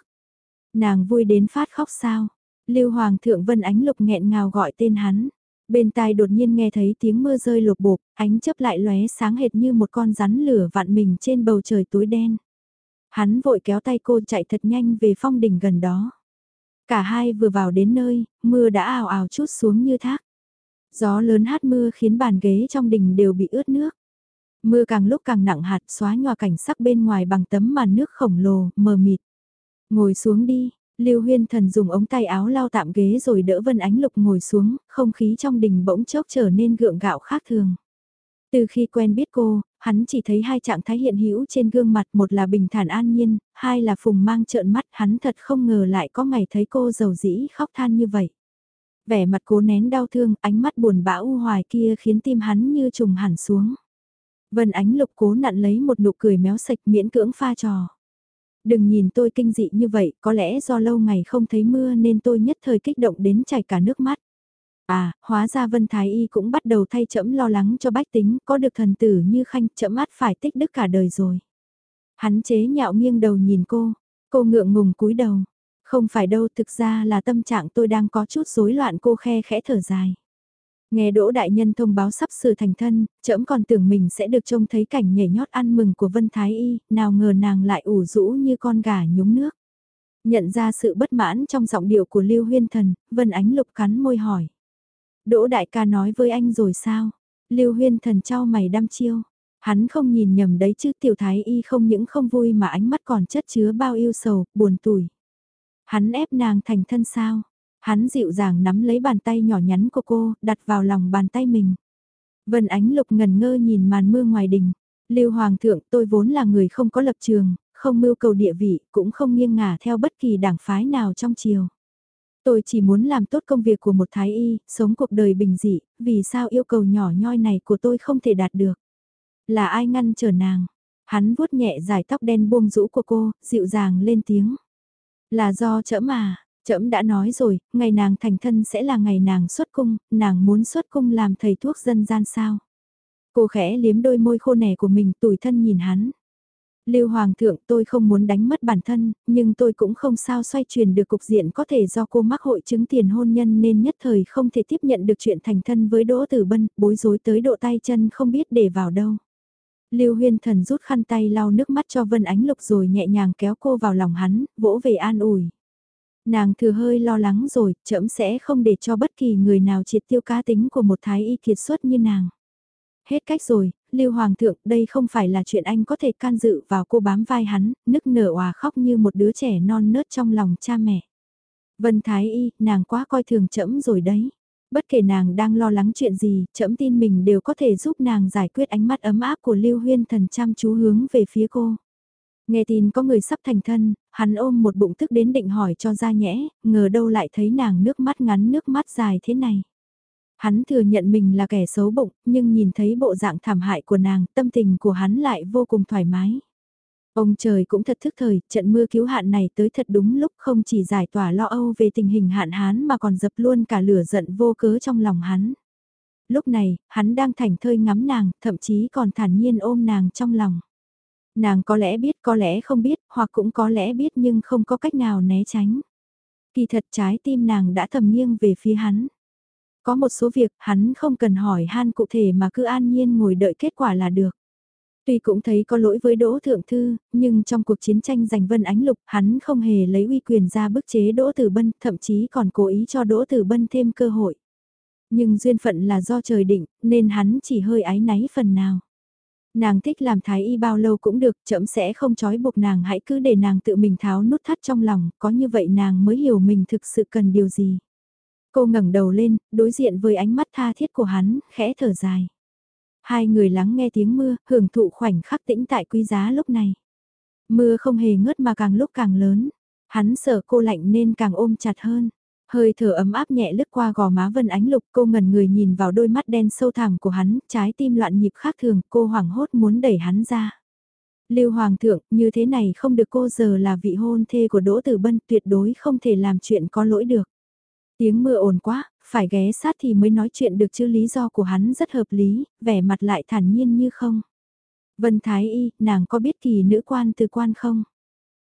Nàng vui đến phát khóc sao? Lưu Hoàng thượng Vân Ánh Lục nghẹn ngào gọi tên hắn. Bên tai đột nhiên nghe thấy tiếng mưa rơi lột bột, ánh chớp lại lóe sáng hệt như một con rắn lửa vạn mình trên bầu trời tối đen. Hắn vội kéo tay cô chạy thật nhanh về phong đỉnh gần đó. Cả hai vừa vào đến nơi, mưa đã ào ào chút xuống như thác. Gió lớn hát mưa khiến bàn ghế trong đình đều bị ướt nước. Mưa càng lúc càng nặng hạt xóa nhòa cảnh sắc bên ngoài bằng tấm màn nước khổng lồ, mờ mịt. Ngồi xuống đi, Lưu Huyên Thần dùng ống tay áo lau tạm ghế rồi đỡ Vân Ánh Lục ngồi xuống, không khí trong đình bỗng chốc trở nên gượng gạo khác thường. Từ khi quen biết cô, hắn chỉ thấy hai trạng thái hiện hữu trên gương mặt, một là bình thản an nhiên, hai là phùng mang trợn mắt, hắn thật không ngờ lại có ngày thấy cô giàu dĩ khóc than như vậy. Vẻ mặt cố nén đau thương, ánh mắt buồn bã u hoài kia khiến tim hắn như trùng hẳn xuống. Vân ánh lục cố nặn lấy một nụ cười méo sạch miễn cưỡng pha trò. Đừng nhìn tôi kinh dị như vậy, có lẽ do lâu ngày không thấy mưa nên tôi nhất thời kích động đến chảy cả nước mắt. À, hóa ra Vân Thái Y cũng bắt đầu thay chậm lo lắng cho bách tính, có được thần tử như khanh chậm mắt phải tích đức cả đời rồi. Hắn chế nhạo nghiêng đầu nhìn cô, cô ngượng ngùng cúi đầu. Không phải đâu thực ra là tâm trạng tôi đang có chút rối loạn cô khe khẽ thở dài. Nghe Đỗ Đại Nhân thông báo sắp sửa thành thân, trẫm còn tưởng mình sẽ được trông thấy cảnh nhảy nhót ăn mừng của Vân Thái Y, nào ngờ nàng lại ủ rũ như con gà nhúng nước. Nhận ra sự bất mãn trong giọng điệu của Lưu Huyên Thần, Vân Ánh Lục cắn môi hỏi. Đỗ Đại ca nói với anh rồi sao? Lưu Huyên Thần trao mày đăm chiêu. Hắn không nhìn nhầm đấy chứ Tiểu Thái Y không những không vui mà ánh mắt còn chất chứa bao yêu sầu, buồn tủi. Hắn ép nàng thành thân sao? Hắn dịu dàng nắm lấy bàn tay nhỏ nhắn của cô, đặt vào lòng bàn tay mình. Vân Ánh Lục ngần ngơ nhìn màn mưa ngoài đình. Lưu Hoàng thượng, tôi vốn là người không có lập trường, không mưu cầu địa vị, cũng không nghiêng ngả theo bất kỳ đảng phái nào trong triều. Tôi chỉ muốn làm tốt công việc của một thái y, sống cuộc đời bình dị, vì sao yêu cầu nhỏ nhoi này của tôi không thể đạt được. Là ai ngăn trở nàng? Hắn vuốt nhẹ dài tóc đen buông rũ của cô, dịu dàng lên tiếng. Là do chỡ mà, Trẫm à, đã nói rồi, ngày nàng thành thân sẽ là ngày nàng xuất cung, nàng muốn xuất cung làm thầy thuốc dân gian sao. Cô khẽ liếm đôi môi khô nẻ của mình tủi thân nhìn hắn. Lưu Hoàng thượng tôi không muốn đánh mất bản thân, nhưng tôi cũng không sao xoay chuyển được cục diện có thể do cô mắc hội chứng tiền hôn nhân nên nhất thời không thể tiếp nhận được chuyện thành thân với Đỗ Tử Bân, bối rối tới độ tay chân không biết để vào đâu. Lưu Huyên Thần rút khăn tay lau nước mắt cho Vân Ánh Lục rồi nhẹ nhàng kéo cô vào lòng hắn, vỗ về an ủi. Nàng thừa hơi lo lắng rồi, trẫm sẽ không để cho bất kỳ người nào triệt tiêu cá tính của một thái y kiệt xuất như nàng. Hết cách rồi, Lưu Hoàng thượng, đây không phải là chuyện anh có thể can dự vào cô bám vai hắn, nức nở hòa khóc như một đứa trẻ non nớt trong lòng cha mẹ. Vân Thái Y, nàng quá coi thường trẫm rồi đấy. Bất kể nàng đang lo lắng chuyện gì, trẫm tin mình đều có thể giúp nàng giải quyết ánh mắt ấm áp của Lưu Huyên thần chăm chú hướng về phía cô. Nghe tin có người sắp thành thân, hắn ôm một bụng tức đến định hỏi cho ra nhẽ, ngờ đâu lại thấy nàng nước mắt ngắn nước mắt dài thế này. Hắn thừa nhận mình là kẻ xấu bụng, nhưng nhìn thấy bộ dạng thảm hại của nàng, tâm tình của hắn lại vô cùng thoải mái. Ông trời cũng thật thức thời, trận mưa cứu hạn này tới thật đúng lúc không chỉ giải tỏa lo âu về tình hình hạn hán mà còn dập luôn cả lửa giận vô cớ trong lòng hắn. Lúc này, hắn đang thảnh thơi ngắm nàng, thậm chí còn thản nhiên ôm nàng trong lòng. Nàng có lẽ biết, có lẽ không biết, hoặc cũng có lẽ biết nhưng không có cách nào né tránh. Kỳ thật trái tim nàng đã thầm nghiêng về phía hắn. Có một số việc hắn không cần hỏi han cụ thể mà cứ an nhiên ngồi đợi kết quả là được. Tuy cũng thấy có lỗi với Đỗ Thượng Thư, nhưng trong cuộc chiến tranh giành Vân Ánh Lục, hắn không hề lấy uy quyền ra bức chế Đỗ Tử Bân, thậm chí còn cố ý cho Đỗ Tử Bân thêm cơ hội. Nhưng duyên phận là do trời định, nên hắn chỉ hơi ái náy phần nào. Nàng thích làm thái y bao lâu cũng được, chậm sẽ không trói buộc nàng hãy cứ để nàng tự mình tháo nút thắt trong lòng, có như vậy nàng mới hiểu mình thực sự cần điều gì. Cô ngẩng đầu lên, đối diện với ánh mắt tha thiết của hắn, khẽ thở dài. Hai người lắng nghe tiếng mưa, hưởng thụ khoảnh khắc tĩnh tại quý giá lúc này. Mưa không hề ngớt mà càng lúc càng lớn. Hắn sợ cô lạnh nên càng ôm chặt hơn. Hơi thở ấm áp nhẹ lướt qua gò má Vân Ánh Lục, cô ngẩn người nhìn vào đôi mắt đen sâu thẳm của hắn, trái tim loạn nhịp khác thường, cô hoảng hốt muốn đẩy hắn ra. Lưu Hoàng thượng, như thế này không được cô giờ là vị hôn thê của Đỗ Tử Bân tuyệt đối không thể làm chuyện có lỗi được. Tiếng mưa ồn quá, phải ghé sát thì mới nói chuyện được chứ lý do của hắn rất hợp lý, vẻ mặt lại thản nhiên như không. Vân Thái Y, nàng có biết kỳ nữ quan từ quan không?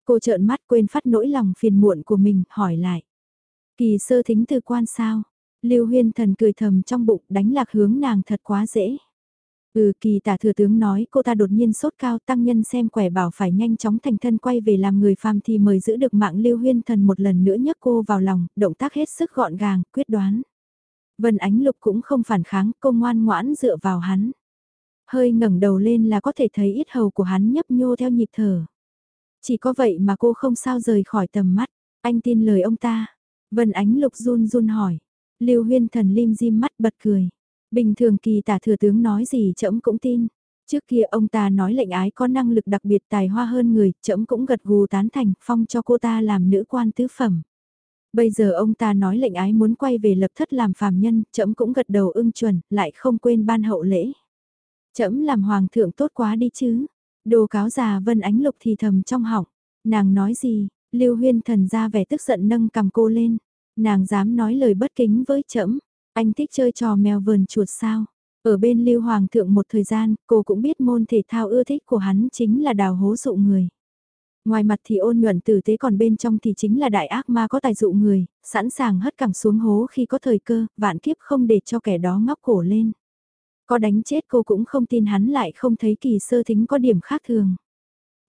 Cô trợn mắt quên phát nỗi lòng phiền muộn của mình, hỏi lại. Kỳ sơ thính từ quan sao? Lưu Huyên Thần cười thầm trong bụng đánh lạc hướng nàng thật quá dễ. Ừ kỳ tả thừa tướng nói cô ta đột nhiên sốt cao tăng nhân xem quẻ bảo phải nhanh chóng thành thân quay về làm người phàm thì mời giữ được mạng Lưu Huyên Thần một lần nữa nhấc cô vào lòng, động tác hết sức gọn gàng, quyết đoán. Vân Ánh Lục cũng không phản kháng, cô ngoan ngoãn dựa vào hắn. Hơi ngẩng đầu lên là có thể thấy ít hầu của hắn nhấp nhô theo nhịp thở. Chỉ có vậy mà cô không sao rời khỏi tầm mắt, anh tin lời ông ta. Vân Ánh Lục run run hỏi. Lưu Huyên Thần lim dim mắt bật cười. Bình thường kỳ tả thừa tướng nói gì trẫm cũng tin. Trước kia ông ta nói lệnh ái có năng lực đặc biệt tài hoa hơn người, trẫm cũng gật gù tán thành, phong cho cô ta làm nữ quan tứ phẩm. Bây giờ ông ta nói lệnh ái muốn quay về lập thất làm phàm nhân, trẫm cũng gật đầu ưng chuẩn, lại không quên ban hậu lễ. Trẫm làm hoàng thượng tốt quá đi chứ. Đồ cáo già Vân Ánh Lục thì thầm trong họng. Nàng nói gì? Lưu Huyên thần ra vẻ tức giận nâng cầm cô lên. Nàng dám nói lời bất kính với trẫm. Anh thích chơi trò mèo vờn chuột sao? Ở bên Lưu Hoàng thượng một thời gian, cô cũng biết môn thể thao ưa thích của hắn chính là đào hố dụ người. Ngoài mặt thì ôn nhuận tử tế còn bên trong thì chính là đại ác ma có tài dụ người, sẵn sàng hất cẳng xuống hố khi có thời cơ, vạn kiếp không để cho kẻ đó ngóc cổ lên. Có đánh chết cô cũng không tin hắn lại không thấy kỳ sơ thính có điểm khác thường.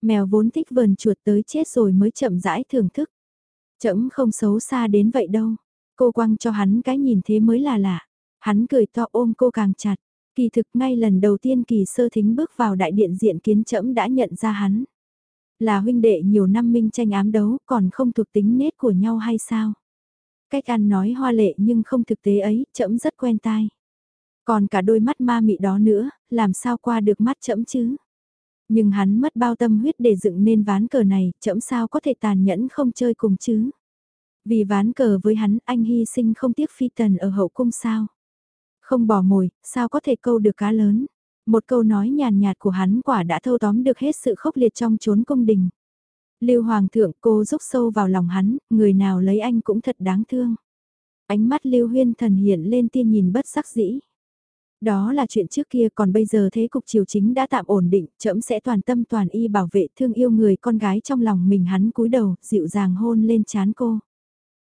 Mèo vốn thích vờn chuột tới chết rồi mới chậm rãi thưởng thức. Chậm không xấu xa đến vậy đâu. Cô quăng cho hắn cái nhìn thế mới là lạ. Hắn cười to ôm cô càng chặt. Kỳ thực ngay lần đầu tiên kỳ sơ thính bước vào đại điện diện kiến trẫm đã nhận ra hắn. Là huynh đệ nhiều năm minh tranh ám đấu còn không thuộc tính nết của nhau hay sao? Cách ăn nói hoa lệ nhưng không thực tế ấy, trẫm rất quen tai. Còn cả đôi mắt ma mị đó nữa, làm sao qua được mắt trẫm chứ? Nhưng hắn mất bao tâm huyết để dựng nên ván cờ này, trẫm sao có thể tàn nhẫn không chơi cùng chứ? Vì ván cờ với hắn anh hy sinh không tiếc phi tần ở hậu cung sao? Không bỏ mồi, sao có thể câu được cá lớn? Một câu nói nhàn nhạt của hắn quả đã thâu tóm được hết sự khốc liệt trong chốn cung đình. Lưu Hoàng thượng cô rúc sâu vào lòng hắn, người nào lấy anh cũng thật đáng thương. Ánh mắt Lưu Huyên thần hiện lên tiên nhìn bất sắc dĩ. Đó là chuyện trước kia còn bây giờ thế cục triều chính đã tạm ổn định, trẫm sẽ toàn tâm toàn y bảo vệ thương yêu người con gái trong lòng mình hắn cúi đầu, dịu dàng hôn lên chán cô.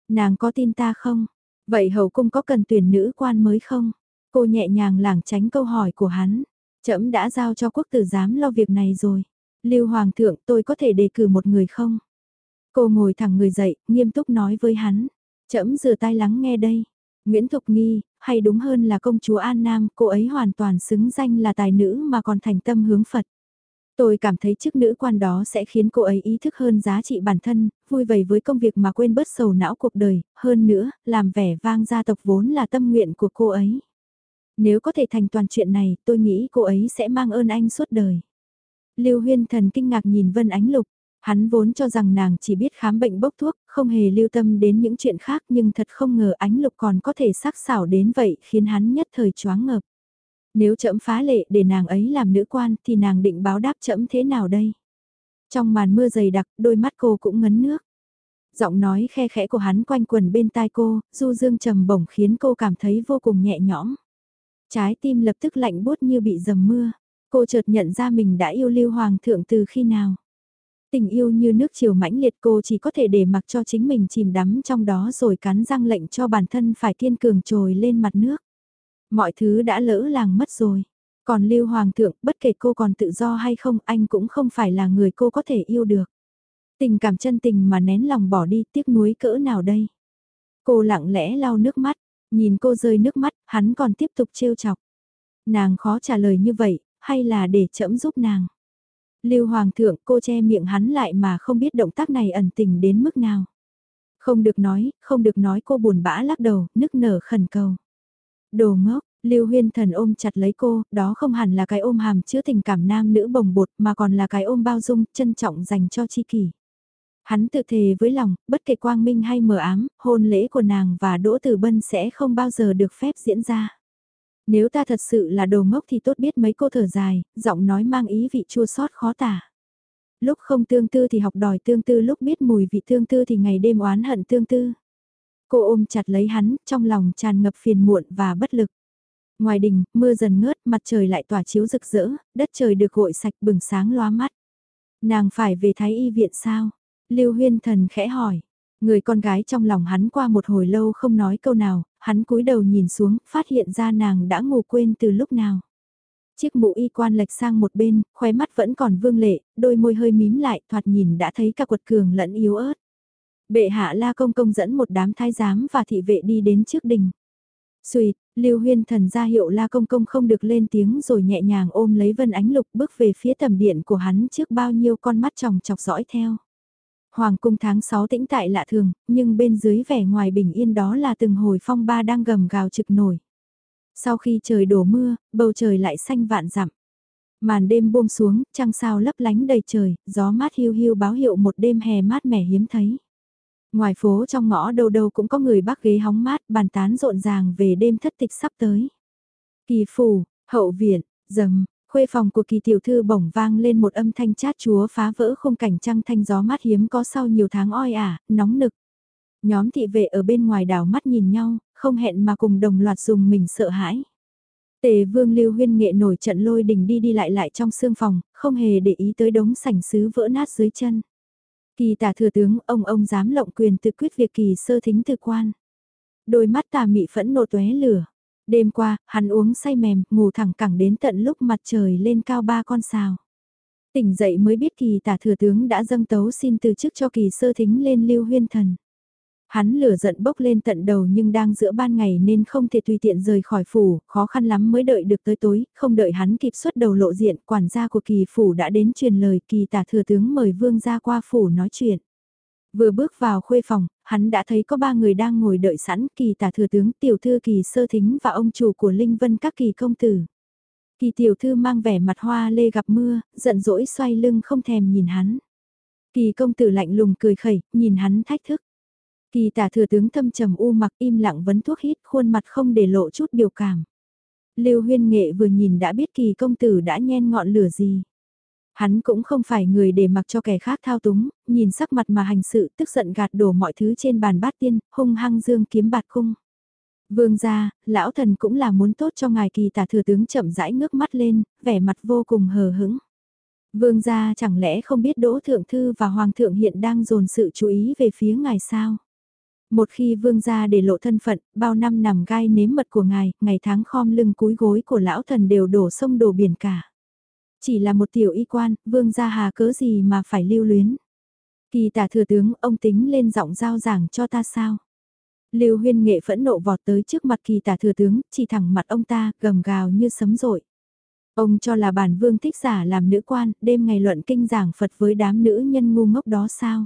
Nàng có tin ta không? Vậy hậu cung có cần tuyển nữ quan mới không? Cô nhẹ nhàng lảng tránh câu hỏi của hắn. Trẫm đã giao cho quốc tử giám lo việc này rồi. Lưu Hoàng thượng tôi có thể đề cử một người không? Cô ngồi thẳng người dậy, nghiêm túc nói với hắn. Trẫm rửa tai lắng nghe đây. Nguyễn Thục Nghi, hay đúng hơn là công chúa An Nam, cô ấy hoàn toàn xứng danh là tài nữ mà còn thành tâm hướng Phật. Tôi cảm thấy chức nữ quan đó sẽ khiến cô ấy ý thức hơn giá trị bản thân, vui vầy với công việc mà quên bớt sầu não cuộc đời, hơn nữa, làm vẻ vang gia tộc vốn là tâm nguyện của cô ấy. Nếu có thể thành toàn chuyện này, tôi nghĩ cô ấy sẽ mang ơn anh suốt đời. Lưu Huyên Thần kinh ngạc nhìn Vân Ánh Lục, hắn vốn cho rằng nàng chỉ biết khám bệnh bốc thuốc, không hề lưu tâm đến những chuyện khác nhưng thật không ngờ Ánh Lục còn có thể sắc sảo đến vậy khiến hắn nhất thời choáng ngợp. Nếu trẫm phá lệ để nàng ấy làm nữ quan thì nàng định báo đáp trẫm thế nào đây? Trong màn mưa dày đặc, đôi mắt cô cũng ngấn nước. Giọng nói khe khẽ của hắn quanh quần bên tai cô, du dương trầm bổng khiến cô cảm thấy vô cùng nhẹ nhõm. Trái tim lập tức lạnh buốt như bị dầm mưa. Cô chợt nhận ra mình đã yêu lưu hoàng thượng từ khi nào. Tình yêu như nước chiều mãnh liệt cô chỉ có thể để mặc cho chính mình chìm đắm trong đó rồi cắn răng lệnh cho bản thân phải kiên cường trồi lên mặt nước. Mọi thứ đã lỡ làng mất rồi. Còn Lưu Hoàng thượng, bất kể cô còn tự do hay không, anh cũng không phải là người cô có thể yêu được. Tình cảm chân tình mà nén lòng bỏ đi tiếc nuối cỡ nào đây. Cô lặng lẽ lau nước mắt, nhìn cô rơi nước mắt, hắn còn tiếp tục trêu chọc. Nàng khó trả lời như vậy, hay là để chậm giúp nàng. Lưu Hoàng thượng cô che miệng hắn lại mà không biết động tác này ẩn tình đến mức nào. Không được nói, không được nói cô buồn bã lắc đầu, nức nở khẩn cầu. Đồ ngốc, Lưu Huyên Thần ôm chặt lấy cô, đó không hẳn là cái ôm hàm chứa tình cảm nam nữ bồng bột mà còn là cái ôm bao dung, trân trọng dành cho chi kỷ. Hắn tự thề với lòng, bất kể quang minh hay mờ ám, hôn lễ của nàng và Đỗ Tử Bân sẽ không bao giờ được phép diễn ra. Nếu ta thật sự là đồ ngốc thì tốt biết mấy cô thở dài, giọng nói mang ý vị chua xót khó tả. Lúc không tương tư thì học đòi tương tư lúc biết mùi vị tương tư thì ngày đêm oán hận tương tư. Cô ôm chặt lấy hắn, trong lòng tràn ngập phiền muộn và bất lực. Ngoài đình, mưa dần ngớt, mặt trời lại tỏa chiếu rực rỡ, đất trời được gội sạch bừng sáng loa mắt. Nàng phải về thái y viện sao? Lưu huyên thần khẽ hỏi. Người con gái trong lòng hắn qua một hồi lâu không nói câu nào, hắn cúi đầu nhìn xuống, phát hiện ra nàng đã ngủ quên từ lúc nào. Chiếc mũ y quan lệch sang một bên, khóe mắt vẫn còn vương lệ, đôi môi hơi mím lại, thoạt nhìn đã thấy cả quật cường lẫn yếu ớt. Bệ hạ la công công dẫn một đám thái giám và thị vệ đi đến trước đình. Xùi, Lưu Huyên thần ra hiệu la công công không được lên tiếng rồi nhẹ nhàng ôm lấy Vân Ánh Lục bước về phía tầm điện của hắn trước bao nhiêu con mắt tròng chọc dõi theo. Hoàng cung tháng 6 tĩnh tại lạ thường, nhưng bên dưới vẻ ngoài bình yên đó là từng hồi phong ba đang gầm gào trực nổi. Sau khi trời đổ mưa, bầu trời lại xanh vạn dặm. Màn đêm buông xuống, trăng sao lấp lánh đầy trời, gió mát hiu hiu báo hiệu một đêm hè mát mẻ hiếm thấy. Ngoài phố trong ngõ đâu đâu cũng có người bác ghế hóng mát bàn tán rộn ràng về đêm thất tịch sắp tới. Kỳ phủ, hậu viện, dầm, khuê phòng của kỳ tiểu thư bổng vang lên một âm thanh chát chúa phá vỡ khung cảnh trăng thanh gió mát hiếm có sau nhiều tháng oi ả, nóng nực. Nhóm thị vệ ở bên ngoài đảo mắt nhìn nhau, không hẹn mà cùng đồng loạt dùng mình sợ hãi. Tề vương lưu huyên nghệ nổi trận lôi đình đi đi lại lại trong xương phòng, không hề để ý tới đống sảnh sứ vỡ nát dưới chân. Kỳ tả thừa tướng, ông ông dám lộng quyền tự quyết việc kỳ sơ thính thư quan. Đôi mắt tà mị phẫn nộ tuế lửa. Đêm qua, hắn uống say mềm, ngủ thẳng cẳng đến tận lúc mặt trời lên cao ba con sao. Tỉnh dậy mới biết kỳ tả thừa tướng đã dâng tấu xin từ chức cho kỳ sơ thính lên lưu huyên thần. Hắn lửa giận bốc lên tận đầu nhưng đang giữa ban ngày nên không thể tùy tiện rời khỏi phủ, khó khăn lắm mới đợi được tới tối, không đợi hắn kịp xuất đầu lộ diện, quản gia của kỳ phủ đã đến truyền lời kỳ tả thừa tướng mời vương ra qua phủ nói chuyện. Vừa bước vào khuê phòng, hắn đã thấy có ba người đang ngồi đợi sẵn kỳ tả thừa tướng tiểu thư kỳ sơ thính và ông chủ của Linh Vân các kỳ công tử. Kỳ tiểu thư mang vẻ mặt hoa lê gặp mưa, giận dỗi xoay lưng không thèm nhìn hắn. Kỳ công tử lạnh lùng cười khẩy, nhìn hắn thách thức. Kỳ tả thừa tướng thâm trầm u mặc im lặng vấn thuốc hít khuôn mặt không để lộ chút biểu cảm. Lưu huyên nghệ vừa nhìn đã biết kỳ công tử đã nhen ngọn lửa gì. Hắn cũng không phải người để mặc cho kẻ khác thao túng, nhìn sắc mặt mà hành sự tức giận gạt đổ mọi thứ trên bàn bát tiên, hung hăng dương kiếm bạt cung. Vương gia, lão thần cũng là muốn tốt cho ngài kỳ tả thừa tướng chậm rãi ngước mắt lên, vẻ mặt vô cùng hờ hững. Vương gia chẳng lẽ không biết Đỗ Thượng Thư và Hoàng thượng hiện đang dồn sự chú ý về phía ngài sao? Một khi vương gia để lộ thân phận, bao năm nằm gai nếm mật của ngài, ngày tháng khom lưng cúi gối của lão thần đều đổ sông đổ biển cả. Chỉ là một tiểu y quan, vương gia hà cớ gì mà phải lưu luyến. Kỳ tả thừa tướng, ông tính lên giọng giao giảng cho ta sao? Lưu huyên nghệ phẫn nộ vọt tới trước mặt kỳ tả thừa tướng, chỉ thẳng mặt ông ta, gầm gào như sấm rội. Ông cho là bản vương thích giả làm nữ quan, đêm ngày luận kinh giảng Phật với đám nữ nhân ngu ngốc đó sao?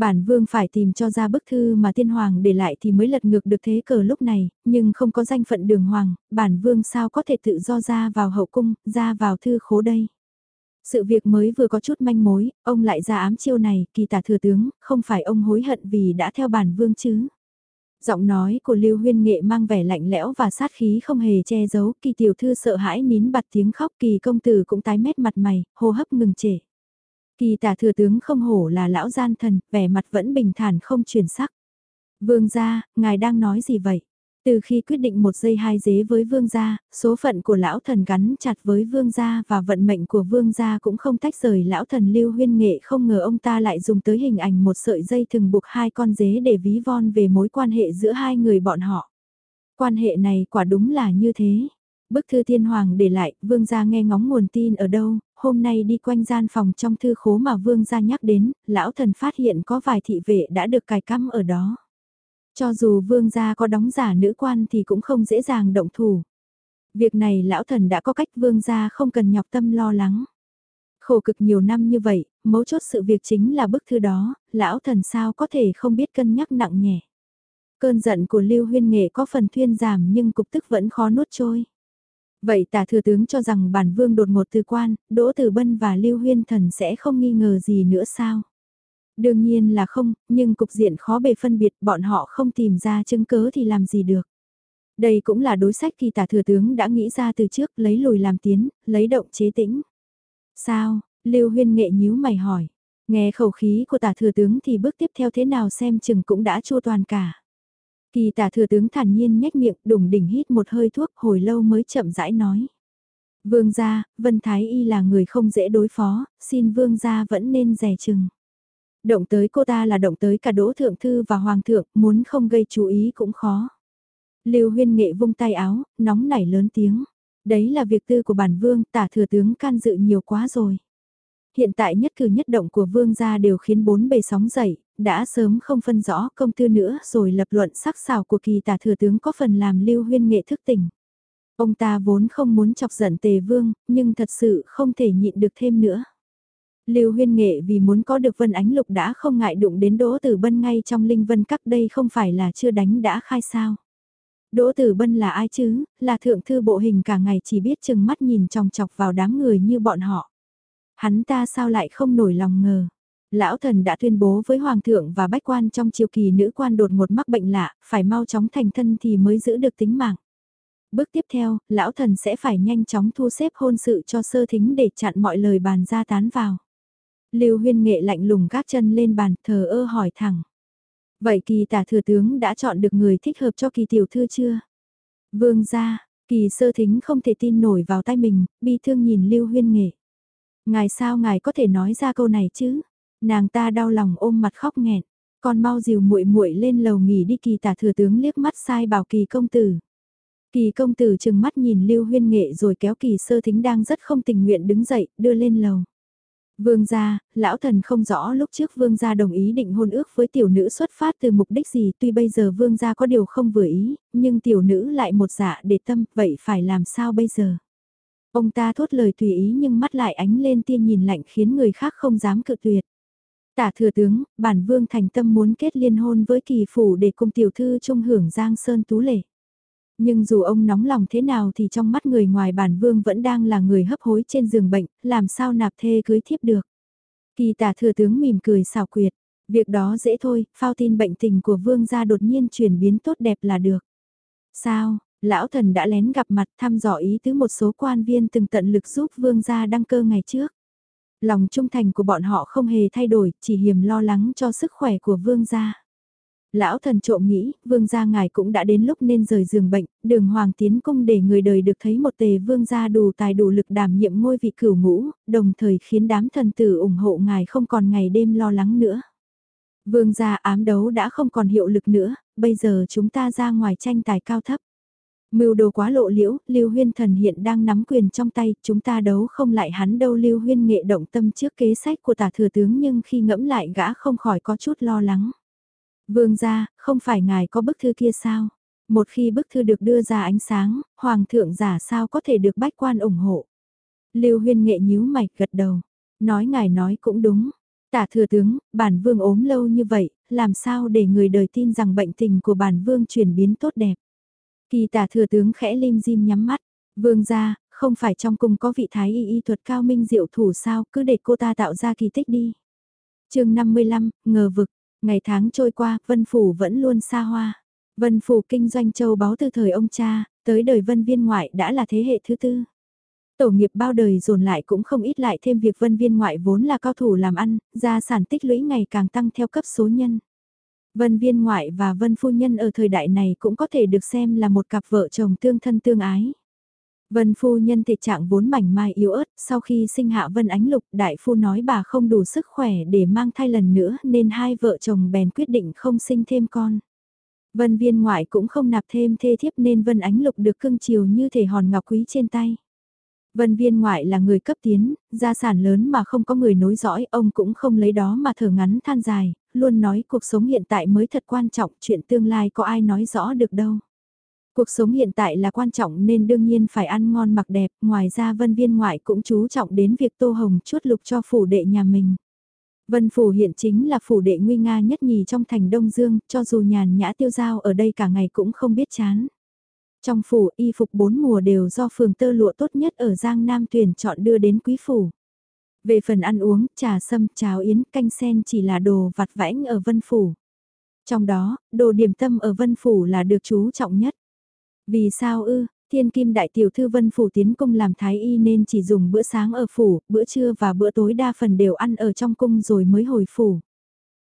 Bản vương phải tìm cho ra bức thư mà tiên hoàng để lại thì mới lật ngược được thế cờ lúc này, nhưng không có danh phận đường hoàng, bản vương sao có thể tự do ra vào hậu cung, ra vào thư khố đây. Sự việc mới vừa có chút manh mối, ông lại ra ám chiêu này, kỳ tả thừa tướng, không phải ông hối hận vì đã theo bản vương chứ. Giọng nói của Lưu Huyên Nghệ mang vẻ lạnh lẽo và sát khí không hề che giấu, kỳ tiểu thư sợ hãi nín bặt tiếng khóc kỳ công tử cũng tái mét mặt mày, hô hấp ngừng trễ. Kỳ tả thừa tướng không hổ là lão gian thần, vẻ mặt vẫn bình thản không chuyển sắc. Vương gia, ngài đang nói gì vậy? Từ khi quyết định một giây hai dế với vương gia, số phận của lão thần gắn chặt với vương gia và vận mệnh của vương gia cũng không tách rời lão thần lưu huyên nghệ không ngờ ông ta lại dùng tới hình ảnh một sợi dây thường buộc hai con dế để ví von về mối quan hệ giữa hai người bọn họ. Quan hệ này quả đúng là như thế. Bức thư thiên hoàng để lại, vương gia nghe ngóng nguồn tin ở đâu, hôm nay đi quanh gian phòng trong thư khố mà vương gia nhắc đến, lão thần phát hiện có vài thị vệ đã được cài cắm ở đó. Cho dù vương gia có đóng giả nữ quan thì cũng không dễ dàng động thủ. Việc này lão thần đã có cách vương gia không cần nhọc tâm lo lắng. Khổ cực nhiều năm như vậy, mấu chốt sự việc chính là bức thư đó, lão thần sao có thể không biết cân nhắc nặng nhẹ. Cơn giận của Lưu Huyên Nghệ có phần thuyên giảm nhưng cục tức vẫn khó nuốt trôi. Vậy tả thừa tướng cho rằng bản vương đột ngột từ quan, Đỗ Tử Bân và Lưu Huyên Thần sẽ không nghi ngờ gì nữa sao? Đương nhiên là không, nhưng cục diện khó bề phân biệt bọn họ không tìm ra chứng cớ thì làm gì được. Đây cũng là đối sách kỳ tả thừa tướng đã nghĩ ra từ trước lấy lùi làm tiến, lấy động chế tĩnh. Sao, Lưu huyên nghệ nhíu mày hỏi. Nghe khẩu khí của tả thừa tướng thì bước tiếp theo thế nào xem chừng cũng đã chua toàn cả. Kỳ tả thừa tướng thản nhiên nhếch miệng đùng đỉnh hít một hơi thuốc hồi lâu mới chậm rãi nói. Vương gia, Vân Thái Y là người không dễ đối phó, xin vương gia vẫn nên rẻ chừng. Động tới cô ta là động tới cả Đỗ Thượng Thư và Hoàng thượng, muốn không gây chú ý cũng khó. Lưu huyên nghệ vung tay áo, nóng nảy lớn tiếng. Đấy là việc tư của bản vương, tả thừa tướng can dự nhiều quá rồi. Hiện tại nhất cử nhất động của vương gia đều khiến bốn bề sóng dậy, đã sớm không phân rõ công tư nữa rồi lập luận sắc sảo của kỳ tả thừa tướng có phần làm lưu huyên nghệ thức tỉnh. Ông ta vốn không muốn chọc giận tề vương, nhưng thật sự không thể nhịn được thêm nữa. Lưu huyên nghệ vì muốn có được vân ánh lục đã không ngại đụng đến Đỗ Tử Bân ngay trong linh vân các đây không phải là chưa đánh đã khai sao. Đỗ Tử Bân là ai chứ, là thượng thư bộ hình cả ngày chỉ biết chừng mắt nhìn chòng chọc vào đám người như bọn họ. Hắn ta sao lại không nổi lòng ngờ. Lão thần đã tuyên bố với hoàng thượng và bách quan trong triều kỳ nữ quan đột một mắc bệnh lạ, phải mau chóng thành thân thì mới giữ được tính mạng. Bước tiếp theo, lão thần sẽ phải nhanh chóng thu xếp hôn sự cho sơ thính để chặn mọi lời bàn ra tán vào. Lưu huyên nghệ lạnh lùng gác chân lên bàn, thờ ơ hỏi thẳng. Vậy kỳ tả thừa tướng đã chọn được người thích hợp cho kỳ tiểu thư chưa? Vương gia, kỳ sơ thính không thể tin nổi vào tay mình, bi thương nhìn Lưu huyên nghệ. Ngài sao ngài có thể nói ra câu này chứ? Nàng ta đau lòng ôm mặt khóc nghẹn, con mau dìu muội muội lên lầu nghỉ đi kỳ tả thừa tướng liếc mắt sai bảo kỳ công tử. Kỳ công tử chừng mắt nhìn Lưu Huyên Nghệ rồi kéo kỳ sơ thính đang rất không tình nguyện đứng dậy, đưa lên lầu. Vương gia, lão thần không rõ lúc trước vương gia đồng ý định hôn ước với tiểu nữ xuất phát từ mục đích gì tuy bây giờ vương gia có điều không vừa ý, nhưng tiểu nữ lại một dạ để tâm, vậy phải làm sao bây giờ? Ông ta thốt lời tùy ý nhưng mắt lại ánh lên tia nhìn lạnh khiến người khác không dám cự tuyệt. Tả thừa tướng, bản vương thành tâm muốn kết liên hôn với kỳ phủ để cùng tiểu thư trung hưởng giang sơn tú lệ. Nhưng dù ông nóng lòng thế nào thì trong mắt người ngoài bản vương vẫn đang là người hấp hối trên giường bệnh, làm sao nạp thê cưới thiếp được. Kỳ tả thừa tướng mỉm cười xảo quyệt, việc đó dễ thôi, phao tin bệnh tình của vương gia đột nhiên chuyển biến tốt đẹp là được. Sao, lão thần đã lén gặp mặt thăm dò ý tứ một số quan viên từng tận lực giúp vương gia đăng cơ ngày trước. Lòng trung thành của bọn họ không hề thay đổi, chỉ hiềm lo lắng cho sức khỏe của vương gia. Lão thần trộm nghĩ, vương gia ngài cũng đã đến lúc nên rời giường bệnh, đường hoàng tiến cung để người đời được thấy một tề vương gia đủ tài đủ lực đảm nhiệm ngôi vị cửu ngũ, đồng thời khiến đám thần tử ủng hộ ngài không còn ngày đêm lo lắng nữa. Vương gia ám đấu đã không còn hiệu lực nữa, bây giờ chúng ta ra ngoài tranh tài cao thấp. Mưu đồ quá lộ liễu, Lưu Huyên Thần hiện đang nắm quyền trong tay, chúng ta đấu không lại hắn đâu Lưu Huyên nghệ động tâm trước kế sách của tả thừa tướng nhưng khi ngẫm lại gã không khỏi có chút lo lắng. Vương gia, không phải ngài có bức thư kia sao? Một khi bức thư được đưa ra ánh sáng, hoàng thượng giả sao có thể được bách quan ủng hộ? Lưu Huyên nghệ nhíu mày gật đầu, nói ngài nói cũng đúng. Tả thừa tướng, bản vương ốm lâu như vậy, làm sao để người đời tin rằng bệnh tình của bản vương chuyển biến tốt đẹp? Kỳ tả thừa tướng khẽ lim dim nhắm mắt, vương gia, không phải trong cung có vị thái y y thuật cao minh diệu thủ sao, cứ để cô ta tạo ra kỳ tích đi. chương 55, ngờ vực, ngày tháng trôi qua, Vân Phủ vẫn luôn xa hoa. Vân Phủ kinh doanh châu báu từ thời ông cha, tới đời Vân Viên ngoại đã là thế hệ thứ tư. Tổ nghiệp bao đời dồn lại cũng không ít lại thêm việc Vân Viên ngoại vốn là cao thủ làm ăn, gia sản tích lũy ngày càng tăng theo cấp số nhân. Vân viên ngoại và vân phu nhân ở thời đại này cũng có thể được xem là một cặp vợ chồng tương thân tương ái. Vân phu nhân thể trạng vốn mảnh mai yếu ớt, sau khi sinh hạ Vân Ánh Lục, đại phu nói bà không đủ sức khỏe để mang thai lần nữa nên hai vợ chồng bèn quyết định không sinh thêm con. Vân viên ngoại cũng không nạp thêm thê thiếp nên Vân Ánh Lục được cưng chiều như thể hòn ngọc quý trên tay. Vân viên ngoại là người cấp tiến, gia sản lớn mà không có người nối dõi, ông cũng không lấy đó mà thở ngắn than dài, luôn nói cuộc sống hiện tại mới thật quan trọng, chuyện tương lai có ai nói rõ được đâu. Cuộc sống hiện tại là quan trọng nên đương nhiên phải ăn ngon mặc đẹp, ngoài ra vân viên ngoại cũng chú trọng đến việc tô hồng chuốt lục cho phủ đệ nhà mình. Vân Phủ hiện chính là phủ đệ nguy nga nhất nhì trong thành Đông Dương, cho dù nhàn nhã tiêu giao ở đây cả ngày cũng không biết chán. Trong phủ, y phục bốn mùa đều do phường tơ lụa tốt nhất ở Giang Nam tuyển chọn đưa đến quý phủ. Về phần ăn uống, trà sâm, cháo yến, canh sen chỉ là đồ vặt vãnh ở Vân Phủ. Trong đó, đồ điểm tâm ở Vân Phủ là được chú trọng nhất. Vì sao ư, Thiên kim đại tiểu thư vân phủ tiến cung làm thái y nên chỉ dùng bữa sáng ở phủ, bữa trưa và bữa tối đa phần đều ăn ở trong cung rồi mới hồi phủ.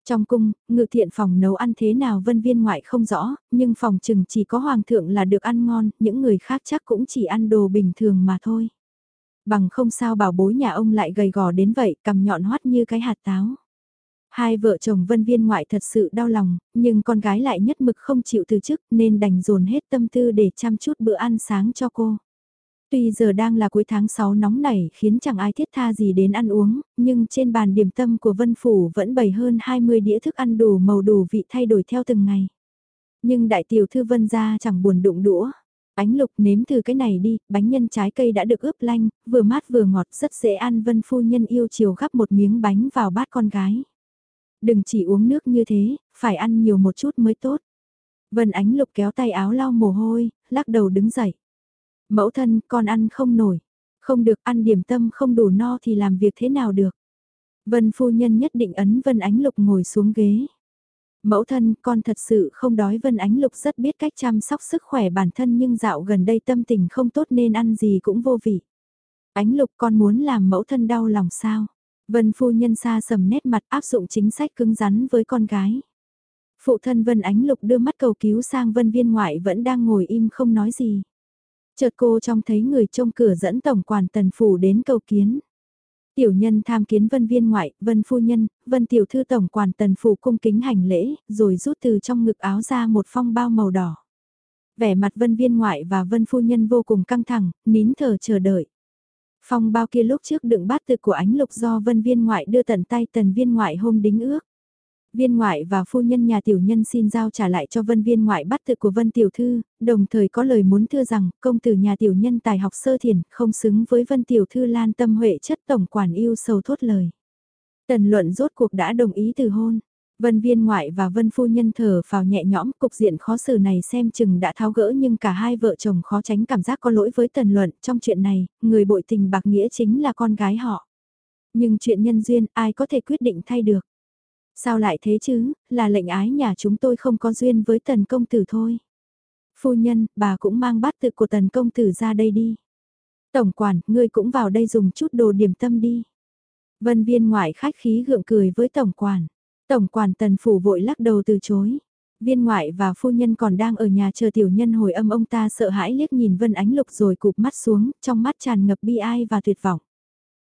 Trong cung, ngự thiện phòng nấu ăn thế nào vân viên ngoại không rõ, nhưng phòng chừng chỉ có hoàng thượng là được ăn ngon, những người khác chắc cũng chỉ ăn đồ bình thường mà thôi. Bằng không sao bảo bối nhà ông lại gầy gò đến vậy, cầm nhọn hoắt như cái hạt táo. Hai vợ chồng vân viên ngoại thật sự đau lòng, nhưng con gái lại nhất mực không chịu từ chức nên đành dồn hết tâm tư để chăm chút bữa ăn sáng cho cô. Tuy giờ đang là cuối tháng 6 nóng nảy khiến chẳng ai thiết tha gì đến ăn uống, nhưng trên bàn điểm tâm của Vân Phủ vẫn bày hơn 20 đĩa thức ăn đủ màu đủ vị thay đổi theo từng ngày. Nhưng đại tiểu thư Vân ra chẳng buồn đụng đũa. Ánh lục nếm thử cái này đi, bánh nhân trái cây đã được ướp lanh, vừa mát vừa ngọt rất dễ ăn Vân Phu Nhân yêu chiều gắp một miếng bánh vào bát con gái. Đừng chỉ uống nước như thế, phải ăn nhiều một chút mới tốt. Vân Ánh Lục kéo tay áo lau mồ hôi, lắc đầu đứng dậy. Mẫu thân, con ăn không nổi. Không được ăn điểm tâm không đủ no thì làm việc thế nào được. Vân phu nhân nhất định ấn Vân Ánh Lục ngồi xuống ghế. Mẫu thân, con thật sự không đói Vân Ánh Lục rất biết cách chăm sóc sức khỏe bản thân nhưng dạo gần đây tâm tình không tốt nên ăn gì cũng vô vị. Ánh Lục con muốn làm mẫu thân đau lòng sao? Vân phu nhân xa sầm nét mặt áp dụng chính sách cứng rắn với con gái. Phụ thân Vân Ánh Lục đưa mắt cầu cứu sang Vân Viên ngoại vẫn đang ngồi im không nói gì. Chợt cô trông thấy người trông cửa dẫn tổng quản tần phủ đến cầu kiến. Tiểu nhân tham kiến vân viên ngoại, vân phu nhân, vân tiểu thư tổng quản tần phủ cung kính hành lễ, rồi rút từ trong ngực áo ra một phong bao màu đỏ. Vẻ mặt vân viên ngoại và vân phu nhân vô cùng căng thẳng, nín thở chờ đợi. Phong bao kia lúc trước đựng bát tự của ánh lục do vân viên ngoại đưa tận tay tần viên ngoại hôm đính ước. Viên ngoại và phu nhân nhà tiểu nhân xin giao trả lại cho vân viên ngoại bắt tự của vân tiểu thư, đồng thời có lời muốn thưa rằng công tử nhà tiểu nhân tài học sơ thiền không xứng với vân tiểu thư lan tâm huệ chất tổng quản yêu sầu thốt lời. Tần luận rốt cuộc đã đồng ý từ hôn. Vân viên ngoại và vân phu nhân thở vào nhẹ nhõm cục diện khó xử này xem chừng đã tháo gỡ nhưng cả hai vợ chồng khó tránh cảm giác có lỗi với tần luận trong chuyện này, người bội tình bạc nghĩa chính là con gái họ. Nhưng chuyện nhân duyên ai có thể quyết định thay được. Sao lại thế chứ, là lệnh ái nhà chúng tôi không có duyên với tần công tử thôi. Phu nhân, bà cũng mang bát tự của tần công tử ra đây đi. Tổng quản, ngươi cũng vào đây dùng chút đồ điểm tâm đi. Vân viên ngoại khách khí gượng cười với tổng quản. Tổng quản tần phủ vội lắc đầu từ chối. Viên ngoại và phu nhân còn đang ở nhà chờ tiểu nhân hồi âm ông ta sợ hãi liếc nhìn Vân Ánh Lục rồi cụp mắt xuống, trong mắt tràn ngập bi ai và tuyệt vọng.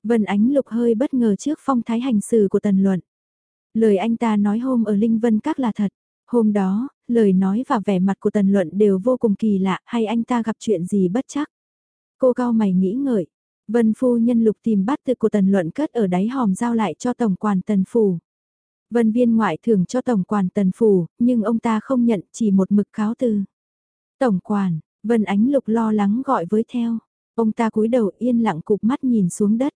Vân Ánh Lục hơi bất ngờ trước phong thái hành xử của tần luận. Lời anh ta nói hôm ở Linh Vân Các là thật. Hôm đó, lời nói và vẻ mặt của Tần Luận đều vô cùng kỳ lạ hay anh ta gặp chuyện gì bất chắc. Cô cao mày nghĩ ngợi. Vân Phu nhân lục tìm bát tự của Tần Luận cất ở đáy hòm giao lại cho Tổng quản Tần Phủ. Vân viên ngoại thưởng cho Tổng quản Tần Phủ, nhưng ông ta không nhận chỉ một mực cáo từ. Tổng quản, Vân Ánh Lục lo lắng gọi với theo. Ông ta cúi đầu yên lặng cụp mắt nhìn xuống đất.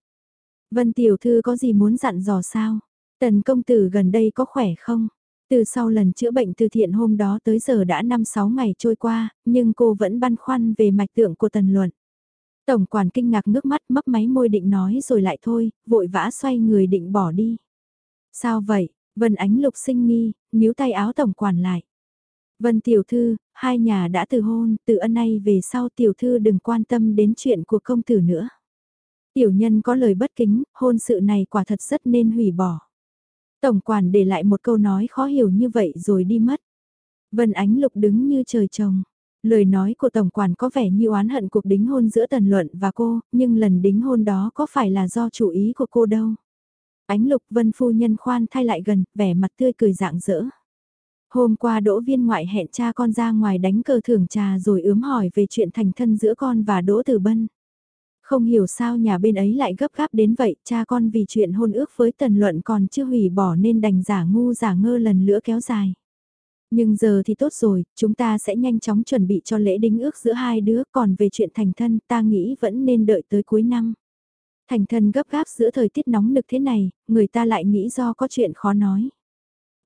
Vân Tiểu Thư có gì muốn dặn dò sao? Tần công tử gần đây có khỏe không? Từ sau lần chữa bệnh từ thiện hôm đó tới giờ đã 5-6 ngày trôi qua, nhưng cô vẫn băn khoăn về mạch tượng của tần luận. Tổng quản kinh ngạc ngước mắt mấp máy môi định nói rồi lại thôi, vội vã xoay người định bỏ đi. Sao vậy? Vân ánh lục sinh nghi, níu tay áo tổng quản lại. Vân tiểu thư, hai nhà đã từ hôn, từ ân nay về sau tiểu thư đừng quan tâm đến chuyện của công tử nữa. Tiểu nhân có lời bất kính, hôn sự này quả thật rất nên hủy bỏ. Tổng quản để lại một câu nói khó hiểu như vậy rồi đi mất. Vân Ánh Lục đứng như trời trồng. Lời nói của Tổng quản có vẻ như oán hận cuộc đính hôn giữa Tần Luận và cô, nhưng lần đính hôn đó có phải là do chủ ý của cô đâu. Ánh Lục Vân Phu Nhân khoan thay lại gần, vẻ mặt tươi cười dạng dỡ. Hôm qua Đỗ Viên ngoại hẹn cha con ra ngoài đánh cờ thưởng trà rồi ướm hỏi về chuyện thành thân giữa con và Đỗ Tử Bân. Không hiểu sao nhà bên ấy lại gấp gáp đến vậy, cha con vì chuyện hôn ước với tần luận còn chưa hủy bỏ nên đành giả ngu giả ngơ lần nữa kéo dài. Nhưng giờ thì tốt rồi, chúng ta sẽ nhanh chóng chuẩn bị cho lễ đính ước giữa hai đứa, còn về chuyện thành thân ta nghĩ vẫn nên đợi tới cuối năm. Thành thân gấp gáp giữa thời tiết nóng nực thế này, người ta lại nghĩ do có chuyện khó nói.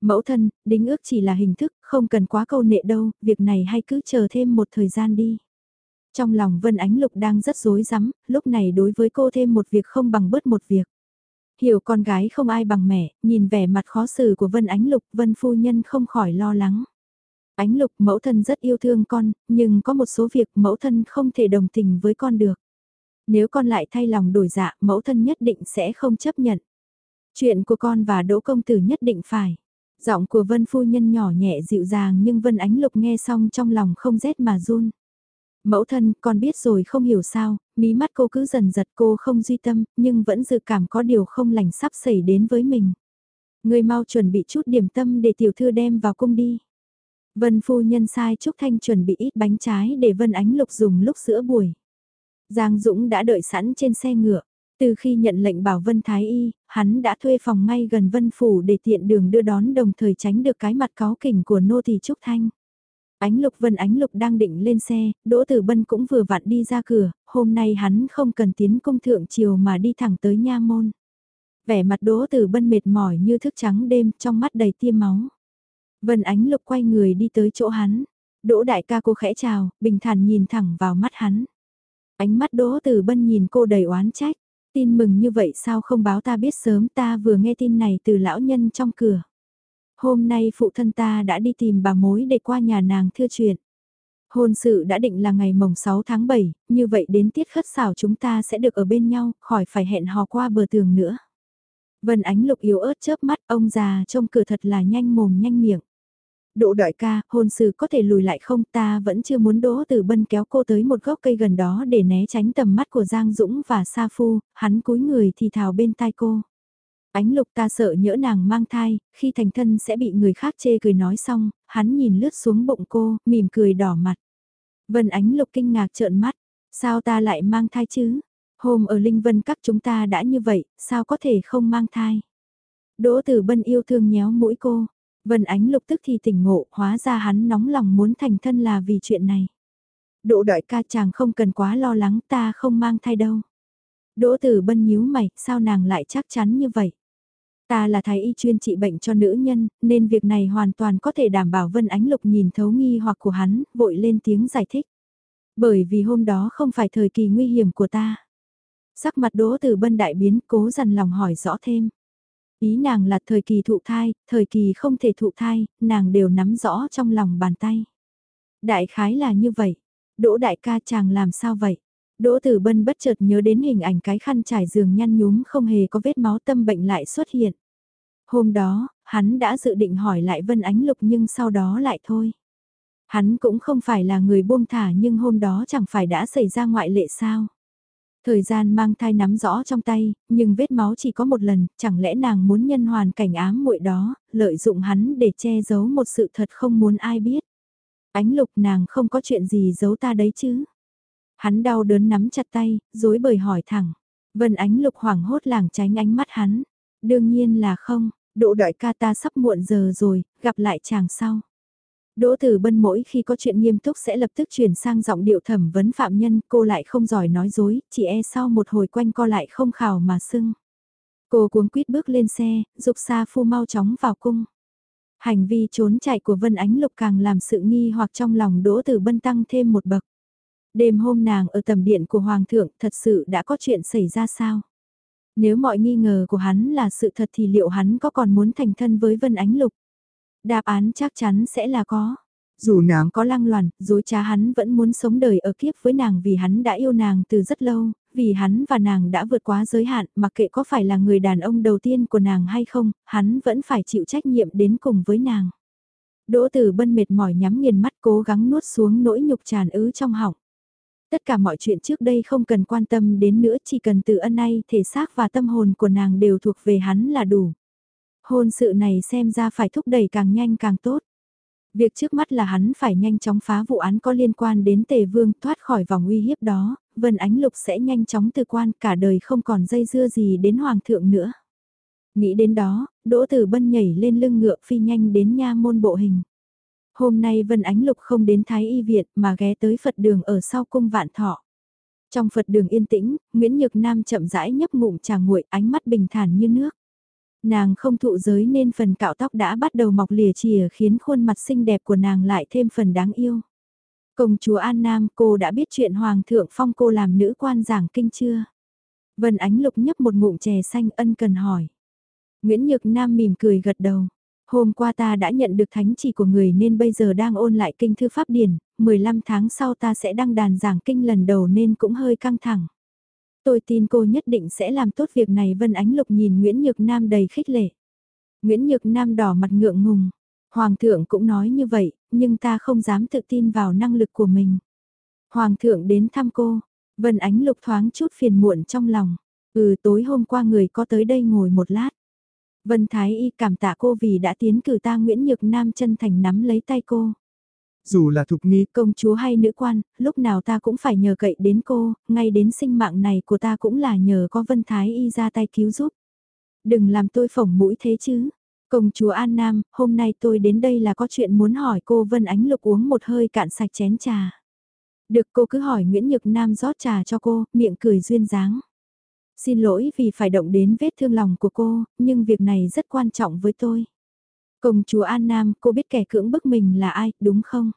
Mẫu thân, đính ước chỉ là hình thức, không cần quá câu nệ đâu, việc này hay cứ chờ thêm một thời gian đi. Trong lòng Vân Ánh Lục đang rất rối rắm, lúc này đối với cô thêm một việc không bằng bớt một việc. Hiểu con gái không ai bằng mẹ, nhìn vẻ mặt khó xử của Vân Ánh Lục, Vân Phu Nhân không khỏi lo lắng. Ánh lục mẫu thân rất yêu thương con, nhưng có một số việc mẫu thân không thể đồng tình với con được. Nếu con lại thay lòng đổi dạ, mẫu thân nhất định sẽ không chấp nhận. Chuyện của con và Đỗ Công Tử nhất định phải. Giọng của Vân Phu Nhân nhỏ nhẹ dịu dàng nhưng Vân Ánh Lục nghe xong trong lòng không rét mà run. Mẫu thân, con biết rồi không hiểu sao, mí mắt cô cứ dần giật cô không duy tâm, nhưng vẫn dự cảm có điều không lành sắp xảy đến với mình. Người mau chuẩn bị chút điểm tâm để tiểu thư đem vào cung đi. Vân phu nhân sai Trúc Thanh chuẩn bị ít bánh trái để Vân Ánh Lục dùng lúc giữa buổi. Giang Dũng đã đợi sẵn trên xe ngựa. Từ khi nhận lệnh bảo Vân Thái Y, hắn đã thuê phòng ngay gần Vân Phủ để tiện đường đưa đón đồng thời tránh được cái mặt cáo kỉnh của nô tỳ Trúc Thanh. Ánh Lục Vân Ánh Lục đang định lên xe, Đỗ Tử Bân cũng vừa vặn đi ra cửa, hôm nay hắn không cần tiến công thượng triều mà đi thẳng tới nha môn. Vẻ mặt Đỗ Tử Bân mệt mỏi như thức trắng đêm trong mắt đầy tiêm máu. Vân Ánh Lục quay người đi tới chỗ hắn. Đỗ đại ca cô khẽ chào, bình thản nhìn thẳng vào mắt hắn. Ánh mắt Đỗ Tử Bân nhìn cô đầy oán trách. Tin mừng như vậy sao không báo ta biết sớm ta vừa nghe tin này từ lão nhân trong cửa. Hôm nay phụ thân ta đã đi tìm bà mối để qua nhà nàng thưa chuyện. Hôn sự đã định là ngày mồng 6 tháng 7, như vậy đến tiết khất xảo chúng ta sẽ được ở bên nhau, khỏi phải hẹn hò qua bờ tường nữa. Vân ánh lục yếu ớt chớp mắt, ông già trông cửa thật là nhanh mồm nhanh miệng. Đỗ đại ca, hôn sự có thể lùi lại không ta vẫn chưa muốn đỗ từ bân kéo cô tới một gốc cây gần đó để né tránh tầm mắt của Giang Dũng và Sa Phu, hắn cúi người thì thào bên tai cô. Ánh lục ta sợ nhỡ nàng mang thai, khi thành thân sẽ bị người khác chê cười nói xong, hắn nhìn lướt xuống bụng cô, mỉm cười đỏ mặt. Vân ánh lục kinh ngạc trợn mắt, sao ta lại mang thai chứ? Hôm ở Linh Vân các chúng ta đã như vậy, sao có thể không mang thai? Đỗ Tử Bân yêu thương nhéo mũi cô, Vân Ánh lục tức thì tỉnh ngộ, hóa ra hắn nóng lòng muốn thành thân là vì chuyện này. Đỗ đại ca chàng không cần quá lo lắng ta không mang thai đâu. Đỗ Tử Bân nhíu mày, sao nàng lại chắc chắn như vậy? Ta là thái y chuyên trị bệnh cho nữ nhân, nên việc này hoàn toàn có thể đảm bảo Vân Ánh Lục nhìn thấu nghi hoặc của hắn, vội lên tiếng giải thích. Bởi vì hôm đó không phải thời kỳ nguy hiểm của ta. Sắc mặt đỗ từ bân đại biến cố dằn lòng hỏi rõ thêm. Ý nàng là thời kỳ thụ thai, thời kỳ không thể thụ thai, nàng đều nắm rõ trong lòng bàn tay. Đại khái là như vậy. Đỗ đại ca chàng làm sao vậy? Đỗ Tử Bân bất chợt nhớ đến hình ảnh cái khăn trải giường nhăn nhúm không hề có vết máu tâm bệnh lại xuất hiện. Hôm đó, hắn đã dự định hỏi lại Vân Ánh Lục nhưng sau đó lại thôi. Hắn cũng không phải là người buông thả nhưng hôm đó chẳng phải đã xảy ra ngoại lệ sao. Thời gian mang thai nắm rõ trong tay, nhưng vết máu chỉ có một lần, chẳng lẽ nàng muốn nhân hoàn cảnh ám muội đó, lợi dụng hắn để che giấu một sự thật không muốn ai biết. Ánh lục nàng không có chuyện gì giấu ta đấy chứ. Hắn đau đớn nắm chặt tay, dối bời hỏi thẳng. Vân ánh lục hoảng hốt làng tránh ánh mắt hắn. Đương nhiên là không, đỗ đợi ca ta sắp muộn giờ rồi, gặp lại chàng sau. Đỗ Tử Bân mỗi khi có chuyện nghiêm túc sẽ lập tức chuyển sang giọng điệu thẩm vấn phạm nhân, cô lại không giỏi nói dối, chỉ e sau một hồi quanh co lại không khảo mà sưng. Cô cuống quýt bước lên xe, dục xa phu mau chóng vào cung. Hành vi trốn chạy của Vân Ánh Lục càng làm sự nghi hoặc trong lòng Đỗ Tử Bân tăng thêm một bậc. Đêm hôm nàng ở tầm điện của Hoàng thượng thật sự đã có chuyện xảy ra sao? Nếu mọi nghi ngờ của hắn là sự thật thì liệu hắn có còn muốn thành thân với Vân Ánh Lục? Đáp án chắc chắn sẽ là có. Dù nàng có lăng loàn, dối trá hắn vẫn muốn sống đời ở kiếp với nàng vì hắn đã yêu nàng từ rất lâu, vì hắn và nàng đã vượt quá giới hạn, mặc kệ có phải là người đàn ông đầu tiên của nàng hay không, hắn vẫn phải chịu trách nhiệm đến cùng với nàng. Đỗ tử bân mệt mỏi nhắm nghiền mắt cố gắng nuốt xuống nỗi nhục tràn ứ trong họng. Tất cả mọi chuyện trước đây không cần quan tâm đến nữa chỉ cần từ ân nay thể xác và tâm hồn của nàng đều thuộc về hắn là đủ. Hôn sự này xem ra phải thúc đẩy càng nhanh càng tốt. Việc trước mắt là hắn phải nhanh chóng phá vụ án có liên quan đến tề vương thoát khỏi vòng uy hiếp đó, Vân Ánh Lục sẽ nhanh chóng từ quan cả đời không còn dây dưa gì đến hoàng thượng nữa. Nghĩ đến đó, Đỗ Tử Bân nhảy lên lưng ngựa phi nhanh đến nha môn bộ hình. Hôm nay Vân Ánh Lục không đến Thái Y Viện mà ghé tới Phật đường ở sau cung vạn thọ. Trong Phật đường yên tĩnh, Nguyễn Nhược Nam chậm rãi nhấp ngụm trà nguội ánh mắt bình thản như nước. Nàng không thụ giới nên phần cạo tóc đã bắt đầu mọc lìa chìa khiến khuôn mặt xinh đẹp của nàng lại thêm phần đáng yêu. Công chúa An Nam cô đã biết chuyện Hoàng thượng phong cô làm nữ quan giảng kinh chưa? Vân Ánh Lục nhấp một ngụm chè xanh ân cần hỏi. Nguyễn Nhược Nam mỉm cười gật đầu. Hôm qua ta đã nhận được thánh chỉ của người nên bây giờ đang ôn lại kinh thư pháp điển, 15 tháng sau ta sẽ đăng đàn giảng kinh lần đầu nên cũng hơi căng thẳng. Tôi tin cô nhất định sẽ làm tốt việc này Vân Ánh Lục nhìn Nguyễn Nhược Nam đầy khích lệ. Nguyễn Nhược Nam đỏ mặt ngượng ngùng. Hoàng thượng cũng nói như vậy, nhưng ta không dám tự tin vào năng lực của mình. Hoàng thượng đến thăm cô, Vân Ánh Lục thoáng chút phiền muộn trong lòng. Ừ tối hôm qua người có tới đây ngồi một lát. Vân Thái Y cảm tạ cô vì đã tiến cử ta Nguyễn Nhược Nam chân thành nắm lấy tay cô. Dù là thục nghi công chúa hay nữ quan, lúc nào ta cũng phải nhờ cậy đến cô, ngay đến sinh mạng này của ta cũng là nhờ có Vân Thái Y ra tay cứu giúp. Đừng làm tôi phỏng mũi thế chứ. Công chúa An Nam, hôm nay tôi đến đây là có chuyện muốn hỏi cô Vân Ánh Lục uống một hơi cạn sạch chén trà. Được cô cứ hỏi Nguyễn Nhược Nam rót trà cho cô, miệng cười duyên dáng. Xin lỗi vì phải động đến vết thương lòng của cô, nhưng việc này rất quan trọng với tôi. Công chúa An Nam, cô biết kẻ cưỡng bức mình là ai, đúng không?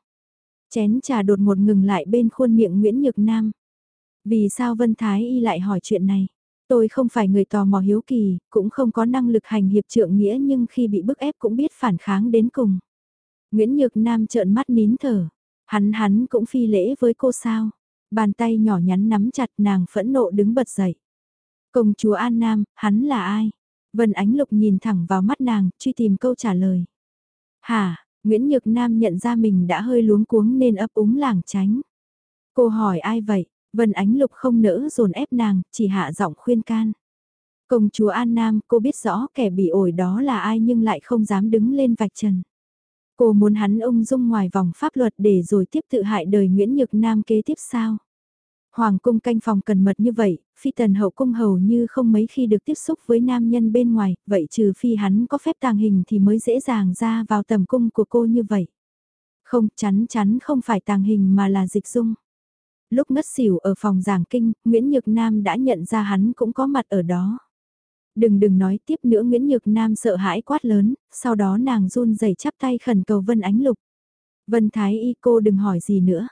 Chén trà đột ngột ngừng lại bên khuôn miệng Nguyễn Nhược Nam. Vì sao Vân Thái Y lại hỏi chuyện này? Tôi không phải người tò mò hiếu kỳ, cũng không có năng lực hành hiệp trượng nghĩa nhưng khi bị bức ép cũng biết phản kháng đến cùng. Nguyễn Nhược Nam trợn mắt nín thở. Hắn hắn cũng phi lễ với cô sao? Bàn tay nhỏ nhắn nắm chặt nàng phẫn nộ đứng bật dậy. Công chúa An Nam, hắn là ai? Vân Ánh Lục nhìn thẳng vào mắt nàng, truy tìm câu trả lời. Hả, Nguyễn Nhược Nam nhận ra mình đã hơi luống cuống nên ấp úng lảng tránh. Cô hỏi ai vậy? Vân Ánh Lục không nỡ dồn ép nàng, chỉ hạ giọng khuyên can. Công chúa An Nam, cô biết rõ kẻ bị ổi đó là ai nhưng lại không dám đứng lên vạch trần. Cô muốn hắn ung dung ngoài vòng pháp luật để rồi tiếp tự hại đời Nguyễn Nhược Nam kế tiếp sao? Hoàng cung canh phòng cần mật như vậy, phi tần hậu cung hầu như không mấy khi được tiếp xúc với nam nhân bên ngoài, vậy trừ phi hắn có phép tàng hình thì mới dễ dàng ra vào tầm cung của cô như vậy. Không, chắn chắn không phải tàng hình mà là dịch dung. Lúc ngất xỉu ở phòng giảng kinh, Nguyễn Nhược Nam đã nhận ra hắn cũng có mặt ở đó. Đừng đừng nói tiếp nữa Nguyễn Nhược Nam sợ hãi quát lớn, sau đó nàng run rẩy chắp tay khẩn cầu Vân Ánh Lục. Vân Thái Y cô đừng hỏi gì nữa.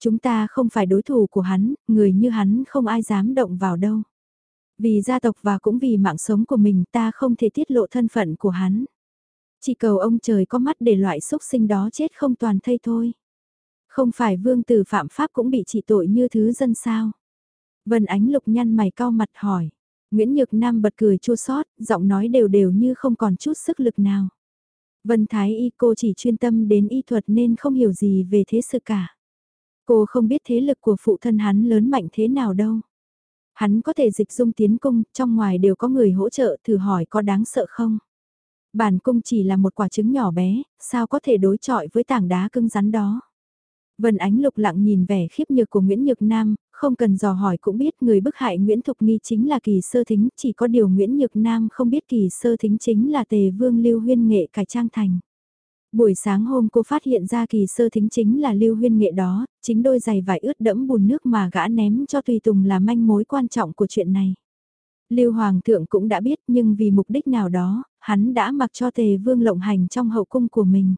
Chúng ta không phải đối thủ của hắn, người như hắn không ai dám động vào đâu. Vì gia tộc và cũng vì mạng sống của mình ta không thể tiết lộ thân phận của hắn. Chỉ cầu ông trời có mắt để loại xúc sinh đó chết không toàn thây thôi. Không phải vương tử phạm pháp cũng bị trị tội như thứ dân sao. Vân ánh lục nhăn mày cao mặt hỏi. Nguyễn Nhược Nam bật cười chua xót, giọng nói đều đều như không còn chút sức lực nào. Vân Thái Y cô chỉ chuyên tâm đến y thuật nên không hiểu gì về thế sự cả. Cô không biết thế lực của phụ thân hắn lớn mạnh thế nào đâu. Hắn có thể dịch dung tiến cung, trong ngoài đều có người hỗ trợ thử hỏi có đáng sợ không. Bản cung chỉ là một quả trứng nhỏ bé, sao có thể đối chọi với tảng đá cưng rắn đó. Vân Ánh lục lặng nhìn vẻ khiếp nhược của Nguyễn Nhược Nam, không cần dò hỏi cũng biết người bức hại Nguyễn Thục Nghi chính là kỳ sơ thính, chỉ có điều Nguyễn Nhược Nam không biết kỳ sơ thính chính là tề vương lưu huyên nghệ cải trang thành. Buổi sáng hôm cô phát hiện ra kỳ sơ thính chính là lưu huyên nghệ đó, chính đôi giày vải ướt đẫm bùn nước mà gã ném cho Tùy Tùng là manh mối quan trọng của chuyện này. Lưu Hoàng thượng cũng đã biết nhưng vì mục đích nào đó, hắn đã mặc cho tề vương lộng hành trong hậu cung của mình.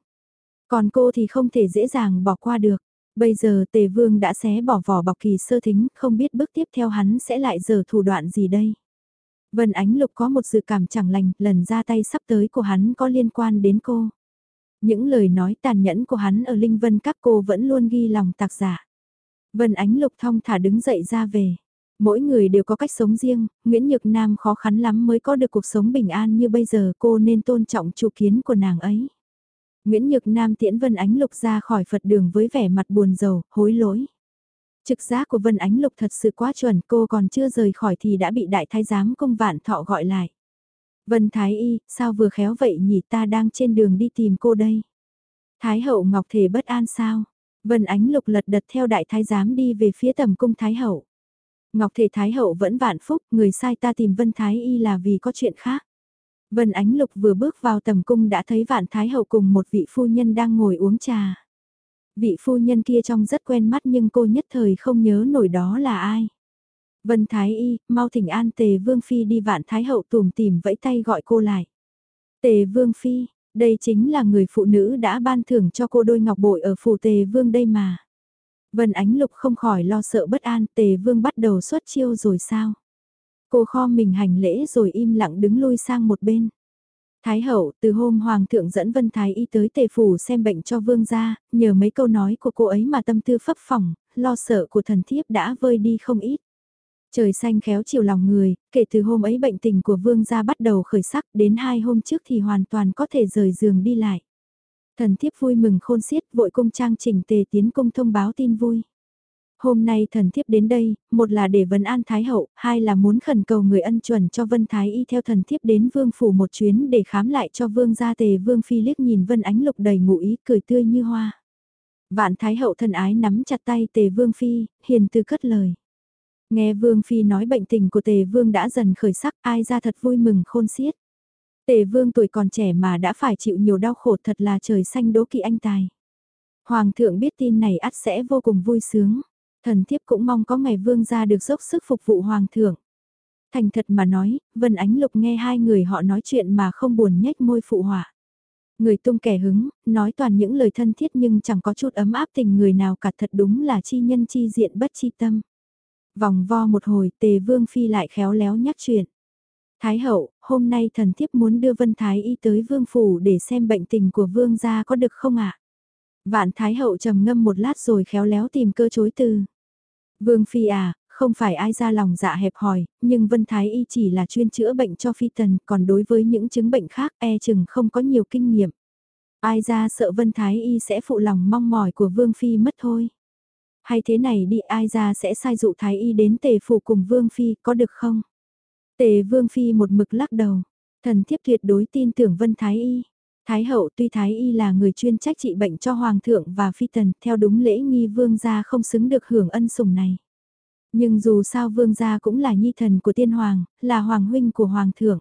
Còn cô thì không thể dễ dàng bỏ qua được. Bây giờ tề vương đã xé bỏ vỏ bọc kỳ sơ thính, không biết bước tiếp theo hắn sẽ lại giờ thủ đoạn gì đây. Vân Ánh Lục có một dự cảm chẳng lành, lần ra tay sắp tới của hắn có liên quan đến cô. Những lời nói tàn nhẫn của hắn ở Linh Vân các cô vẫn luôn ghi lòng tạc giả. Vân Ánh Lục thong thả đứng dậy ra về. Mỗi người đều có cách sống riêng, Nguyễn Nhược Nam khó khăn lắm mới có được cuộc sống bình an như bây giờ cô nên tôn trọng chủ kiến của nàng ấy. Nguyễn Nhược Nam tiễn Vân Ánh Lục ra khỏi Phật đường với vẻ mặt buồn rầu, hối lỗi. Trực giác của Vân Ánh Lục thật sự quá chuẩn cô còn chưa rời khỏi thì đã bị đại thái giám công vạn thọ gọi lại. Vân Thái Y, sao vừa khéo vậy nhỉ ta đang trên đường đi tìm cô đây. Thái hậu Ngọc Thể bất an sao? Vân Ánh Lục lật đật theo đại thái giám đi về phía tầm cung Thái hậu. Ngọc Thể Thái hậu vẫn vạn phúc, người sai ta tìm Vân Thái Y là vì có chuyện khác. Vân Ánh Lục vừa bước vào tầm cung đã thấy Vạn Thái Hậu cùng một vị phu nhân đang ngồi uống trà. Vị phu nhân kia trông rất quen mắt nhưng cô nhất thời không nhớ nổi đó là ai. Vân Thái Y, mau thỉnh an Tề Vương Phi đi Vạn Thái Hậu tùm tìm vẫy tay gọi cô lại. Tề Vương Phi, đây chính là người phụ nữ đã ban thưởng cho cô đôi ngọc bội ở phủ Tề Vương đây mà. Vân Ánh Lục không khỏi lo sợ bất an Tề Vương bắt đầu xuất chiêu rồi sao? Cô kho mình hành lễ rồi im lặng đứng lui sang một bên. Thái hậu, từ hôm Hoàng thượng dẫn Vân Thái y tới tề phủ xem bệnh cho vương gia, nhờ mấy câu nói của cô ấy mà tâm tư phấp phỏng, lo sợ của thần thiếp đã vơi đi không ít. Trời xanh khéo chiều lòng người, kể từ hôm ấy bệnh tình của vương gia bắt đầu khởi sắc đến hai hôm trước thì hoàn toàn có thể rời giường đi lại. Thần thiếp vui mừng khôn xiết vội cung trang chỉnh tề tiến cung thông báo tin vui. Hôm nay thần thiếp đến đây, một là để vấn an Thái Hậu, hai là muốn khẩn cầu người ân chuẩn cho Vân Thái Y theo thần thiếp đến vương phủ một chuyến để khám lại cho vương gia tề vương phi liếc nhìn Vân Ánh Lục đầy ngụ ý cười tươi như hoa. Vạn Thái Hậu thân ái nắm chặt tay tề vương phi, hiền từ cất lời. Nghe vương phi nói bệnh tình của tề vương đã dần khởi sắc ai ra thật vui mừng khôn xiết. Tề vương tuổi còn trẻ mà đã phải chịu nhiều đau khổ thật là trời xanh đố kỵ anh tài. Hoàng thượng biết tin này ắt sẽ vô cùng vui sướng. Thần thiếp cũng mong có ngày vương gia được dốc sức phục vụ hoàng thượng. Thành thật mà nói, Vân Ánh Lục nghe hai người họ nói chuyện mà không buồn nhếch môi phụ họa. Người tung kẻ hứng, nói toàn những lời thân thiết nhưng chẳng có chút ấm áp tình người nào cả thật đúng là chi nhân chi diện bất chi tâm. Vòng vo một hồi tề vương phi lại khéo léo nhắc chuyện. Thái hậu, hôm nay thần thiếp muốn đưa Vân Thái y tới vương phủ để xem bệnh tình của vương gia có được không ạ? Vạn Thái hậu trầm ngâm một lát rồi khéo léo tìm cơ chối từ. Vương Phi à, không phải ai ra lòng dạ hẹp hòi, nhưng Vân Thái y chỉ là chuyên chữa bệnh cho Phi Tần, còn đối với những chứng bệnh khác e chừng không có nhiều kinh nghiệm. Ai ra sợ Vân Thái y sẽ phụ lòng mong mỏi của Vương Phi mất thôi. Hay thế này đi ai ra sẽ sai dụ Thái y đến tề phủ cùng Vương Phi có được không? Tề Vương Phi một mực lắc đầu. Thần thiếp tuyệt đối tin tưởng Vân Thái Y. Thái hậu tuy Thái Y là người chuyên trách trị bệnh cho Hoàng thượng và Phi Tần, theo đúng lễ nghi Vương gia không xứng được hưởng ân sủng này. Nhưng dù sao Vương gia cũng là nhi thần của tiên hoàng, là hoàng huynh của Hoàng thượng.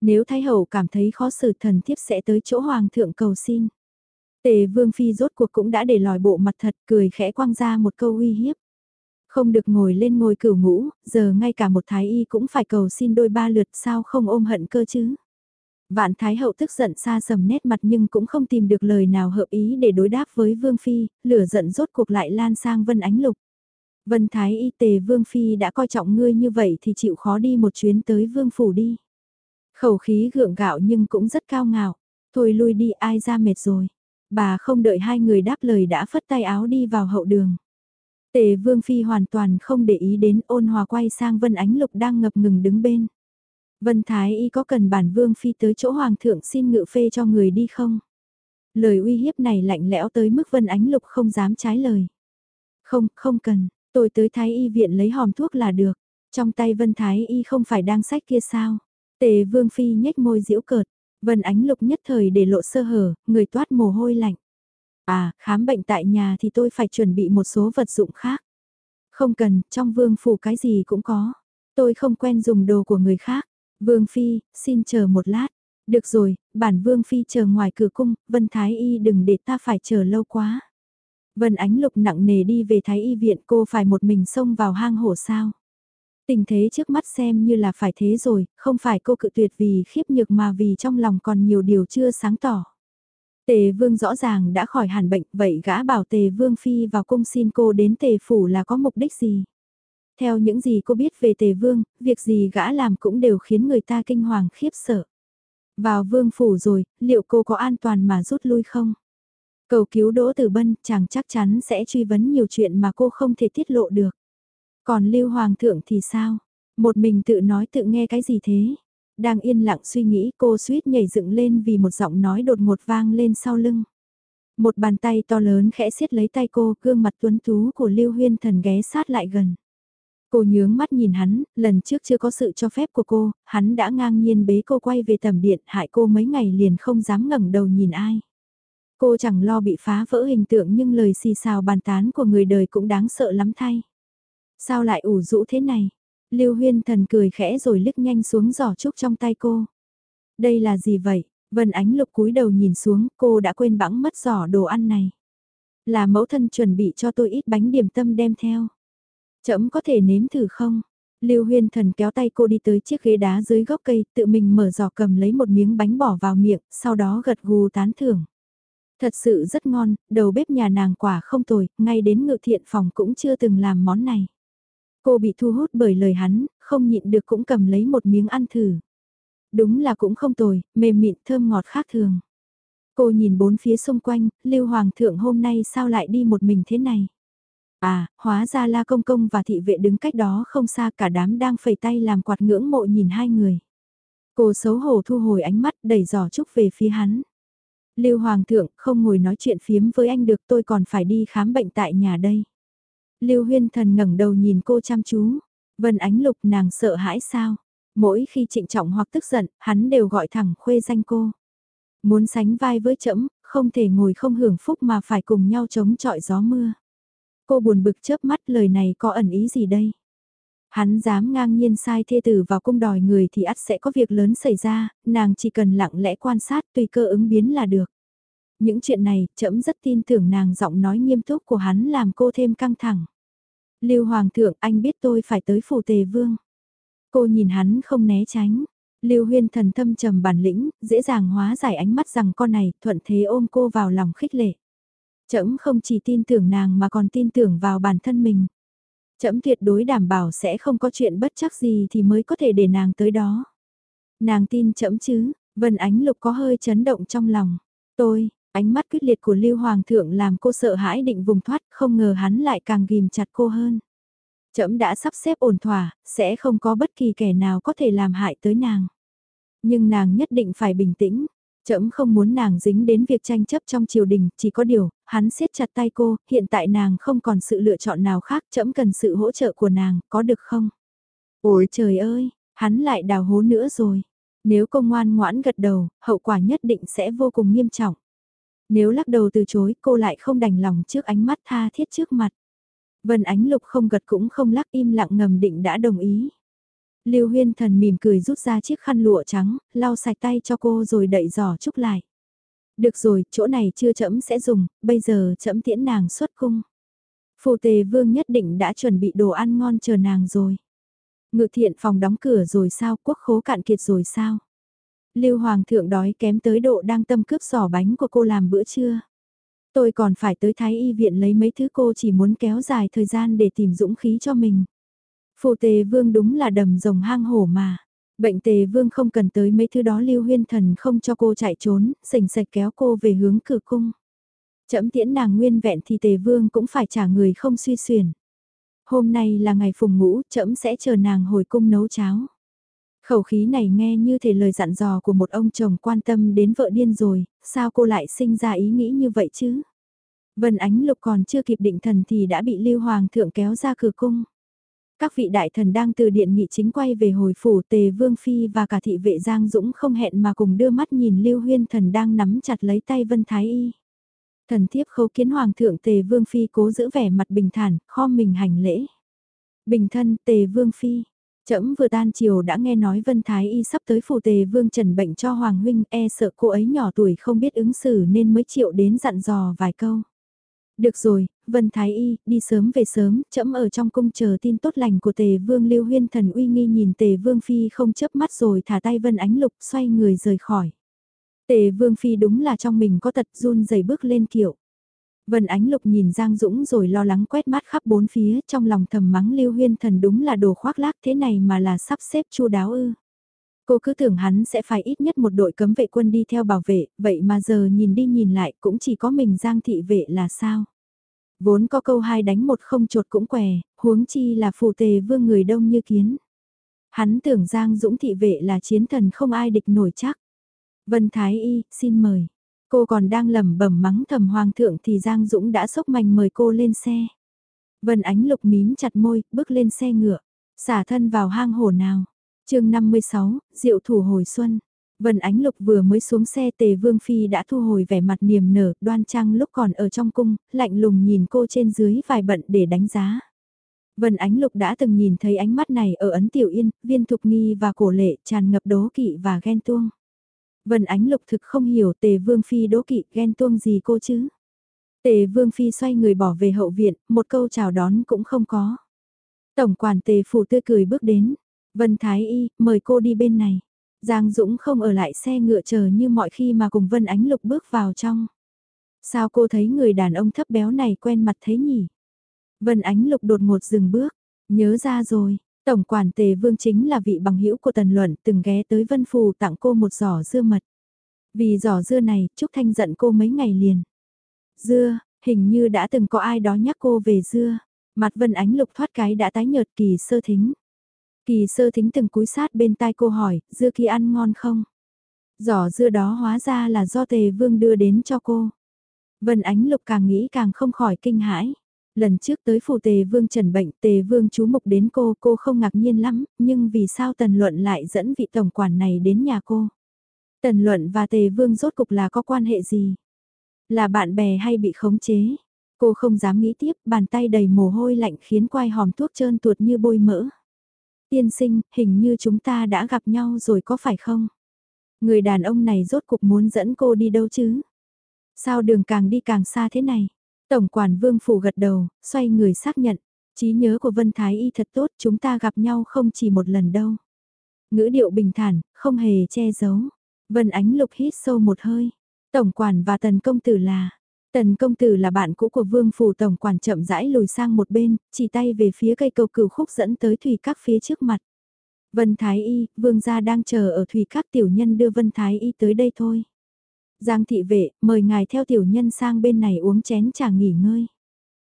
Nếu Thái hậu cảm thấy khó xử thần thiếp sẽ tới chỗ Hoàng thượng cầu xin. Tề Vương Phi rốt cuộc cũng đã để lòi bộ mặt thật cười khẽ quăng ra một câu uy hiếp. Không được ngồi lên ngôi cửu ngũ, giờ ngay cả một thái y cũng phải cầu xin đôi ba lượt sao không ôm hận cơ chứ. Vạn Thái Hậu tức giận xa sầm nét mặt nhưng cũng không tìm được lời nào hợp ý để đối đáp với Vương Phi, lửa giận rốt cuộc lại lan sang Vân Ánh Lục. Vân Thái y tề Vương Phi đã coi trọng ngươi như vậy thì chịu khó đi một chuyến tới Vương Phủ đi. Khẩu khí gượng gạo nhưng cũng rất cao ngạo. Thôi lui đi ai ra mệt rồi. Bà không đợi hai người đáp lời đã phất tay áo đi vào hậu đường. Tề Vương Phi hoàn toàn không để ý đến ôn hòa quay sang Vân Ánh Lục đang ngập ngừng đứng bên. Vân Thái Y có cần bản Vương Phi tới chỗ Hoàng thượng xin ngự phê cho người đi không? Lời uy hiếp này lạnh lẽo tới mức Vân Ánh Lục không dám trái lời. Không, không cần, tôi tới Thái Y viện lấy hòm thuốc là được. Trong tay Vân Thái Y không phải đang sách kia sao? Tề Vương Phi nhếch môi giễu cợt. Vân Ánh Lục nhất thời để lộ sơ hở, người toát mồ hôi lạnh. À, khám bệnh tại nhà thì tôi phải chuẩn bị một số vật dụng khác. Không cần, trong vương phủ cái gì cũng có. Tôi không quen dùng đồ của người khác. Vương Phi, xin chờ một lát. Được rồi, bản Vương Phi chờ ngoài cửa cung, Vân Thái Y đừng để ta phải chờ lâu quá. Vân Ánh Lục nặng nề đi về Thái Y viện cô phải một mình xông vào hang hổ sao. Tình thế trước mắt xem như là phải thế rồi, không phải cô cự tuyệt vì khiếp nhược mà vì trong lòng còn nhiều điều chưa sáng tỏ. Tề vương rõ ràng đã khỏi hàn bệnh, vậy gã bảo tề vương phi vào cung xin cô đến tề phủ là có mục đích gì? Theo những gì cô biết về tề vương, việc gì gã làm cũng đều khiến người ta kinh hoàng khiếp sợ. Vào vương phủ rồi, liệu cô có an toàn mà rút lui không? Cầu cứu Đỗ Tử Bân chàng chắc chắn sẽ truy vấn nhiều chuyện mà cô không thể tiết lộ được. Còn Lưu Hoàng thượng thì sao? Một mình tự nói tự nghe cái gì thế? Đang yên lặng suy nghĩ cô suýt nhảy dựng lên vì một giọng nói đột ngột vang lên sau lưng. Một bàn tay to lớn khẽ siết lấy tay cô, gương mặt tuấn tú của Lưu Huyên Thần ghé sát lại gần. Cô nhướng mắt nhìn hắn, lần trước chưa có sự cho phép của cô, hắn đã ngang nhiên bế cô quay về tầm điện, hại cô mấy ngày liền không dám ngẩng đầu nhìn ai. Cô chẳng lo bị phá vỡ hình tượng nhưng lời xì xào bàn tán của người đời cũng đáng sợ lắm thay. Sao lại ủ rũ thế này? Lưu Huyên Thần cười khẽ rồi lướt nhanh xuống giỏ trúc trong tay cô. Đây là gì vậy? Vân Ánh Lục cúi đầu nhìn xuống, cô đã quên bẵng mất giỏ đồ ăn này. Là mẫu thân chuẩn bị cho tôi ít bánh điểm tâm đem theo. Chậm có thể nếm thử không? Lưu Huyên Thần kéo tay cô đi tới chiếc ghế đá dưới gốc cây, tự mình mở giỏ cầm lấy một miếng bánh bỏ vào miệng, sau đó gật gù tán thưởng. Thật sự rất ngon, đầu bếp nhà nàng quả không tồi, ngay đến ngự thiện phòng cũng chưa từng làm món này. Cô bị thu hút bởi lời hắn, không nhịn được cũng cầm lấy một miếng ăn thử. Đúng là cũng không tồi, mềm mịn thơm ngọt khác thường. Cô nhìn bốn phía xung quanh, Lưu Hoàng thượng hôm nay sao lại đi một mình thế này? À, hóa ra La Công Công và thị vệ đứng cách đó không xa cả đám đang phẩy tay làm quạt ngưỡng mộ nhìn hai người. Cô xấu hổ thu hồi ánh mắt đẩy giỏ trúc về phía hắn. Lưu Hoàng thượng không ngồi nói chuyện phiếm với anh được tôi còn phải đi khám bệnh tại nhà đây. Lưu Huyên Thần ngẩng đầu nhìn cô chăm chú. Vân Ánh Lục nàng sợ hãi sao? Mỗi khi trịnh trọng hoặc tức giận, hắn đều gọi thẳng khuê danh cô. Muốn sánh vai với trẫm, không thể ngồi không hưởng phúc mà phải cùng nhau chống chọi gió mưa. Cô buồn bực chớp mắt lời này có ẩn ý gì đây? Hắn dám ngang nhiên sai thê tử vào cung đòi người thì ắt sẽ có việc lớn xảy ra, nàng chỉ cần lặng lẽ quan sát tùy cơ ứng biến là được. Những chuyện này, trẫm rất tin tưởng nàng giọng nói nghiêm túc của hắn làm cô thêm căng thẳng. Lưu Hoàng thượng, anh biết tôi phải tới phủ tề vương. Cô nhìn hắn không né tránh. Lưu Huyên thần thâm trầm bản lĩnh, dễ dàng hóa giải ánh mắt rằng con này, thuận thế ôm cô vào lòng khích lệ. Trẫm không chỉ tin tưởng nàng mà còn tin tưởng vào bản thân mình. Trẫm tuyệt đối đảm bảo sẽ không có chuyện bất chắc gì thì mới có thể để nàng tới đó. Nàng tin trẫm chứ, Vân Ánh Lục có hơi chấn động trong lòng. Tôi, ánh mắt quyết liệt của Lưu Hoàng thượng làm cô sợ hãi định vùng thoát, không ngờ hắn lại càng ghim chặt cô hơn. Trẫm đã sắp xếp ổn thỏa, sẽ không có bất kỳ kẻ nào có thể làm hại tới nàng. Nhưng nàng nhất định phải bình tĩnh, Trẫm không muốn nàng dính đến việc tranh chấp trong triều đình, chỉ có điều, hắn siết chặt tay cô, hiện tại nàng không còn sự lựa chọn nào khác, trẫm cần sự hỗ trợ của nàng, có được không? Ôi trời ơi, hắn lại đào hố nữa rồi. Nếu cô ngoan ngoãn gật đầu, hậu quả nhất định sẽ vô cùng nghiêm trọng. Nếu lắc đầu từ chối, cô lại không đành lòng trước ánh mắt tha thiết trước mặt. Vân Ánh Lục không gật cũng không lắc im lặng ngầm định đã đồng ý. Lưu Huyên Thần mỉm cười rút ra chiếc khăn lụa trắng, lau sạch tay cho cô rồi đậy giỏ trúc lại. Được rồi, chỗ này chưa chậm sẽ dùng, bây giờ chậm tiễn nàng xuất cung. Phù tề vương nhất định đã chuẩn bị đồ ăn ngon chờ nàng rồi. Ngự thiện phòng đóng cửa rồi sao, quốc khố cạn kiệt rồi sao? Lưu Hoàng thượng đói kém tới độ đang tâm cướp giỏ bánh của cô làm bữa trưa. Tôi còn phải tới Thái Y viện lấy mấy thứ cô chỉ muốn kéo dài thời gian để tìm dũng khí cho mình. Phù tề vương đúng là đầm rồng hang hổ mà. Bệnh tề vương không cần tới mấy thứ đó lưu huyên thần không cho cô chạy trốn, sình sạch kéo cô về hướng cửa cung. Chậm tiễn nàng nguyên vẹn thì tề vương cũng phải trả người không suy xuyển. Hôm nay là ngày phùng ngũ, chậm sẽ chờ nàng hồi cung nấu cháo. Khẩu khí này nghe như thể lời dặn dò của một ông chồng quan tâm đến vợ điên rồi, sao cô lại sinh ra ý nghĩ như vậy chứ? Vân Ánh Lục còn chưa kịp định thần thì đã bị Lưu Hoàng thượng kéo ra cửa cung. Các vị đại thần đang từ điện nghị chính quay về hồi phủ tề Vương Phi và cả thị vệ Giang Dũng không hẹn mà cùng đưa mắt nhìn Lưu Huyên thần đang nắm chặt lấy tay Vân Thái Y. Thần thiếp khấu kiến Hoàng thượng tề Vương Phi cố giữ vẻ mặt bình thản, kho mình hành lễ. Bình thân tề Vương Phi. Trẫm vừa tan chiều đã nghe nói Vân Thái Y sắp tới phủ tề Vương trần bệnh cho Hoàng Huynh e sợ cô ấy nhỏ tuổi không biết ứng xử nên mới chịu đến dặn dò vài câu. Được rồi, Vân Thái Y, đi sớm về sớm, chậm ở trong cung chờ tin tốt lành của tề vương lưu huyên thần uy nghi nhìn tề vương phi không chớp mắt rồi thả tay Vân Ánh Lục xoay người rời khỏi. Tề vương phi đúng là trong mình có tật run rẩy bước lên kiệu. Vân Ánh Lục nhìn Giang Dũng rồi lo lắng quét mắt khắp bốn phía trong lòng thầm mắng lưu huyên thần đúng là đồ khoác lác thế này mà là sắp xếp chu đáo ư. Cô cứ tưởng hắn sẽ phải ít nhất một đội cấm vệ quân đi theo bảo vệ, vậy mà giờ nhìn đi nhìn lại cũng chỉ có mình Giang thị vệ là sao. Vốn có câu hai đánh một không chột cũng què, huống chi là phù tề vương người đông như kiến. Hắn tưởng Giang Dũng thị vệ là chiến thần không ai địch nổi chắc. Vân Thái Y, xin mời. Cô còn đang lẩm bẩm mắng thầm hoàng thượng thì Giang Dũng đã sốc mạnh mời cô lên xe. Vân Ánh Lục mím chặt môi, bước lên xe ngựa, xả thân vào hang hổ nào chương 56, Diệu thủ hồi xuân. Vân Ánh Lục vừa mới xuống xe tề Vương Phi đã thu hồi vẻ mặt niềm nở, đoan trang lúc còn ở trong cung, lạnh lùng nhìn cô trên dưới vài bận để đánh giá. Vân Ánh Lục đã từng nhìn thấy ánh mắt này ở Ấn Tiểu Yên, Viên Thục Nghi và Cổ Lệ tràn ngập đố kỵ và ghen tuông. Vân Ánh Lục thực không hiểu tề Vương Phi đố kỵ ghen tuông gì cô chứ. Tề Vương Phi xoay người bỏ về hậu viện, một câu chào đón cũng không có. Tổng quản tề phủ tươi cười bước đến, Vân Thái Y, mời cô đi bên này. Giang Dũng không ở lại xe ngựa chờ như mọi khi mà cùng Vân Ánh Lục bước vào trong. Sao cô thấy người đàn ông thấp béo này quen mặt thế nhỉ? Vân Ánh Lục đột ngột dừng bước, nhớ ra rồi, Tổng quản tề vương chính là vị bằng hữu của Tần Luận từng ghé tới Vân Phù tặng cô một giỏ dưa mật. Vì giỏ dưa này, Trúc Thanh giận cô mấy ngày liền. Dưa, hình như đã từng có ai đó nhắc cô về dưa. Mặt Vân Ánh Lục thoát cái đã tái nhợt kỳ sơ thính. Kỳ sơ thính từng cúi sát bên tai cô hỏi, dưa kia ăn ngon không? Giỏ dưa đó hóa ra là do tề vương đưa đến cho cô. Vân Ánh Lục càng nghĩ càng không khỏi kinh hãi. Lần trước tới phủ tề vương trần bệnh tề vương chú mục đến cô, cô không ngạc nhiên lắm, nhưng vì sao tần luận lại dẫn vị tổng quản này đến nhà cô? Tần luận và tề vương rốt cục là có quan hệ gì? Là bạn bè hay bị khống chế? Cô không dám nghĩ tiếp, bàn tay đầy mồ hôi lạnh khiến quai hòm thuốc trơn tuột như bôi mỡ. Tiên sinh, hình như chúng ta đã gặp nhau rồi có phải không? Người đàn ông này rốt cục muốn dẫn cô đi đâu chứ? Sao đường càng đi càng xa thế này? Tổng quản Vương Phủ gật đầu, xoay người xác nhận. trí nhớ của Vân Thái Y thật tốt, chúng ta gặp nhau không chỉ một lần đâu. Ngữ điệu bình thản, không hề che giấu. Vân Ánh Lục hít sâu một hơi. Tổng quản và Tần Công Tử là... Tần Công Tử là bạn cũ của Vương Phủ Tổng quản chậm rãi lùi sang một bên, chỉ tay về phía cây cầu cửu khúc dẫn tới thủy các phía trước mặt. Vân Thái Y, Vương gia đang chờ ở thủy các tiểu nhân đưa Vân Thái Y tới đây thôi. Giang thị vệ, mời ngài theo tiểu nhân sang bên này uống chén trà nghỉ ngơi.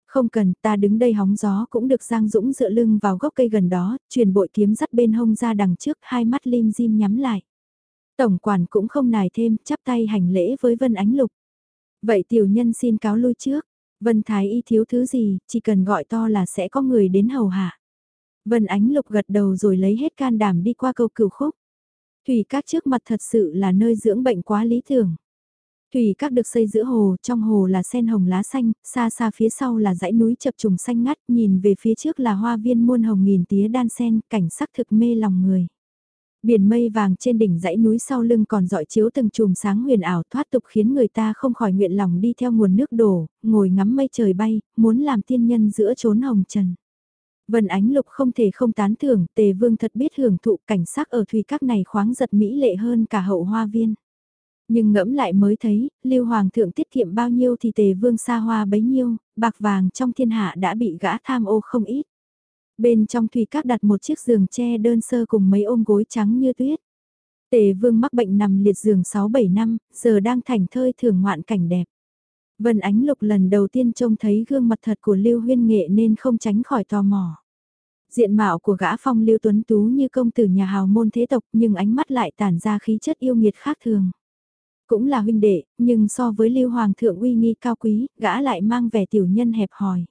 Không cần, ta đứng đây hóng gió cũng được Giang Dũng dựa lưng vào gốc cây gần đó, truyền bội kiếm dắt bên hông ra đằng trước, hai mắt lim dim nhắm lại. Tổng quản cũng không nài thêm, chắp tay hành lễ với Vân Ánh Lục. Vậy tiểu nhân xin cáo lui trước, Vân Thái Y thiếu thứ gì, chỉ cần gọi to là sẽ có người đến hầu hạ. Vân Ánh Lục gật đầu rồi lấy hết can đảm đi qua câu cửu khúc. Thủy các trước mặt thật sự là nơi dưỡng bệnh quá lý tưởng. Thủy các được xây giữa hồ, trong hồ là sen hồng lá xanh, xa xa phía sau là dãy núi chập trùng xanh ngắt, nhìn về phía trước là hoa viên muôn hồng nghìn tía đan sen, cảnh sắc thực mê lòng người. Biển mây vàng trên đỉnh dãy núi sau lưng còn dọi chiếu từng chùm sáng huyền ảo thoát tục khiến người ta không khỏi nguyện lòng đi theo nguồn nước đổ, ngồi ngắm mây trời bay, muốn làm tiên nhân giữa chốn hồng trần. Vân Ánh Lục không thể không tán thưởng, Tề Vương thật biết hưởng thụ cảnh sắc ở thủy các này khoáng giật mỹ lệ hơn cả hậu hoa viên. Nhưng ngẫm lại mới thấy, Lưu Hoàng thượng tiết kiệm bao nhiêu thì Tề Vương xa hoa bấy nhiêu, bạc vàng trong thiên hạ đã bị gã tham ô không ít. Bên trong thủy các đặt một chiếc giường tre đơn sơ cùng mấy ôm gối trắng như tuyết. Tề Vương mắc bệnh nằm liệt giường 6-7 năm, giờ đang thành thơi thưởng ngoạn cảnh đẹp. Vân Ánh Lục lần đầu tiên trông thấy gương mặt thật của Lưu Huyên Nghệ nên không tránh khỏi tò mò. Diện mạo của gã phong Lưu Tuấn Tú như công tử nhà hào môn thế tộc nhưng ánh mắt lại tản ra khí chất yêu nghiệt khác thường. Cũng là huynh đệ, nhưng so với Lưu Hoàng thượng uy nghi cao quý, gã lại mang vẻ tiểu nhân hẹp hòi.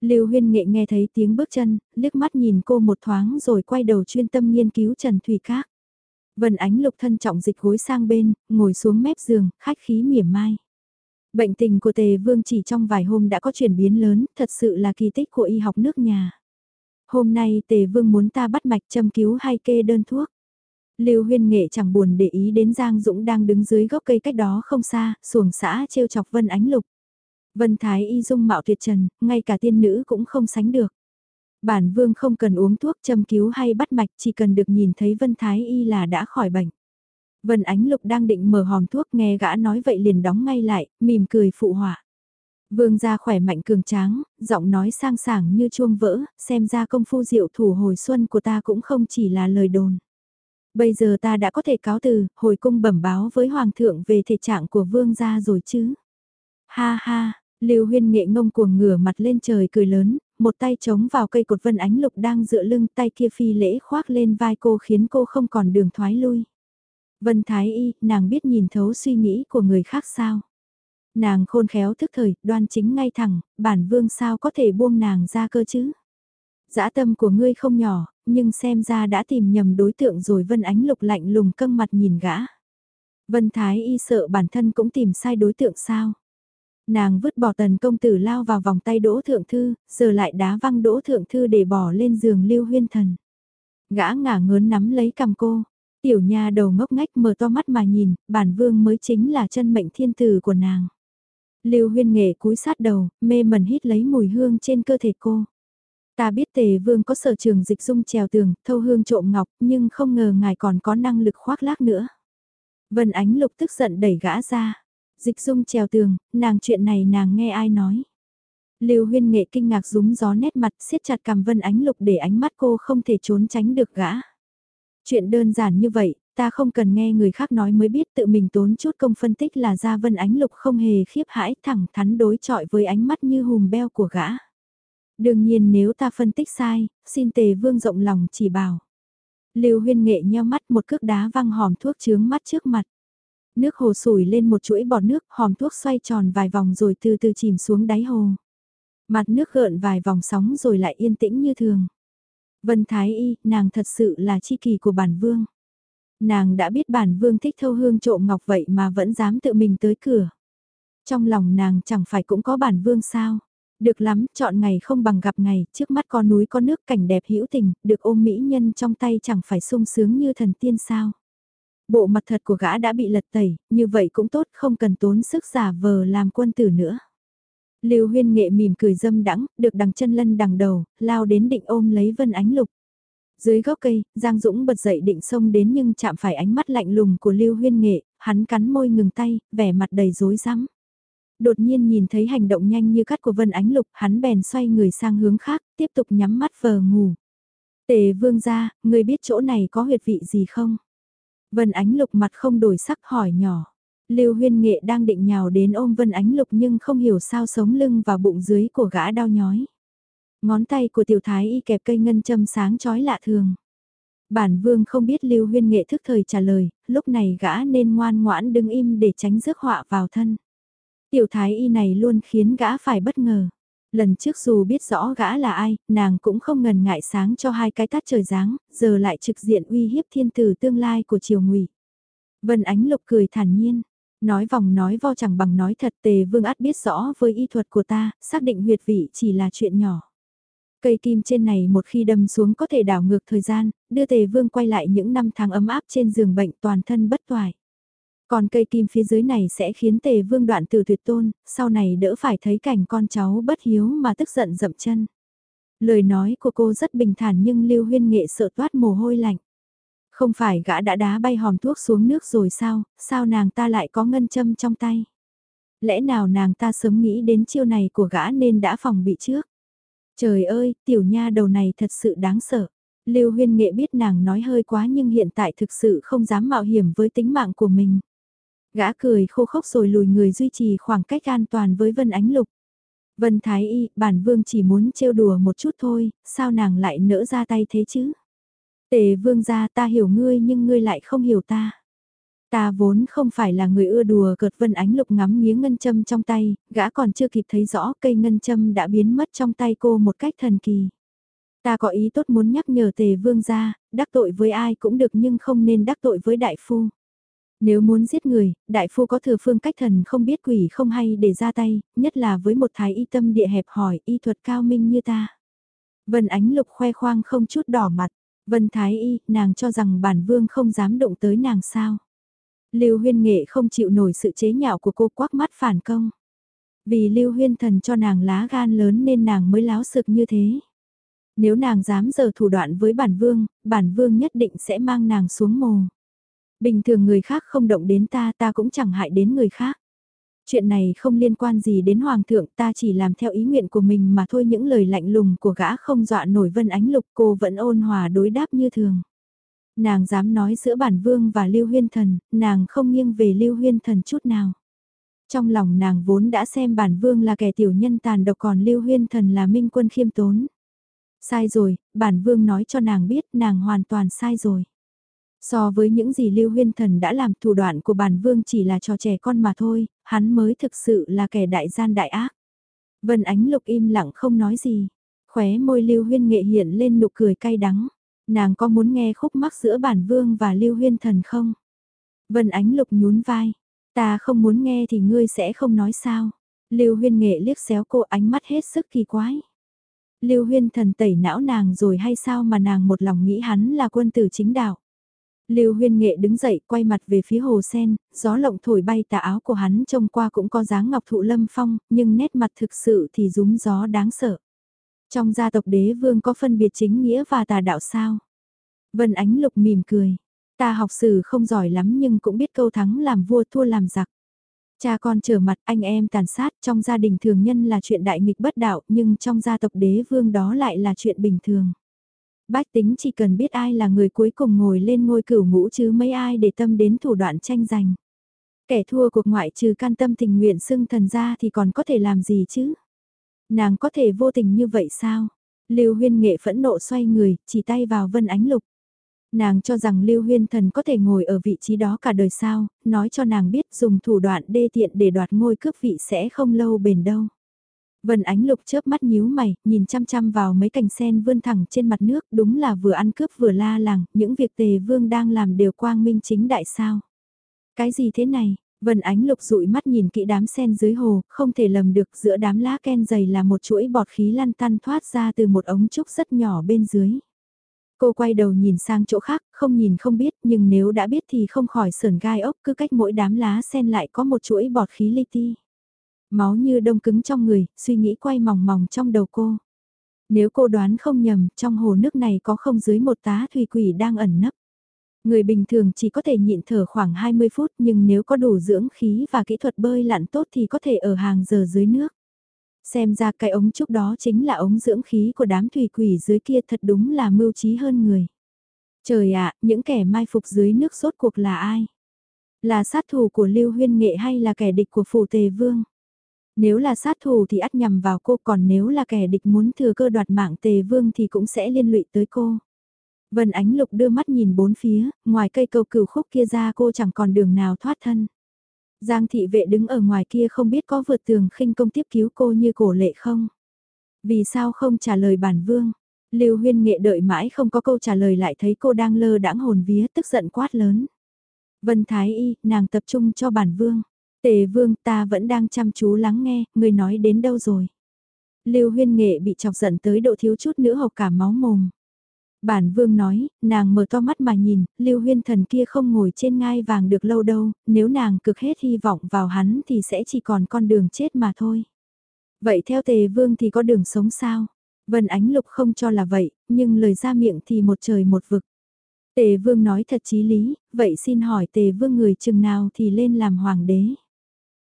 Lưu Huyên Nghệ nghe thấy tiếng bước chân, liếc mắt nhìn cô một thoáng rồi quay đầu chuyên tâm nghiên cứu Trần Thủy Các. Vân Ánh Lục thân trọng dịch gối sang bên, ngồi xuống mép giường, khách khí mỉa mai. Bệnh tình của Tề Vương chỉ trong vài hôm đã có chuyển biến lớn, thật sự là kỳ tích của y học nước nhà. Hôm nay Tề Vương muốn ta bắt mạch châm cứu hay kê đơn thuốc. Lưu Huyên Nghệ chẳng buồn để ý đến Giang Dũng đang đứng dưới gốc cây cách đó không xa, xuồng xã trêu chọc Vân Ánh Lục. Vân Thái Y dung mạo tuyệt trần, ngay cả tiên nữ cũng không sánh được. Bản vương không cần uống thuốc châm cứu hay bắt mạch chỉ cần được nhìn thấy Vân Thái Y là đã khỏi bệnh. Vân Ánh Lục đang định mở hòm thuốc nghe gã nói vậy liền đóng ngay lại, mỉm cười phụ họa. Vương gia khỏe mạnh cường tráng, giọng nói sang sảng như chuông vỡ, xem ra công phu diệu thủ hồi xuân của ta cũng không chỉ là lời đồn. Bây giờ ta đã có thể cáo từ, hồi cung bẩm báo với Hoàng thượng về thể trạng của vương gia rồi chứ. Ha ha, Lưu Huyên nghệ ngông cuồng ngửa mặt lên trời cười lớn, một tay chống vào cây cột vân ánh lục đang dựa lưng tay kia phi lễ khoác lên vai cô khiến cô không còn đường thoái lui. Vân Thái Y, nàng biết nhìn thấu suy nghĩ của người khác sao? Nàng khôn khéo thức thời, đoan chính ngay thẳng, bản vương sao có thể buông nàng ra cơ chứ? Dã tâm của ngươi không nhỏ, nhưng xem ra đã tìm nhầm đối tượng rồi Vân Ánh Lục lạnh lùng căng mặt nhìn gã. Vân Thái Y sợ bản thân cũng tìm sai đối tượng sao? Nàng vứt bỏ tần công tử lao vào vòng tay đỗ thượng thư, giờ lại đá văng đỗ thượng thư để bỏ lên giường lưu huyên thần. Gã ngả ngớn nắm lấy cầm cô, tiểu nha đầu ngốc ngách mở to mắt mà nhìn, bản vương mới chính là chân mệnh thiên tử của nàng. Lưu huyên nghệ cúi sát đầu, mê mẩn hít lấy mùi hương trên cơ thể cô. Ta biết tề vương có sở trường dịch dung trèo tường, thâu hương trộm ngọc, nhưng không ngờ ngài còn có năng lực khoác lác nữa. Vân Ánh Lục tức giận đẩy gã ra. Dịch dung trèo tường, nàng chuyện này nàng nghe ai nói. Lưu huyên nghệ kinh ngạc rúng gió nét mặt siết chặt cầm Vân Ánh Lục để ánh mắt cô không thể trốn tránh được gã. Chuyện đơn giản như vậy, ta không cần nghe người khác nói mới biết tự mình tốn chút công phân tích là ra Vân Ánh Lục không hề khiếp hãi thẳng thắn đối chọi với ánh mắt như hùm beo của gã. Đương nhiên nếu ta phân tích sai, xin tề vương rộng lòng chỉ bảo. Lưu huyên nghệ nheo mắt một cước đá văng hòm thuốc chướng mắt trước mặt. Nước hồ sủi lên một chuỗi bọt nước, hòm thuốc xoay tròn vài vòng rồi từ từ chìm xuống đáy hồ. Mặt nước gợn vài vòng sóng rồi lại yên tĩnh như thường. Vân Thái Y, nàng thật sự là chi kỳ của bản vương. Nàng đã biết bản vương thích thâu hương trộm ngọc vậy mà vẫn dám tự mình tới cửa. Trong lòng nàng chẳng phải cũng có bản vương sao. Được lắm, chọn ngày không bằng gặp ngày, trước mắt có núi có nước cảnh đẹp hữu tình, được ôm mỹ nhân trong tay chẳng phải sung sướng như thần tiên sao. Bộ mặt thật của gã đã bị lật tẩy, như vậy cũng tốt, không cần tốn sức giả vờ làm quân tử nữa. Lưu huyên nghệ mỉm cười dâm đắng, được đằng chân lân đằng đầu, lao đến định ôm lấy vân ánh lục. Dưới gốc cây, Giang Dũng bật dậy định xông đến nhưng chạm phải ánh mắt lạnh lùng của Lưu huyên nghệ, hắn cắn môi ngừng tay, vẻ mặt đầy rối rắm. Đột nhiên nhìn thấy hành động nhanh như cắt của Vân Ánh Lục, hắn bèn xoay người sang hướng khác, tiếp tục nhắm mắt vờ ngủ. Tề vương ra, người biết chỗ này có huyệt vị gì không? Vân Ánh Lục mặt không đổi sắc hỏi nhỏ. Lưu Huyên Nghệ đang định nhào đến ôm Vân Ánh Lục nhưng không hiểu sao sống lưng và bụng dưới của gã đau nhói. Ngón tay của tiểu thái y kẹp cây ngân châm sáng chói lạ thường. Bản vương không biết Lưu Huyên Nghệ thức thời trả lời, lúc này gã nên ngoan ngoãn đứng im để tránh rước họa vào thân. Tiểu thái y này luôn khiến gã phải bất ngờ. Lần trước dù biết rõ gã là ai, nàng cũng không ngần ngại sáng cho hai cái tát trời giáng, giờ lại trực diện uy hiếp thiên tử tương lai của triều ngụy. Vân Ánh Lục cười thản nhiên, nói vòng nói vo chẳng bằng nói thật tề vương át biết rõ với y thuật của ta, xác định huyệt vị chỉ là chuyện nhỏ. Cây kim trên này một khi đâm xuống có thể đảo ngược thời gian, đưa tề vương quay lại những năm tháng ấm áp trên giường bệnh toàn thân bất toại. Còn cây kim phía dưới này sẽ khiến tề vương đoạn từ tuyệt tôn, sau này đỡ phải thấy cảnh con cháu bất hiếu mà tức giận dậm chân. Lời nói của cô rất bình thản nhưng Lưu Huyên Nghệ sợ toát mồ hôi lạnh. Không phải gã đã đá bay hòm thuốc xuống nước rồi sao, sao nàng ta lại có ngân châm trong tay? Lẽ nào nàng ta sớm nghĩ đến chiêu này của gã nên đã phòng bị trước? Trời ơi, tiểu nha đầu này thật sự đáng sợ. Lưu Huyên Nghệ biết nàng nói hơi quá nhưng hiện tại thực sự không dám mạo hiểm với tính mạng của mình. Gã cười khô khốc rồi lùi người duy trì khoảng cách an toàn với Vân Ánh Lục. Vân Thái Y, bản vương chỉ muốn trêu đùa một chút thôi, sao nàng lại nỡ ra tay thế chứ? Tề vương gia ta hiểu ngươi nhưng ngươi lại không hiểu ta. Ta vốn không phải là người ưa đùa cợt Vân Ánh Lục ngắm nghía ngân châm trong tay, gã còn chưa kịp thấy rõ cây ngân châm đã biến mất trong tay cô một cách thần kỳ. Ta có ý tốt muốn nhắc nhở tề vương gia, đắc tội với ai cũng được nhưng không nên đắc tội với đại phu. Nếu muốn giết người, đại phu có thừa phương cách thần không biết quỷ không hay để ra tay, nhất là với một thái y tâm địa hẹp hỏi y thuật cao minh như ta. Vân Ánh Lục khoe khoang không chút đỏ mặt, Vân Thái y, nàng cho rằng bản vương không dám động tới nàng sao. Lưu Huyên Nghệ không chịu nổi sự chế nhạo của cô quắc mắt phản công. Vì Lưu Huyên Thần cho nàng lá gan lớn nên nàng mới láo sực như thế. Nếu nàng dám giờ thủ đoạn với bản vương, bản vương nhất định sẽ mang nàng xuống mồ. Bình thường người khác không động đến ta ta cũng chẳng hại đến người khác. Chuyện này không liên quan gì đến hoàng thượng ta chỉ làm theo ý nguyện của mình mà thôi những lời lạnh lùng của gã không dọa nổi vân ánh lục cô vẫn ôn hòa đối đáp như thường. Nàng dám nói giữa bản vương và lưu huyên thần, nàng không nghiêng về lưu huyên thần chút nào. Trong lòng nàng vốn đã xem bản vương là kẻ tiểu nhân tàn độc còn lưu huyên thần là minh quân khiêm tốn. Sai rồi, bản vương nói cho nàng biết nàng hoàn toàn sai rồi. So với những gì Lưu Huyên Thần đã làm thủ đoạn của bản vương chỉ là trò trẻ con mà thôi, hắn mới thực sự là kẻ đại gian đại ác. Vân Ánh Lục im lặng không nói gì, khóe môi Lưu Huyên nghệ hiện lên nụ cười cay đắng. Nàng có muốn nghe khúc mắc giữa bản vương và Lưu Huyên Thần không? Vân Ánh Lục nhún vai, ta không muốn nghe thì ngươi sẽ không nói sao. Lưu Huyên nghệ liếc xéo cô ánh mắt hết sức kỳ quái. Lưu Huyên Thần tẩy não nàng rồi hay sao mà nàng một lòng nghĩ hắn là quân tử chính đạo. Lưu Huyên Nghệ đứng dậy quay mặt về phía hồ sen, gió lộng thổi bay tà áo của hắn trông qua cũng có dáng ngọc thụ lâm phong, nhưng nét mặt thực sự thì rúng gió đáng sợ. Trong gia tộc đế vương có phân biệt chính nghĩa và tà đạo sao? Vân Ánh Lục mỉm cười. Ta học sử không giỏi lắm nhưng cũng biết câu thắng làm vua thua làm giặc. Cha con trở mặt anh em tàn sát trong gia đình thường nhân là chuyện đại nghịch bất đạo nhưng trong gia tộc đế vương đó lại là chuyện bình thường. Bách tính chỉ cần biết ai là người cuối cùng ngồi lên ngôi cửu ngũ chứ mấy ai để tâm đến thủ đoạn tranh giành. Kẻ thua cuộc ngoại trừ can tâm tình nguyện xưng thần ra thì còn có thể làm gì chứ? Nàng có thể vô tình như vậy sao? Lưu huyên nghệ phẫn nộ xoay người, chỉ tay vào vân ánh lục. Nàng cho rằng Lưu Huyên Thần có thể ngồi ở vị trí đó cả đời sao, nói cho nàng biết dùng thủ đoạn đê tiện để đoạt ngôi cướp vị sẽ không lâu bền đâu. Vân Ánh Lục chớp mắt nhíu mày, nhìn chăm chăm vào mấy cành sen vươn thẳng trên mặt nước, đúng là vừa ăn cướp vừa la làng, những việc Tề Vương đang làm đều quang minh chính đại sao. Cái gì thế này? Vân Ánh Lục dụi mắt nhìn kỹ đám sen dưới hồ, không thể lầm được giữa đám lá ken dày là một chuỗi bọt khí lăn tăn thoát ra từ một ống trúc rất nhỏ bên dưới. Cô quay đầu nhìn sang chỗ khác, không nhìn không biết, nhưng nếu đã biết thì không khỏi sờn gai ốc, cứ cách mỗi đám lá sen lại có một chuỗi bọt khí li ti. Máu như đông cứng trong người, suy nghĩ quay mòng mòng trong đầu cô. Nếu cô đoán không nhầm, trong hồ nước này có không dưới một tá thủy quỷ đang ẩn nấp. Người bình thường chỉ có thể nhịn thở khoảng 20 phút nhưng nếu có đủ dưỡng khí và kỹ thuật bơi lặn tốt thì có thể ở hàng giờ dưới nước. Xem ra cái ống trúc đó chính là ống dưỡng khí của đám thủy quỷ dưới kia thật đúng là mưu trí hơn người. Trời ạ, những kẻ mai phục dưới nước sốt cuộc là ai? Là sát thủ của Lưu Huyên Nghệ hay là kẻ địch của Phủ Tề Vương? Nếu là sát thủ thì ắt nhằm vào cô còn nếu là kẻ địch muốn thừa cơ đoạt mạng Tề Vương thì cũng sẽ liên lụy tới cô. Vân Ánh Lục đưa mắt nhìn bốn phía, ngoài cây cầu cửu khúc kia ra cô chẳng còn đường nào thoát thân. Giang thị vệ đứng ở ngoài kia không biết có vượt tường khinh công tiếp cứu cô như cổ lệ không? Vì sao không trả lời bản vương? Lưu huyên nghệ đợi mãi không có câu trả lời lại thấy cô đang lơ đãng hồn vía tức giận quát lớn. Vân Thái Y, nàng tập trung cho bản vương. Tề vương ta vẫn đang chăm chú lắng nghe, người nói đến đâu rồi? Lưu huyên nghệ bị chọc giận tới độ thiếu chút nữa hộc cả máu mồm. Bản vương nói, nàng mở to mắt mà nhìn, lưu huyên thần kia không ngồi trên ngai vàng được lâu đâu, nếu nàng cực hết hy vọng vào hắn thì sẽ chỉ còn con đường chết mà thôi. Vậy theo tề vương thì có đường sống sao? Vân Ánh Lục không cho là vậy, nhưng lời ra miệng thì một trời một vực. Tề vương nói thật chí lý, vậy xin hỏi tề vương người chừng nào thì lên làm hoàng đế.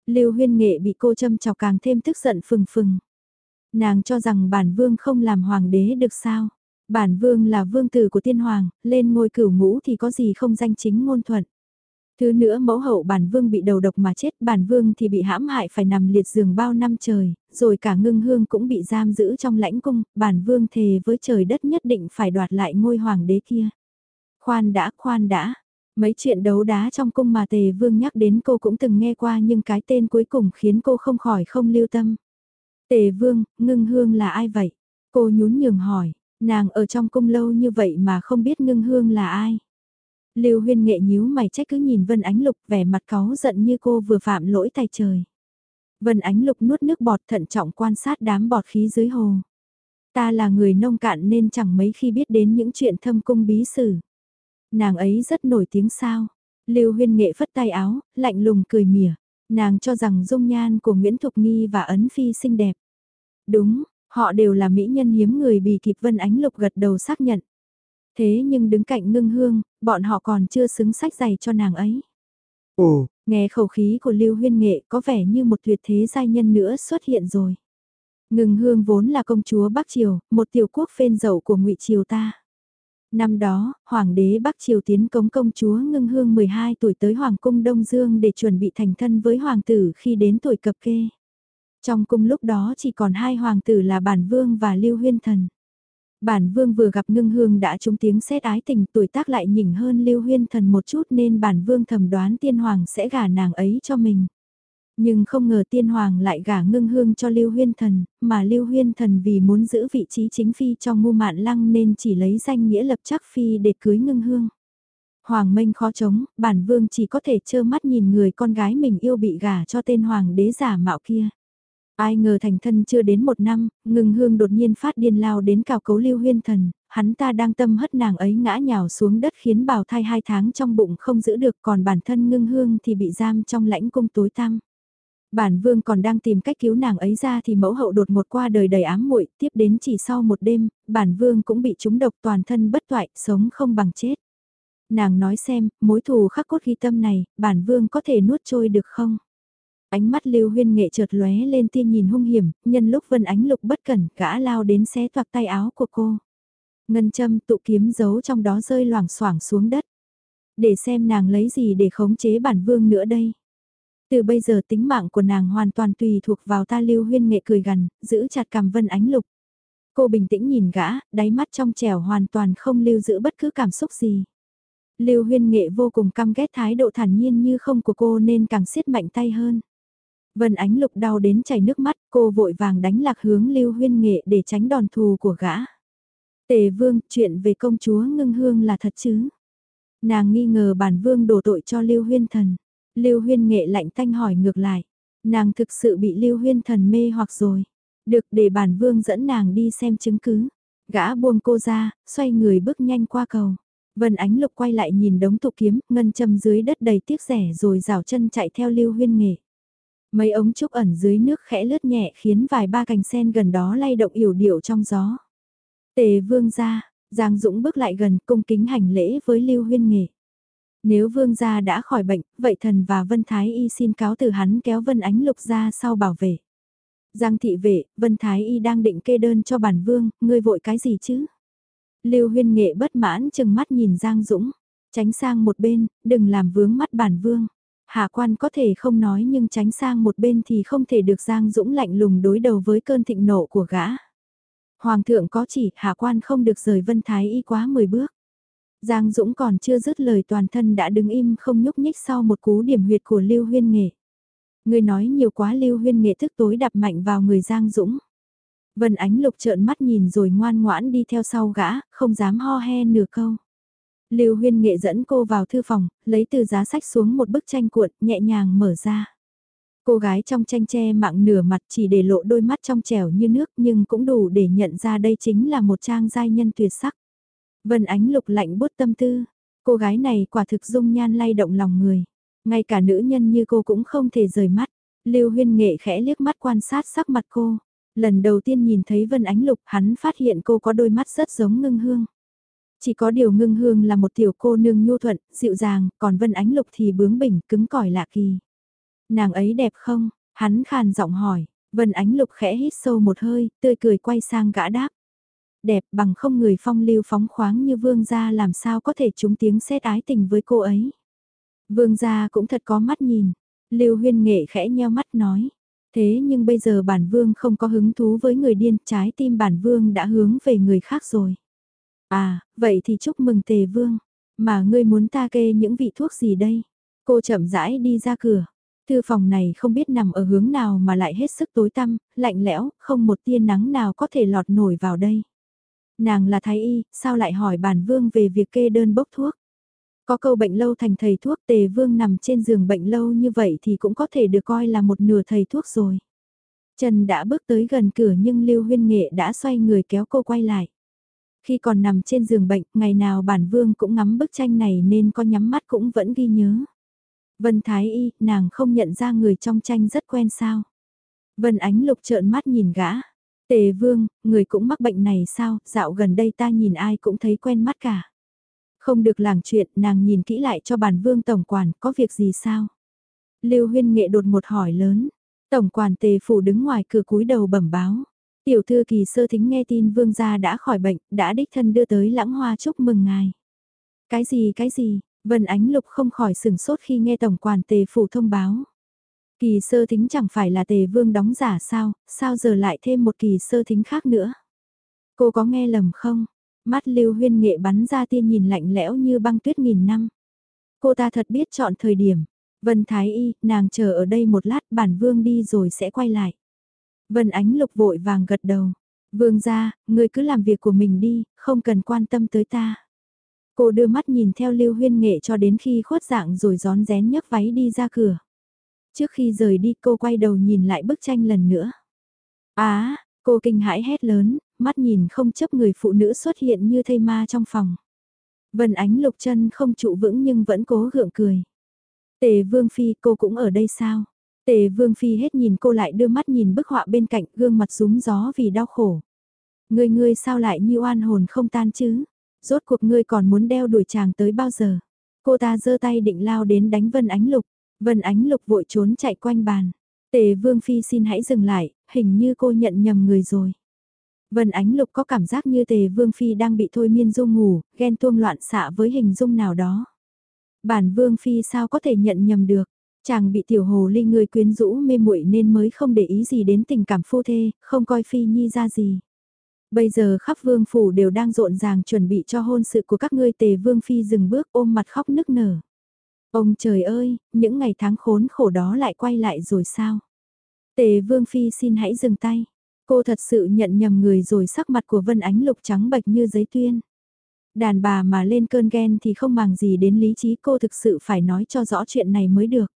Lưu huyên nghệ bị cô châm chọc càng thêm tức giận phừng phừng. Nàng cho rằng bản vương không làm hoàng đế được sao? Bản vương là vương tử của tiên hoàng, lên ngôi cửu ngũ thì có gì không danh chính ngôn thuận. Thứ nữa mẫu hậu bản vương bị đầu độc mà chết, bản vương thì bị hãm hại phải nằm liệt giường bao năm trời, rồi cả ngưng hương cũng bị giam giữ trong lãnh cung, bản vương thề với trời đất nhất định phải đoạt lại ngôi hoàng đế kia. Khoan đã, khoan đã. Mấy chuyện đấu đá trong cung mà tề vương nhắc đến cô cũng từng nghe qua nhưng cái tên cuối cùng khiến cô không khỏi không lưu tâm. Tề vương, ngưng hương là ai vậy? Cô nhún nhường hỏi, Nàng ở trong cung lâu như vậy mà không biết ngưng hương là ai. Lưu huyên nghệ nhíu mày trách cứ nhìn Vân Ánh Lục vẻ mặt cáu giận như cô vừa phạm lỗi tay trời. Vân Ánh Lục nuốt nước bọt thận trọng quan sát đám bọt khí dưới hồ. Ta là người nông cạn nên chẳng mấy khi biết đến những chuyện thâm cung bí sử. Nàng ấy rất nổi tiếng sao. Lưu huyên nghệ phất tay áo, lạnh lùng cười mỉa. Nàng cho rằng dung nhan của Nguyễn Thục Nghi và Ấn Phi xinh đẹp. Đúng, Họ đều là mỹ nhân hiếm người bì kịp Vân Ánh Lục gật đầu xác nhận. Thế nhưng đứng cạnh ngưng hương, bọn họ còn chưa xứng sách giày cho nàng ấy. Ồ, nghe khẩu khí của Lưu Huyên Nghệ có vẻ như một tuyệt thế giai nhân nữa xuất hiện rồi. Ngưng hương vốn là công chúa Bắc Triều, một tiểu quốc phên dậu của ngụy Triều ta. Năm đó, Hoàng đế Bắc Triều tiến cống công chúa ngưng hương 12 tuổi tới Hoàng cung Đông Dương để chuẩn bị thành thân với Hoàng tử khi đến tuổi cập kê. Trong cung lúc đó chỉ còn hai hoàng tử là Bản Vương và Lưu Huyên Thần. Bản Vương vừa gặp ngưng hương đã trúng tiếng xét ái tình tuổi tác lại nhỉnh hơn Lưu Huyên Thần một chút nên Bản Vương thầm đoán tiên hoàng sẽ gả nàng ấy cho mình. Nhưng không ngờ tiên hoàng lại gả ngưng hương cho Lưu Huyên Thần, mà Lưu Huyên Thần vì muốn giữ vị trí chính phi cho ngu mạn lăng nên chỉ lấy danh nghĩa lập chắc phi để cưới ngưng hương. Hoàng minh khó chống, bản vương chỉ có thể trơ mắt nhìn người con gái mình yêu bị gả cho tên hoàng đế giả mạo kia. Ai ngờ thành thân chưa đến một năm, ngừng hương đột nhiên phát điên lao đến cào cấu lưu huyên thần, hắn ta đang tâm hất nàng ấy ngã nhào xuống đất khiến bào thai hai tháng trong bụng không giữ được còn bản thân ngưng hương thì bị giam trong lãnh cung tối tăm. Bản vương còn đang tìm cách cứu nàng ấy ra thì mẫu hậu đột một qua đời đầy ám muội tiếp đến chỉ sau một đêm, bản vương cũng bị trúng độc toàn thân bất toại, sống không bằng chết. Nàng nói xem, mối thù khắc cốt ghi tâm này, bản vương có thể nuốt trôi được không? Ánh mắt Lưu Huyên Nghệ chợt lóe lên tiên nhìn hung hiểm, nhân lúc Vân Ánh Lục bất cẩn, gã lao đến xé toạc tay áo của cô. Ngân châm tụ kiếm giấu trong đó rơi loảng xoảng xuống đất. Để xem nàng lấy gì để khống chế bản vương nữa đây. Từ bây giờ tính mạng của nàng hoàn toàn tùy thuộc vào ta Lưu Huyên Nghệ cười gần, giữ chặt cằm Vân Ánh Lục. Cô bình tĩnh nhìn gã, đáy mắt trong trẻo hoàn toàn không lưu giữ bất cứ cảm xúc gì. Lưu Huyên Nghệ vô cùng căm ghét thái độ thản nhiên như không của cô nên càng siết mạnh tay hơn. Vân Ánh Lục đau đến chảy nước mắt, cô vội vàng đánh lạc hướng Lưu Huyên Nghệ để tránh đòn thù của gã. Tề Vương, chuyện về công chúa ngưng hương là thật chứ? Nàng nghi ngờ bản vương đổ tội cho Lưu Huyên Thần. Lưu Huyên Nghệ lạnh tanh hỏi ngược lại. Nàng thực sự bị Lưu Huyên Thần mê hoặc rồi. Được để bản vương dẫn nàng đi xem chứng cứ. Gã buông cô ra, xoay người bước nhanh qua cầu. Vân Ánh Lục quay lại nhìn đống tụ kiếm, ngân châm dưới đất đầy tiếc rẻ rồi rào chân chạy theo Lưu Huyên Nghệ. Mấy ống trúc ẩn dưới nước khẽ lướt nhẹ khiến vài ba cành sen gần đó lay động yểu điệu trong gió. Tề vương ra, Giang Dũng bước lại gần cung kính hành lễ với Lưu Huyên Nghệ. Nếu vương gia đã khỏi bệnh, vậy thần và Vân Thái Y xin cáo từ hắn kéo Vân Ánh Lục ra sau bảo vệ. Giang thị vệ, Vân Thái Y đang định kê đơn cho bản vương, ngươi vội cái gì chứ? Lưu huyên nghệ bất mãn chừng mắt nhìn Giang Dũng, tránh sang một bên, đừng làm vướng mắt bản vương. Hạ quan có thể không nói nhưng tránh sang một bên thì không thể được Giang Dũng lạnh lùng đối đầu với cơn thịnh nộ của gã. Hoàng thượng có chỉ hạ quan không được rời Vân Thái Y quá 10 bước. Giang Dũng còn chưa dứt lời toàn thân đã đứng im không nhúc nhích sau một cú điểm huyệt của Lưu Huyên Nghệ. Người nói nhiều quá Lưu Huyên Nghệ thức tối đập mạnh vào người Giang Dũng. Vân Ánh Lục trợn mắt nhìn rồi ngoan ngoãn đi theo sau gã, không dám ho he nửa câu. Lưu Huyên Nghệ dẫn cô vào thư phòng, lấy từ giá sách xuống một bức tranh cuộn, nhẹ nhàng mở ra. Cô gái trong tranh che mạng nửa mặt chỉ để lộ đôi mắt trong trẻo như nước nhưng cũng đủ để nhận ra đây chính là một trang giai nhân tuyệt sắc. Vân Ánh Lục lạnh bút tâm tư, cô gái này quả thực dung nhan lay động lòng người. Ngay cả nữ nhân như cô cũng không thể rời mắt. Lưu Huyên Nghệ khẽ liếc mắt quan sát sắc mặt cô. Lần đầu tiên nhìn thấy Vân Ánh Lục hắn phát hiện cô có đôi mắt rất giống ngưng hương. Chỉ có điều ngưng hương là một tiểu cô nương nhu thuận, dịu dàng, còn Vân Ánh Lục thì bướng bỉnh, cứng cỏi lạ kỳ. Nàng ấy đẹp không? Hắn khàn giọng hỏi, Vân Ánh Lục khẽ hít sâu một hơi, tươi cười quay sang gã đáp. Đẹp bằng không người phong lưu phóng khoáng như vương gia làm sao có thể trúng tiếng xét ái tình với cô ấy. Vương gia cũng thật có mắt nhìn, Lưu Huyên Nghệ khẽ nheo mắt nói. Thế nhưng bây giờ bản vương không có hứng thú với người điên, trái tim bản vương đã hướng về người khác rồi. À, vậy thì chúc mừng tề vương. Mà ngươi muốn ta kê những vị thuốc gì đây? Cô chậm rãi đi ra cửa. Thư phòng này không biết nằm ở hướng nào mà lại hết sức tối tăm, lạnh lẽo, không một tia nắng nào có thể lọt nổi vào đây. Nàng là thái y, sao lại hỏi bản vương về việc kê đơn bốc thuốc? Có câu bệnh lâu thành thầy thuốc tề vương nằm trên giường bệnh lâu như vậy thì cũng có thể được coi là một nửa thầy thuốc rồi. Trần đã bước tới gần cửa nhưng Lưu Huyên Nghệ đã xoay người kéo cô quay lại. Khi còn nằm trên giường bệnh, ngày nào bản vương cũng ngắm bức tranh này nên có nhắm mắt cũng vẫn ghi nhớ. Vân Thái Y, nàng không nhận ra người trong tranh rất quen sao. Vân Ánh Lục trợn mắt nhìn gã. Tề Vương, người cũng mắc bệnh này sao, dạo gần đây ta nhìn ai cũng thấy quen mắt cả. Không được làng chuyện, nàng nhìn kỹ lại cho bản Vương Tổng Quản, có việc gì sao? Lưu Huyên Nghệ đột một hỏi lớn. Tổng Quản Tề Phủ đứng ngoài cửa cúi đầu bẩm báo. Tiểu thư kỳ sơ thính nghe tin Vương gia đã khỏi bệnh, đã đích thân đưa tới lãng hoa chúc mừng ngài. Cái gì cái gì, Vân Ánh Lục không khỏi sừng sốt khi nghe Tổng Quản Tề Phủ thông báo. Kỳ sơ thính chẳng phải là tề vương đóng giả sao, sao giờ lại thêm một kỳ sơ thính khác nữa? Cô có nghe lầm không? Mắt lưu huyên nghệ bắn ra tia nhìn lạnh lẽo như băng tuyết nghìn năm. Cô ta thật biết chọn thời điểm. Vân Thái Y, nàng chờ ở đây một lát bản vương đi rồi sẽ quay lại. Vân Ánh Lục vội vàng gật đầu. Vương ra, ngươi cứ làm việc của mình đi, không cần quan tâm tới ta. Cô đưa mắt nhìn theo lưu huyên nghệ cho đến khi khuất dạng rồi gión rén nhấc váy đi ra cửa. Trước khi rời đi cô quay đầu nhìn lại bức tranh lần nữa. Á, cô kinh hãi hét lớn, mắt nhìn không chấp người phụ nữ xuất hiện như thây ma trong phòng. Vân ánh lục chân không trụ vững nhưng vẫn cố gượng cười. Tề Vương Phi cô cũng ở đây sao? Tề Vương Phi hết nhìn cô lại đưa mắt nhìn bức họa bên cạnh gương mặt rúm gió vì đau khổ. Ngươi ngươi sao lại như oan hồn không tan chứ? Rốt cuộc ngươi còn muốn đeo đuổi chàng tới bao giờ? Cô ta giơ tay định lao đến đánh Vân Ánh Lục. Vân Ánh Lục vội trốn chạy quanh bàn. Tề Vương Phi xin hãy dừng lại, hình như cô nhận nhầm người rồi. Vân Ánh Lục có cảm giác như Tề Vương Phi đang bị thôi miên dung ngủ, ghen tuông loạn xạ với hình dung nào đó. Bản Vương Phi sao có thể nhận nhầm được, chàng bị tiểu hồ ly người quyến rũ mê muội nên mới không để ý gì đến tình cảm phu thê, không coi Phi Nhi ra gì. Bây giờ khắp vương phủ đều đang rộn ràng chuẩn bị cho hôn sự của các ngươi tề vương phi dừng bước ôm mặt khóc nức nở. Ông trời ơi, những ngày tháng khốn khổ đó lại quay lại rồi sao? Tề vương phi xin hãy dừng tay. Cô thật sự nhận nhầm người rồi sắc mặt của Vân Ánh Lục trắng bệch như giấy tuyên. Đàn bà mà lên cơn ghen thì không màng gì đến lý trí cô thực sự phải nói cho rõ chuyện này mới được.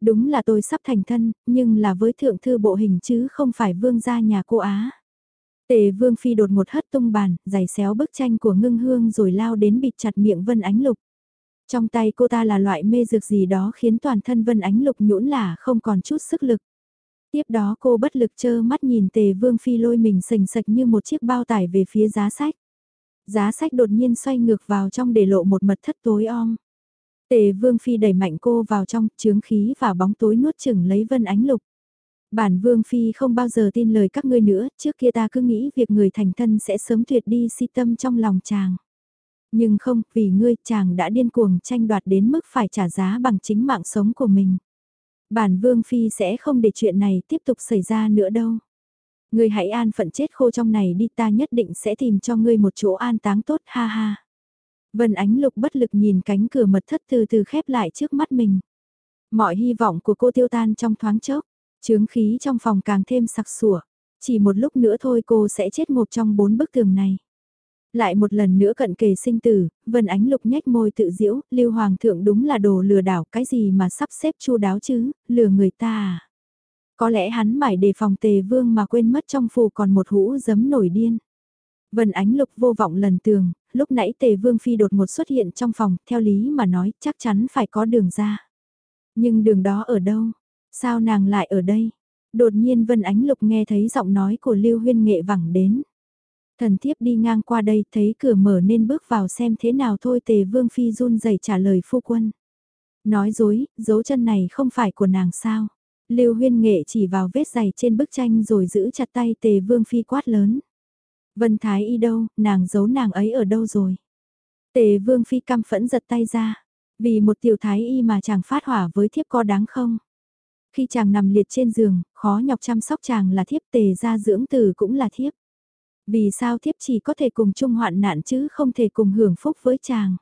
Đúng là tôi sắp thành thân, nhưng là với thượng thư bộ hình chứ không phải vương gia nhà cô Á. Tề Vương Phi đột một hất tung bàn, giày xéo bức tranh của ngưng hương rồi lao đến bịt chặt miệng Vân Ánh Lục. Trong tay cô ta là loại mê dược gì đó khiến toàn thân Vân Ánh Lục nhũn là không còn chút sức lực. Tiếp đó cô bất lực chơ mắt nhìn Tề Vương Phi lôi mình sành sạch như một chiếc bao tải về phía giá sách. Giá sách đột nhiên xoay ngược vào trong để lộ một mật thất tối om. Tề Vương Phi đẩy mạnh cô vào trong, chướng khí và bóng tối nuốt chửng lấy Vân Ánh Lục. Bản Vương Phi không bao giờ tin lời các ngươi nữa, trước kia ta cứ nghĩ việc người thành thân sẽ sớm tuyệt đi si tâm trong lòng chàng. Nhưng không, vì ngươi chàng đã điên cuồng tranh đoạt đến mức phải trả giá bằng chính mạng sống của mình. Bản Vương Phi sẽ không để chuyện này tiếp tục xảy ra nữa đâu. Ngươi hãy an phận chết khô trong này đi ta nhất định sẽ tìm cho ngươi một chỗ an táng tốt ha ha. Vân Ánh Lục bất lực nhìn cánh cửa mật thất từ từ khép lại trước mắt mình. Mọi hy vọng của cô tiêu tan trong thoáng chốc. Chướng khí trong phòng càng thêm sặc sủa. Chỉ một lúc nữa thôi cô sẽ chết ngộp trong bốn bức tường này. Lại một lần nữa cận kề sinh tử, Vân Ánh Lục nhếch môi tự diễu, Lưu Hoàng thượng đúng là đồ lừa đảo, cái gì mà sắp xếp chu đáo chứ, lừa người ta à. Có lẽ hắn mải đề phòng tề vương mà quên mất trong phủ còn một hũ giấm nổi điên. Vân Ánh Lục vô vọng lần tường, lúc nãy tề vương phi đột ngột xuất hiện trong phòng, theo lý mà nói chắc chắn phải có đường ra. Nhưng đường đó ở đâu? Sao nàng lại ở đây? Đột nhiên Vân Ánh Lục nghe thấy giọng nói của Lưu Huyên Nghệ vẳng đến. Thần thiếp đi ngang qua đây thấy cửa mở nên bước vào xem thế nào thôi tề vương phi run rẩy trả lời phu quân. Nói dối, dấu chân này không phải của nàng sao. Lưu huyên nghệ chỉ vào vết giày trên bức tranh rồi giữ chặt tay tề vương phi quát lớn. Vân Thái y đâu, nàng giấu nàng ấy ở đâu rồi. Tề vương phi căm phẫn giật tay ra. Vì một tiểu thái y mà chàng phát hỏa với thiếp có đáng không? Khi chàng nằm liệt trên giường, khó nhọc chăm sóc chàng là thiếp tề ra dưỡng từ cũng là thiếp. Vì sao thiếp chỉ có thể cùng chung hoạn nạn chứ không thể cùng hưởng phúc với chàng.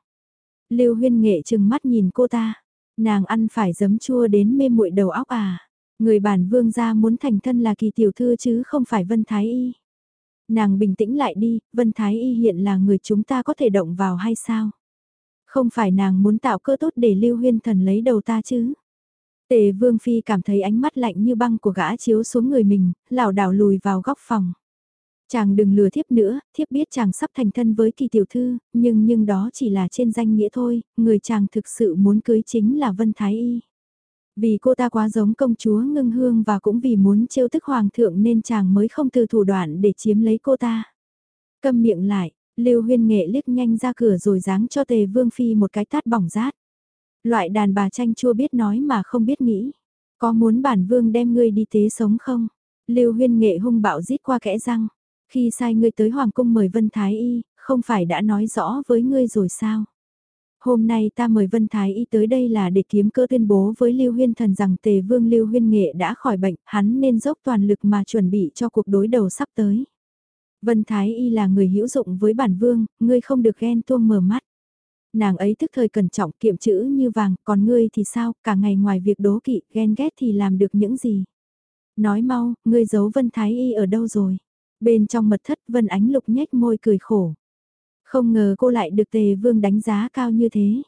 Lưu huyên nghệ chừng mắt nhìn cô ta. Nàng ăn phải giấm chua đến mê muội đầu óc à. Người bản vương gia muốn thành thân là kỳ tiểu thư chứ không phải Vân Thái Y. Nàng bình tĩnh lại đi, Vân Thái Y hiện là người chúng ta có thể động vào hay sao? Không phải nàng muốn tạo cơ tốt để Lưu Huyên Thần lấy đầu ta chứ? Tề Vương Phi cảm thấy ánh mắt lạnh như băng của gã chiếu xuống người mình, lảo đảo lùi vào góc phòng. Chàng đừng lừa thiếp nữa, thiếp biết chàng sắp thành thân với kỳ tiểu thư, nhưng nhưng đó chỉ là trên danh nghĩa thôi, người chàng thực sự muốn cưới chính là Vân Thái Y. Vì cô ta quá giống công chúa ngưng hương và cũng vì muốn trêu tức hoàng thượng nên chàng mới không từ thủ đoạn để chiếm lấy cô ta. Câm miệng lại, Lưu Huyên Nghệ liếc nhanh ra cửa rồi giáng cho Tề Vương Phi một cái tát bỏng rát. Loại đàn bà tranh chua biết nói mà không biết nghĩ. Có muốn bản vương đem ngươi đi tế sống không? Lưu huyên nghệ hung bạo rít qua kẽ răng. Khi sai ngươi tới Hoàng cung mời Vân Thái Y, không phải đã nói rõ với ngươi rồi sao? Hôm nay ta mời Vân Thái Y tới đây là để kiếm cơ tuyên bố với Lưu Huyên Thần rằng Tề Vương Lưu Huyên Nghệ đã khỏi bệnh, hắn nên dốc toàn lực mà chuẩn bị cho cuộc đối đầu sắp tới. Vân Thái Y là người hữu dụng với bản vương, ngươi không được ghen tuông mở mắt. Nàng ấy thức thời cẩn trọng kiệm chữ như vàng, còn ngươi thì sao, cả ngày ngoài việc đố kỵ, ghen ghét thì làm được những gì. Nói mau, ngươi giấu Vân Thái Y ở đâu rồi? Bên trong mật thất Vân Ánh Lục nhếch môi cười khổ. Không ngờ cô lại được Tề Vương đánh giá cao như thế.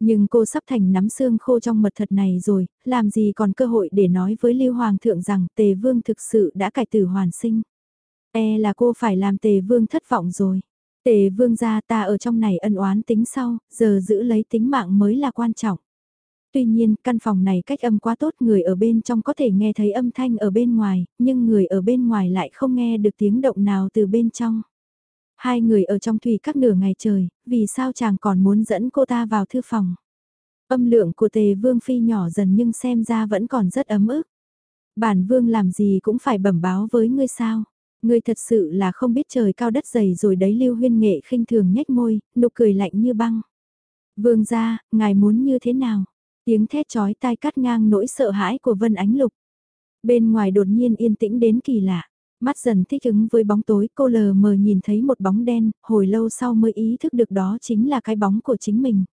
Nhưng cô sắp thành nắm xương khô trong mật thật này rồi, làm gì còn cơ hội để nói với Lưu Hoàng thượng rằng Tề Vương thực sự đã cải tử hoàn sinh. E là cô phải làm Tề Vương thất vọng rồi. Tề vương gia ta ở trong này ân oán tính sau, giờ giữ lấy tính mạng mới là quan trọng. Tuy nhiên, căn phòng này cách âm quá tốt, người ở bên trong có thể nghe thấy âm thanh ở bên ngoài, nhưng người ở bên ngoài lại không nghe được tiếng động nào từ bên trong. Hai người ở trong thủy các nửa ngày trời, vì sao chàng còn muốn dẫn cô ta vào thư phòng. Âm lượng của tề vương phi nhỏ dần nhưng xem ra vẫn còn rất ấm ức. Bản vương làm gì cũng phải bẩm báo với ngươi sao. Ngươi thật sự là không biết trời cao đất dày rồi đấy lưu huyên nghệ khinh thường nhếch môi, nụ cười lạnh như băng. Vương ra, ngài muốn như thế nào? Tiếng thét chói tai cắt ngang nỗi sợ hãi của Vân Ánh Lục. Bên ngoài đột nhiên yên tĩnh đến kỳ lạ. Mắt dần thích ứng với bóng tối cô lờ mờ nhìn thấy một bóng đen, hồi lâu sau mới ý thức được đó chính là cái bóng của chính mình.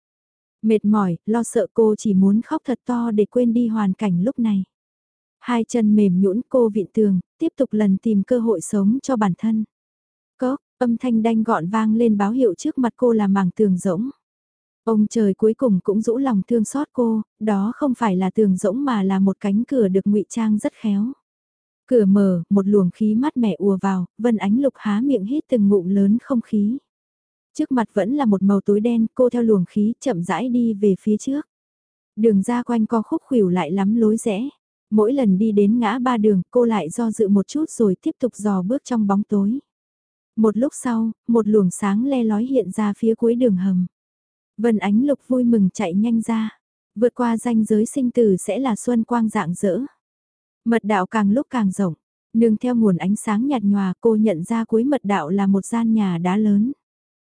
Mệt mỏi, lo sợ cô chỉ muốn khóc thật to để quên đi hoàn cảnh lúc này. Hai chân mềm nhũn cô vịn tường, tiếp tục lần tìm cơ hội sống cho bản thân. Cốc, âm thanh đanh gọn vang lên báo hiệu trước mặt cô là mảng tường rỗng. Ông trời cuối cùng cũng rũ lòng thương xót cô, đó không phải là tường rỗng mà là một cánh cửa được ngụy trang rất khéo. Cửa mở, một luồng khí mát mẻ ùa vào, Vân Ánh Lục há miệng hít từng ngụm lớn không khí. Trước mặt vẫn là một màu tối đen, cô theo luồng khí chậm rãi đi về phía trước. Đường ra quanh co khúc khuỷu lại lắm lối rẽ. Mỗi lần đi đến ngã ba đường, cô lại do dự một chút rồi tiếp tục dò bước trong bóng tối. Một lúc sau, một luồng sáng le lói hiện ra phía cuối đường hầm. Vân Ánh Lục vui mừng chạy nhanh ra. Vượt qua ranh giới sinh tử sẽ là xuân quang dạng dỡ. Mật đạo càng lúc càng rộng. Nương theo nguồn ánh sáng nhạt nhòa cô nhận ra cuối mật đạo là một gian nhà đá lớn.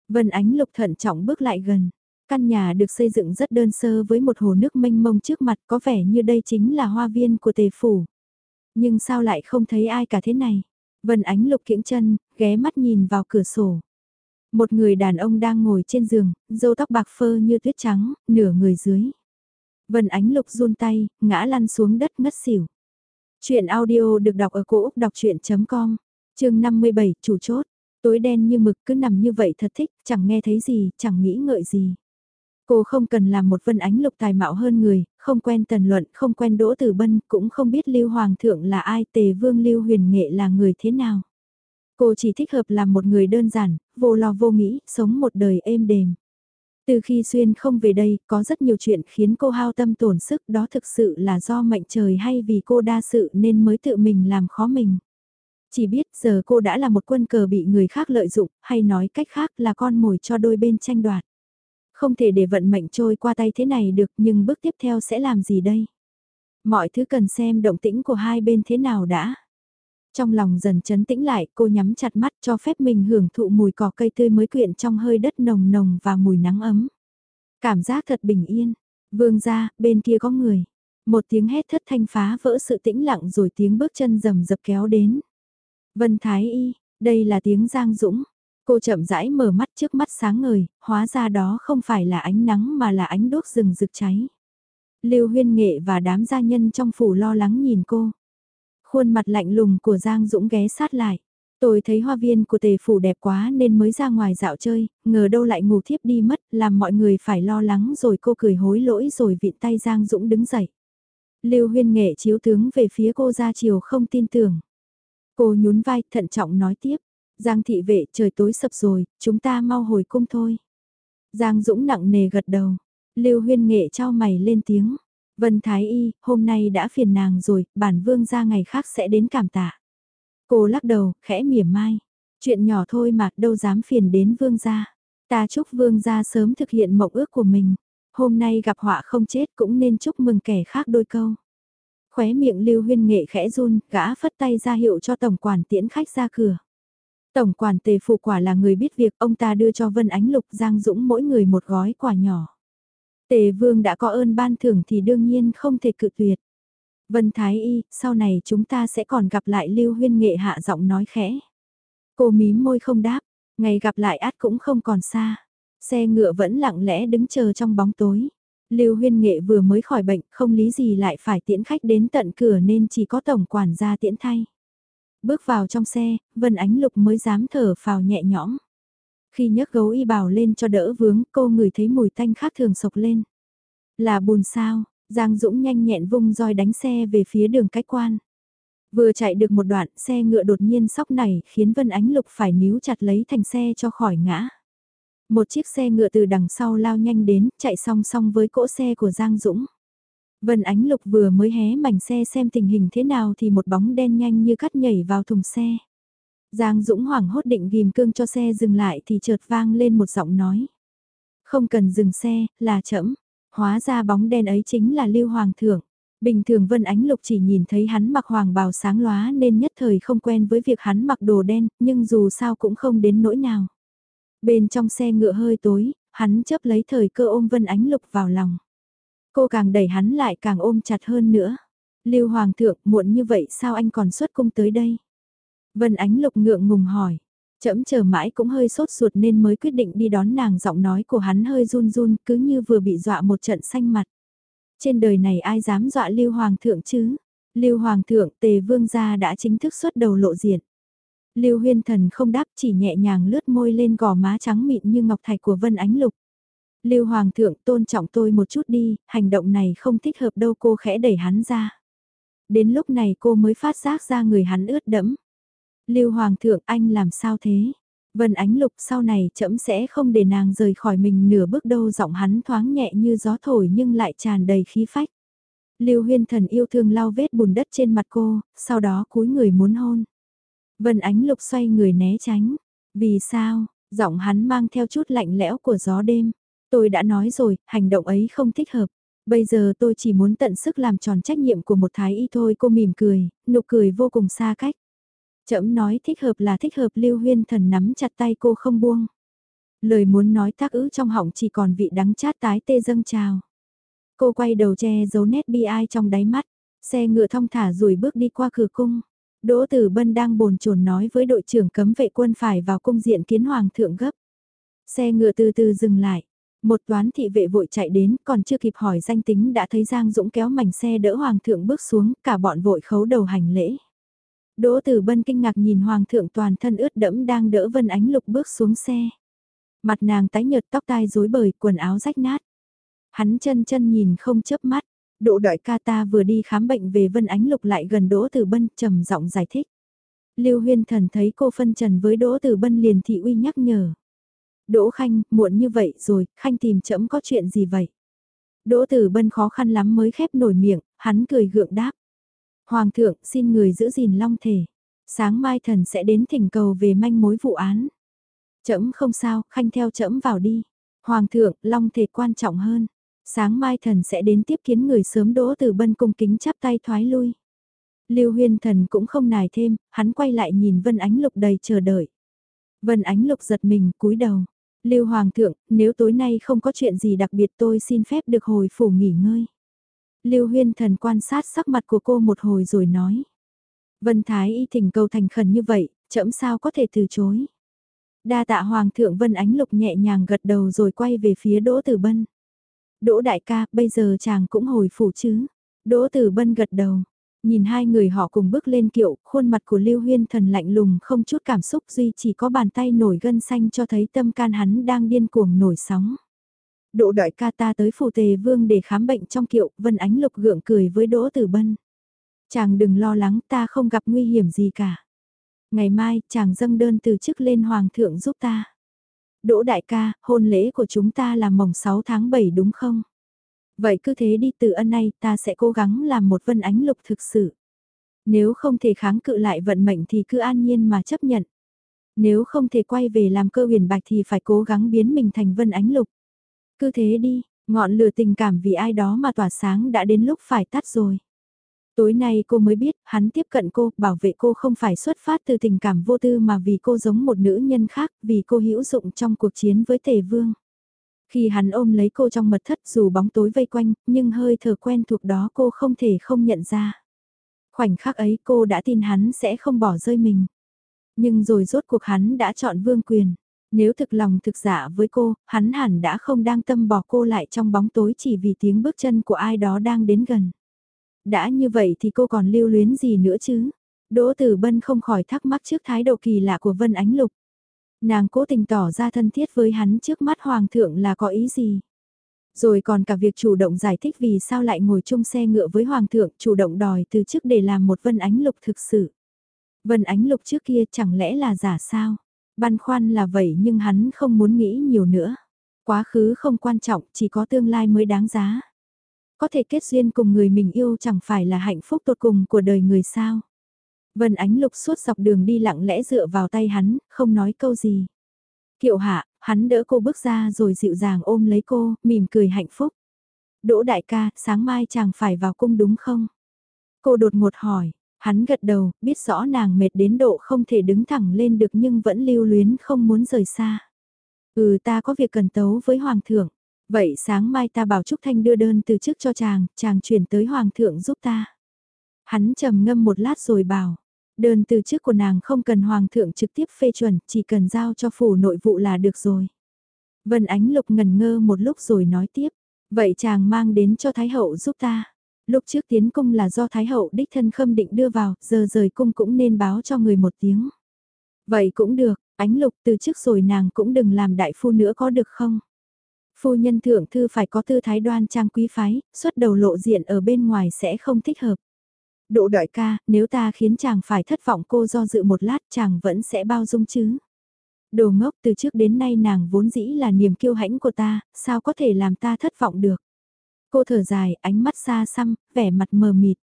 Vân Ánh Lục thận trọng bước lại gần. Căn nhà được xây dựng rất đơn sơ với một hồ nước mênh mông trước mặt có vẻ như đây chính là hoa viên của tề phủ. Nhưng sao lại không thấy ai cả thế này? Vân Ánh Lục kiễng chân, ghé mắt nhìn vào cửa sổ. Một người đàn ông đang ngồi trên giường, râu tóc bạc phơ như tuyết trắng, nửa người dưới. Vân Ánh Lục run tay, ngã lăn xuống đất ngất xỉu. Chuyện audio được đọc ở cổ Úc đọc chuyện.com, chương 57, chủ chốt. Tối đen như mực cứ nằm như vậy thật thích, chẳng nghe thấy gì, chẳng nghĩ ngợi gì. Cô không cần làm một vân ánh lục tài mạo hơn người, không quen tần luận, không quen đỗ tử bân, cũng không biết lưu hoàng thượng là ai, tề vương lưu huyền nghệ là người thế nào. Cô chỉ thích hợp làm một người đơn giản, vô lo vô nghĩ, sống một đời êm đềm. Từ khi Xuyên không về đây, có rất nhiều chuyện khiến cô hao tâm tổn sức đó thực sự là do mệnh trời hay vì cô đa sự nên mới tự mình làm khó mình. Chỉ biết giờ cô đã là một quân cờ bị người khác lợi dụng, hay nói cách khác là con mồi cho đôi bên tranh đoạt. Không thể để vận mệnh trôi qua tay thế này được nhưng bước tiếp theo sẽ làm gì đây? Mọi thứ cần xem động tĩnh của hai bên thế nào đã. Trong lòng dần chấn tĩnh lại, cô nhắm chặt mắt cho phép mình hưởng thụ mùi cỏ cây tươi mới quyện trong hơi đất nồng nồng và mùi nắng ấm. Cảm giác thật bình yên. Vương ra, bên kia có người. Một tiếng hét thất thanh phá vỡ sự tĩnh lặng rồi tiếng bước chân rầm rập kéo đến. Vân Thái Y, đây là tiếng Giang Dũng. Cô chậm rãi mở mắt trước mắt sáng ngời, hóa ra đó không phải là ánh nắng mà là ánh đốt rừng rực cháy. Lưu huyên nghệ và đám gia nhân trong phủ lo lắng nhìn cô. Khuôn mặt lạnh lùng của Giang Dũng ghé sát lại. Tôi thấy hoa viên của tề phủ đẹp quá nên mới ra ngoài dạo chơi, ngờ đâu lại ngủ thiếp đi mất, làm mọi người phải lo lắng rồi cô cười hối lỗi rồi vịn tay Giang Dũng đứng dậy. Lưu huyên nghệ chiếu tướng về phía cô ra chiều không tin tưởng. Cô nhún vai thận trọng nói tiếp, Giang thị vệ trời tối sập rồi, chúng ta mau hồi cung thôi. Giang Dũng nặng nề gật đầu, Lưu huyên nghệ trao mày lên tiếng. Vân Thái Y, hôm nay đã phiền nàng rồi, bản vương ra ngày khác sẽ đến cảm tạ. Cô lắc đầu, khẽ mỉa mai. Chuyện nhỏ thôi mà, đâu dám phiền đến vương gia. Ta chúc vương gia sớm thực hiện mộng ước của mình. Hôm nay gặp họa không chết cũng nên chúc mừng kẻ khác đôi câu. Khóe miệng lưu huyên nghệ khẽ run, gã phất tay ra hiệu cho tổng quản tiễn khách ra cửa. Tổng quản tề phụ quả là người biết việc ông ta đưa cho Vân Ánh Lục Giang Dũng mỗi người một gói quà nhỏ. Tề vương đã có ơn ban thưởng thì đương nhiên không thể cự tuyệt. Vân Thái Y, sau này chúng ta sẽ còn gặp lại Lưu Huyên Nghệ hạ giọng nói khẽ. Cô mím môi không đáp, ngày gặp lại át cũng không còn xa. Xe ngựa vẫn lặng lẽ đứng chờ trong bóng tối. Lưu Huyên Nghệ vừa mới khỏi bệnh, không lý gì lại phải tiễn khách đến tận cửa nên chỉ có tổng quản gia tiễn thay. Bước vào trong xe, Vân Ánh Lục mới dám thở phào nhẹ nhõm. Khi nhấc gấu y bảo lên cho đỡ vướng, cô ngửi thấy mùi tanh khác thường sộc lên. Là bùn sao, Giang Dũng nhanh nhẹn vung roi đánh xe về phía đường cách quan. Vừa chạy được một đoạn, xe ngựa đột nhiên sóc nảy khiến Vân Ánh Lục phải níu chặt lấy thành xe cho khỏi ngã. Một chiếc xe ngựa từ đằng sau lao nhanh đến, chạy song song với cỗ xe của Giang Dũng. Vân Ánh Lục vừa mới hé mảnh xe xem tình hình thế nào thì một bóng đen nhanh như cắt nhảy vào thùng xe. Giang Dũng hoảng hốt định ghim cương cho xe dừng lại thì chợt vang lên một giọng nói. Không cần dừng xe, là chậm. Hóa ra bóng đen ấy chính là Lưu Hoàng Thượng. Bình thường Vân Ánh Lục chỉ nhìn thấy hắn mặc hoàng bào sáng lóa nên nhất thời không quen với việc hắn mặc đồ đen, nhưng dù sao cũng không đến nỗi nào. Bên trong xe ngựa hơi tối, hắn chấp lấy thời cơ ôm Vân Ánh Lục vào lòng. Cô càng đẩy hắn lại càng ôm chặt hơn nữa. Lưu Hoàng thượng, muộn như vậy sao anh còn xuất cung tới đây? Vân Ánh Lục ngượng ngùng hỏi. Chậm chờ mãi cũng hơi sốt ruột nên mới quyết định đi đón nàng giọng nói của hắn hơi run run cứ như vừa bị dọa một trận xanh mặt. Trên đời này ai dám dọa Lưu Hoàng thượng chứ? Lưu Hoàng thượng tề vương gia đã chính thức xuất đầu lộ diện. Lưu Huyên Thần không đáp chỉ nhẹ nhàng lướt môi lên gò má trắng mịn như ngọc thạch của Vân Ánh Lục. Lưu Hoàng thượng tôn trọng tôi một chút đi, hành động này không thích hợp đâu cô khẽ đẩy hắn ra. Đến lúc này cô mới phát giác ra người hắn ướt đẫm. Lưu Hoàng thượng anh làm sao thế? Vân Ánh Lục sau này chậm sẽ không để nàng rời khỏi mình nửa bước đâu giọng hắn thoáng nhẹ như gió thổi nhưng lại tràn đầy khí phách. Lưu Huyên Thần yêu thương lau vết bùn đất trên mặt cô, sau đó cúi người muốn hôn. Vân Ánh Lục xoay người né tránh. Vì sao? Giọng hắn mang theo chút lạnh lẽo của gió đêm. Tôi đã nói rồi, hành động ấy không thích hợp. Bây giờ tôi chỉ muốn tận sức làm tròn trách nhiệm của một thái y thôi cô mỉm cười, nụ cười vô cùng xa cách. Chậm nói thích hợp là thích hợp lưu huyên thần nắm chặt tay cô không buông. Lời muốn nói tác ứ trong họng chỉ còn vị đắng chát tái tê dâng trào. Cô quay đầu che giấu nét bi ai trong đáy mắt, xe ngựa thong thả rồi bước đi qua cửa cung. Đỗ Tử Bân đang bồn chồn nói với đội trưởng cấm vệ quân phải vào cung diện kiến hoàng thượng gấp. Xe ngựa từ từ dừng lại. Một toán thị vệ vội chạy đến, còn chưa kịp hỏi danh tính đã thấy Giang Dũng kéo mảnh xe đỡ hoàng thượng bước xuống, cả bọn vội khấu đầu hành lễ. Đỗ Tử Bân kinh ngạc nhìn hoàng thượng toàn thân ướt đẫm đang đỡ Vân Ánh Lục bước xuống xe. Mặt nàng tái nhợt tóc tai rối bời, quần áo rách nát. Hắn chân chân nhìn không chớp mắt, Đỗ đại ca ta vừa đi khám bệnh về Vân Ánh Lục lại gần Đỗ Tử Bân trầm giọng giải thích. Lưu Huyên Thần thấy cô phân trần với Đỗ Tử Bân liền thị uy nhắc nhở. Đỗ Khanh, muộn như vậy rồi, Khanh tìm chậm có chuyện gì vậy? Đỗ Tử Bân khó khăn lắm mới khép nổi miệng, hắn cười gượng đáp. Hoàng thượng, xin người giữ gìn long thể. Sáng mai thần sẽ đến thỉnh cầu về manh mối vụ án. Chậm không sao, Khanh theo chậm vào đi. Hoàng thượng, long thể quan trọng hơn. Sáng mai thần sẽ đến tiếp kiến người sớm đỗ từ bân cung kính chắp tay thoái lui. Lưu huyên thần cũng không nài thêm, hắn quay lại nhìn Vân Ánh Lục đầy chờ đợi. Vân Ánh Lục giật mình cúi đầu. Lưu Hoàng thượng, nếu tối nay không có chuyện gì đặc biệt tôi xin phép được hồi phủ nghỉ ngơi. Lưu huyên thần quan sát sắc mặt của cô một hồi rồi nói. Vân Thái y thỉnh cầu thành khẩn như vậy, chậm sao có thể từ chối. Đa tạ Hoàng thượng Vân Ánh Lục nhẹ nhàng gật đầu rồi quay về phía Đỗ Tử Bân. Đỗ đại ca, bây giờ chàng cũng hồi phủ chứ. Đỗ Tử Bân gật đầu. Nhìn hai người họ cùng bước lên kiệu, khuôn mặt của Lưu Huyên thần lạnh lùng không chút cảm xúc duy chỉ có bàn tay nổi gân xanh cho thấy tâm can hắn đang điên cuồng nổi sóng. Đỗ đại ca ta tới phủ tề vương để khám bệnh trong kiệu, Vân Ánh Lục gượng cười với Đỗ Tử Bân. Chàng đừng lo lắng ta không gặp nguy hiểm gì cả. Ngày mai, chàng dâng đơn từ chức lên Hoàng thượng giúp ta. Đỗ đại ca, hôn lễ của chúng ta là mồng 6 tháng 7 đúng không? Vậy cứ thế đi từ ân này ta sẽ cố gắng làm một vân ánh lục thực sự. Nếu không thể kháng cự lại vận mệnh thì cứ an nhiên mà chấp nhận. Nếu không thể quay về làm cơ huyền bạch thì phải cố gắng biến mình thành vân ánh lục. Cứ thế đi, ngọn lửa tình cảm vì ai đó mà tỏa sáng đã đến lúc phải tắt rồi. Tối nay cô mới biết, hắn tiếp cận cô, bảo vệ cô không phải xuất phát từ tình cảm vô tư mà vì cô giống một nữ nhân khác, vì cô hữu dụng trong cuộc chiến với tề vương. Khi hắn ôm lấy cô trong mật thất dù bóng tối vây quanh, nhưng hơi thở quen thuộc đó cô không thể không nhận ra. Khoảnh khắc ấy cô đã tin hắn sẽ không bỏ rơi mình. Nhưng rồi rốt cuộc hắn đã chọn vương quyền. Nếu thực lòng thực giả với cô, hắn hẳn đã không đang tâm bỏ cô lại trong bóng tối chỉ vì tiếng bước chân của ai đó đang đến gần. Đã như vậy thì cô còn lưu luyến gì nữa chứ? Đỗ Tử Bân không khỏi thắc mắc trước thái độ kỳ lạ của Vân Ánh Lục. Nàng cố tình tỏ ra thân thiết với hắn trước mắt Hoàng thượng là có ý gì? Rồi còn cả việc chủ động giải thích vì sao lại ngồi chung xe ngựa với Hoàng thượng chủ động đòi từ chức để làm một Vân Ánh Lục thực sự. Vân Ánh Lục trước kia chẳng lẽ là giả sao? Băn khoăn là vậy nhưng hắn không muốn nghĩ nhiều nữa. Quá khứ không quan trọng, chỉ có tương lai mới đáng giá. Có thể kết duyên cùng người mình yêu chẳng phải là hạnh phúc tột cùng của đời người sao. Vân Ánh Lục suốt dọc đường đi lặng lẽ dựa vào tay hắn, không nói câu gì. Kiệu hạ, hắn đỡ cô bước ra rồi dịu dàng ôm lấy cô, mỉm cười hạnh phúc. Đỗ đại ca, sáng mai chàng phải vào cung đúng không? Cô đột ngột hỏi, hắn gật đầu, biết rõ nàng mệt đến độ không thể đứng thẳng lên được nhưng vẫn lưu luyến không muốn rời xa. Ừ ta có việc cần tấu với Hoàng thượng. Vậy sáng mai ta bảo Trúc Thanh đưa đơn từ chức cho chàng, chàng chuyển tới Hoàng thượng giúp ta. Hắn trầm ngâm một lát rồi bảo, đơn từ chức của nàng không cần Hoàng thượng trực tiếp phê chuẩn, chỉ cần giao cho phủ nội vụ là được rồi. Vân Ánh Lục ngần ngơ một lúc rồi nói tiếp, vậy chàng mang đến cho Thái Hậu giúp ta. Lúc trước tiến cung là do Thái Hậu đích thân khâm định đưa vào, giờ rời cung cũng nên báo cho người một tiếng. Vậy cũng được, Ánh Lục từ trước rồi nàng cũng đừng làm đại phu nữa có được không? Phu nhân thượng thư phải có tư thái đoan trang quý phái, xuất đầu lộ diện ở bên ngoài sẽ không thích hợp. Độ đại ca, nếu ta khiến chàng phải thất vọng cô do dự một lát chàng vẫn sẽ bao dung chứ. Đồ ngốc từ trước đến nay nàng vốn dĩ là niềm kiêu hãnh của ta, sao có thể làm ta thất vọng được. Cô thở dài, ánh mắt xa xăm, vẻ mặt mờ mịt.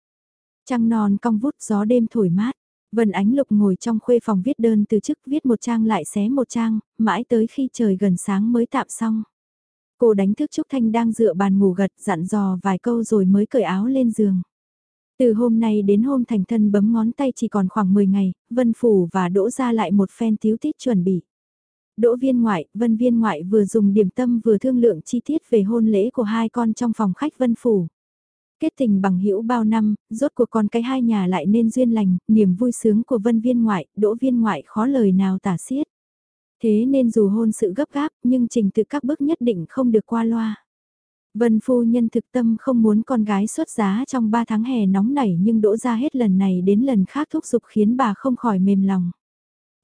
Trăng non cong vút gió đêm thổi mát. Vân Ánh Lục ngồi trong khuê phòng viết đơn từ chức viết một trang lại xé một trang, mãi tới khi trời gần sáng mới tạm xong. Cô đánh thức Trúc Thanh đang dựa bàn ngủ gật dặn dò vài câu rồi mới cởi áo lên giường. Từ hôm nay đến hôm thành thân bấm ngón tay chỉ còn khoảng 10 ngày, Vân Phủ và Đỗ ra lại một phen tiếu tít chuẩn bị. Đỗ viên ngoại, Vân viên ngoại vừa dùng điểm tâm vừa thương lượng chi tiết về hôn lễ của hai con trong phòng khách Vân Phủ. Kết tình bằng hữu bao năm, rốt cuộc con cái hai nhà lại nên duyên lành, niềm vui sướng của Vân viên ngoại, Đỗ viên ngoại khó lời nào tả xiết. Thế nên dù hôn sự gấp gáp, nhưng trình tự các bước nhất định không được qua loa. Vân phu nhân thực tâm không muốn con gái xuất giá trong 3 tháng hè nóng nảy nhưng đỗ ra hết lần này đến lần khác thúc giục khiến bà không khỏi mềm lòng.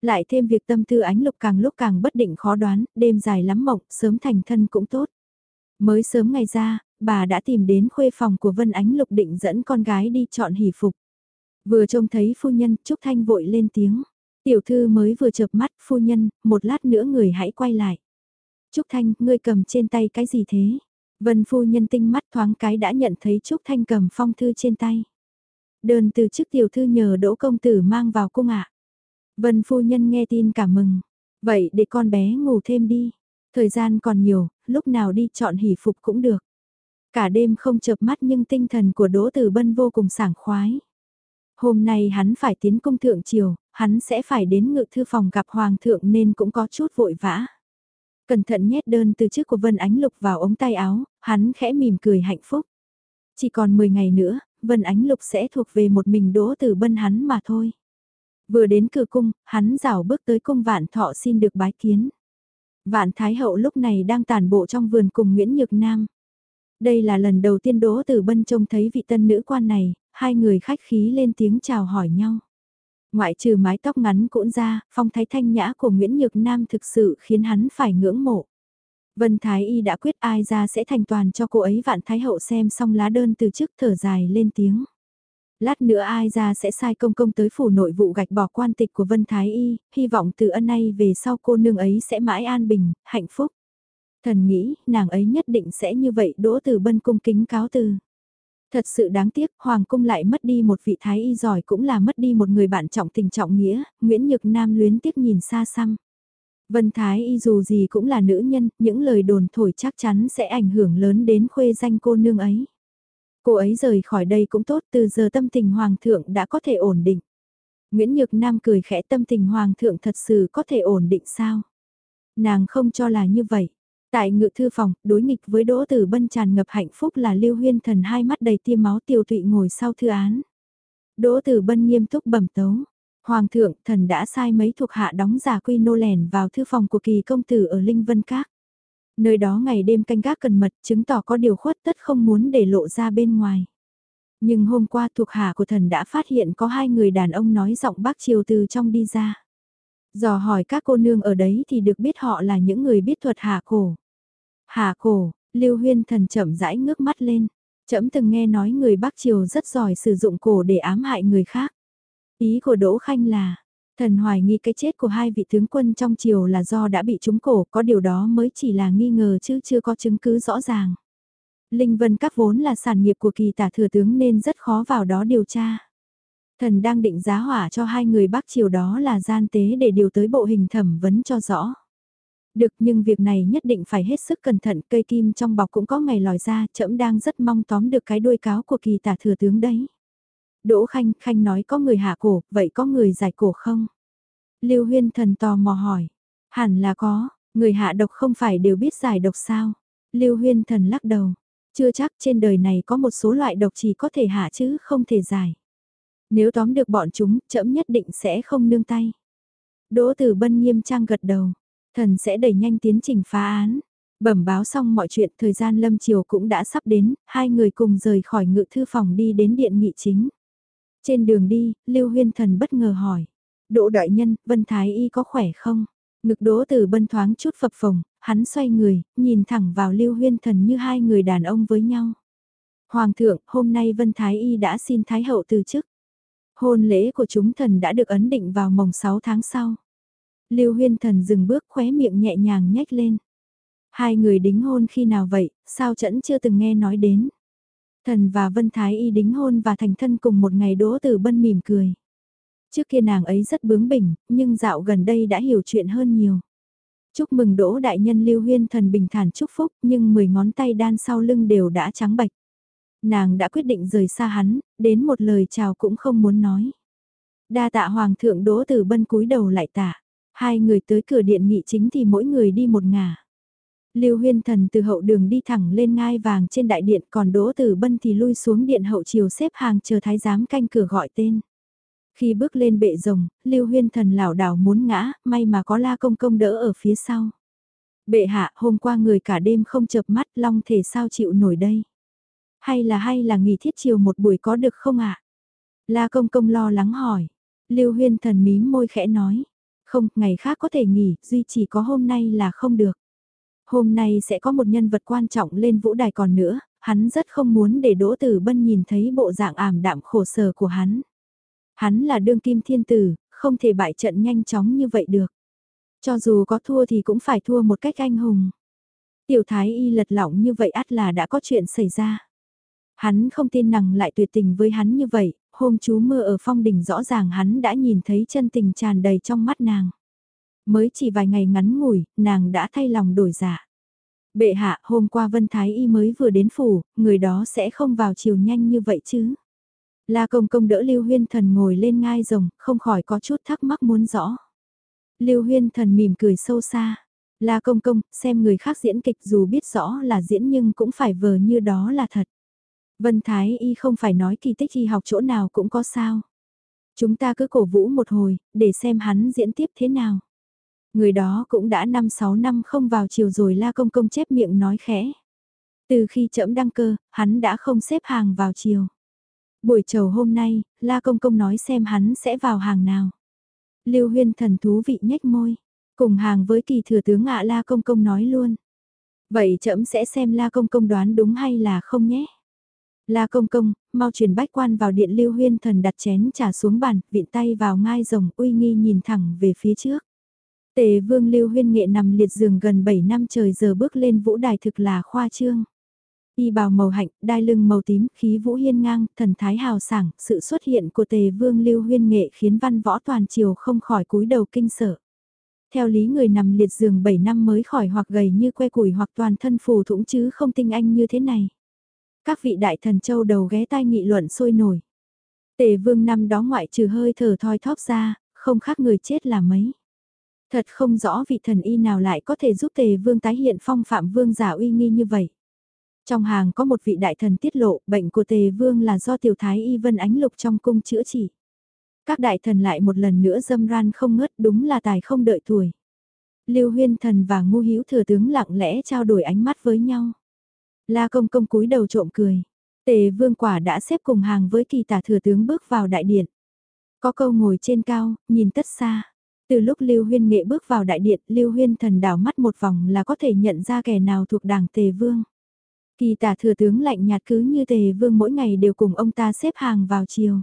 Lại thêm việc tâm tư ánh lục càng lúc càng bất định khó đoán, đêm dài lắm mộng, sớm thành thân cũng tốt. Mới sớm ngày ra, bà đã tìm đến khuê phòng của Vân Ánh Lục định dẫn con gái đi chọn hỷ phục. Vừa trông thấy phu nhân, Trúc Thanh vội lên tiếng. Tiểu thư mới vừa chợp mắt, phu nhân, một lát nữa người hãy quay lại. Trúc Thanh, ngươi cầm trên tay cái gì thế? Vân phu nhân tinh mắt thoáng cái đã nhận thấy Trúc Thanh cầm phong thư trên tay. Đơn từ chức tiểu thư nhờ đỗ công tử mang vào cung ạ. Vân phu nhân nghe tin cả mừng. Vậy để con bé ngủ thêm đi. Thời gian còn nhiều, lúc nào đi chọn hỷ phục cũng được. Cả đêm không chợp mắt nhưng tinh thần của Đỗ Tử Bân vô cùng sảng khoái. Hôm nay hắn phải tiến công thượng triều, hắn sẽ phải đến ngự thư phòng gặp hoàng thượng nên cũng có chút vội vã. Cẩn thận nhét đơn từ trước của Vân Ánh Lục vào ống tay áo, hắn khẽ mỉm cười hạnh phúc. Chỉ còn 10 ngày nữa, Vân Ánh Lục sẽ thuộc về một mình Đỗ Tử Bân hắn mà thôi. Vừa đến cửa cung, hắn rảo bước tới cung vạn thọ xin được bái kiến. Vạn Thái Hậu lúc này đang tàn bộ trong vườn cùng Nguyễn Nhược Nam. Đây là lần đầu tiên Đỗ Tử Bân trông thấy vị tân nữ quan này, hai người khách khí lên tiếng chào hỏi nhau. Ngoại trừ mái tóc ngắn cuộn ra, phong thái thanh nhã của Nguyễn Nhược Nam thực sự khiến hắn phải ngưỡng mộ. Vân Thái Y đã quyết ai ra sẽ thành toàn cho cô ấy vạn Thái Hậu xem xong lá đơn từ chức thở dài lên tiếng. Lát nữa ai ra sẽ sai công công tới phủ nội vụ gạch bỏ quan tịch của Vân Thái Y, hy vọng từ ân nay về sau cô nương ấy sẽ mãi an bình, hạnh phúc. Thần nghĩ, nàng ấy nhất định sẽ như vậy đỗ từ bân cung kính cáo từ. Thật sự đáng tiếc, Hoàng cung lại mất đi một vị thái y giỏi cũng là mất đi một người bạn trọng tình trọng nghĩa, Nguyễn Nhược Nam luyến tiếc nhìn xa xăm. Vân Thái y dù gì cũng là nữ nhân, những lời đồn thổi chắc chắn sẽ ảnh hưởng lớn đến khuê danh cô nương ấy. Cô ấy rời khỏi đây cũng tốt, từ giờ tâm tình Hoàng thượng đã có thể ổn định. Nguyễn Nhược Nam cười khẽ tâm tình Hoàng thượng thật sự có thể ổn định sao? Nàng không cho là như vậy. Tại ngự thư phòng, đối nghịch với Đỗ Tử Bân tràn ngập hạnh phúc là Lưu Huyên Thần hai mắt đầy tiêm máu tiêu tụy ngồi sau thư án. Đỗ Tử Bân nghiêm túc bẩm tấu. Hoàng thượng, thần đã sai mấy thuộc hạ đóng giả quy nô lèn vào thư phòng của kỳ công tử ở Linh Vân Các. Nơi đó ngày đêm canh gác cần mật chứng tỏ có điều khuất tất không muốn để lộ ra bên ngoài. Nhưng hôm qua thuộc hạ của thần đã phát hiện có hai người đàn ông nói giọng bác triều từ trong đi ra. Dò hỏi các cô nương ở đấy thì được biết họ là những người biết thuật hạ cổ. Hạ cổ, Lưu Huyên thần chậm rãi ngước mắt lên. Chậm từng nghe nói người Bắc Triều rất giỏi sử dụng cổ để ám hại người khác. Ý của Đỗ Khanh là, thần hoài nghi cái chết của hai vị tướng quân trong triều là do đã bị trúng cổ, có điều đó mới chỉ là nghi ngờ chứ chưa có chứng cứ rõ ràng. Linh Vân các vốn là sản nghiệp của kỳ tả thừa tướng nên rất khó vào đó điều tra. Thần đang định giá hỏa cho hai người Bắc Triều đó là gian tế để điều tới bộ hình thẩm vấn cho rõ. Được nhưng việc này nhất định phải hết sức cẩn thận, cây kim trong bọc cũng có ngày lòi ra, trẫm đang rất mong tóm được cái đuôi cáo của kỳ tả thừa tướng đấy. Đỗ Khanh, Khanh nói có người hạ cổ, vậy có người giải cổ không? Lưu Huyên Thần tò mò hỏi. Hẳn là có, người hạ độc không phải đều biết giải độc sao? Lưu Huyên Thần lắc đầu. Chưa chắc trên đời này có một số loại độc chỉ có thể hạ chứ không thể giải. Nếu tóm được bọn chúng, trẫm nhất định sẽ không nương tay. Đỗ Tử Bân nghiêm trang gật đầu. Thần sẽ đẩy nhanh tiến trình phá án. Bẩm báo xong mọi chuyện, thời gian lâm chiều cũng đã sắp đến, hai người cùng rời khỏi ngự thư phòng đi đến điện nghị chính. Trên đường đi, Lưu Huyên Thần bất ngờ hỏi. Đỗ đại nhân, Vân Thái Y có khỏe không? Ngực đỗ Tử bân thoáng chút phập phồng, hắn xoay người, nhìn thẳng vào Lưu Huyên Thần như hai người đàn ông với nhau. Hoàng thượng, hôm nay Vân Thái Y đã xin Thái hậu từ chức. Hôn lễ của chúng thần đã được ấn định vào mồng 6 tháng sau. Lưu Huyên Thần dừng bước khóe miệng nhẹ nhàng nhếch lên. Hai người đính hôn khi nào vậy, sao chẫn chưa từng nghe nói đến. Thần và Vân Thái Y đính hôn và thành thân cùng một ngày đỗ từ bân mỉm cười. Trước kia nàng ấy rất bướng bỉnh, nhưng dạo gần đây đã hiểu chuyện hơn nhiều. Chúc mừng đỗ đại nhân lưu huyên thần bình thản chúc phúc, nhưng mười ngón tay đan sau lưng đều đã trắng bạch. Nàng đã quyết định rời xa hắn, đến một lời chào cũng không muốn nói. Đa tạ hoàng thượng đỗ từ bân cúi đầu lại tạ. Hai người tới cửa điện nghị chính thì mỗi người đi một ngả. Lưu Huyên Thần từ hậu đường đi thẳng lên ngai vàng trên đại điện còn Đỗ Tử Bân thì lui xuống điện hậu chiều xếp hàng chờ thái giám canh cửa gọi tên. Khi bước lên bệ rồng, Lưu Huyên Thần lảo đảo muốn ngã, may mà có La Công Công đỡ ở phía sau. Bệ hạ, hôm qua người cả đêm không chợp mắt, long thể sao chịu nổi đây? Hay là hay là nghỉ thiết chiều một buổi có được không ạ? La Công Công lo lắng hỏi. Lưu Huyên Thần mím môi khẽ nói. Không, ngày khác có thể nghỉ, duy chỉ có hôm nay là không được. Hôm nay sẽ có một nhân vật quan trọng lên vũ đài còn nữa, hắn rất không muốn để Đỗ Tử Bân nhìn thấy bộ dạng ảm đạm khổ sở của hắn. Hắn là đương kim thiên tử, không thể bại trận nhanh chóng như vậy được. Cho dù có thua thì cũng phải thua một cách anh hùng. Tiểu thái y lật lỏng như vậy ắt là đã có chuyện xảy ra. Hắn không tin nàng lại tuyệt tình với hắn như vậy, hôm chú mưa ở phong đỉnh rõ ràng hắn đã nhìn thấy chân tình tràn đầy trong mắt nàng. Mới chỉ vài ngày ngắn ngủi, nàng đã thay lòng đổi giả. Dạ. Bệ hạ, hôm qua Vân Thái Y mới vừa đến phủ, người đó sẽ không vào chiều nhanh như vậy chứ. La công công đỡ Lưu Huyên Thần ngồi lên ngai rồng, không khỏi có chút thắc mắc muốn rõ. Lưu Huyên Thần mỉm cười sâu xa. La công công, xem người khác diễn kịch dù biết rõ là diễn nhưng cũng phải vờ như đó là thật. Vân Thái Y không phải nói kỳ tích y học chỗ nào cũng có sao. Chúng ta cứ cổ vũ một hồi, để xem hắn diễn tiếp thế nào. Người đó cũng đã 5-6 năm không vào chiều rồi la công công chép miệng nói khẽ. Từ khi chậm đăng cơ, hắn đã không xếp hàng vào chiều. Buổi chiều hôm nay, la công công nói xem hắn sẽ vào hàng nào. Lưu huyên thần thú vị nhếch môi. Cùng hàng với kỳ thừa tướng ạ la công công nói luôn. Vậy chậm sẽ xem la công công đoán đúng hay là không nhé. La công công, mau truyền bách quan vào điện lưu huyên thần đặt chén trà xuống bàn, vịn tay vào ngai rồng uy nghi nhìn thẳng về phía trước. Tề vương lưu huyên nghệ nằm liệt giường gần 7 năm trời giờ bước lên vũ đài thực là khoa trương. Y bào màu hạnh, đai lưng màu tím, khí vũ hiên ngang, thần thái hào sảng, sự xuất hiện của tề vương lưu huyên nghệ khiến văn võ toàn triều không khỏi cúi đầu kinh sợ. Theo lý người nằm liệt giường 7 năm mới khỏi hoặc gầy như que củi hoặc toàn thân phù thủng chứ không tinh anh như thế này. Các vị đại thần châu đầu ghé tai nghị luận sôi nổi. Tề vương năm đó ngoại trừ hơi thở thoi thóp ra, không khác người chết là mấy. Thật không rõ vị thần y nào lại có thể giúp tề vương tái hiện phong phạm vương giả uy nghi như vậy. Trong hàng có một vị đại thần tiết lộ bệnh của tề vương là do tiểu thái y vân ánh lục trong cung chữa trị. Các đại thần lại một lần nữa dâm ran không ngớt đúng là tài không đợi tuổi. Lưu huyên thần và ngu hữu thừa tướng lặng lẽ trao đổi ánh mắt với nhau. La công công cúi đầu trộm cười. Tề vương quả đã xếp cùng hàng với kỳ tả thừa tướng bước vào đại điện. Có câu ngồi trên cao, nhìn tất xa. Từ lúc Lưu Huyên Nghệ bước vào đại điện, Lưu Huyên thần đảo mắt một vòng là có thể nhận ra kẻ nào thuộc đảng Tề Vương. Kỳ tả thừa tướng lạnh nhạt cứ như Tề Vương mỗi ngày đều cùng ông ta xếp hàng vào chiều.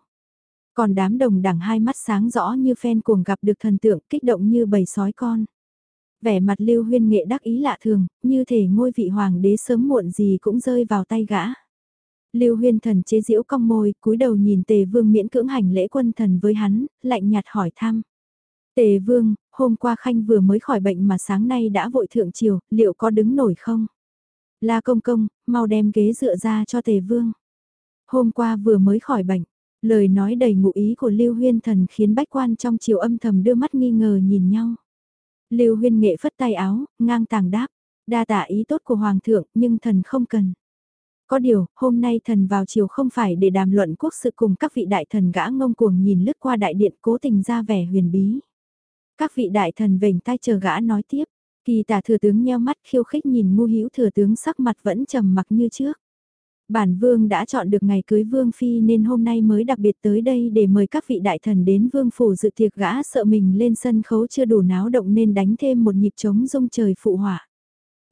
Còn đám đồng đảng hai mắt sáng rõ như phen cuồng gặp được thần tượng kích động như bầy sói con. Vẻ mặt Lưu Huyên Nghệ đắc ý lạ thường, như thể ngôi vị hoàng đế sớm muộn gì cũng rơi vào tay gã. Lưu Huyên thần chế giễu cong môi, cúi đầu nhìn Tề Vương miễn cưỡng hành lễ quân thần với hắn, lạnh nhạt hỏi thăm. Tề vương, hôm qua Khanh vừa mới khỏi bệnh mà sáng nay đã vội thượng chiều, liệu có đứng nổi không? La công công, mau đem ghế dựa ra cho tề vương. Hôm qua vừa mới khỏi bệnh, lời nói đầy ngụ ý của Lưu Huyên Thần khiến bách quan trong chiều âm thầm đưa mắt nghi ngờ nhìn nhau. Lưu Huyên nghệ phất tay áo, ngang tàng đáp, đa tạ ý tốt của Hoàng thượng nhưng thần không cần. Có điều, hôm nay thần vào chiều không phải để đàm luận quốc sự cùng các vị đại thần gã ngông cuồng nhìn lướt qua đại điện cố tình ra vẻ huyền bí. Các vị đại thần vểnh tay chờ gã nói tiếp, kỳ tả thừa tướng nheo mắt khiêu khích nhìn ngu hữu thừa tướng sắc mặt vẫn trầm mặc như trước. Bản vương đã chọn được ngày cưới vương phi nên hôm nay mới đặc biệt tới đây để mời các vị đại thần đến vương phủ dự tiệc gã sợ mình lên sân khấu chưa đủ náo động nên đánh thêm một nhịp trống rung trời phụ hỏa.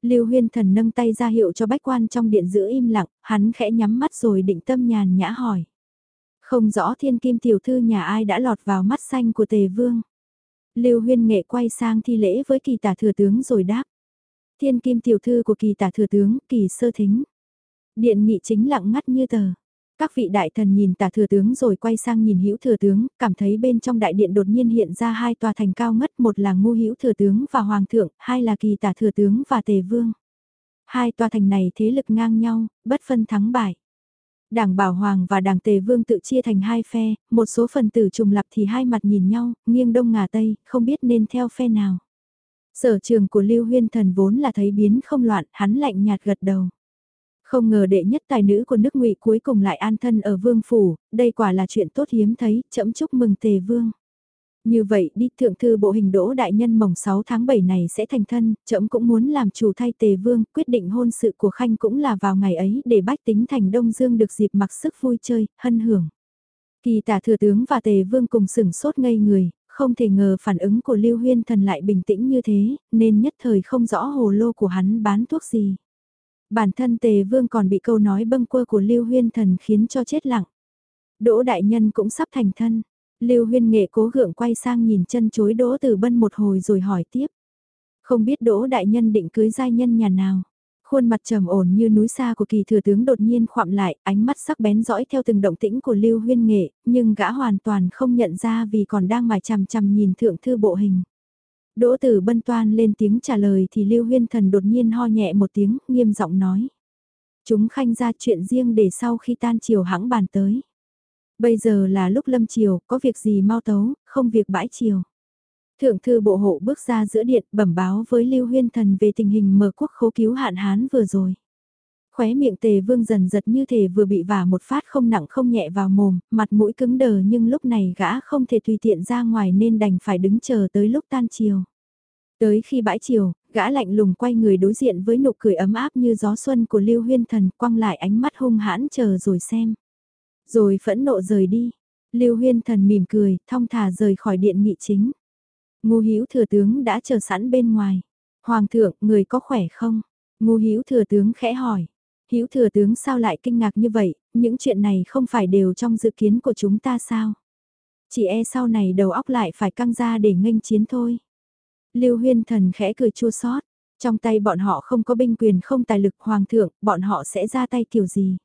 Lưu Huyên Thần nâng tay ra hiệu cho bách quan trong điện giữ im lặng, hắn khẽ nhắm mắt rồi định tâm nhàn nhã hỏi. Không rõ thiên kim tiểu thư nhà ai đã lọt vào mắt xanh của tề vương. Lưu Huyên Nghệ quay sang thi lễ với kỳ tả thừa tướng rồi đáp. Thiên kim tiểu thư của kỳ tả thừa tướng, kỳ sơ thính. Điện nghị chính lặng ngắt như tờ. Các vị đại thần nhìn tả thừa tướng rồi quay sang nhìn hữu thừa tướng, cảm thấy bên trong đại điện đột nhiên hiện ra hai tòa thành cao ngất, một là ngu hữu thừa tướng và hoàng thượng, hai là kỳ tả thừa tướng và tề vương. Hai tòa thành này thế lực ngang nhau, bất phân thắng bại. Đảng Bảo Hoàng và Đảng Tề Vương tự chia thành hai phe, một số phần tử trùng lập thì hai mặt nhìn nhau, nghiêng đông ngả tây, không biết nên theo phe nào. Sở trường của Lưu Huyên Thần vốn là thấy biến không loạn, hắn lạnh nhạt gật đầu. Không ngờ đệ nhất tài nữ của nước ngụy cuối cùng lại an thân ở vương phủ, đây quả là chuyện tốt hiếm thấy, chậm chúc mừng tề vương. Như vậy đi thượng thư bộ hình đỗ đại nhân mồng 6 tháng 7 này sẽ thành thân, trẫm cũng muốn làm chủ thay tề vương, quyết định hôn sự của Khanh cũng là vào ngày ấy để bách tính thành Đông Dương được dịp mặc sức vui chơi, hân hưởng. Kỳ tả thừa tướng và tề vương cùng sửng sốt ngây người, không thể ngờ phản ứng của Lưu Huyên thần lại bình tĩnh như thế, nên nhất thời không rõ hồ lô của hắn bán thuốc gì. Bản thân tề vương còn bị câu nói bâng quơ của Lưu Huyên thần khiến cho chết lặng. Đỗ đại nhân cũng sắp thành thân. Lưu Huyên Nghệ cố gượng quay sang nhìn chân chối Đỗ Tử Bân một hồi rồi hỏi tiếp. Không biết Đỗ đại nhân định cưới giai nhân nhà nào? Khuôn mặt trầm ổn như núi xa của kỳ thừa tướng đột nhiên khoạm lại, ánh mắt sắc bén dõi theo từng động tĩnh của Lưu Huyên Nghệ, nhưng gã hoàn toàn không nhận ra vì còn đang mải chằm chằm nhìn thượng thư bộ hình. Đỗ Tử Bân toan lên tiếng trả lời thì Lưu Huyên Thần đột nhiên ho nhẹ một tiếng, nghiêm giọng nói. Chúng khanh ra chuyện riêng để sau khi tan chiều hãng bàn tới. Bây giờ là lúc lâm chiều, có việc gì mau tấu, không việc bãi chiều. Thượng thư bộ hộ bước ra giữa điện bẩm báo với Lưu Huyên Thần về tình hình mở quốc khố cứu hạn hán vừa rồi. Khóe miệng tề vương dần giật như thể vừa bị vả một phát không nặng không nhẹ vào mồm, mặt mũi cứng đờ nhưng lúc này gã không thể tùy tiện ra ngoài nên đành phải đứng chờ tới lúc tan chiều. Tới khi bãi chiều, gã lạnh lùng quay người đối diện với nụ cười ấm áp như gió xuân của Lưu Huyên Thần quăng lại ánh mắt hung hãn chờ rồi xem. Rồi phẫn nộ rời đi. Lưu Huyên Thần mỉm cười, thong thả rời khỏi điện nghị chính. Ngô Hữu thừa tướng đã chờ sẵn bên ngoài. Hoàng thượng, người có khỏe không? Ngô Hữu thừa tướng khẽ hỏi. Hữu thừa tướng sao lại kinh ngạc như vậy, những chuyện này không phải đều trong dự kiến của chúng ta sao? Chỉ e sau này đầu óc lại phải căng ra để nghênh chiến thôi. Lưu Huyên Thần khẽ cười chua xót, trong tay bọn họ không có binh quyền không tài lực hoàng thượng, bọn họ sẽ ra tay kiểu gì?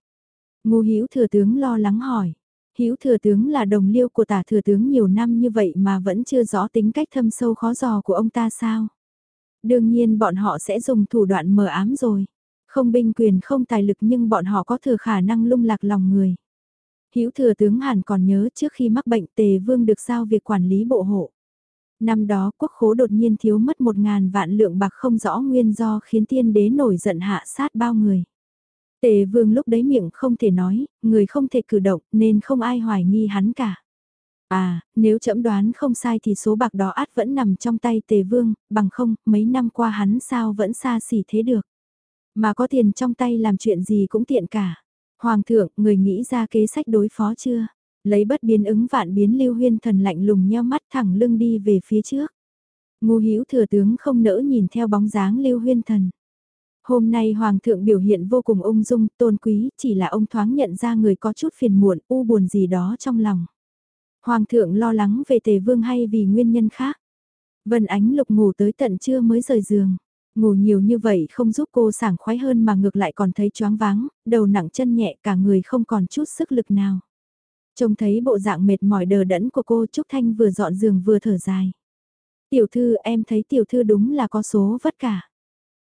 Ngô Hữu thừa tướng lo lắng hỏi. Hữu thừa tướng là đồng liêu của tả thừa tướng nhiều năm như vậy mà vẫn chưa rõ tính cách thâm sâu khó dò của ông ta sao? Đương nhiên bọn họ sẽ dùng thủ đoạn mờ ám rồi. Không binh quyền, không tài lực nhưng bọn họ có thừa khả năng lung lạc lòng người. Hữu thừa tướng Hàn còn nhớ trước khi mắc bệnh tề vương được giao việc quản lý bộ hộ. Năm đó quốc khố đột nhiên thiếu mất một ngàn vạn lượng bạc không rõ nguyên do khiến tiên đế nổi giận hạ sát bao người. Tề vương lúc đấy miệng không thể nói, người không thể cử động nên không ai hoài nghi hắn cả. À, nếu chậm đoán không sai thì số bạc đó át vẫn nằm trong tay tề vương, bằng không, mấy năm qua hắn sao vẫn xa xỉ thế được. Mà có tiền trong tay làm chuyện gì cũng tiện cả. Hoàng thượng, người nghĩ ra kế sách đối phó chưa? Lấy bất biến ứng vạn biến lưu huyên thần lạnh lùng nheo mắt thẳng lưng đi về phía trước. Ngô hữu thừa tướng không nỡ nhìn theo bóng dáng lưu huyên thần. Hôm nay Hoàng thượng biểu hiện vô cùng ung dung, tôn quý, chỉ là ông thoáng nhận ra người có chút phiền muộn, u buồn gì đó trong lòng. Hoàng thượng lo lắng về tề vương hay vì nguyên nhân khác. Vân Ánh Lục ngủ tới tận trưa mới rời giường. Ngủ nhiều như vậy không giúp cô sảng khoái hơn mà ngược lại còn thấy choáng váng, đầu nặng chân nhẹ cả người không còn chút sức lực nào. Trông thấy bộ dạng mệt mỏi đờ đẫn của cô Trúc Thanh vừa dọn giường vừa thở dài. Tiểu thư em thấy tiểu thư đúng là có số vất cả.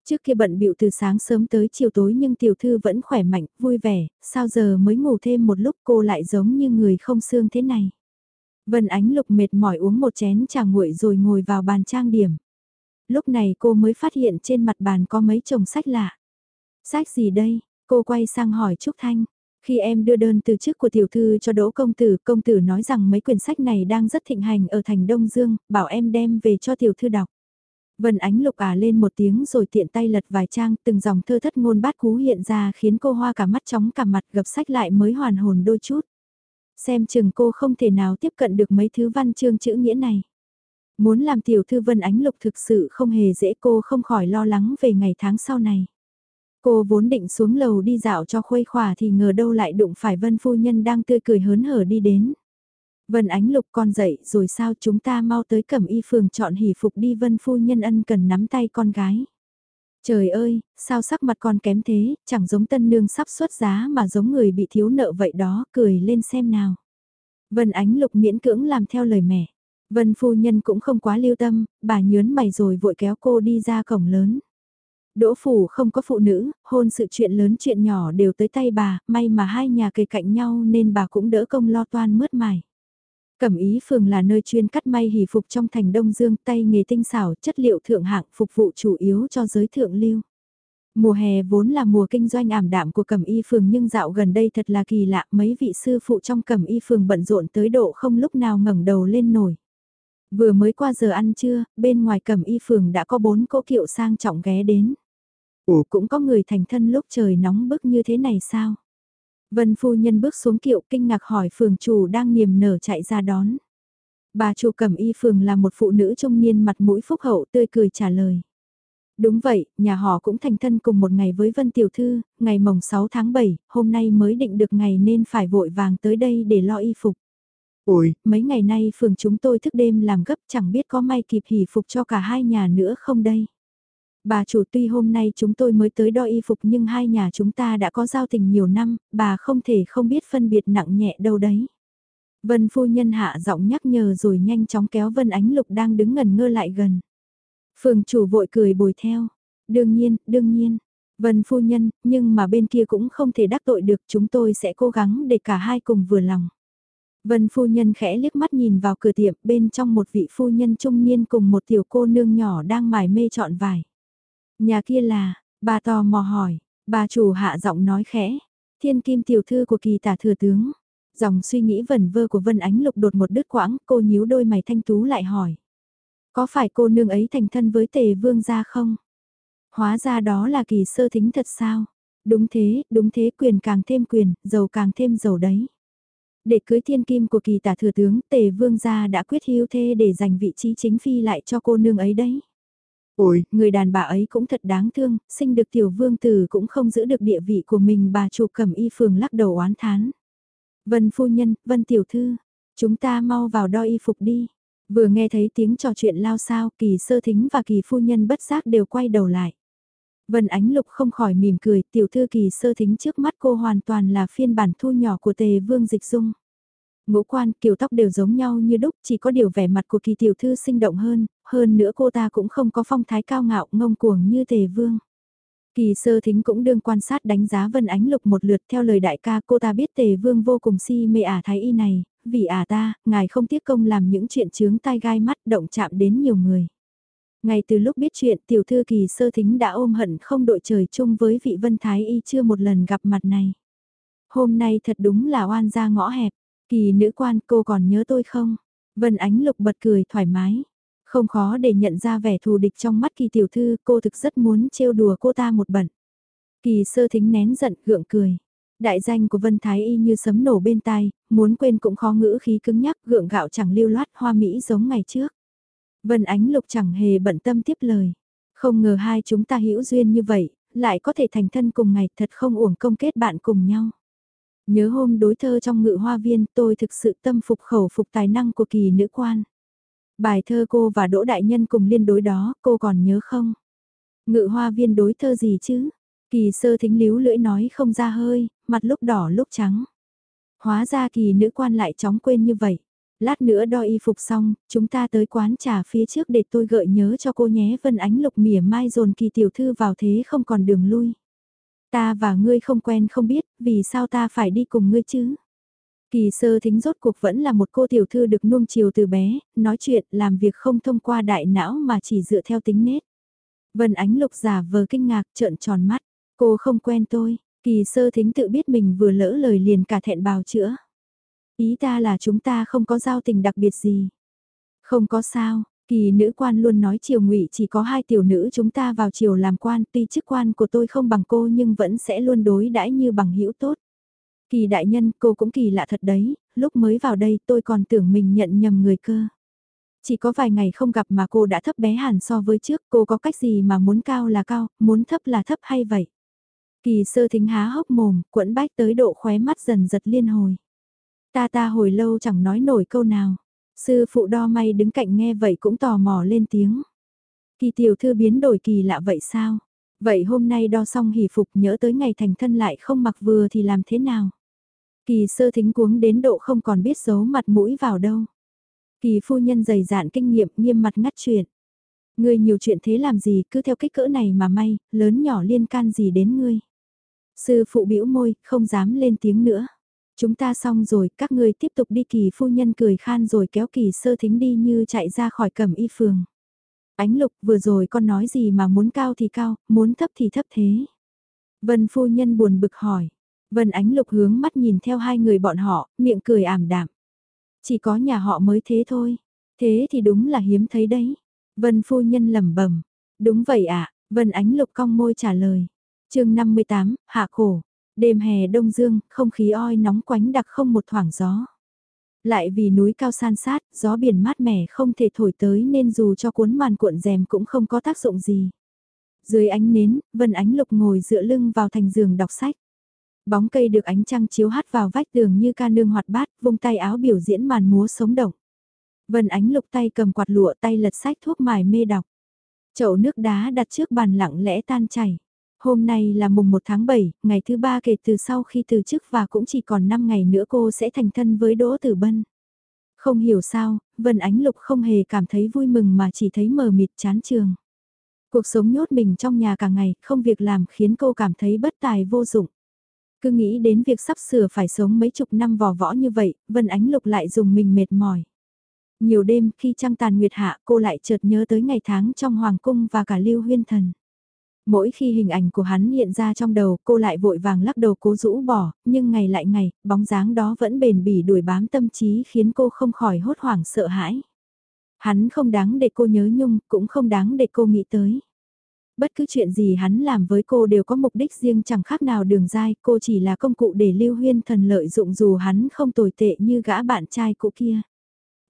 Trước kia bận bịu từ sáng sớm tới chiều tối nhưng tiểu thư vẫn khỏe mạnh, vui vẻ, sao giờ mới ngủ thêm một lúc cô lại giống như người không xương thế này. Vân Ánh Lục mệt mỏi uống một chén trà nguội rồi ngồi vào bàn trang điểm. Lúc này cô mới phát hiện trên mặt bàn có mấy chồng sách lạ. Sách gì đây? Cô quay sang hỏi Trúc Thanh. Khi em đưa đơn từ chức của tiểu thư cho Đỗ Công Tử, Công Tử nói rằng mấy quyển sách này đang rất thịnh hành ở thành Đông Dương, bảo em đem về cho tiểu thư đọc. Vân Ánh Lục à lên một tiếng rồi tiện tay lật vài trang, từng dòng thơ thất ngôn bát cú hiện ra khiến cô hoa cả mắt chóng cả mặt gập sách lại mới hoàn hồn đôi chút. Xem chừng cô không thể nào tiếp cận được mấy thứ văn chương chữ nghĩa này. Muốn làm tiểu thư Vân Ánh Lục thực sự không hề dễ cô không khỏi lo lắng về ngày tháng sau này. Cô vốn định xuống lầu đi dạo cho khuây khỏa thì ngờ đâu lại đụng phải Vân Phu Nhân đang tươi cười hớn hở đi đến. Vân Ánh Lục con dậy rồi sao chúng ta mau tới cẩm y phường chọn hỷ phục đi Vân Phu Nhân ân cần nắm tay con gái. Trời ơi, sao sắc mặt con kém thế, chẳng giống tân nương sắp xuất giá mà giống người bị thiếu nợ vậy đó, cười lên xem nào. Vân Ánh Lục miễn cưỡng làm theo lời mẹ. Vân Phu Nhân cũng không quá lưu tâm, bà nhớn mày rồi vội kéo cô đi ra cổng lớn. Đỗ phủ không có phụ nữ, hôn sự chuyện lớn chuyện nhỏ đều tới tay bà, may mà hai nhà kề cạnh nhau nên bà cũng đỡ công lo toan mướt mải. Cẩm ý phường là nơi chuyên cắt may hỷ phục trong thành Đông Dương, tay nghề tinh xảo, chất liệu thượng hạng phục vụ chủ yếu cho giới thượng lưu. Mùa hè vốn là mùa kinh doanh ảm đạm của cẩm y phường nhưng dạo gần đây thật là kỳ lạ, mấy vị sư phụ trong cẩm y phường bận rộn tới độ không lúc nào ngẩng đầu lên nổi. Vừa mới qua giờ ăn trưa, bên ngoài cẩm y phường đã có bốn cỗ kiệu sang trọng ghé đến. Ủa cũng có người thành thân lúc trời nóng bức như thế này sao? Vân phu nhân bước xuống kiệu kinh ngạc hỏi phường chủ đang niềm nở chạy ra đón. Bà chủ cẩm y phường là một phụ nữ trung niên mặt mũi phúc hậu tươi cười trả lời. Đúng vậy, nhà họ cũng thành thân cùng một ngày với Vân Tiểu Thư, ngày mồng 6 tháng 7, hôm nay mới định được ngày nên phải vội vàng tới đây để lo y phục. Ôi, mấy ngày nay phường chúng tôi thức đêm làm gấp chẳng biết có may kịp hỷ phục cho cả hai nhà nữa không đây. Bà chủ tuy hôm nay chúng tôi mới tới đo y phục nhưng hai nhà chúng ta đã có giao tình nhiều năm, bà không thể không biết phân biệt nặng nhẹ đâu đấy. Vân phu nhân hạ giọng nhắc nhở rồi nhanh chóng kéo Vân Ánh Lục đang đứng ngần ngơ lại gần. Phường chủ vội cười bồi theo. Đương nhiên, đương nhiên. Vân phu nhân, nhưng mà bên kia cũng không thể đắc tội được chúng tôi sẽ cố gắng để cả hai cùng vừa lòng. Vân phu nhân khẽ liếc mắt nhìn vào cửa tiệm bên trong một vị phu nhân trung niên cùng một tiểu cô nương nhỏ đang mải mê chọn vải. Nhà kia là, bà tò mò hỏi, bà chủ hạ giọng nói khẽ, thiên kim tiểu thư của kỳ tả thừa tướng. Dòng suy nghĩ vẩn vơ của Vân Ánh Lục đột một đứt quãng, cô nhíu đôi mày thanh tú lại hỏi. Có phải cô nương ấy thành thân với tề vương gia không? Hóa ra đó là kỳ sơ thính thật sao? Đúng thế, đúng thế quyền càng thêm quyền, giàu càng thêm giàu đấy. Để cưới thiên kim của kỳ tả thừa tướng, tề vương gia đã quyết hiếu thê để giành vị trí chính phi lại cho cô nương ấy đấy. Ôi, người đàn bà ấy cũng thật đáng thương, sinh được tiểu vương tử cũng không giữ được địa vị của mình bà chủ cẩm y phường lắc đầu oán thán. Vân phu nhân, vân tiểu thư, chúng ta mau vào đo y phục đi. Vừa nghe thấy tiếng trò chuyện lao sao, kỳ sơ thính và kỳ phu nhân bất giác đều quay đầu lại. Vân Ánh Lục không khỏi mỉm cười, tiểu thư kỳ sơ thính trước mắt cô hoàn toàn là phiên bản thu nhỏ của tề vương dịch dung. Ngũ quan, kiểu tóc đều giống nhau như đúc, chỉ có điều vẻ mặt của kỳ tiểu thư sinh động hơn, hơn nữa cô ta cũng không có phong thái cao ngạo ngông cuồng như tề vương. Kỳ sơ thính cũng đương quan sát đánh giá Vân Ánh Lục một lượt theo lời đại ca cô ta biết tề vương vô cùng si mê ả thái y này, vì ả ta, ngài không tiếc công làm những chuyện chướng tai gai mắt động chạm đến nhiều người. Ngay từ lúc biết chuyện tiểu thư kỳ sơ thính đã ôm hận không đội trời chung với vị Vân Thái Y chưa một lần gặp mặt này. Hôm nay thật đúng là oan ra ngõ hẹp, kỳ nữ quan cô còn nhớ tôi không? Vân Ánh Lục bật cười thoải mái. Không khó để nhận ra vẻ thù địch trong mắt kỳ tiểu thư cô thực rất muốn trêu đùa cô ta một bận. Kỳ sơ thính nén giận gượng cười. Đại danh của Vân Thái Y như sấm nổ bên tai, muốn quên cũng khó ngữ khí cứng nhắc gượng gạo chẳng lưu loát hoa mỹ giống ngày trước. Vân Ánh Lục chẳng hề bận tâm tiếp lời. Không ngờ hai chúng ta hữu duyên như vậy, lại có thể thành thân cùng ngày thật không uổng công kết bạn cùng nhau. Nhớ hôm đối thơ trong ngự hoa viên tôi thực sự tâm phục khẩu phục tài năng của kỳ nữ quan. Bài thơ cô và Đỗ Đại Nhân cùng liên đối đó, cô còn nhớ không? Ngự hoa viên đối thơ gì chứ? Kỳ sơ thính líu lưỡi nói không ra hơi, mặt lúc đỏ lúc trắng. Hóa ra kỳ nữ quan lại chóng quên như vậy. Lát nữa đo y phục xong, chúng ta tới quán trà phía trước để tôi gợi nhớ cho cô nhé Vân Ánh Lục mỉa mai dồn kỳ tiểu thư vào thế không còn đường lui. Ta và ngươi không quen không biết, vì sao ta phải đi cùng ngươi chứ? Kỳ sơ thính rốt cuộc vẫn là một cô tiểu thư được nuông chiều từ bé, nói chuyện, làm việc không thông qua đại não mà chỉ dựa theo tính nết. Vân ánh lục giả vờ kinh ngạc trợn tròn mắt, cô không quen tôi, kỳ sơ thính tự biết mình vừa lỡ lời liền cả thẹn bào chữa. Ý ta là chúng ta không có giao tình đặc biệt gì. Không có sao, kỳ nữ quan luôn nói triều ngụy chỉ có hai tiểu nữ chúng ta vào triều làm quan tuy chức quan của tôi không bằng cô nhưng vẫn sẽ luôn đối đãi như bằng hữu tốt. Kỳ đại nhân cô cũng kỳ lạ thật đấy, lúc mới vào đây tôi còn tưởng mình nhận nhầm người cơ. Chỉ có vài ngày không gặp mà cô đã thấp bé hẳn so với trước, cô có cách gì mà muốn cao là cao, muốn thấp là thấp hay vậy? Kỳ sơ thính há hốc mồm, quẫn bách tới độ khóe mắt dần giật liên hồi. Ta ta hồi lâu chẳng nói nổi câu nào. Sư phụ đo may đứng cạnh nghe vậy cũng tò mò lên tiếng. Kỳ tiểu thư biến đổi kỳ lạ vậy sao? Vậy hôm nay đo xong hỉ phục nhớ tới ngày thành thân lại không mặc vừa thì làm thế nào? Kỳ sơ thính cuống đến độ không còn biết giấu mặt mũi vào đâu. Kỳ phu nhân dày dạn kinh nghiệm nghiêm mặt ngắt chuyện. Ngươi nhiều chuyện thế làm gì cứ theo kích cỡ này mà may, lớn nhỏ liên can gì đến ngươi. Sư phụ bĩu môi, không dám lên tiếng nữa. Chúng ta xong rồi, các ngươi tiếp tục đi kỳ phu nhân cười khan rồi kéo kỳ sơ thính đi như chạy ra khỏi cẩm y phường. Ánh lục vừa rồi con nói gì mà muốn cao thì cao, muốn thấp thì thấp thế. Vân phu nhân buồn bực hỏi. Vân ánh lục hướng mắt nhìn theo hai người bọn họ, miệng cười ảm đạm. Chỉ có nhà họ mới thế thôi. Thế thì đúng là hiếm thấy đấy. Vân phu nhân lẩm bẩm. Đúng vậy ạ, à, Vân ánh lục cong môi trả lời. chương 58, hạ khổ. Đêm hè đông dương, không khí oi nóng quánh đặc không một thoảng gió. Lại vì núi cao san sát, gió biển mát mẻ không thể thổi tới nên dù cho cuốn màn cuộn rèm cũng không có tác dụng gì. Dưới ánh nến, Vân Ánh Lục ngồi dựa lưng vào thành giường đọc sách. Bóng cây được ánh trăng chiếu hắt vào vách tường như ca nương hoạt bát, vung tay áo biểu diễn màn múa sống động. Vân Ánh Lục tay cầm quạt lụa tay lật sách thuốc mài mê đọc. Chậu nước đá đặt trước bàn lặng lẽ tan chảy. Hôm nay là mùng 1 tháng 7, ngày thứ ba kể từ sau khi từ chức và cũng chỉ còn 5 ngày nữa cô sẽ thành thân với Đỗ Tử Bân. Không hiểu sao, Vân Ánh Lục không hề cảm thấy vui mừng mà chỉ thấy mờ mịt chán trường. Cuộc sống nhốt mình trong nhà cả ngày, không việc làm khiến cô cảm thấy bất tài vô dụng. Cứ nghĩ đến việc sắp sửa phải sống mấy chục năm vò võ như vậy, Vân Ánh Lục lại dùng mình mệt mỏi. Nhiều đêm khi trăng tàn nguyệt hạ cô lại chợt nhớ tới ngày tháng trong Hoàng Cung và cả Lưu Huyên Thần. Mỗi khi hình ảnh của hắn hiện ra trong đầu cô lại vội vàng lắc đầu cố rũ bỏ, nhưng ngày lại ngày, bóng dáng đó vẫn bền bỉ đuổi bám tâm trí khiến cô không khỏi hốt hoảng sợ hãi. Hắn không đáng để cô nhớ nhung, cũng không đáng để cô nghĩ tới. Bất cứ chuyện gì hắn làm với cô đều có mục đích riêng chẳng khác nào đường dai, cô chỉ là công cụ để Lưu Huyên Thần lợi dụng dù hắn không tồi tệ như gã bạn trai cũ kia.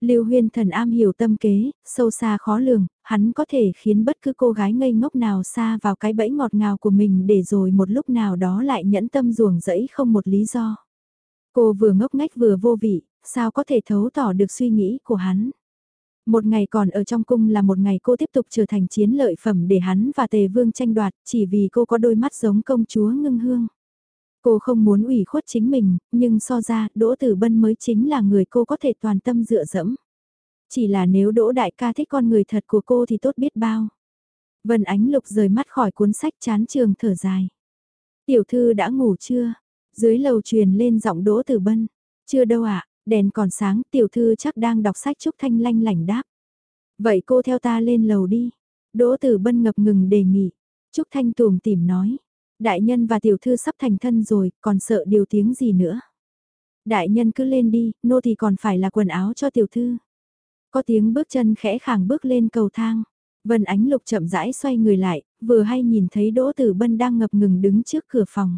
Lưu Huyên Thần am hiểu tâm kế, sâu xa khó lường, hắn có thể khiến bất cứ cô gái ngây ngốc nào xa vào cái bẫy ngọt ngào của mình để rồi một lúc nào đó lại nhẫn tâm ruồng rẫy không một lý do. Cô vừa ngốc ngách vừa vô vị, sao có thể thấu tỏ được suy nghĩ của hắn. Một ngày còn ở trong cung là một ngày cô tiếp tục trở thành chiến lợi phẩm để hắn và tề vương tranh đoạt chỉ vì cô có đôi mắt giống công chúa ngưng hương. Cô không muốn ủy khuất chính mình, nhưng so ra Đỗ Tử Bân mới chính là người cô có thể toàn tâm dựa dẫm. Chỉ là nếu Đỗ Đại ca thích con người thật của cô thì tốt biết bao. Vân Ánh Lục rời mắt khỏi cuốn sách chán trường thở dài. Tiểu thư đã ngủ chưa? Dưới lầu truyền lên giọng Đỗ Tử Bân. Chưa đâu ạ, đèn còn sáng, tiểu thư chắc đang đọc sách Trúc Thanh lanh lảnh đáp. Vậy cô theo ta lên lầu đi. Đỗ Tử Bân ngập ngừng đề nghị. Trúc Thanh tùm tìm nói. Đại nhân và tiểu thư sắp thành thân rồi, còn sợ điều tiếng gì nữa. Đại nhân cứ lên đi, nô thì còn phải là quần áo cho tiểu thư. Có tiếng bước chân khẽ khàng bước lên cầu thang. Vân Ánh Lục chậm rãi xoay người lại, vừa hay nhìn thấy Đỗ Tử Bân đang ngập ngừng đứng trước cửa phòng.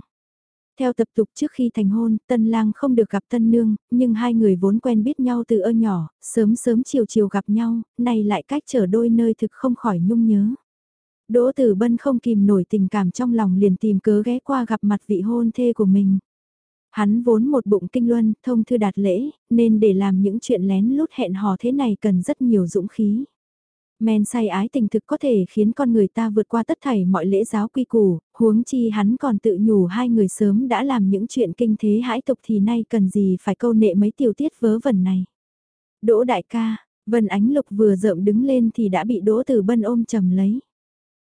Theo tập tục trước khi thành hôn, tân lang không được gặp tân nương, nhưng hai người vốn quen biết nhau từ ơ nhỏ, sớm sớm chiều chiều gặp nhau, nay lại cách trở đôi nơi thực không khỏi nhung nhớ. Đỗ Tử Bân không kìm nổi tình cảm trong lòng liền tìm cớ ghé qua gặp mặt vị hôn thê của mình. Hắn vốn một bụng kinh luân, thông thư đạt lễ, nên để làm những chuyện lén lút hẹn hò thế này cần rất nhiều dũng khí. Men say ái tình thực có thể khiến con người ta vượt qua tất thảy mọi lễ giáo quy củ, huống chi hắn còn tự nhủ hai người sớm đã làm những chuyện kinh thế hãi tục thì nay cần gì phải câu nệ mấy tiểu tiết vớ vẩn này. Đỗ đại ca, Vân Ánh Lục vừa rợm đứng lên thì đã bị Đỗ Tử Bân ôm chầm lấy.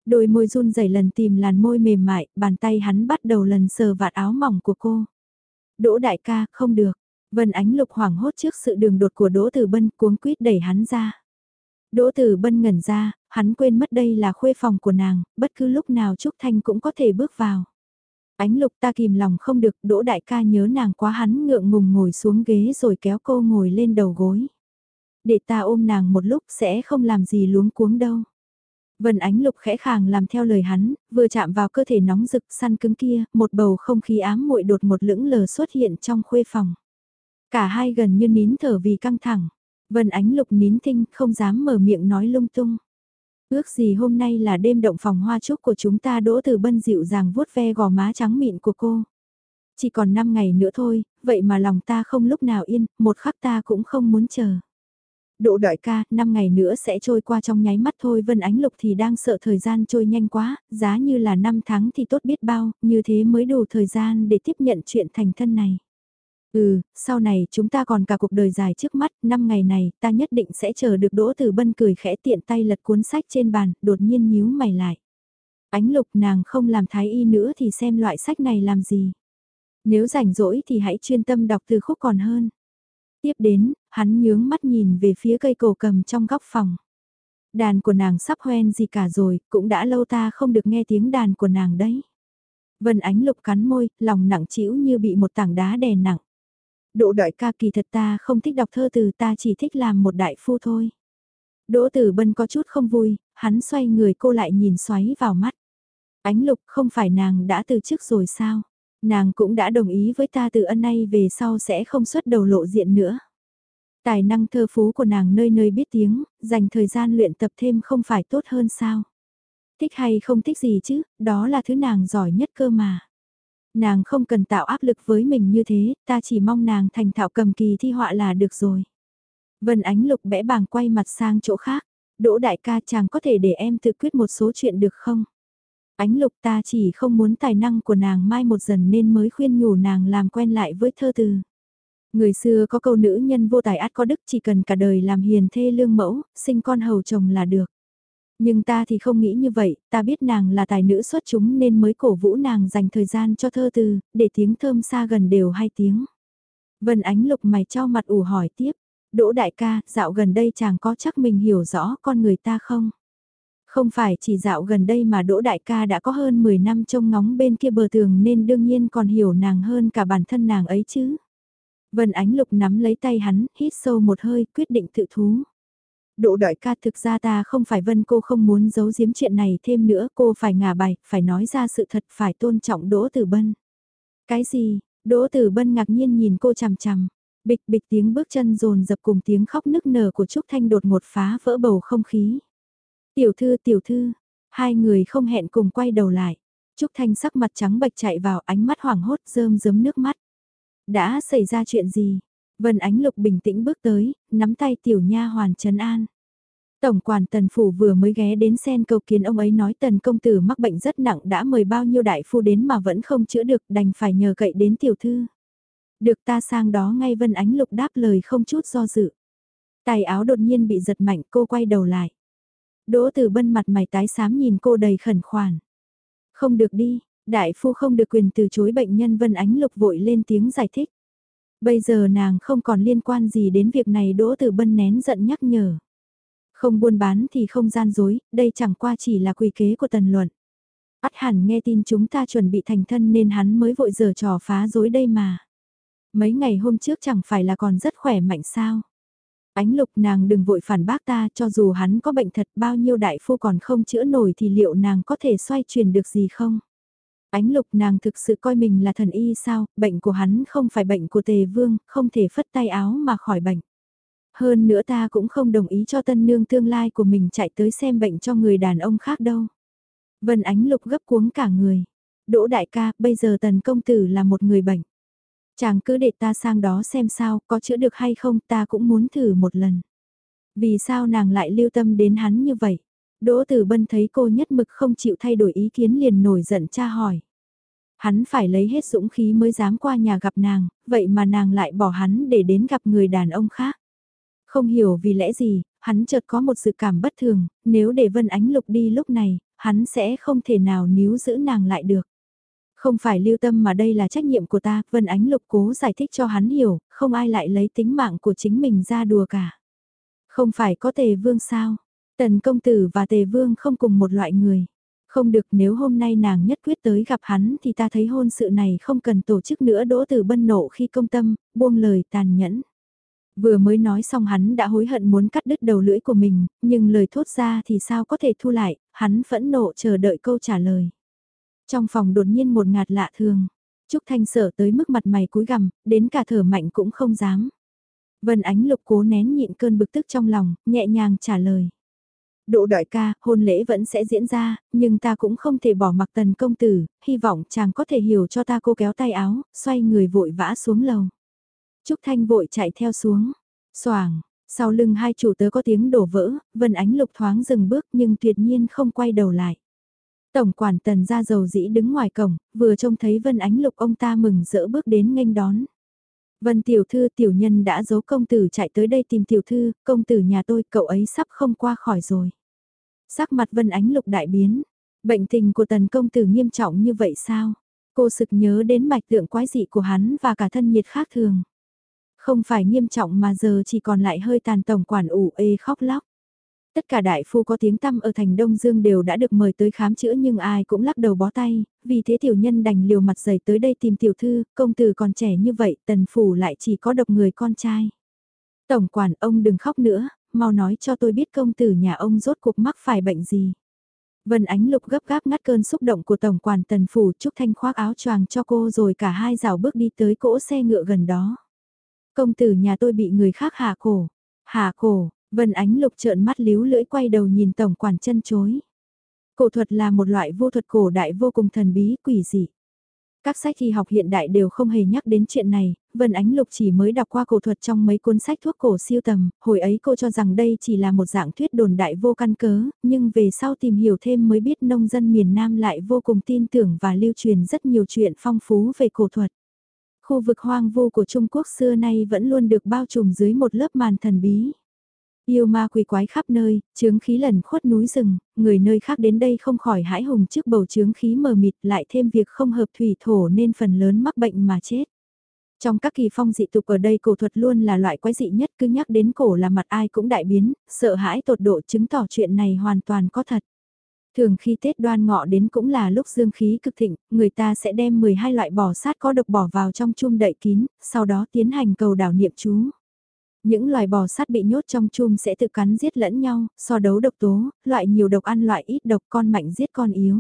Đôi môi run rẩy lần tìm làn môi mềm mại, bàn tay hắn bắt đầu lần sờ vạt áo mỏng của cô. Đỗ đại ca, không được. Vân Ánh Lục hoảng hốt trước sự đường đột của Đỗ Tử Bân cuống quýt đẩy hắn ra. Đỗ Tử Bân ngẩn ra, hắn quên mất đây là khuê phòng của nàng, bất cứ lúc nào Trúc Thanh cũng có thể bước vào. Ánh Lục ta kìm lòng không được, Đỗ đại ca nhớ nàng quá hắn ngượng ngùng ngồi xuống ghế rồi kéo cô ngồi lên đầu gối. Để ta ôm nàng một lúc sẽ không làm gì luống cuống đâu. Vân Ánh Lục khẽ khàng làm theo lời hắn, vừa chạm vào cơ thể nóng rực săn cứng kia, một bầu không khí ám muội đột một lững lờ xuất hiện trong khuê phòng. Cả hai gần như nín thở vì căng thẳng. Vân Ánh Lục nín thinh, không dám mở miệng nói lung tung. Ước gì hôm nay là đêm động phòng hoa chúc của chúng ta đỗ từ bân dịu dàng vuốt ve gò má trắng mịn của cô. Chỉ còn 5 ngày nữa thôi, vậy mà lòng ta không lúc nào yên, một khắc ta cũng không muốn chờ. Đỗ đại ca, 5 ngày nữa sẽ trôi qua trong nháy mắt thôi Vân Ánh Lục thì đang sợ thời gian trôi nhanh quá, giá như là 5 tháng thì tốt biết bao, như thế mới đủ thời gian để tiếp nhận chuyện thành thân này. Ừ, sau này chúng ta còn cả cuộc đời dài trước mắt, 5 ngày này ta nhất định sẽ chờ được Đỗ Tử Bân cười khẽ tiện tay lật cuốn sách trên bàn, đột nhiên nhíu mày lại. Ánh lục nàng không làm thái y nữa thì xem loại sách này làm gì. Nếu rảnh rỗi thì hãy chuyên tâm đọc từ khúc còn hơn. Tiếp đến, hắn nhướng mắt nhìn về phía cây cổ cầm trong góc phòng. Đàn của nàng sắp hoen gì cả rồi, cũng đã lâu ta không được nghe tiếng đàn của nàng đấy. Vân ánh lục cắn môi, lòng nặng trĩu như bị một tảng đá đè nặng. Đỗ đại ca kỳ thật ta không thích đọc thơ từ ta chỉ thích làm một đại phu thôi. Đỗ tử bân có chút không vui, hắn xoay người cô lại nhìn xoáy vào mắt. Ánh lục không phải nàng đã từ chức rồi sao? Nàng cũng đã đồng ý với ta từ ân nay về sau sẽ không xuất đầu lộ diện nữa. Tài năng thơ phú của nàng nơi nơi biết tiếng, dành thời gian luyện tập thêm không phải tốt hơn sao? Thích hay không thích gì chứ, đó là thứ nàng giỏi nhất cơ mà. Nàng không cần tạo áp lực với mình như thế, ta chỉ mong nàng thành thạo cầm kỳ thi họa là được rồi. Vân Ánh Lục bẽ bàng quay mặt sang chỗ khác. Đỗ đại ca chàng có thể để em tự quyết một số chuyện được không? Ánh Lục ta chỉ không muốn tài năng của nàng mai một dần nên mới khuyên nhủ nàng làm quen lại với thơ từ. Người xưa có câu nữ nhân vô tài át có đức chỉ cần cả đời làm hiền thê lương mẫu, sinh con hầu chồng là được. Nhưng ta thì không nghĩ như vậy, ta biết nàng là tài nữ xuất chúng nên mới cổ vũ nàng dành thời gian cho thơ từ, để tiếng thơm xa gần đều hay tiếng. Vân ánh lục mày cho mặt ủ hỏi tiếp, Đỗ đại ca, dạo gần đây chàng có chắc mình hiểu rõ con người ta không? Không phải chỉ dạo gần đây mà Đỗ đại ca đã có hơn 10 năm trông ngóng bên kia bờ tường nên đương nhiên còn hiểu nàng hơn cả bản thân nàng ấy chứ. Vân ánh lục nắm lấy tay hắn, hít sâu một hơi, quyết định tự thú. Đỗ đại ca thực ra ta không phải vân cô không muốn giấu giếm chuyện này thêm nữa, cô phải ngả bài, phải nói ra sự thật, phải tôn trọng Đỗ Tử Bân. Cái gì? Đỗ Tử Bân ngạc nhiên nhìn cô chằm chằm. Bịch bịch tiếng bước chân rồn dập cùng tiếng khóc nức nở của Trúc Thanh đột ngột phá vỡ bầu không khí. Tiểu thư tiểu thư, hai người không hẹn cùng quay đầu lại. Trúc Thanh sắc mặt trắng bệch chạy vào ánh mắt hoảng hốt rơm rớm nước mắt. Đã xảy ra chuyện gì? Vân Ánh Lục bình tĩnh bước tới, nắm tay tiểu nha hoàn trấn an. Tổng quản tần phủ vừa mới ghé đến sen cầu kiến ông ấy nói tần công tử mắc bệnh rất nặng đã mời bao nhiêu đại phu đến mà vẫn không chữa được đành phải nhờ cậy đến tiểu thư. Được ta sang đó ngay Vân Ánh Lục đáp lời không chút do dự. Tài áo đột nhiên bị giật mạnh cô quay đầu lại. Đỗ Tử Bân mặt mày tái xám nhìn cô đầy khẩn khoản. Không được đi, đại phu không được quyền từ chối bệnh nhân Vân Ánh Lục vội lên tiếng giải thích. Bây giờ nàng không còn liên quan gì đến việc này Đỗ Tử Bân nén giận nhắc nhở. Không buôn bán thì không gian dối, đây chẳng qua chỉ là quy kế của tần luận. Át hẳn nghe tin chúng ta chuẩn bị thành thân nên hắn mới vội giờ trò phá dối đây mà. Mấy ngày hôm trước chẳng phải là còn rất khỏe mạnh sao. Ánh lục nàng đừng vội phản bác ta cho dù hắn có bệnh thật bao nhiêu đại phu còn không chữa nổi thì liệu nàng có thể xoay chuyển được gì không? Ánh lục nàng thực sự coi mình là thần y sao, bệnh của hắn không phải bệnh của tề vương, không thể phất tay áo mà khỏi bệnh. Hơn nữa ta cũng không đồng ý cho tân nương tương lai của mình chạy tới xem bệnh cho người đàn ông khác đâu. Vân ánh lục gấp cuống cả người. Đỗ đại ca, bây giờ tần công tử là một người bệnh. Chàng cứ để ta sang đó xem sao, có chữa được hay không, ta cũng muốn thử một lần. Vì sao nàng lại lưu tâm đến hắn như vậy? Đỗ Tử Bân thấy cô nhất mực không chịu thay đổi ý kiến liền nổi giận cha hỏi. Hắn phải lấy hết dũng khí mới dám qua nhà gặp nàng, vậy mà nàng lại bỏ hắn để đến gặp người đàn ông khác. Không hiểu vì lẽ gì, hắn chợt có một sự cảm bất thường, nếu để Vân Ánh Lục đi lúc này, hắn sẽ không thể nào níu giữ nàng lại được. Không phải lưu tâm mà đây là trách nhiệm của ta, Vân Ánh Lục cố giải thích cho hắn hiểu, không ai lại lấy tính mạng của chính mình ra đùa cả. Không phải có tề vương sao? Tần công tử và tề vương không cùng một loại người. Không được nếu hôm nay nàng nhất quyết tới gặp hắn thì ta thấy hôn sự này không cần tổ chức nữa đỗ từ bân nộ khi công tâm, buông lời tàn nhẫn. Vừa mới nói xong hắn đã hối hận muốn cắt đứt đầu lưỡi của mình, nhưng lời thốt ra thì sao có thể thu lại, hắn phẫn nộ chờ đợi câu trả lời. Trong phòng đột nhiên một ngạt lạ thường, Trúc Thanh sợ tới mức mặt mày cúi gằm, đến cả thở mạnh cũng không dám. Vân Ánh Lục cố nén nhịn cơn bực tức trong lòng, nhẹ nhàng trả lời. Độ đại ca, hôn lễ vẫn sẽ diễn ra, nhưng ta cũng không thể bỏ mặc tần công tử, hy vọng chàng có thể hiểu cho ta cô kéo tay áo, xoay người vội vã xuống lầu. Trúc Thanh vội chạy theo xuống, Soảng, sau lưng hai chủ tớ có tiếng đổ vỡ, Vân Ánh Lục thoáng dừng bước nhưng tuyệt nhiên không quay đầu lại. Tổng quản tần ra dầu dĩ đứng ngoài cổng, vừa trông thấy Vân Ánh Lục ông ta mừng rỡ bước đến nghênh đón. Vân tiểu thư tiểu nhân đã giấu công tử chạy tới đây tìm tiểu thư, công tử nhà tôi cậu ấy sắp không qua khỏi rồi. Sắc mặt Vân Ánh Lục đại biến, bệnh tình của tần công tử nghiêm trọng như vậy sao? Cô sực nhớ đến mạch tượng quái dị của hắn và cả thân nhiệt khác thường. Không phải nghiêm trọng mà giờ chỉ còn lại hơi tàn tổng quản ủ ê khóc lóc. Tất cả đại phu có tiếng tăm ở thành Đông Dương đều đã được mời tới khám chữa nhưng ai cũng lắc đầu bó tay, vì thế tiểu nhân đành liều mặt dày tới đây tìm tiểu thư, công tử còn trẻ như vậy, tần phủ lại chỉ có độc người con trai. Tổng quản ông đừng khóc nữa, mau nói cho tôi biết công tử nhà ông rốt cuộc mắc phải bệnh gì. Vân Ánh Lục gấp gáp ngắt cơn xúc động của tổng quản tần phủ Trúc Thanh khoác áo choàng cho cô rồi cả hai rào bước đi tới cỗ xe ngựa gần đó. Công tử nhà tôi bị người khác hạ cổ. Hạ cổ, Vân Ánh Lục trợn mắt líu lưỡi quay đầu nhìn tổng quản chân chối. Cổ thuật là một loại vô thuật cổ đại vô cùng thần bí quỷ dị. Các sách thi học hiện đại đều không hề nhắc đến chuyện này, Vân Ánh Lục chỉ mới đọc qua cổ thuật trong mấy cuốn sách thuốc cổ siêu tầm, hồi ấy cô cho rằng đây chỉ là một dạng thuyết đồn đại vô căn cớ, nhưng về sau tìm hiểu thêm mới biết nông dân miền Nam lại vô cùng tin tưởng và lưu truyền rất nhiều chuyện phong phú về cổ thuật. Khu vực hoang vu của Trung Quốc xưa nay vẫn luôn được bao trùm dưới một lớp màn thần bí. Yêu ma quỷ quái khắp nơi, chướng khí lần khuất núi rừng, người nơi khác đến đây không khỏi hãi hùng trước bầu chướng khí mờ mịt lại thêm việc không hợp thủy thổ nên phần lớn mắc bệnh mà chết. Trong các kỳ phong dị tục ở đây cổ thuật luôn là loại quái dị nhất cứ nhắc đến cổ là mặt ai cũng đại biến, sợ hãi tột độ chứng tỏ chuyện này hoàn toàn có thật. Thường khi Tết đoan ngọ đến cũng là lúc dương khí cực thịnh, người ta sẽ đem 12 loại bò sát có độc bỏ vào trong chum đậy kín, sau đó tiến hành cầu đảo niệm chú. Những loài bò sát bị nhốt trong chum sẽ tự cắn giết lẫn nhau, so đấu độc tố, loại nhiều độc ăn loại ít độc con mạnh giết con yếu.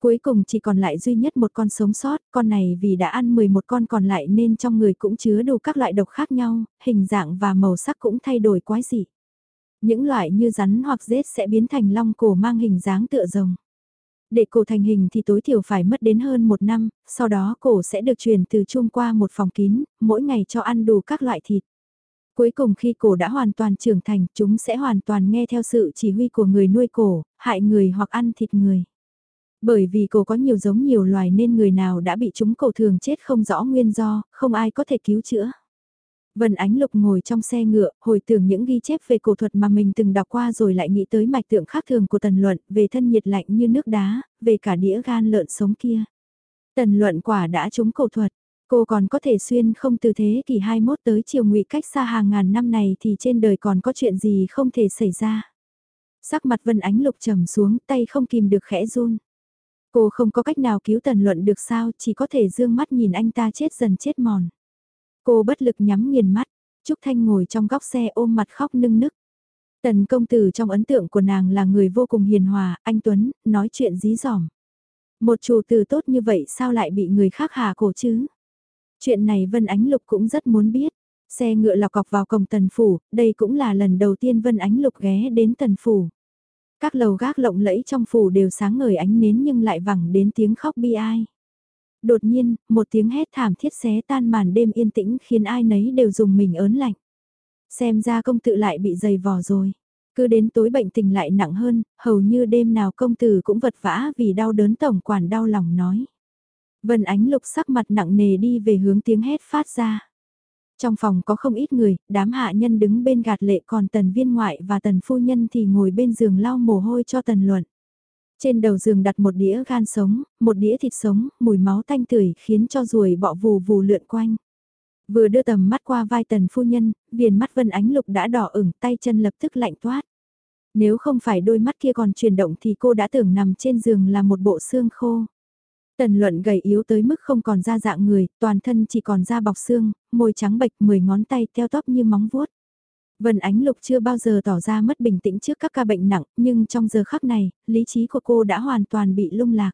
Cuối cùng chỉ còn lại duy nhất một con sống sót, con này vì đã ăn 11 con còn lại nên trong người cũng chứa đủ các loại độc khác nhau, hình dạng và màu sắc cũng thay đổi quái dị. Những loại như rắn hoặc rết sẽ biến thành long cổ mang hình dáng tựa rồng. Để cổ thành hình thì tối thiểu phải mất đến hơn một năm, sau đó cổ sẽ được truyền từ chung qua một phòng kín, mỗi ngày cho ăn đủ các loại thịt. Cuối cùng khi cổ đã hoàn toàn trưởng thành, chúng sẽ hoàn toàn nghe theo sự chỉ huy của người nuôi cổ, hại người hoặc ăn thịt người. Bởi vì cổ có nhiều giống nhiều loài nên người nào đã bị chúng cổ thường chết không rõ nguyên do, không ai có thể cứu chữa. Vân Ánh Lục ngồi trong xe ngựa, hồi tưởng những ghi chép về cổ thuật mà mình từng đọc qua rồi lại nghĩ tới mạch tượng khác thường của Tần Luận, về thân nhiệt lạnh như nước đá, về cả đĩa gan lợn sống kia. Tần Luận quả đã trúng cổ thuật, cô còn có thể xuyên không từ thế kỷ 21 tới chiều ngụy cách xa hàng ngàn năm này thì trên đời còn có chuyện gì không thể xảy ra. Sắc mặt Vân Ánh Lục trầm xuống tay không kìm được khẽ run. Cô không có cách nào cứu Tần Luận được sao chỉ có thể dương mắt nhìn anh ta chết dần chết mòn. Cô bất lực nhắm nghiền mắt, Trúc Thanh ngồi trong góc xe ôm mặt khóc nưng nức. Tần công tử trong ấn tượng của nàng là người vô cùng hiền hòa, anh Tuấn, nói chuyện dí dỏm. Một chủ từ tốt như vậy sao lại bị người khác hà cổ chứ? Chuyện này Vân Ánh Lục cũng rất muốn biết. Xe ngựa lọc cọc vào cổng tần phủ, đây cũng là lần đầu tiên Vân Ánh Lục ghé đến tần phủ. Các lầu gác lộng lẫy trong phủ đều sáng ngời ánh nến nhưng lại vẳng đến tiếng khóc bi ai đột nhiên, một tiếng hét thảm thiết xé tan màn đêm yên tĩnh khiến ai nấy đều dùng mình ớn lạnh. Xem ra công tử lại bị dày vò rồi. Cứ đến tối bệnh tình lại nặng hơn, hầu như đêm nào công tử cũng vật vã vì đau đớn tổng quản đau lòng nói. Vân ánh lục sắc mặt nặng nề đi về hướng tiếng hét phát ra. Trong phòng có không ít người, đám hạ nhân đứng bên gạt lệ còn tần viên ngoại và tần phu nhân thì ngồi bên giường lau mồ hôi cho tần luận. Trên đầu giường đặt một đĩa gan sống, một đĩa thịt sống, mùi máu tanh tưởi khiến cho ruồi bọ vù vù lượn quanh. Vừa đưa tầm mắt qua vai tần phu nhân, viền mắt vân ánh lục đã đỏ ửng tay chân lập tức lạnh toát. Nếu không phải đôi mắt kia còn chuyển động thì cô đã tưởng nằm trên giường là một bộ xương khô. Tần luận gầy yếu tới mức không còn da dạng người, toàn thân chỉ còn da bọc xương, môi trắng bệch, mười ngón tay teo tóp như móng vuốt. Vân Ánh Lục chưa bao giờ tỏ ra mất bình tĩnh trước các ca bệnh nặng, nhưng trong giờ khắc này, lý trí của cô đã hoàn toàn bị lung lạc.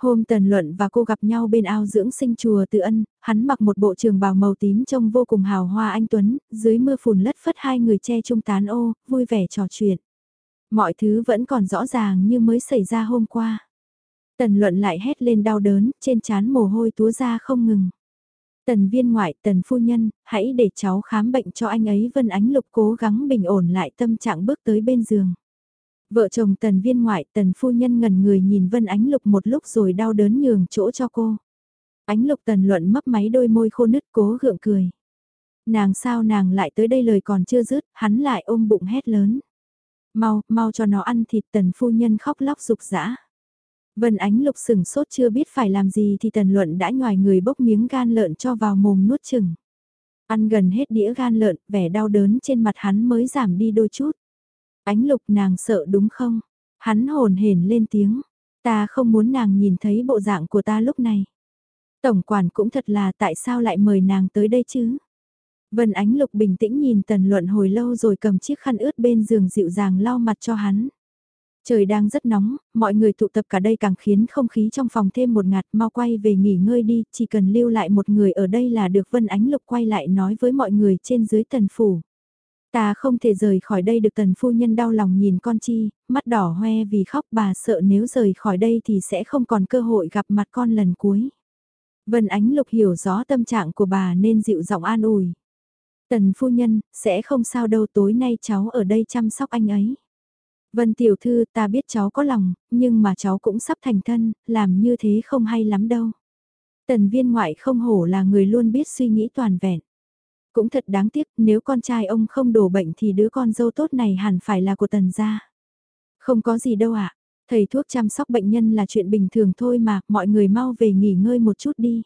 Hôm Tần Luận và cô gặp nhau bên ao dưỡng sinh chùa Từ Ân, hắn mặc một bộ trường bào màu tím trông vô cùng hào hoa anh Tuấn, dưới mưa phùn lất phất hai người che chung tán ô, vui vẻ trò chuyện. Mọi thứ vẫn còn rõ ràng như mới xảy ra hôm qua. Tần Luận lại hét lên đau đớn, trên trán mồ hôi túa ra không ngừng. Tần viên ngoại, tần phu nhân, hãy để cháu khám bệnh cho anh ấy Vân Ánh Lục cố gắng bình ổn lại tâm trạng bước tới bên giường. Vợ chồng tần viên ngoại, tần phu nhân ngần người nhìn Vân Ánh Lục một lúc rồi đau đớn nhường chỗ cho cô. Ánh Lục tần luận mấp máy đôi môi khô nứt cố gượng cười. Nàng sao nàng lại tới đây lời còn chưa dứt, hắn lại ôm bụng hét lớn. Mau, mau cho nó ăn thịt tần phu nhân khóc lóc rục rã. Vân Ánh Lục sừng sốt chưa biết phải làm gì thì Tần Luận đã nhòi người bốc miếng gan lợn cho vào mồm nuốt chừng. Ăn gần hết đĩa gan lợn, vẻ đau đớn trên mặt hắn mới giảm đi đôi chút. Ánh Lục nàng sợ đúng không? Hắn hồn hển lên tiếng. Ta không muốn nàng nhìn thấy bộ dạng của ta lúc này. Tổng quản cũng thật là tại sao lại mời nàng tới đây chứ? Vân Ánh Lục bình tĩnh nhìn Tần Luận hồi lâu rồi cầm chiếc khăn ướt bên giường dịu dàng lau mặt cho hắn. Trời đang rất nóng, mọi người tụ tập cả đây càng khiến không khí trong phòng thêm một ngạt mau quay về nghỉ ngơi đi, chỉ cần lưu lại một người ở đây là được Vân Ánh Lục quay lại nói với mọi người trên dưới tần phủ. Ta không thể rời khỏi đây được tần phu nhân đau lòng nhìn con chi, mắt đỏ hoe vì khóc bà sợ nếu rời khỏi đây thì sẽ không còn cơ hội gặp mặt con lần cuối. Vân Ánh Lục hiểu rõ tâm trạng của bà nên dịu giọng an ủi. Tần phu nhân, sẽ không sao đâu tối nay cháu ở đây chăm sóc anh ấy. Vân tiểu thư ta biết cháu có lòng, nhưng mà cháu cũng sắp thành thân, làm như thế không hay lắm đâu. Tần viên ngoại không hổ là người luôn biết suy nghĩ toàn vẹn. Cũng thật đáng tiếc nếu con trai ông không đổ bệnh thì đứa con dâu tốt này hẳn phải là của tần gia. Không có gì đâu ạ, thầy thuốc chăm sóc bệnh nhân là chuyện bình thường thôi mà, mọi người mau về nghỉ ngơi một chút đi.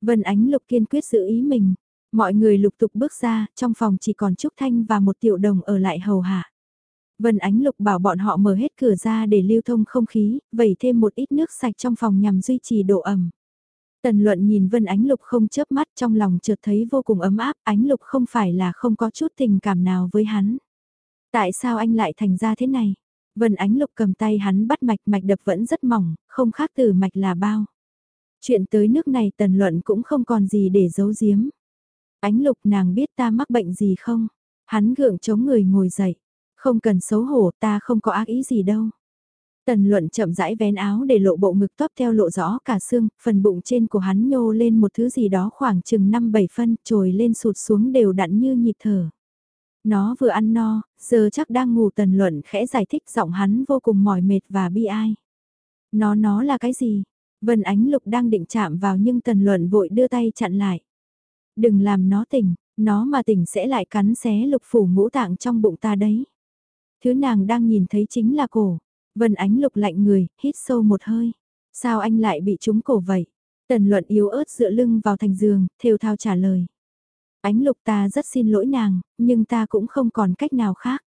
Vân Ánh Lục kiên quyết giữ ý mình, mọi người lục tục bước ra, trong phòng chỉ còn Trúc Thanh và một tiểu đồng ở lại hầu hạ. Vân Ánh Lục bảo bọn họ mở hết cửa ra để lưu thông không khí, vẩy thêm một ít nước sạch trong phòng nhằm duy trì độ ẩm. Tần luận nhìn Vân Ánh Lục không chớp mắt trong lòng chợt thấy vô cùng ấm áp, Ánh Lục không phải là không có chút tình cảm nào với hắn. Tại sao anh lại thành ra thế này? Vân Ánh Lục cầm tay hắn bắt mạch mạch đập vẫn rất mỏng, không khác từ mạch là bao. Chuyện tới nước này tần luận cũng không còn gì để giấu giếm. Ánh Lục nàng biết ta mắc bệnh gì không? Hắn gượng chống người ngồi dậy. Không cần xấu hổ ta không có ác ý gì đâu. Tần luận chậm rãi vén áo để lộ bộ ngực tóp theo lộ rõ cả xương, phần bụng trên của hắn nhô lên một thứ gì đó khoảng chừng 5-7 phân, trồi lên sụt xuống đều đặn như nhịp thở. Nó vừa ăn no, giờ chắc đang ngủ tần luận khẽ giải thích giọng hắn vô cùng mỏi mệt và bi ai. Nó nó là cái gì? Vân Ánh Lục đang định chạm vào nhưng tần luận vội đưa tay chặn lại. Đừng làm nó tỉnh, nó mà tỉnh sẽ lại cắn xé lục phủ ngũ tạng trong bụng ta đấy. Thứ nàng đang nhìn thấy chính là cổ. Vân ánh lục lạnh người, hít sâu một hơi. Sao anh lại bị trúng cổ vậy? Tần luận yếu ớt dựa lưng vào thành giường, theo thao trả lời. Ánh lục ta rất xin lỗi nàng, nhưng ta cũng không còn cách nào khác.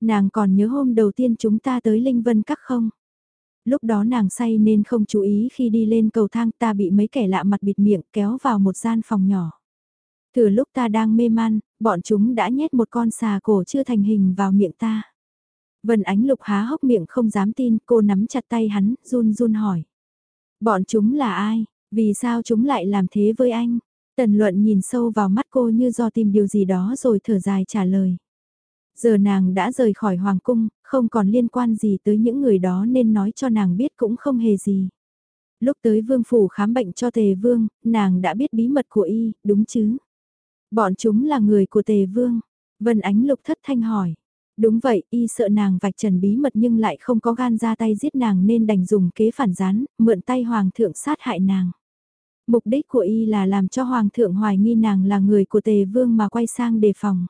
Nàng còn nhớ hôm đầu tiên chúng ta tới Linh Vân Các không? Lúc đó nàng say nên không chú ý khi đi lên cầu thang ta bị mấy kẻ lạ mặt bịt miệng kéo vào một gian phòng nhỏ. Từ lúc ta đang mê man, bọn chúng đã nhét một con xà cổ chưa thành hình vào miệng ta. Vân Ánh Lục há hốc miệng không dám tin, cô nắm chặt tay hắn, run run hỏi. Bọn chúng là ai? Vì sao chúng lại làm thế với anh? Tần luận nhìn sâu vào mắt cô như do tìm điều gì đó rồi thở dài trả lời. Giờ nàng đã rời khỏi Hoàng Cung, không còn liên quan gì tới những người đó nên nói cho nàng biết cũng không hề gì. Lúc tới vương phủ khám bệnh cho tề vương, nàng đã biết bí mật của y, đúng chứ? Bọn chúng là người của tề vương. Vân Ánh Lục thất thanh hỏi. Đúng vậy, y sợ nàng vạch trần bí mật nhưng lại không có gan ra tay giết nàng nên đành dùng kế phản gián, mượn tay hoàng thượng sát hại nàng. Mục đích của y là làm cho Hoàng thượng hoài nghi nàng là người của tề vương mà quay sang đề phòng.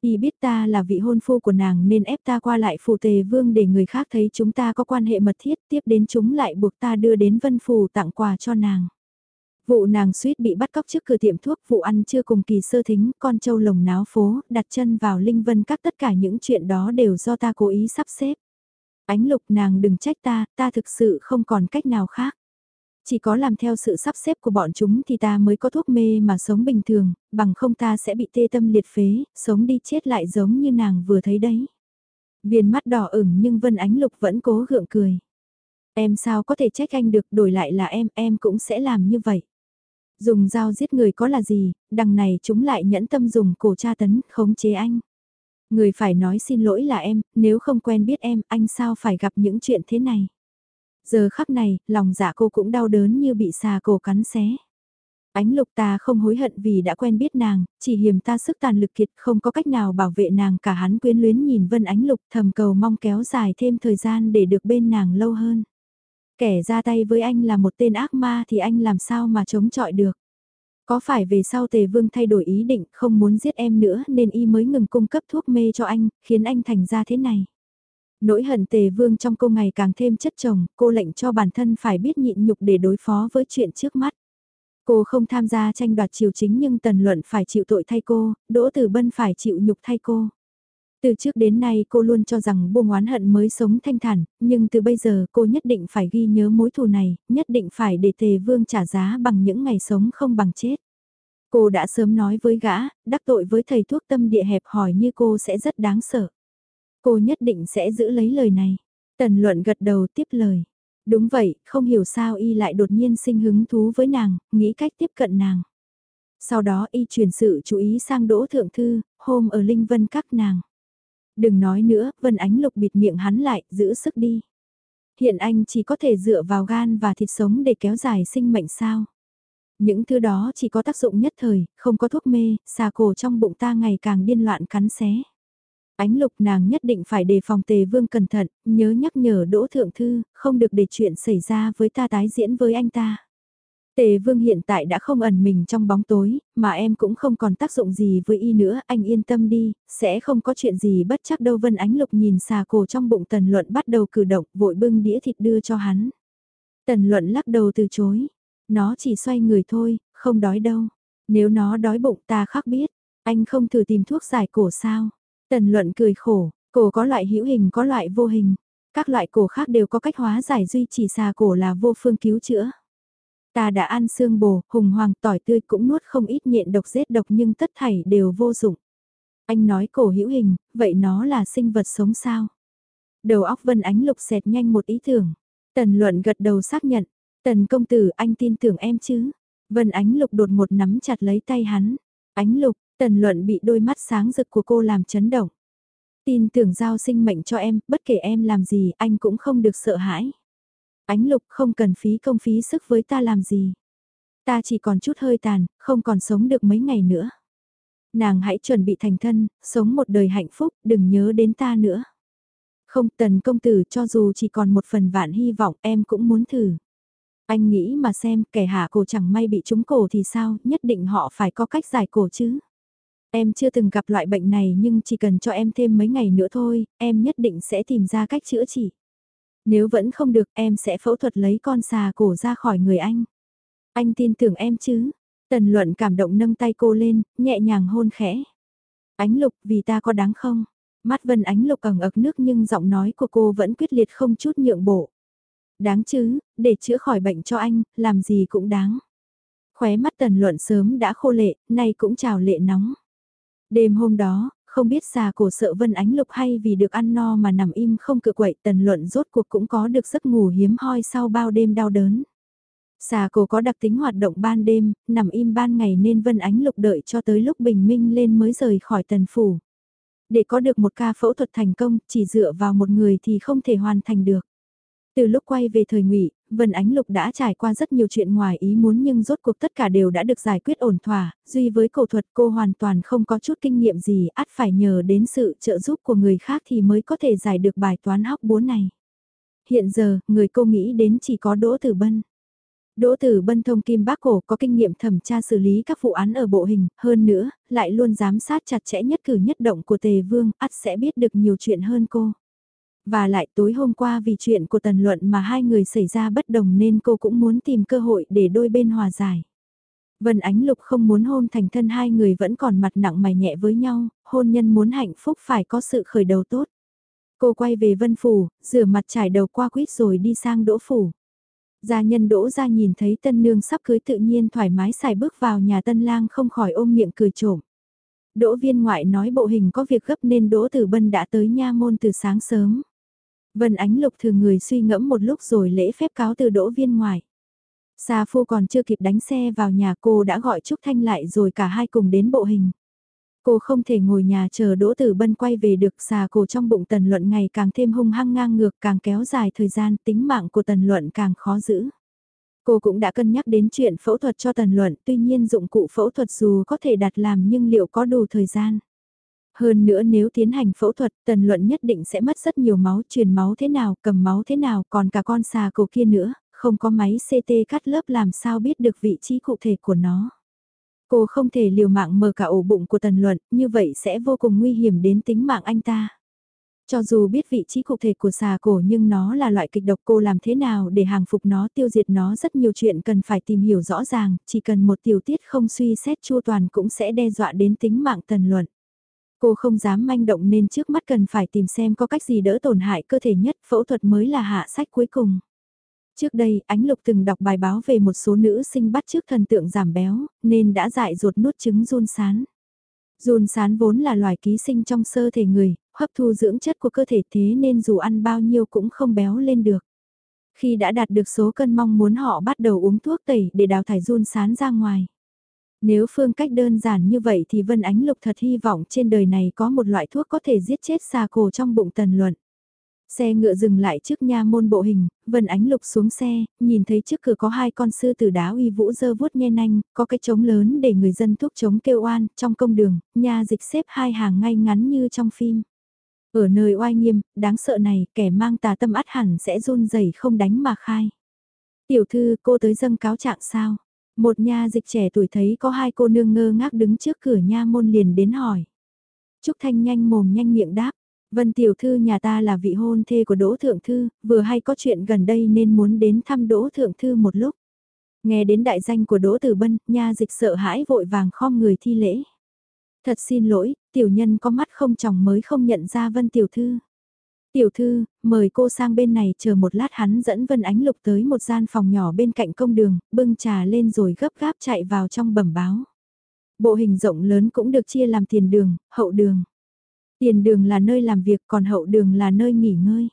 Y biết ta là vị hôn phu của nàng nên ép ta qua lại phù tề vương để người khác thấy chúng ta có quan hệ mật thiết tiếp đến chúng lại buộc ta đưa đến vân phù tặng quà cho nàng. Vụ nàng suýt bị bắt cóc trước cửa tiệm thuốc, vụ ăn chưa cùng kỳ sơ thính, con trâu lồng náo phố, đặt chân vào linh vân các tất cả những chuyện đó đều do ta cố ý sắp xếp. Ánh lục nàng đừng trách ta, ta thực sự không còn cách nào khác. Chỉ có làm theo sự sắp xếp của bọn chúng thì ta mới có thuốc mê mà sống bình thường, bằng không ta sẽ bị tê tâm liệt phế, sống đi chết lại giống như nàng vừa thấy đấy. Viên mắt đỏ ửng nhưng Vân Ánh Lục vẫn cố gượng cười. Em sao có thể trách anh được đổi lại là em, em cũng sẽ làm như vậy. Dùng dao giết người có là gì, đằng này chúng lại nhẫn tâm dùng cổ tra tấn, khống chế anh. Người phải nói xin lỗi là em, nếu không quen biết em, anh sao phải gặp những chuyện thế này. Giờ khắc này, lòng dạ cô cũng đau đớn như bị xà cổ cắn xé. Ánh lục ta không hối hận vì đã quen biết nàng, chỉ hiểm ta sức tàn lực kiệt không có cách nào bảo vệ nàng cả hắn quyến luyến nhìn vân ánh lục thầm cầu mong kéo dài thêm thời gian để được bên nàng lâu hơn. Kẻ ra tay với anh là một tên ác ma thì anh làm sao mà chống chọi được. Có phải về sau tề vương thay đổi ý định không muốn giết em nữa nên y mới ngừng cung cấp thuốc mê cho anh, khiến anh thành ra thế này. Nỗi hận tề vương trong cô ngày càng thêm chất chồng, cô lệnh cho bản thân phải biết nhịn nhục để đối phó với chuyện trước mắt. Cô không tham gia tranh đoạt triều chính nhưng tần luận phải chịu tội thay cô, đỗ tử bân phải chịu nhục thay cô. Từ trước đến nay cô luôn cho rằng buông oán hận mới sống thanh thản, nhưng từ bây giờ cô nhất định phải ghi nhớ mối thù này, nhất định phải để tề vương trả giá bằng những ngày sống không bằng chết. Cô đã sớm nói với gã, đắc tội với thầy thuốc tâm địa hẹp hỏi như cô sẽ rất đáng sợ. Cô nhất định sẽ giữ lấy lời này. Tần luận gật đầu tiếp lời. Đúng vậy, không hiểu sao y lại đột nhiên sinh hứng thú với nàng, nghĩ cách tiếp cận nàng. Sau đó y chuyển sự chú ý sang Đỗ Thượng Thư, hôm ở Linh Vân các nàng. Đừng nói nữa, Vân Ánh Lục bịt miệng hắn lại, giữ sức đi. Hiện anh chỉ có thể dựa vào gan và thịt sống để kéo dài sinh mệnh sao. Những thứ đó chỉ có tác dụng nhất thời, không có thuốc mê, xà cổ trong bụng ta ngày càng điên loạn cắn xé. Ánh lục nàng nhất định phải đề phòng tề vương cẩn thận, nhớ nhắc nhở đỗ thượng thư, không được để chuyện xảy ra với ta tái diễn với anh ta. Tề vương hiện tại đã không ẩn mình trong bóng tối, mà em cũng không còn tác dụng gì với y nữa, anh yên tâm đi, sẽ không có chuyện gì bất chắc đâu Vân Ánh Lục nhìn xà cổ trong bụng Tần Luận bắt đầu cử động, vội bưng đĩa thịt đưa cho hắn. Tần Luận lắc đầu từ chối, nó chỉ xoay người thôi, không đói đâu, nếu nó đói bụng ta khác biết, anh không thử tìm thuốc giải cổ sao. Tần Luận cười khổ, cổ có loại hữu hình có loại vô hình, các loại cổ khác đều có cách hóa giải duy chỉ xà cổ là vô phương cứu chữa. Ta đã ăn xương bồ, hùng hoàng tỏi tươi cũng nuốt không ít nhện độc rết độc nhưng tất thảy đều vô dụng. Anh nói cổ hữu hình, vậy nó là sinh vật sống sao? Đầu óc Vân Ánh Lục xẹt nhanh một ý tưởng. Tần luận gật đầu xác nhận. Tần công tử anh tin tưởng em chứ? Vân Ánh Lục đột một nắm chặt lấy tay hắn. Ánh Lục, Tần luận bị đôi mắt sáng rực của cô làm chấn động. Tin tưởng giao sinh mệnh cho em, bất kể em làm gì anh cũng không được sợ hãi. Ánh lục không cần phí công phí sức với ta làm gì. Ta chỉ còn chút hơi tàn, không còn sống được mấy ngày nữa. Nàng hãy chuẩn bị thành thân, sống một đời hạnh phúc, đừng nhớ đến ta nữa. Không tần công tử cho dù chỉ còn một phần vạn hy vọng em cũng muốn thử. Anh nghĩ mà xem kẻ hạ cổ chẳng may bị trúng cổ thì sao, nhất định họ phải có cách giải cổ chứ. Em chưa từng gặp loại bệnh này nhưng chỉ cần cho em thêm mấy ngày nữa thôi, em nhất định sẽ tìm ra cách chữa trị. Nếu vẫn không được em sẽ phẫu thuật lấy con xà cổ ra khỏi người anh. Anh tin tưởng em chứ? Tần luận cảm động nâng tay cô lên, nhẹ nhàng hôn khẽ. Ánh lục vì ta có đáng không? Mắt vân ánh lục ẩn ực nước nhưng giọng nói của cô vẫn quyết liệt không chút nhượng bộ. Đáng chứ, để chữa khỏi bệnh cho anh, làm gì cũng đáng. Khóe mắt tần luận sớm đã khô lệ, nay cũng trào lệ nóng. Đêm hôm đó, không biết xà cổ sợ Vân Ánh Lục hay vì được ăn no mà nằm im không cự quậy tần luận rốt cuộc cũng có được giấc ngủ hiếm hoi sau bao đêm đau đớn. Xà cổ có đặc tính hoạt động ban đêm, nằm im ban ngày nên Vân Ánh Lục đợi cho tới lúc bình minh lên mới rời khỏi tần phủ. Để có được một ca phẫu thuật thành công, chỉ dựa vào một người thì không thể hoàn thành được. Từ lúc quay về thời ngụy, Vân Ánh Lục đã trải qua rất nhiều chuyện ngoài ý muốn nhưng rốt cuộc tất cả đều đã được giải quyết ổn thỏa, duy với cầu thuật cô hoàn toàn không có chút kinh nghiệm gì, ắt phải nhờ đến sự trợ giúp của người khác thì mới có thể giải được bài toán hóc búa này. Hiện giờ, người cô nghĩ đến chỉ có Đỗ Tử Bân. Đỗ Tử Bân thông kim bác cổ có kinh nghiệm thẩm tra xử lý các vụ án ở bộ hình, hơn nữa, lại luôn giám sát chặt chẽ nhất cử nhất động của Tề Vương, ắt sẽ biết được nhiều chuyện hơn cô. Và lại tối hôm qua vì chuyện của Tần Luận mà hai người xảy ra bất đồng nên cô cũng muốn tìm cơ hội để đôi bên hòa giải. Vân Ánh Lục không muốn hôn thành thân hai người vẫn còn mặt nặng mày nhẹ với nhau, hôn nhân muốn hạnh phúc phải có sự khởi đầu tốt. Cô quay về Vân Phủ, rửa mặt trải đầu qua quýt rồi đi sang Đỗ Phủ. Gia nhân đỗ ra nhìn thấy tân nương sắp cưới tự nhiên thoải mái xài bước vào nhà tân lang không khỏi ôm miệng cười trộm. Đỗ viên ngoại nói bộ hình có việc gấp nên đỗ tử bân đã tới nha môn từ sáng sớm. Vân ánh lục thường người suy ngẫm một lúc rồi lễ phép cáo từ đỗ viên ngoài. Sa phu còn chưa kịp đánh xe vào nhà cô đã gọi Trúc Thanh lại rồi cả hai cùng đến bộ hình. Cô không thể ngồi nhà chờ Đỗ Tử Bân quay về được xà cổ trong bụng Tần Luận ngày càng thêm hung hăng ngang ngược càng kéo dài thời gian, tính mạng của Tần Luận càng khó giữ. Cô cũng đã cân nhắc đến chuyện phẫu thuật cho Tần Luận, tuy nhiên dụng cụ phẫu thuật dù có thể đặt làm nhưng liệu có đủ thời gian. Hơn nữa nếu tiến hành phẫu thuật, Tần Luận nhất định sẽ mất rất nhiều máu, truyền máu thế nào, cầm máu thế nào, còn cả con xà cổ kia nữa, không có máy CT cắt lớp làm sao biết được vị trí cụ thể của nó. Cô không thể liều mạng mở cả ổ bụng của Tần Luận, như vậy sẽ vô cùng nguy hiểm đến tính mạng anh ta. Cho dù biết vị trí cụ thể của xà cổ nhưng nó là loại kịch độc cô làm thế nào để hàng phục nó tiêu diệt nó rất nhiều chuyện cần phải tìm hiểu rõ ràng, chỉ cần một tiểu tiết không suy xét chua toàn cũng sẽ đe dọa đến tính mạng Tần Luận. Cô không dám manh động nên trước mắt cần phải tìm xem có cách gì đỡ tổn hại cơ thể nhất, phẫu thuật mới là hạ sách cuối cùng. Trước đây, Ánh Lục từng đọc bài báo về một số nữ sinh bắt trước thần tượng giảm béo, nên đã dại ruột nuốt trứng run sán. Run sán vốn là loài ký sinh trong sơ thể người, hấp thu dưỡng chất của cơ thể thế nên dù ăn bao nhiêu cũng không béo lên được. Khi đã đạt được số cân mong muốn họ bắt đầu uống thuốc tẩy để đào thải run sán ra ngoài. Nếu phương cách đơn giản như vậy thì Vân Ánh Lục thật hy vọng trên đời này có một loại thuốc có thể giết chết xà cổ trong bụng tần luận. Xe ngựa dừng lại trước nha môn bộ hình, Vân Ánh Lục xuống xe, nhìn thấy trước cửa có hai con sư tử đá uy vũ dơ vuốt nhe nanh, có cái trống lớn để người dân thuốc chống kêu oan, trong công đường, nha dịch xếp hai hàng ngay ngắn như trong phim. Ở nơi oai nghiêm, đáng sợ này, kẻ mang tà tâm át hẳn sẽ run rẩy không đánh mà khai. Tiểu thư, cô tới dâng cáo trạng sao? Một nha dịch trẻ tuổi thấy có hai cô nương ngơ ngác đứng trước cửa nha môn liền đến hỏi. Trúc Thanh nhanh mồm nhanh miệng đáp, Vân tiểu thư nhà ta là vị hôn thê của Đỗ Thượng Thư, vừa hay có chuyện gần đây nên muốn đến thăm Đỗ Thượng Thư một lúc. Nghe đến đại danh của Đỗ Tử Bân, nha dịch sợ hãi vội vàng khom người thi lễ. Thật xin lỗi, tiểu nhân có mắt không chồng mới không nhận ra Vân tiểu thư. Tiểu thư, mời cô sang bên này chờ một lát hắn dẫn Vân Ánh Lục tới một gian phòng nhỏ bên cạnh công đường, bưng trà lên rồi gấp gáp chạy vào trong bẩm báo. Bộ hình rộng lớn cũng được chia làm tiền đường, hậu đường. Tiền đường là nơi làm việc còn hậu đường là nơi nghỉ ngơi.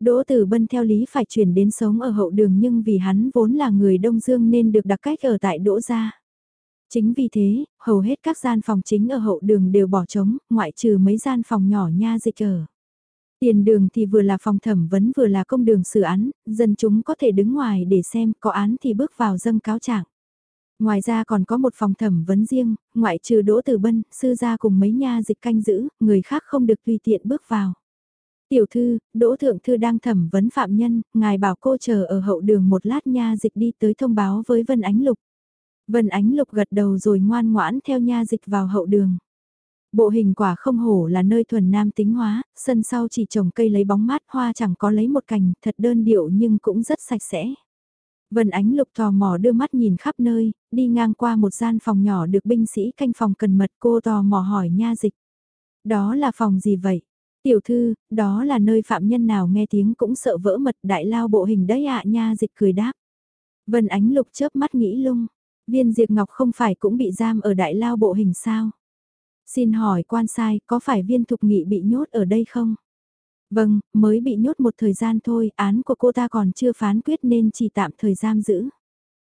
Đỗ Tử Bân theo lý phải chuyển đến sống ở hậu đường nhưng vì hắn vốn là người Đông Dương nên được đặt cách ở tại Đỗ Gia. Chính vì thế, hầu hết các gian phòng chính ở hậu đường đều bỏ trống, ngoại trừ mấy gian phòng nhỏ nha dịch ở. Tiền đường thì vừa là phòng thẩm vấn vừa là công đường xử án, dân chúng có thể đứng ngoài để xem có án thì bước vào dâng cáo trạng. Ngoài ra còn có một phòng thẩm vấn riêng, ngoại trừ Đỗ Tử Bân, sư gia cùng mấy nha dịch canh giữ, người khác không được tùy tiện bước vào. Tiểu thư, Đỗ Thượng Thư đang thẩm vấn phạm nhân, ngài bảo cô chờ ở hậu đường một lát nha dịch đi tới thông báo với Vân Ánh Lục. Vân Ánh Lục gật đầu rồi ngoan ngoãn theo nha dịch vào hậu đường. Bộ hình quả không hổ là nơi thuần nam tính hóa, sân sau chỉ trồng cây lấy bóng mát hoa chẳng có lấy một cành, thật đơn điệu nhưng cũng rất sạch sẽ. Vân Ánh Lục tò mò đưa mắt nhìn khắp nơi, đi ngang qua một gian phòng nhỏ được binh sĩ canh phòng cần mật cô tò mò hỏi nha dịch. Đó là phòng gì vậy? Tiểu thư, đó là nơi phạm nhân nào nghe tiếng cũng sợ vỡ mật đại lao bộ hình đấy ạ nha dịch cười đáp. Vân Ánh Lục chớp mắt nghĩ lung, viên diệt ngọc không phải cũng bị giam ở đại lao bộ hình sao? Xin hỏi quan sai, có phải viên thục nghị bị nhốt ở đây không? Vâng, mới bị nhốt một thời gian thôi, án của cô ta còn chưa phán quyết nên chỉ tạm thời giam giữ.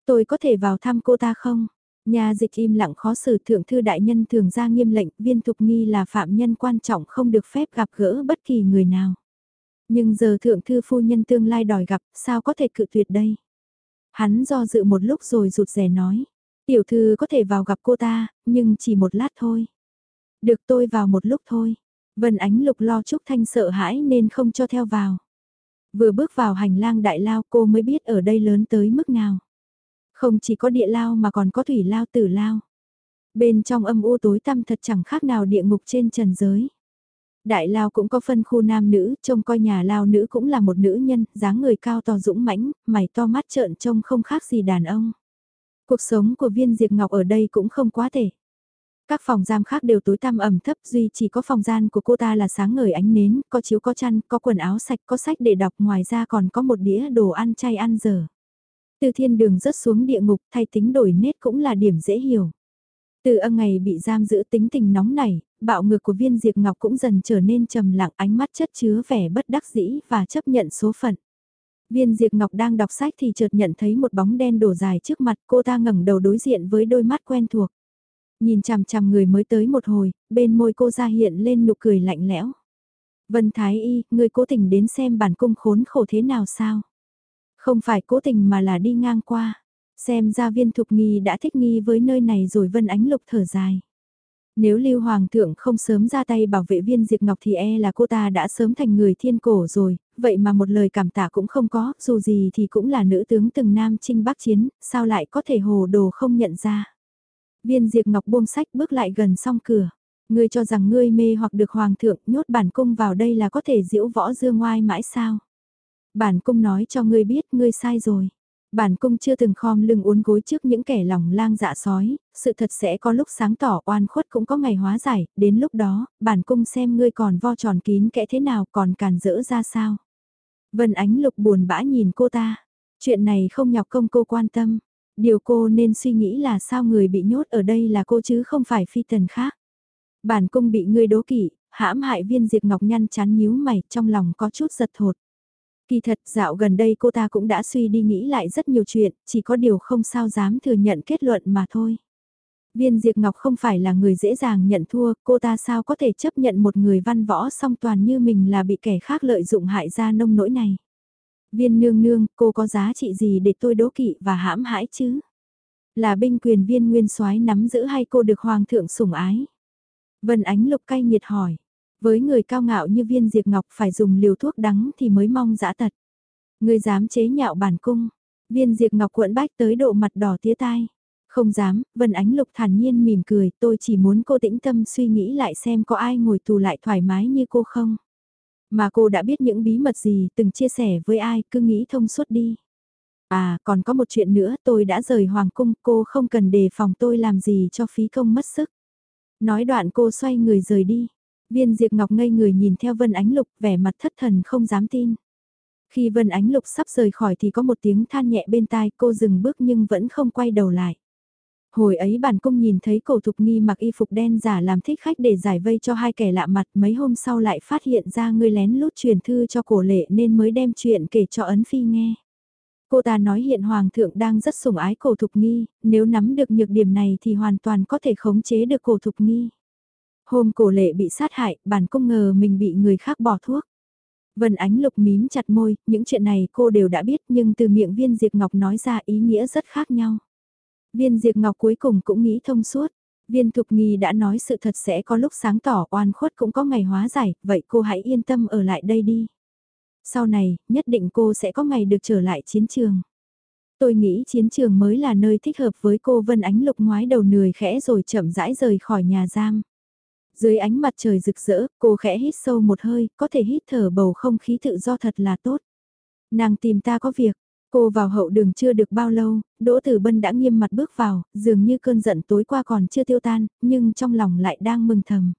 Tôi có thể vào thăm cô ta không? Nhà dịch im lặng khó xử thượng thư đại nhân thường ra nghiêm lệnh viên thục nghi là phạm nhân quan trọng không được phép gặp gỡ bất kỳ người nào. Nhưng giờ thượng thư phu nhân tương lai đòi gặp sao có thể cự tuyệt đây? Hắn do dự một lúc rồi rụt rè nói. Tiểu thư có thể vào gặp cô ta, nhưng chỉ một lát thôi. Được tôi vào một lúc thôi. Vân Ánh Lục lo Trúc Thanh sợ hãi nên không cho theo vào. Vừa bước vào hành lang đại lao cô mới biết ở đây lớn tới mức nào. Không chỉ có địa lao mà còn có thủy lao tử lao. Bên trong âm u tối tăm thật chẳng khác nào địa ngục trên trần giới. Đại lao cũng có phân khu nam nữ, trông coi nhà lao nữ cũng là một nữ nhân, dáng người cao to dũng mãnh, mày to mắt trợn trông không khác gì đàn ông. Cuộc sống của viên diệt ngọc ở đây cũng không quá tệ. Các phòng giam khác đều tối tăm ẩm thấp duy chỉ có phòng gian của cô ta là sáng ngời ánh nến, có chiếu có chăn, có quần áo sạch, có sách để đọc ngoài ra còn có một đĩa đồ ăn chay ăn dở. Từ thiên đường rớt xuống địa ngục thay tính đổi nết cũng là điểm dễ hiểu. Từ âm ngày bị giam giữ tính tình nóng nảy, bạo ngược của viên diệp ngọc cũng dần trở nên trầm lặng ánh mắt chất chứa vẻ bất đắc dĩ và chấp nhận số phận. Viên Diệp Ngọc đang đọc sách thì chợt nhận thấy một bóng đen đổ dài trước mặt cô ta ngẩng đầu đối diện với đôi mắt quen thuộc. Nhìn chằm chằm người mới tới một hồi, bên môi cô ra hiện lên nụ cười lạnh lẽo. Vân Thái Y, người cố tình đến xem bản cung khốn khổ thế nào sao? Không phải cố tình mà là đi ngang qua. Xem ra viên thục nghi đã thích nghi với nơi này rồi Vân Ánh Lục thở dài. Nếu Lưu Hoàng thượng không sớm ra tay bảo vệ viên Diệp Ngọc thì e là cô ta đã sớm thành người thiên cổ rồi, vậy mà một lời cảm tạ cũng không có, dù gì thì cũng là nữ tướng từng nam chinh bắc chiến, sao lại có thể hồ đồ không nhận ra. Viên Diệp Ngọc buông sách bước lại gần song cửa. Ngươi cho rằng ngươi mê hoặc được hoàng thượng nhốt bản cung vào đây là có thể diễu võ dương ngoai mãi sao? Bản cung nói cho ngươi biết ngươi sai rồi. Bản cung chưa từng khom lưng uốn gối trước những kẻ lòng lang dạ sói, sự thật sẽ có lúc sáng tỏ oan khuất cũng có ngày hóa giải, đến lúc đó, bản cung xem ngươi còn vo tròn kín kẽ thế nào còn càn rỡ ra sao. Vân Ánh Lục buồn bã nhìn cô ta, chuyện này không nhọc công cô quan tâm, điều cô nên suy nghĩ là sao người bị nhốt ở đây là cô chứ không phải phi tần khác. Bản cung bị ngươi đố kỵ, hãm hại viên diệt ngọc nhăn chán nhíu mày trong lòng có chút giật thột. Kỳ thật dạo gần đây cô ta cũng đã suy đi nghĩ lại rất nhiều chuyện, chỉ có điều không sao dám thừa nhận kết luận mà thôi. Viên Diệp Ngọc không phải là người dễ dàng nhận thua, cô ta sao có thể chấp nhận một người văn võ song toàn như mình là bị kẻ khác lợi dụng hại ra nông nỗi này. Viên nương nương, cô có giá trị gì để tôi đố kỵ và hãm hãi chứ? Là binh quyền viên nguyên soái nắm giữ hay cô được hoàng thượng sủng ái? Vân Ánh Lục cay nghiệt hỏi. Với người cao ngạo như viên diệt ngọc phải dùng liều thuốc đắng thì mới mong dã tật. Người dám chế nhạo bản cung. Viên diệt ngọc cuộn bách tới độ mặt đỏ tía tai. Không dám, Vân Ánh Lục thản nhiên mỉm cười, tôi chỉ muốn cô tĩnh tâm suy nghĩ lại xem có ai ngồi tù lại thoải mái như cô không. Mà cô đã biết những bí mật gì từng chia sẻ với ai, cứ nghĩ thông suốt đi. À, còn có một chuyện nữa, tôi đã rời Hoàng Cung, cô không cần đề phòng tôi làm gì cho phí công mất sức. Nói đoạn cô xoay người rời đi. Viên Diệp Ngọc ngây người nhìn theo Vân Ánh Lục, vẻ mặt thất thần không dám tin. Khi Vân Ánh Lục sắp rời khỏi thì có một tiếng than nhẹ bên tai, cô dừng bước nhưng vẫn không quay đầu lại. Hồi ấy bản cung nhìn thấy cổ thục nghi mặc y phục đen giả làm thích khách để giải vây cho hai kẻ lạ mặt mấy hôm sau lại phát hiện ra người lén lút truyền thư cho cổ lệ nên mới đem chuyện kể cho ấn phi nghe. Cô ta nói hiện hoàng thượng đang rất sủng ái cổ thục nghi, nếu nắm được nhược điểm này thì hoàn toàn có thể khống chế được cổ thục nghi. Hôm cổ lệ bị sát hại, bản cung ngờ mình bị người khác bỏ thuốc. Vân Ánh Lục mím chặt môi, những chuyện này cô đều đã biết nhưng từ miệng viên Diệp Ngọc nói ra ý nghĩa rất khác nhau. Viên Diệp Ngọc cuối cùng cũng nghĩ thông suốt. Viên Thục Nghi đã nói sự thật sẽ có lúc sáng tỏ oan khuất cũng có ngày hóa giải, vậy cô hãy yên tâm ở lại đây đi. Sau này, nhất định cô sẽ có ngày được trở lại chiến trường. Tôi nghĩ chiến trường mới là nơi thích hợp với cô Vân Ánh Lục ngoái đầu nười khẽ rồi chậm rãi rời khỏi nhà giam. Dưới ánh mặt trời rực rỡ, cô khẽ hít sâu một hơi, có thể hít thở bầu không khí tự do thật là tốt. Nàng tìm ta có việc, cô vào hậu đường chưa được bao lâu, Đỗ Tử Bân đã nghiêm mặt bước vào, dường như cơn giận tối qua còn chưa tiêu tan, nhưng trong lòng lại đang mừng thầm.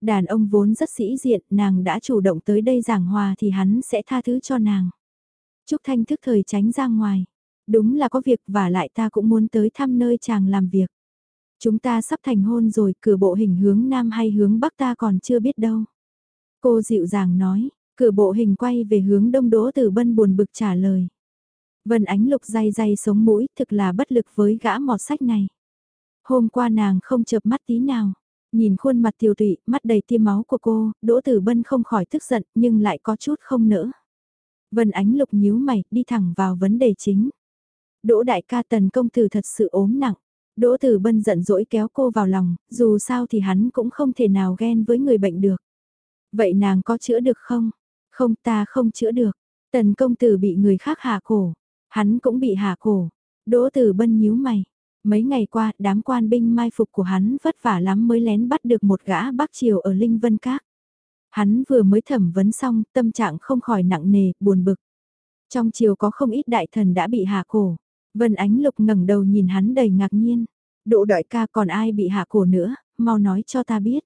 Đàn ông vốn rất sĩ diện, nàng đã chủ động tới đây giảng hòa thì hắn sẽ tha thứ cho nàng. Trúc Thanh thức thời tránh ra ngoài. Đúng là có việc và lại ta cũng muốn tới thăm nơi chàng làm việc. Chúng ta sắp thành hôn rồi, cửa bộ hình hướng nam hay hướng bắc ta còn chưa biết đâu. Cô dịu dàng nói, cửa bộ hình quay về hướng đông đỗ tử bân buồn bực trả lời. Vân ánh lục day day sống mũi, thực là bất lực với gã mọt sách này. Hôm qua nàng không chợp mắt tí nào. Nhìn khuôn mặt tiêu tụy, mắt đầy tiêm máu của cô, Đỗ Tử Bân không khỏi tức giận nhưng lại có chút không nỡ. Vân Ánh Lục nhíu mày, đi thẳng vào vấn đề chính. Đỗ đại ca tần công tử thật sự ốm nặng. Đỗ Tử Bân giận dỗi kéo cô vào lòng, dù sao thì hắn cũng không thể nào ghen với người bệnh được. Vậy nàng có chữa được không? Không ta không chữa được. Tần công tử bị người khác hạ cổ. Hắn cũng bị hạ cổ. Đỗ Tử Bân nhíu mày. Mấy ngày qua, đám quan binh mai phục của hắn vất vả lắm mới lén bắt được một gã Bắc Triều ở Linh Vân Các. Hắn vừa mới thẩm vấn xong, tâm trạng không khỏi nặng nề, buồn bực. Trong triều có không ít đại thần đã bị hạ cổ. Vân Ánh Lục ngẩng đầu nhìn hắn đầy ngạc nhiên. Độ đại ca còn ai bị hạ cổ nữa, mau nói cho ta biết.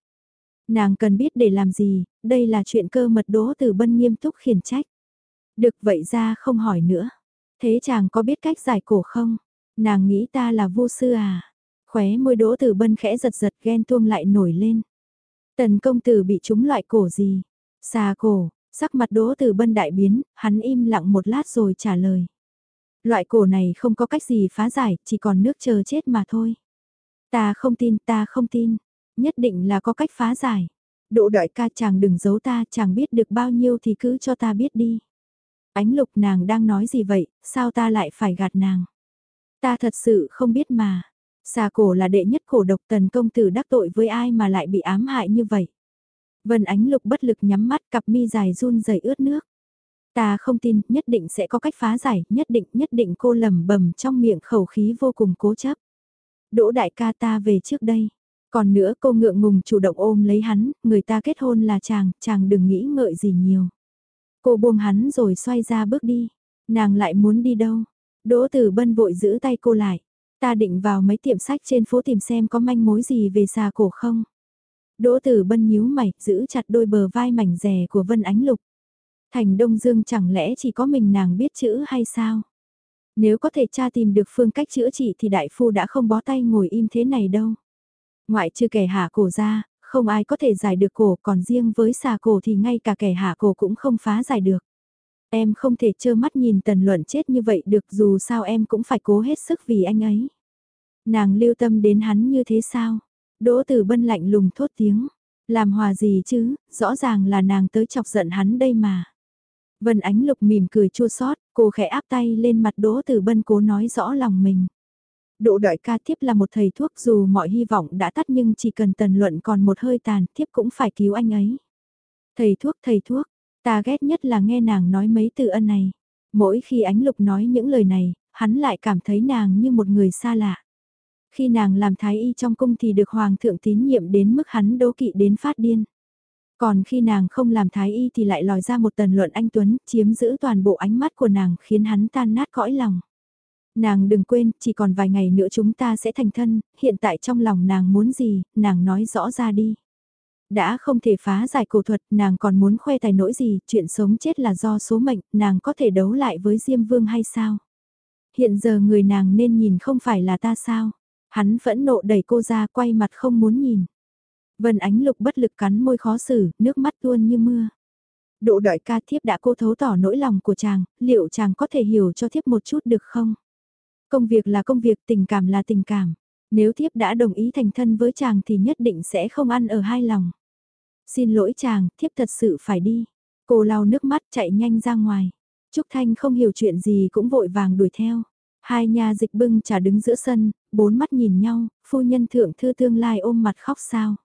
Nàng cần biết để làm gì, đây là chuyện cơ mật đỗ từ bân nghiêm túc khiển trách. Được vậy ra không hỏi nữa. Thế chàng có biết cách giải cổ không? Nàng nghĩ ta là vô sư à? Khóe môi đỗ từ bân khẽ giật giật ghen tuông lại nổi lên. Tần công tử bị trúng loại cổ gì? Xà cổ, sắc mặt đỗ từ bân đại biến, hắn im lặng một lát rồi trả lời. Loại cổ này không có cách gì phá giải, chỉ còn nước chờ chết mà thôi. Ta không tin, ta không tin. Nhất định là có cách phá giải. đỗ đại ca chàng đừng giấu ta, chàng biết được bao nhiêu thì cứ cho ta biết đi. Ánh lục nàng đang nói gì vậy, sao ta lại phải gạt nàng? Ta thật sự không biết mà. Xà cổ là đệ nhất cổ độc tần công tử đắc tội với ai mà lại bị ám hại như vậy. Vân ánh lục bất lực nhắm mắt cặp mi dài run rẩy ướt nước. Ta không tin, nhất định sẽ có cách phá giải, nhất định, nhất định cô lầm bầm trong miệng khẩu khí vô cùng cố chấp. Đỗ đại ca ta về trước đây. Còn nữa cô ngượng ngùng chủ động ôm lấy hắn, người ta kết hôn là chàng, chàng đừng nghĩ ngợi gì nhiều. Cô buông hắn rồi xoay ra bước đi. Nàng lại muốn đi đâu? Đỗ Tử Bân vội giữ tay cô lại. Ta định vào mấy tiệm sách trên phố tìm xem có manh mối gì về xà cổ không. Đỗ Tử Bân nhíu mày, giữ chặt đôi bờ vai mảnh rẻ của Vân Ánh Lục. Thành Đông Dương chẳng lẽ chỉ có mình nàng biết chữ hay sao? Nếu có thể tra tìm được phương cách chữa trị thì đại phu đã không bó tay ngồi im thế này đâu. Ngoại trừ kẻ hạ cổ ra, không ai có thể giải được cổ còn riêng với xà cổ thì ngay cả kẻ hạ cổ cũng không phá giải được. Em không thể trơ mắt nhìn tần luận chết như vậy được dù sao em cũng phải cố hết sức vì anh ấy. Nàng lưu tâm đến hắn như thế sao? Đỗ tử bân lạnh lùng thốt tiếng. Làm hòa gì chứ, rõ ràng là nàng tới chọc giận hắn đây mà. Vân Ánh Lục mỉm cười chua xót, cô khẽ áp tay lên mặt Đỗ Tử Bân cố nói rõ lòng mình. Độ đại ca thiếp là một thầy thuốc dù mọi hy vọng đã tắt nhưng chỉ cần tần luận còn một hơi tàn thiếp cũng phải cứu anh ấy. Thầy thuốc thầy thuốc, ta ghét nhất là nghe nàng nói mấy từ ân này. Mỗi khi ánh lục nói những lời này, hắn lại cảm thấy nàng như một người xa lạ. Khi nàng làm thái y trong cung thì được hoàng thượng tín nhiệm đến mức hắn đố kỵ đến phát điên. Còn khi nàng không làm thái y thì lại lòi ra một tần luận anh Tuấn, chiếm giữ toàn bộ ánh mắt của nàng khiến hắn tan nát cõi lòng. Nàng đừng quên, chỉ còn vài ngày nữa chúng ta sẽ thành thân, hiện tại trong lòng nàng muốn gì, nàng nói rõ ra đi. Đã không thể phá giải cổ thuật, nàng còn muốn khoe tài nỗi gì, chuyện sống chết là do số mệnh, nàng có thể đấu lại với Diêm Vương hay sao? Hiện giờ người nàng nên nhìn không phải là ta sao? Hắn phẫn nộ đẩy cô ra quay mặt không muốn nhìn. Vân ánh lục bất lực cắn môi khó xử, nước mắt tuôn như mưa. Độ đợi ca thiếp đã cô thấu tỏ nỗi lòng của chàng, liệu chàng có thể hiểu cho thiếp một chút được không? Công việc là công việc, tình cảm là tình cảm. Nếu thiếp đã đồng ý thành thân với chàng thì nhất định sẽ không ăn ở hai lòng. Xin lỗi chàng, thiếp thật sự phải đi. Cô lau nước mắt chạy nhanh ra ngoài. Trúc Thanh không hiểu chuyện gì cũng vội vàng đuổi theo. Hai nhà dịch bưng trà đứng giữa sân, bốn mắt nhìn nhau, phu nhân thượng thư tương lai ôm mặt khóc sao.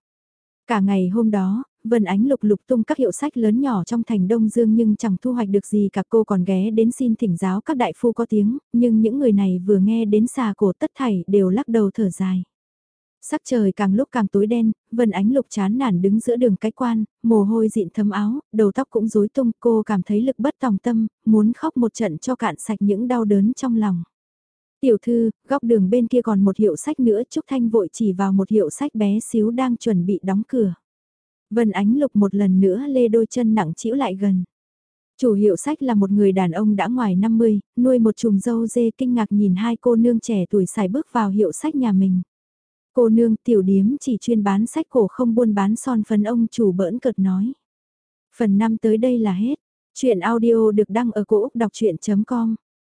Cả ngày hôm đó, Vân Ánh lục lục tung các hiệu sách lớn nhỏ trong thành Đông Dương nhưng chẳng thu hoạch được gì cả cô còn ghé đến xin thỉnh giáo các đại phu có tiếng, nhưng những người này vừa nghe đến xà cổ tất thảy đều lắc đầu thở dài. Sắc trời càng lúc càng tối đen, Vân Ánh Lục chán nản đứng giữa đường cái quan, mồ hôi dịn thấm áo, đầu tóc cũng rối tung, cô cảm thấy lực bất tòng tâm, muốn khóc một trận cho cạn sạch những đau đớn trong lòng. Tiểu thư, góc đường bên kia còn một hiệu sách nữa, Trúc Thanh vội chỉ vào một hiệu sách bé xíu đang chuẩn bị đóng cửa. Vân Ánh Lục một lần nữa lê đôi chân nặng chĩu lại gần. Chủ hiệu sách là một người đàn ông đã ngoài 50, nuôi một chùm dâu dê kinh ngạc nhìn hai cô nương trẻ tuổi xài bước vào hiệu sách nhà mình. Cô nương tiểu điếm chỉ chuyên bán sách cổ không buôn bán son phấn ông chủ bỡn cợt nói. Phần 5 tới đây là hết. Chuyện audio được đăng ở cổ Úc đọc chuyện.com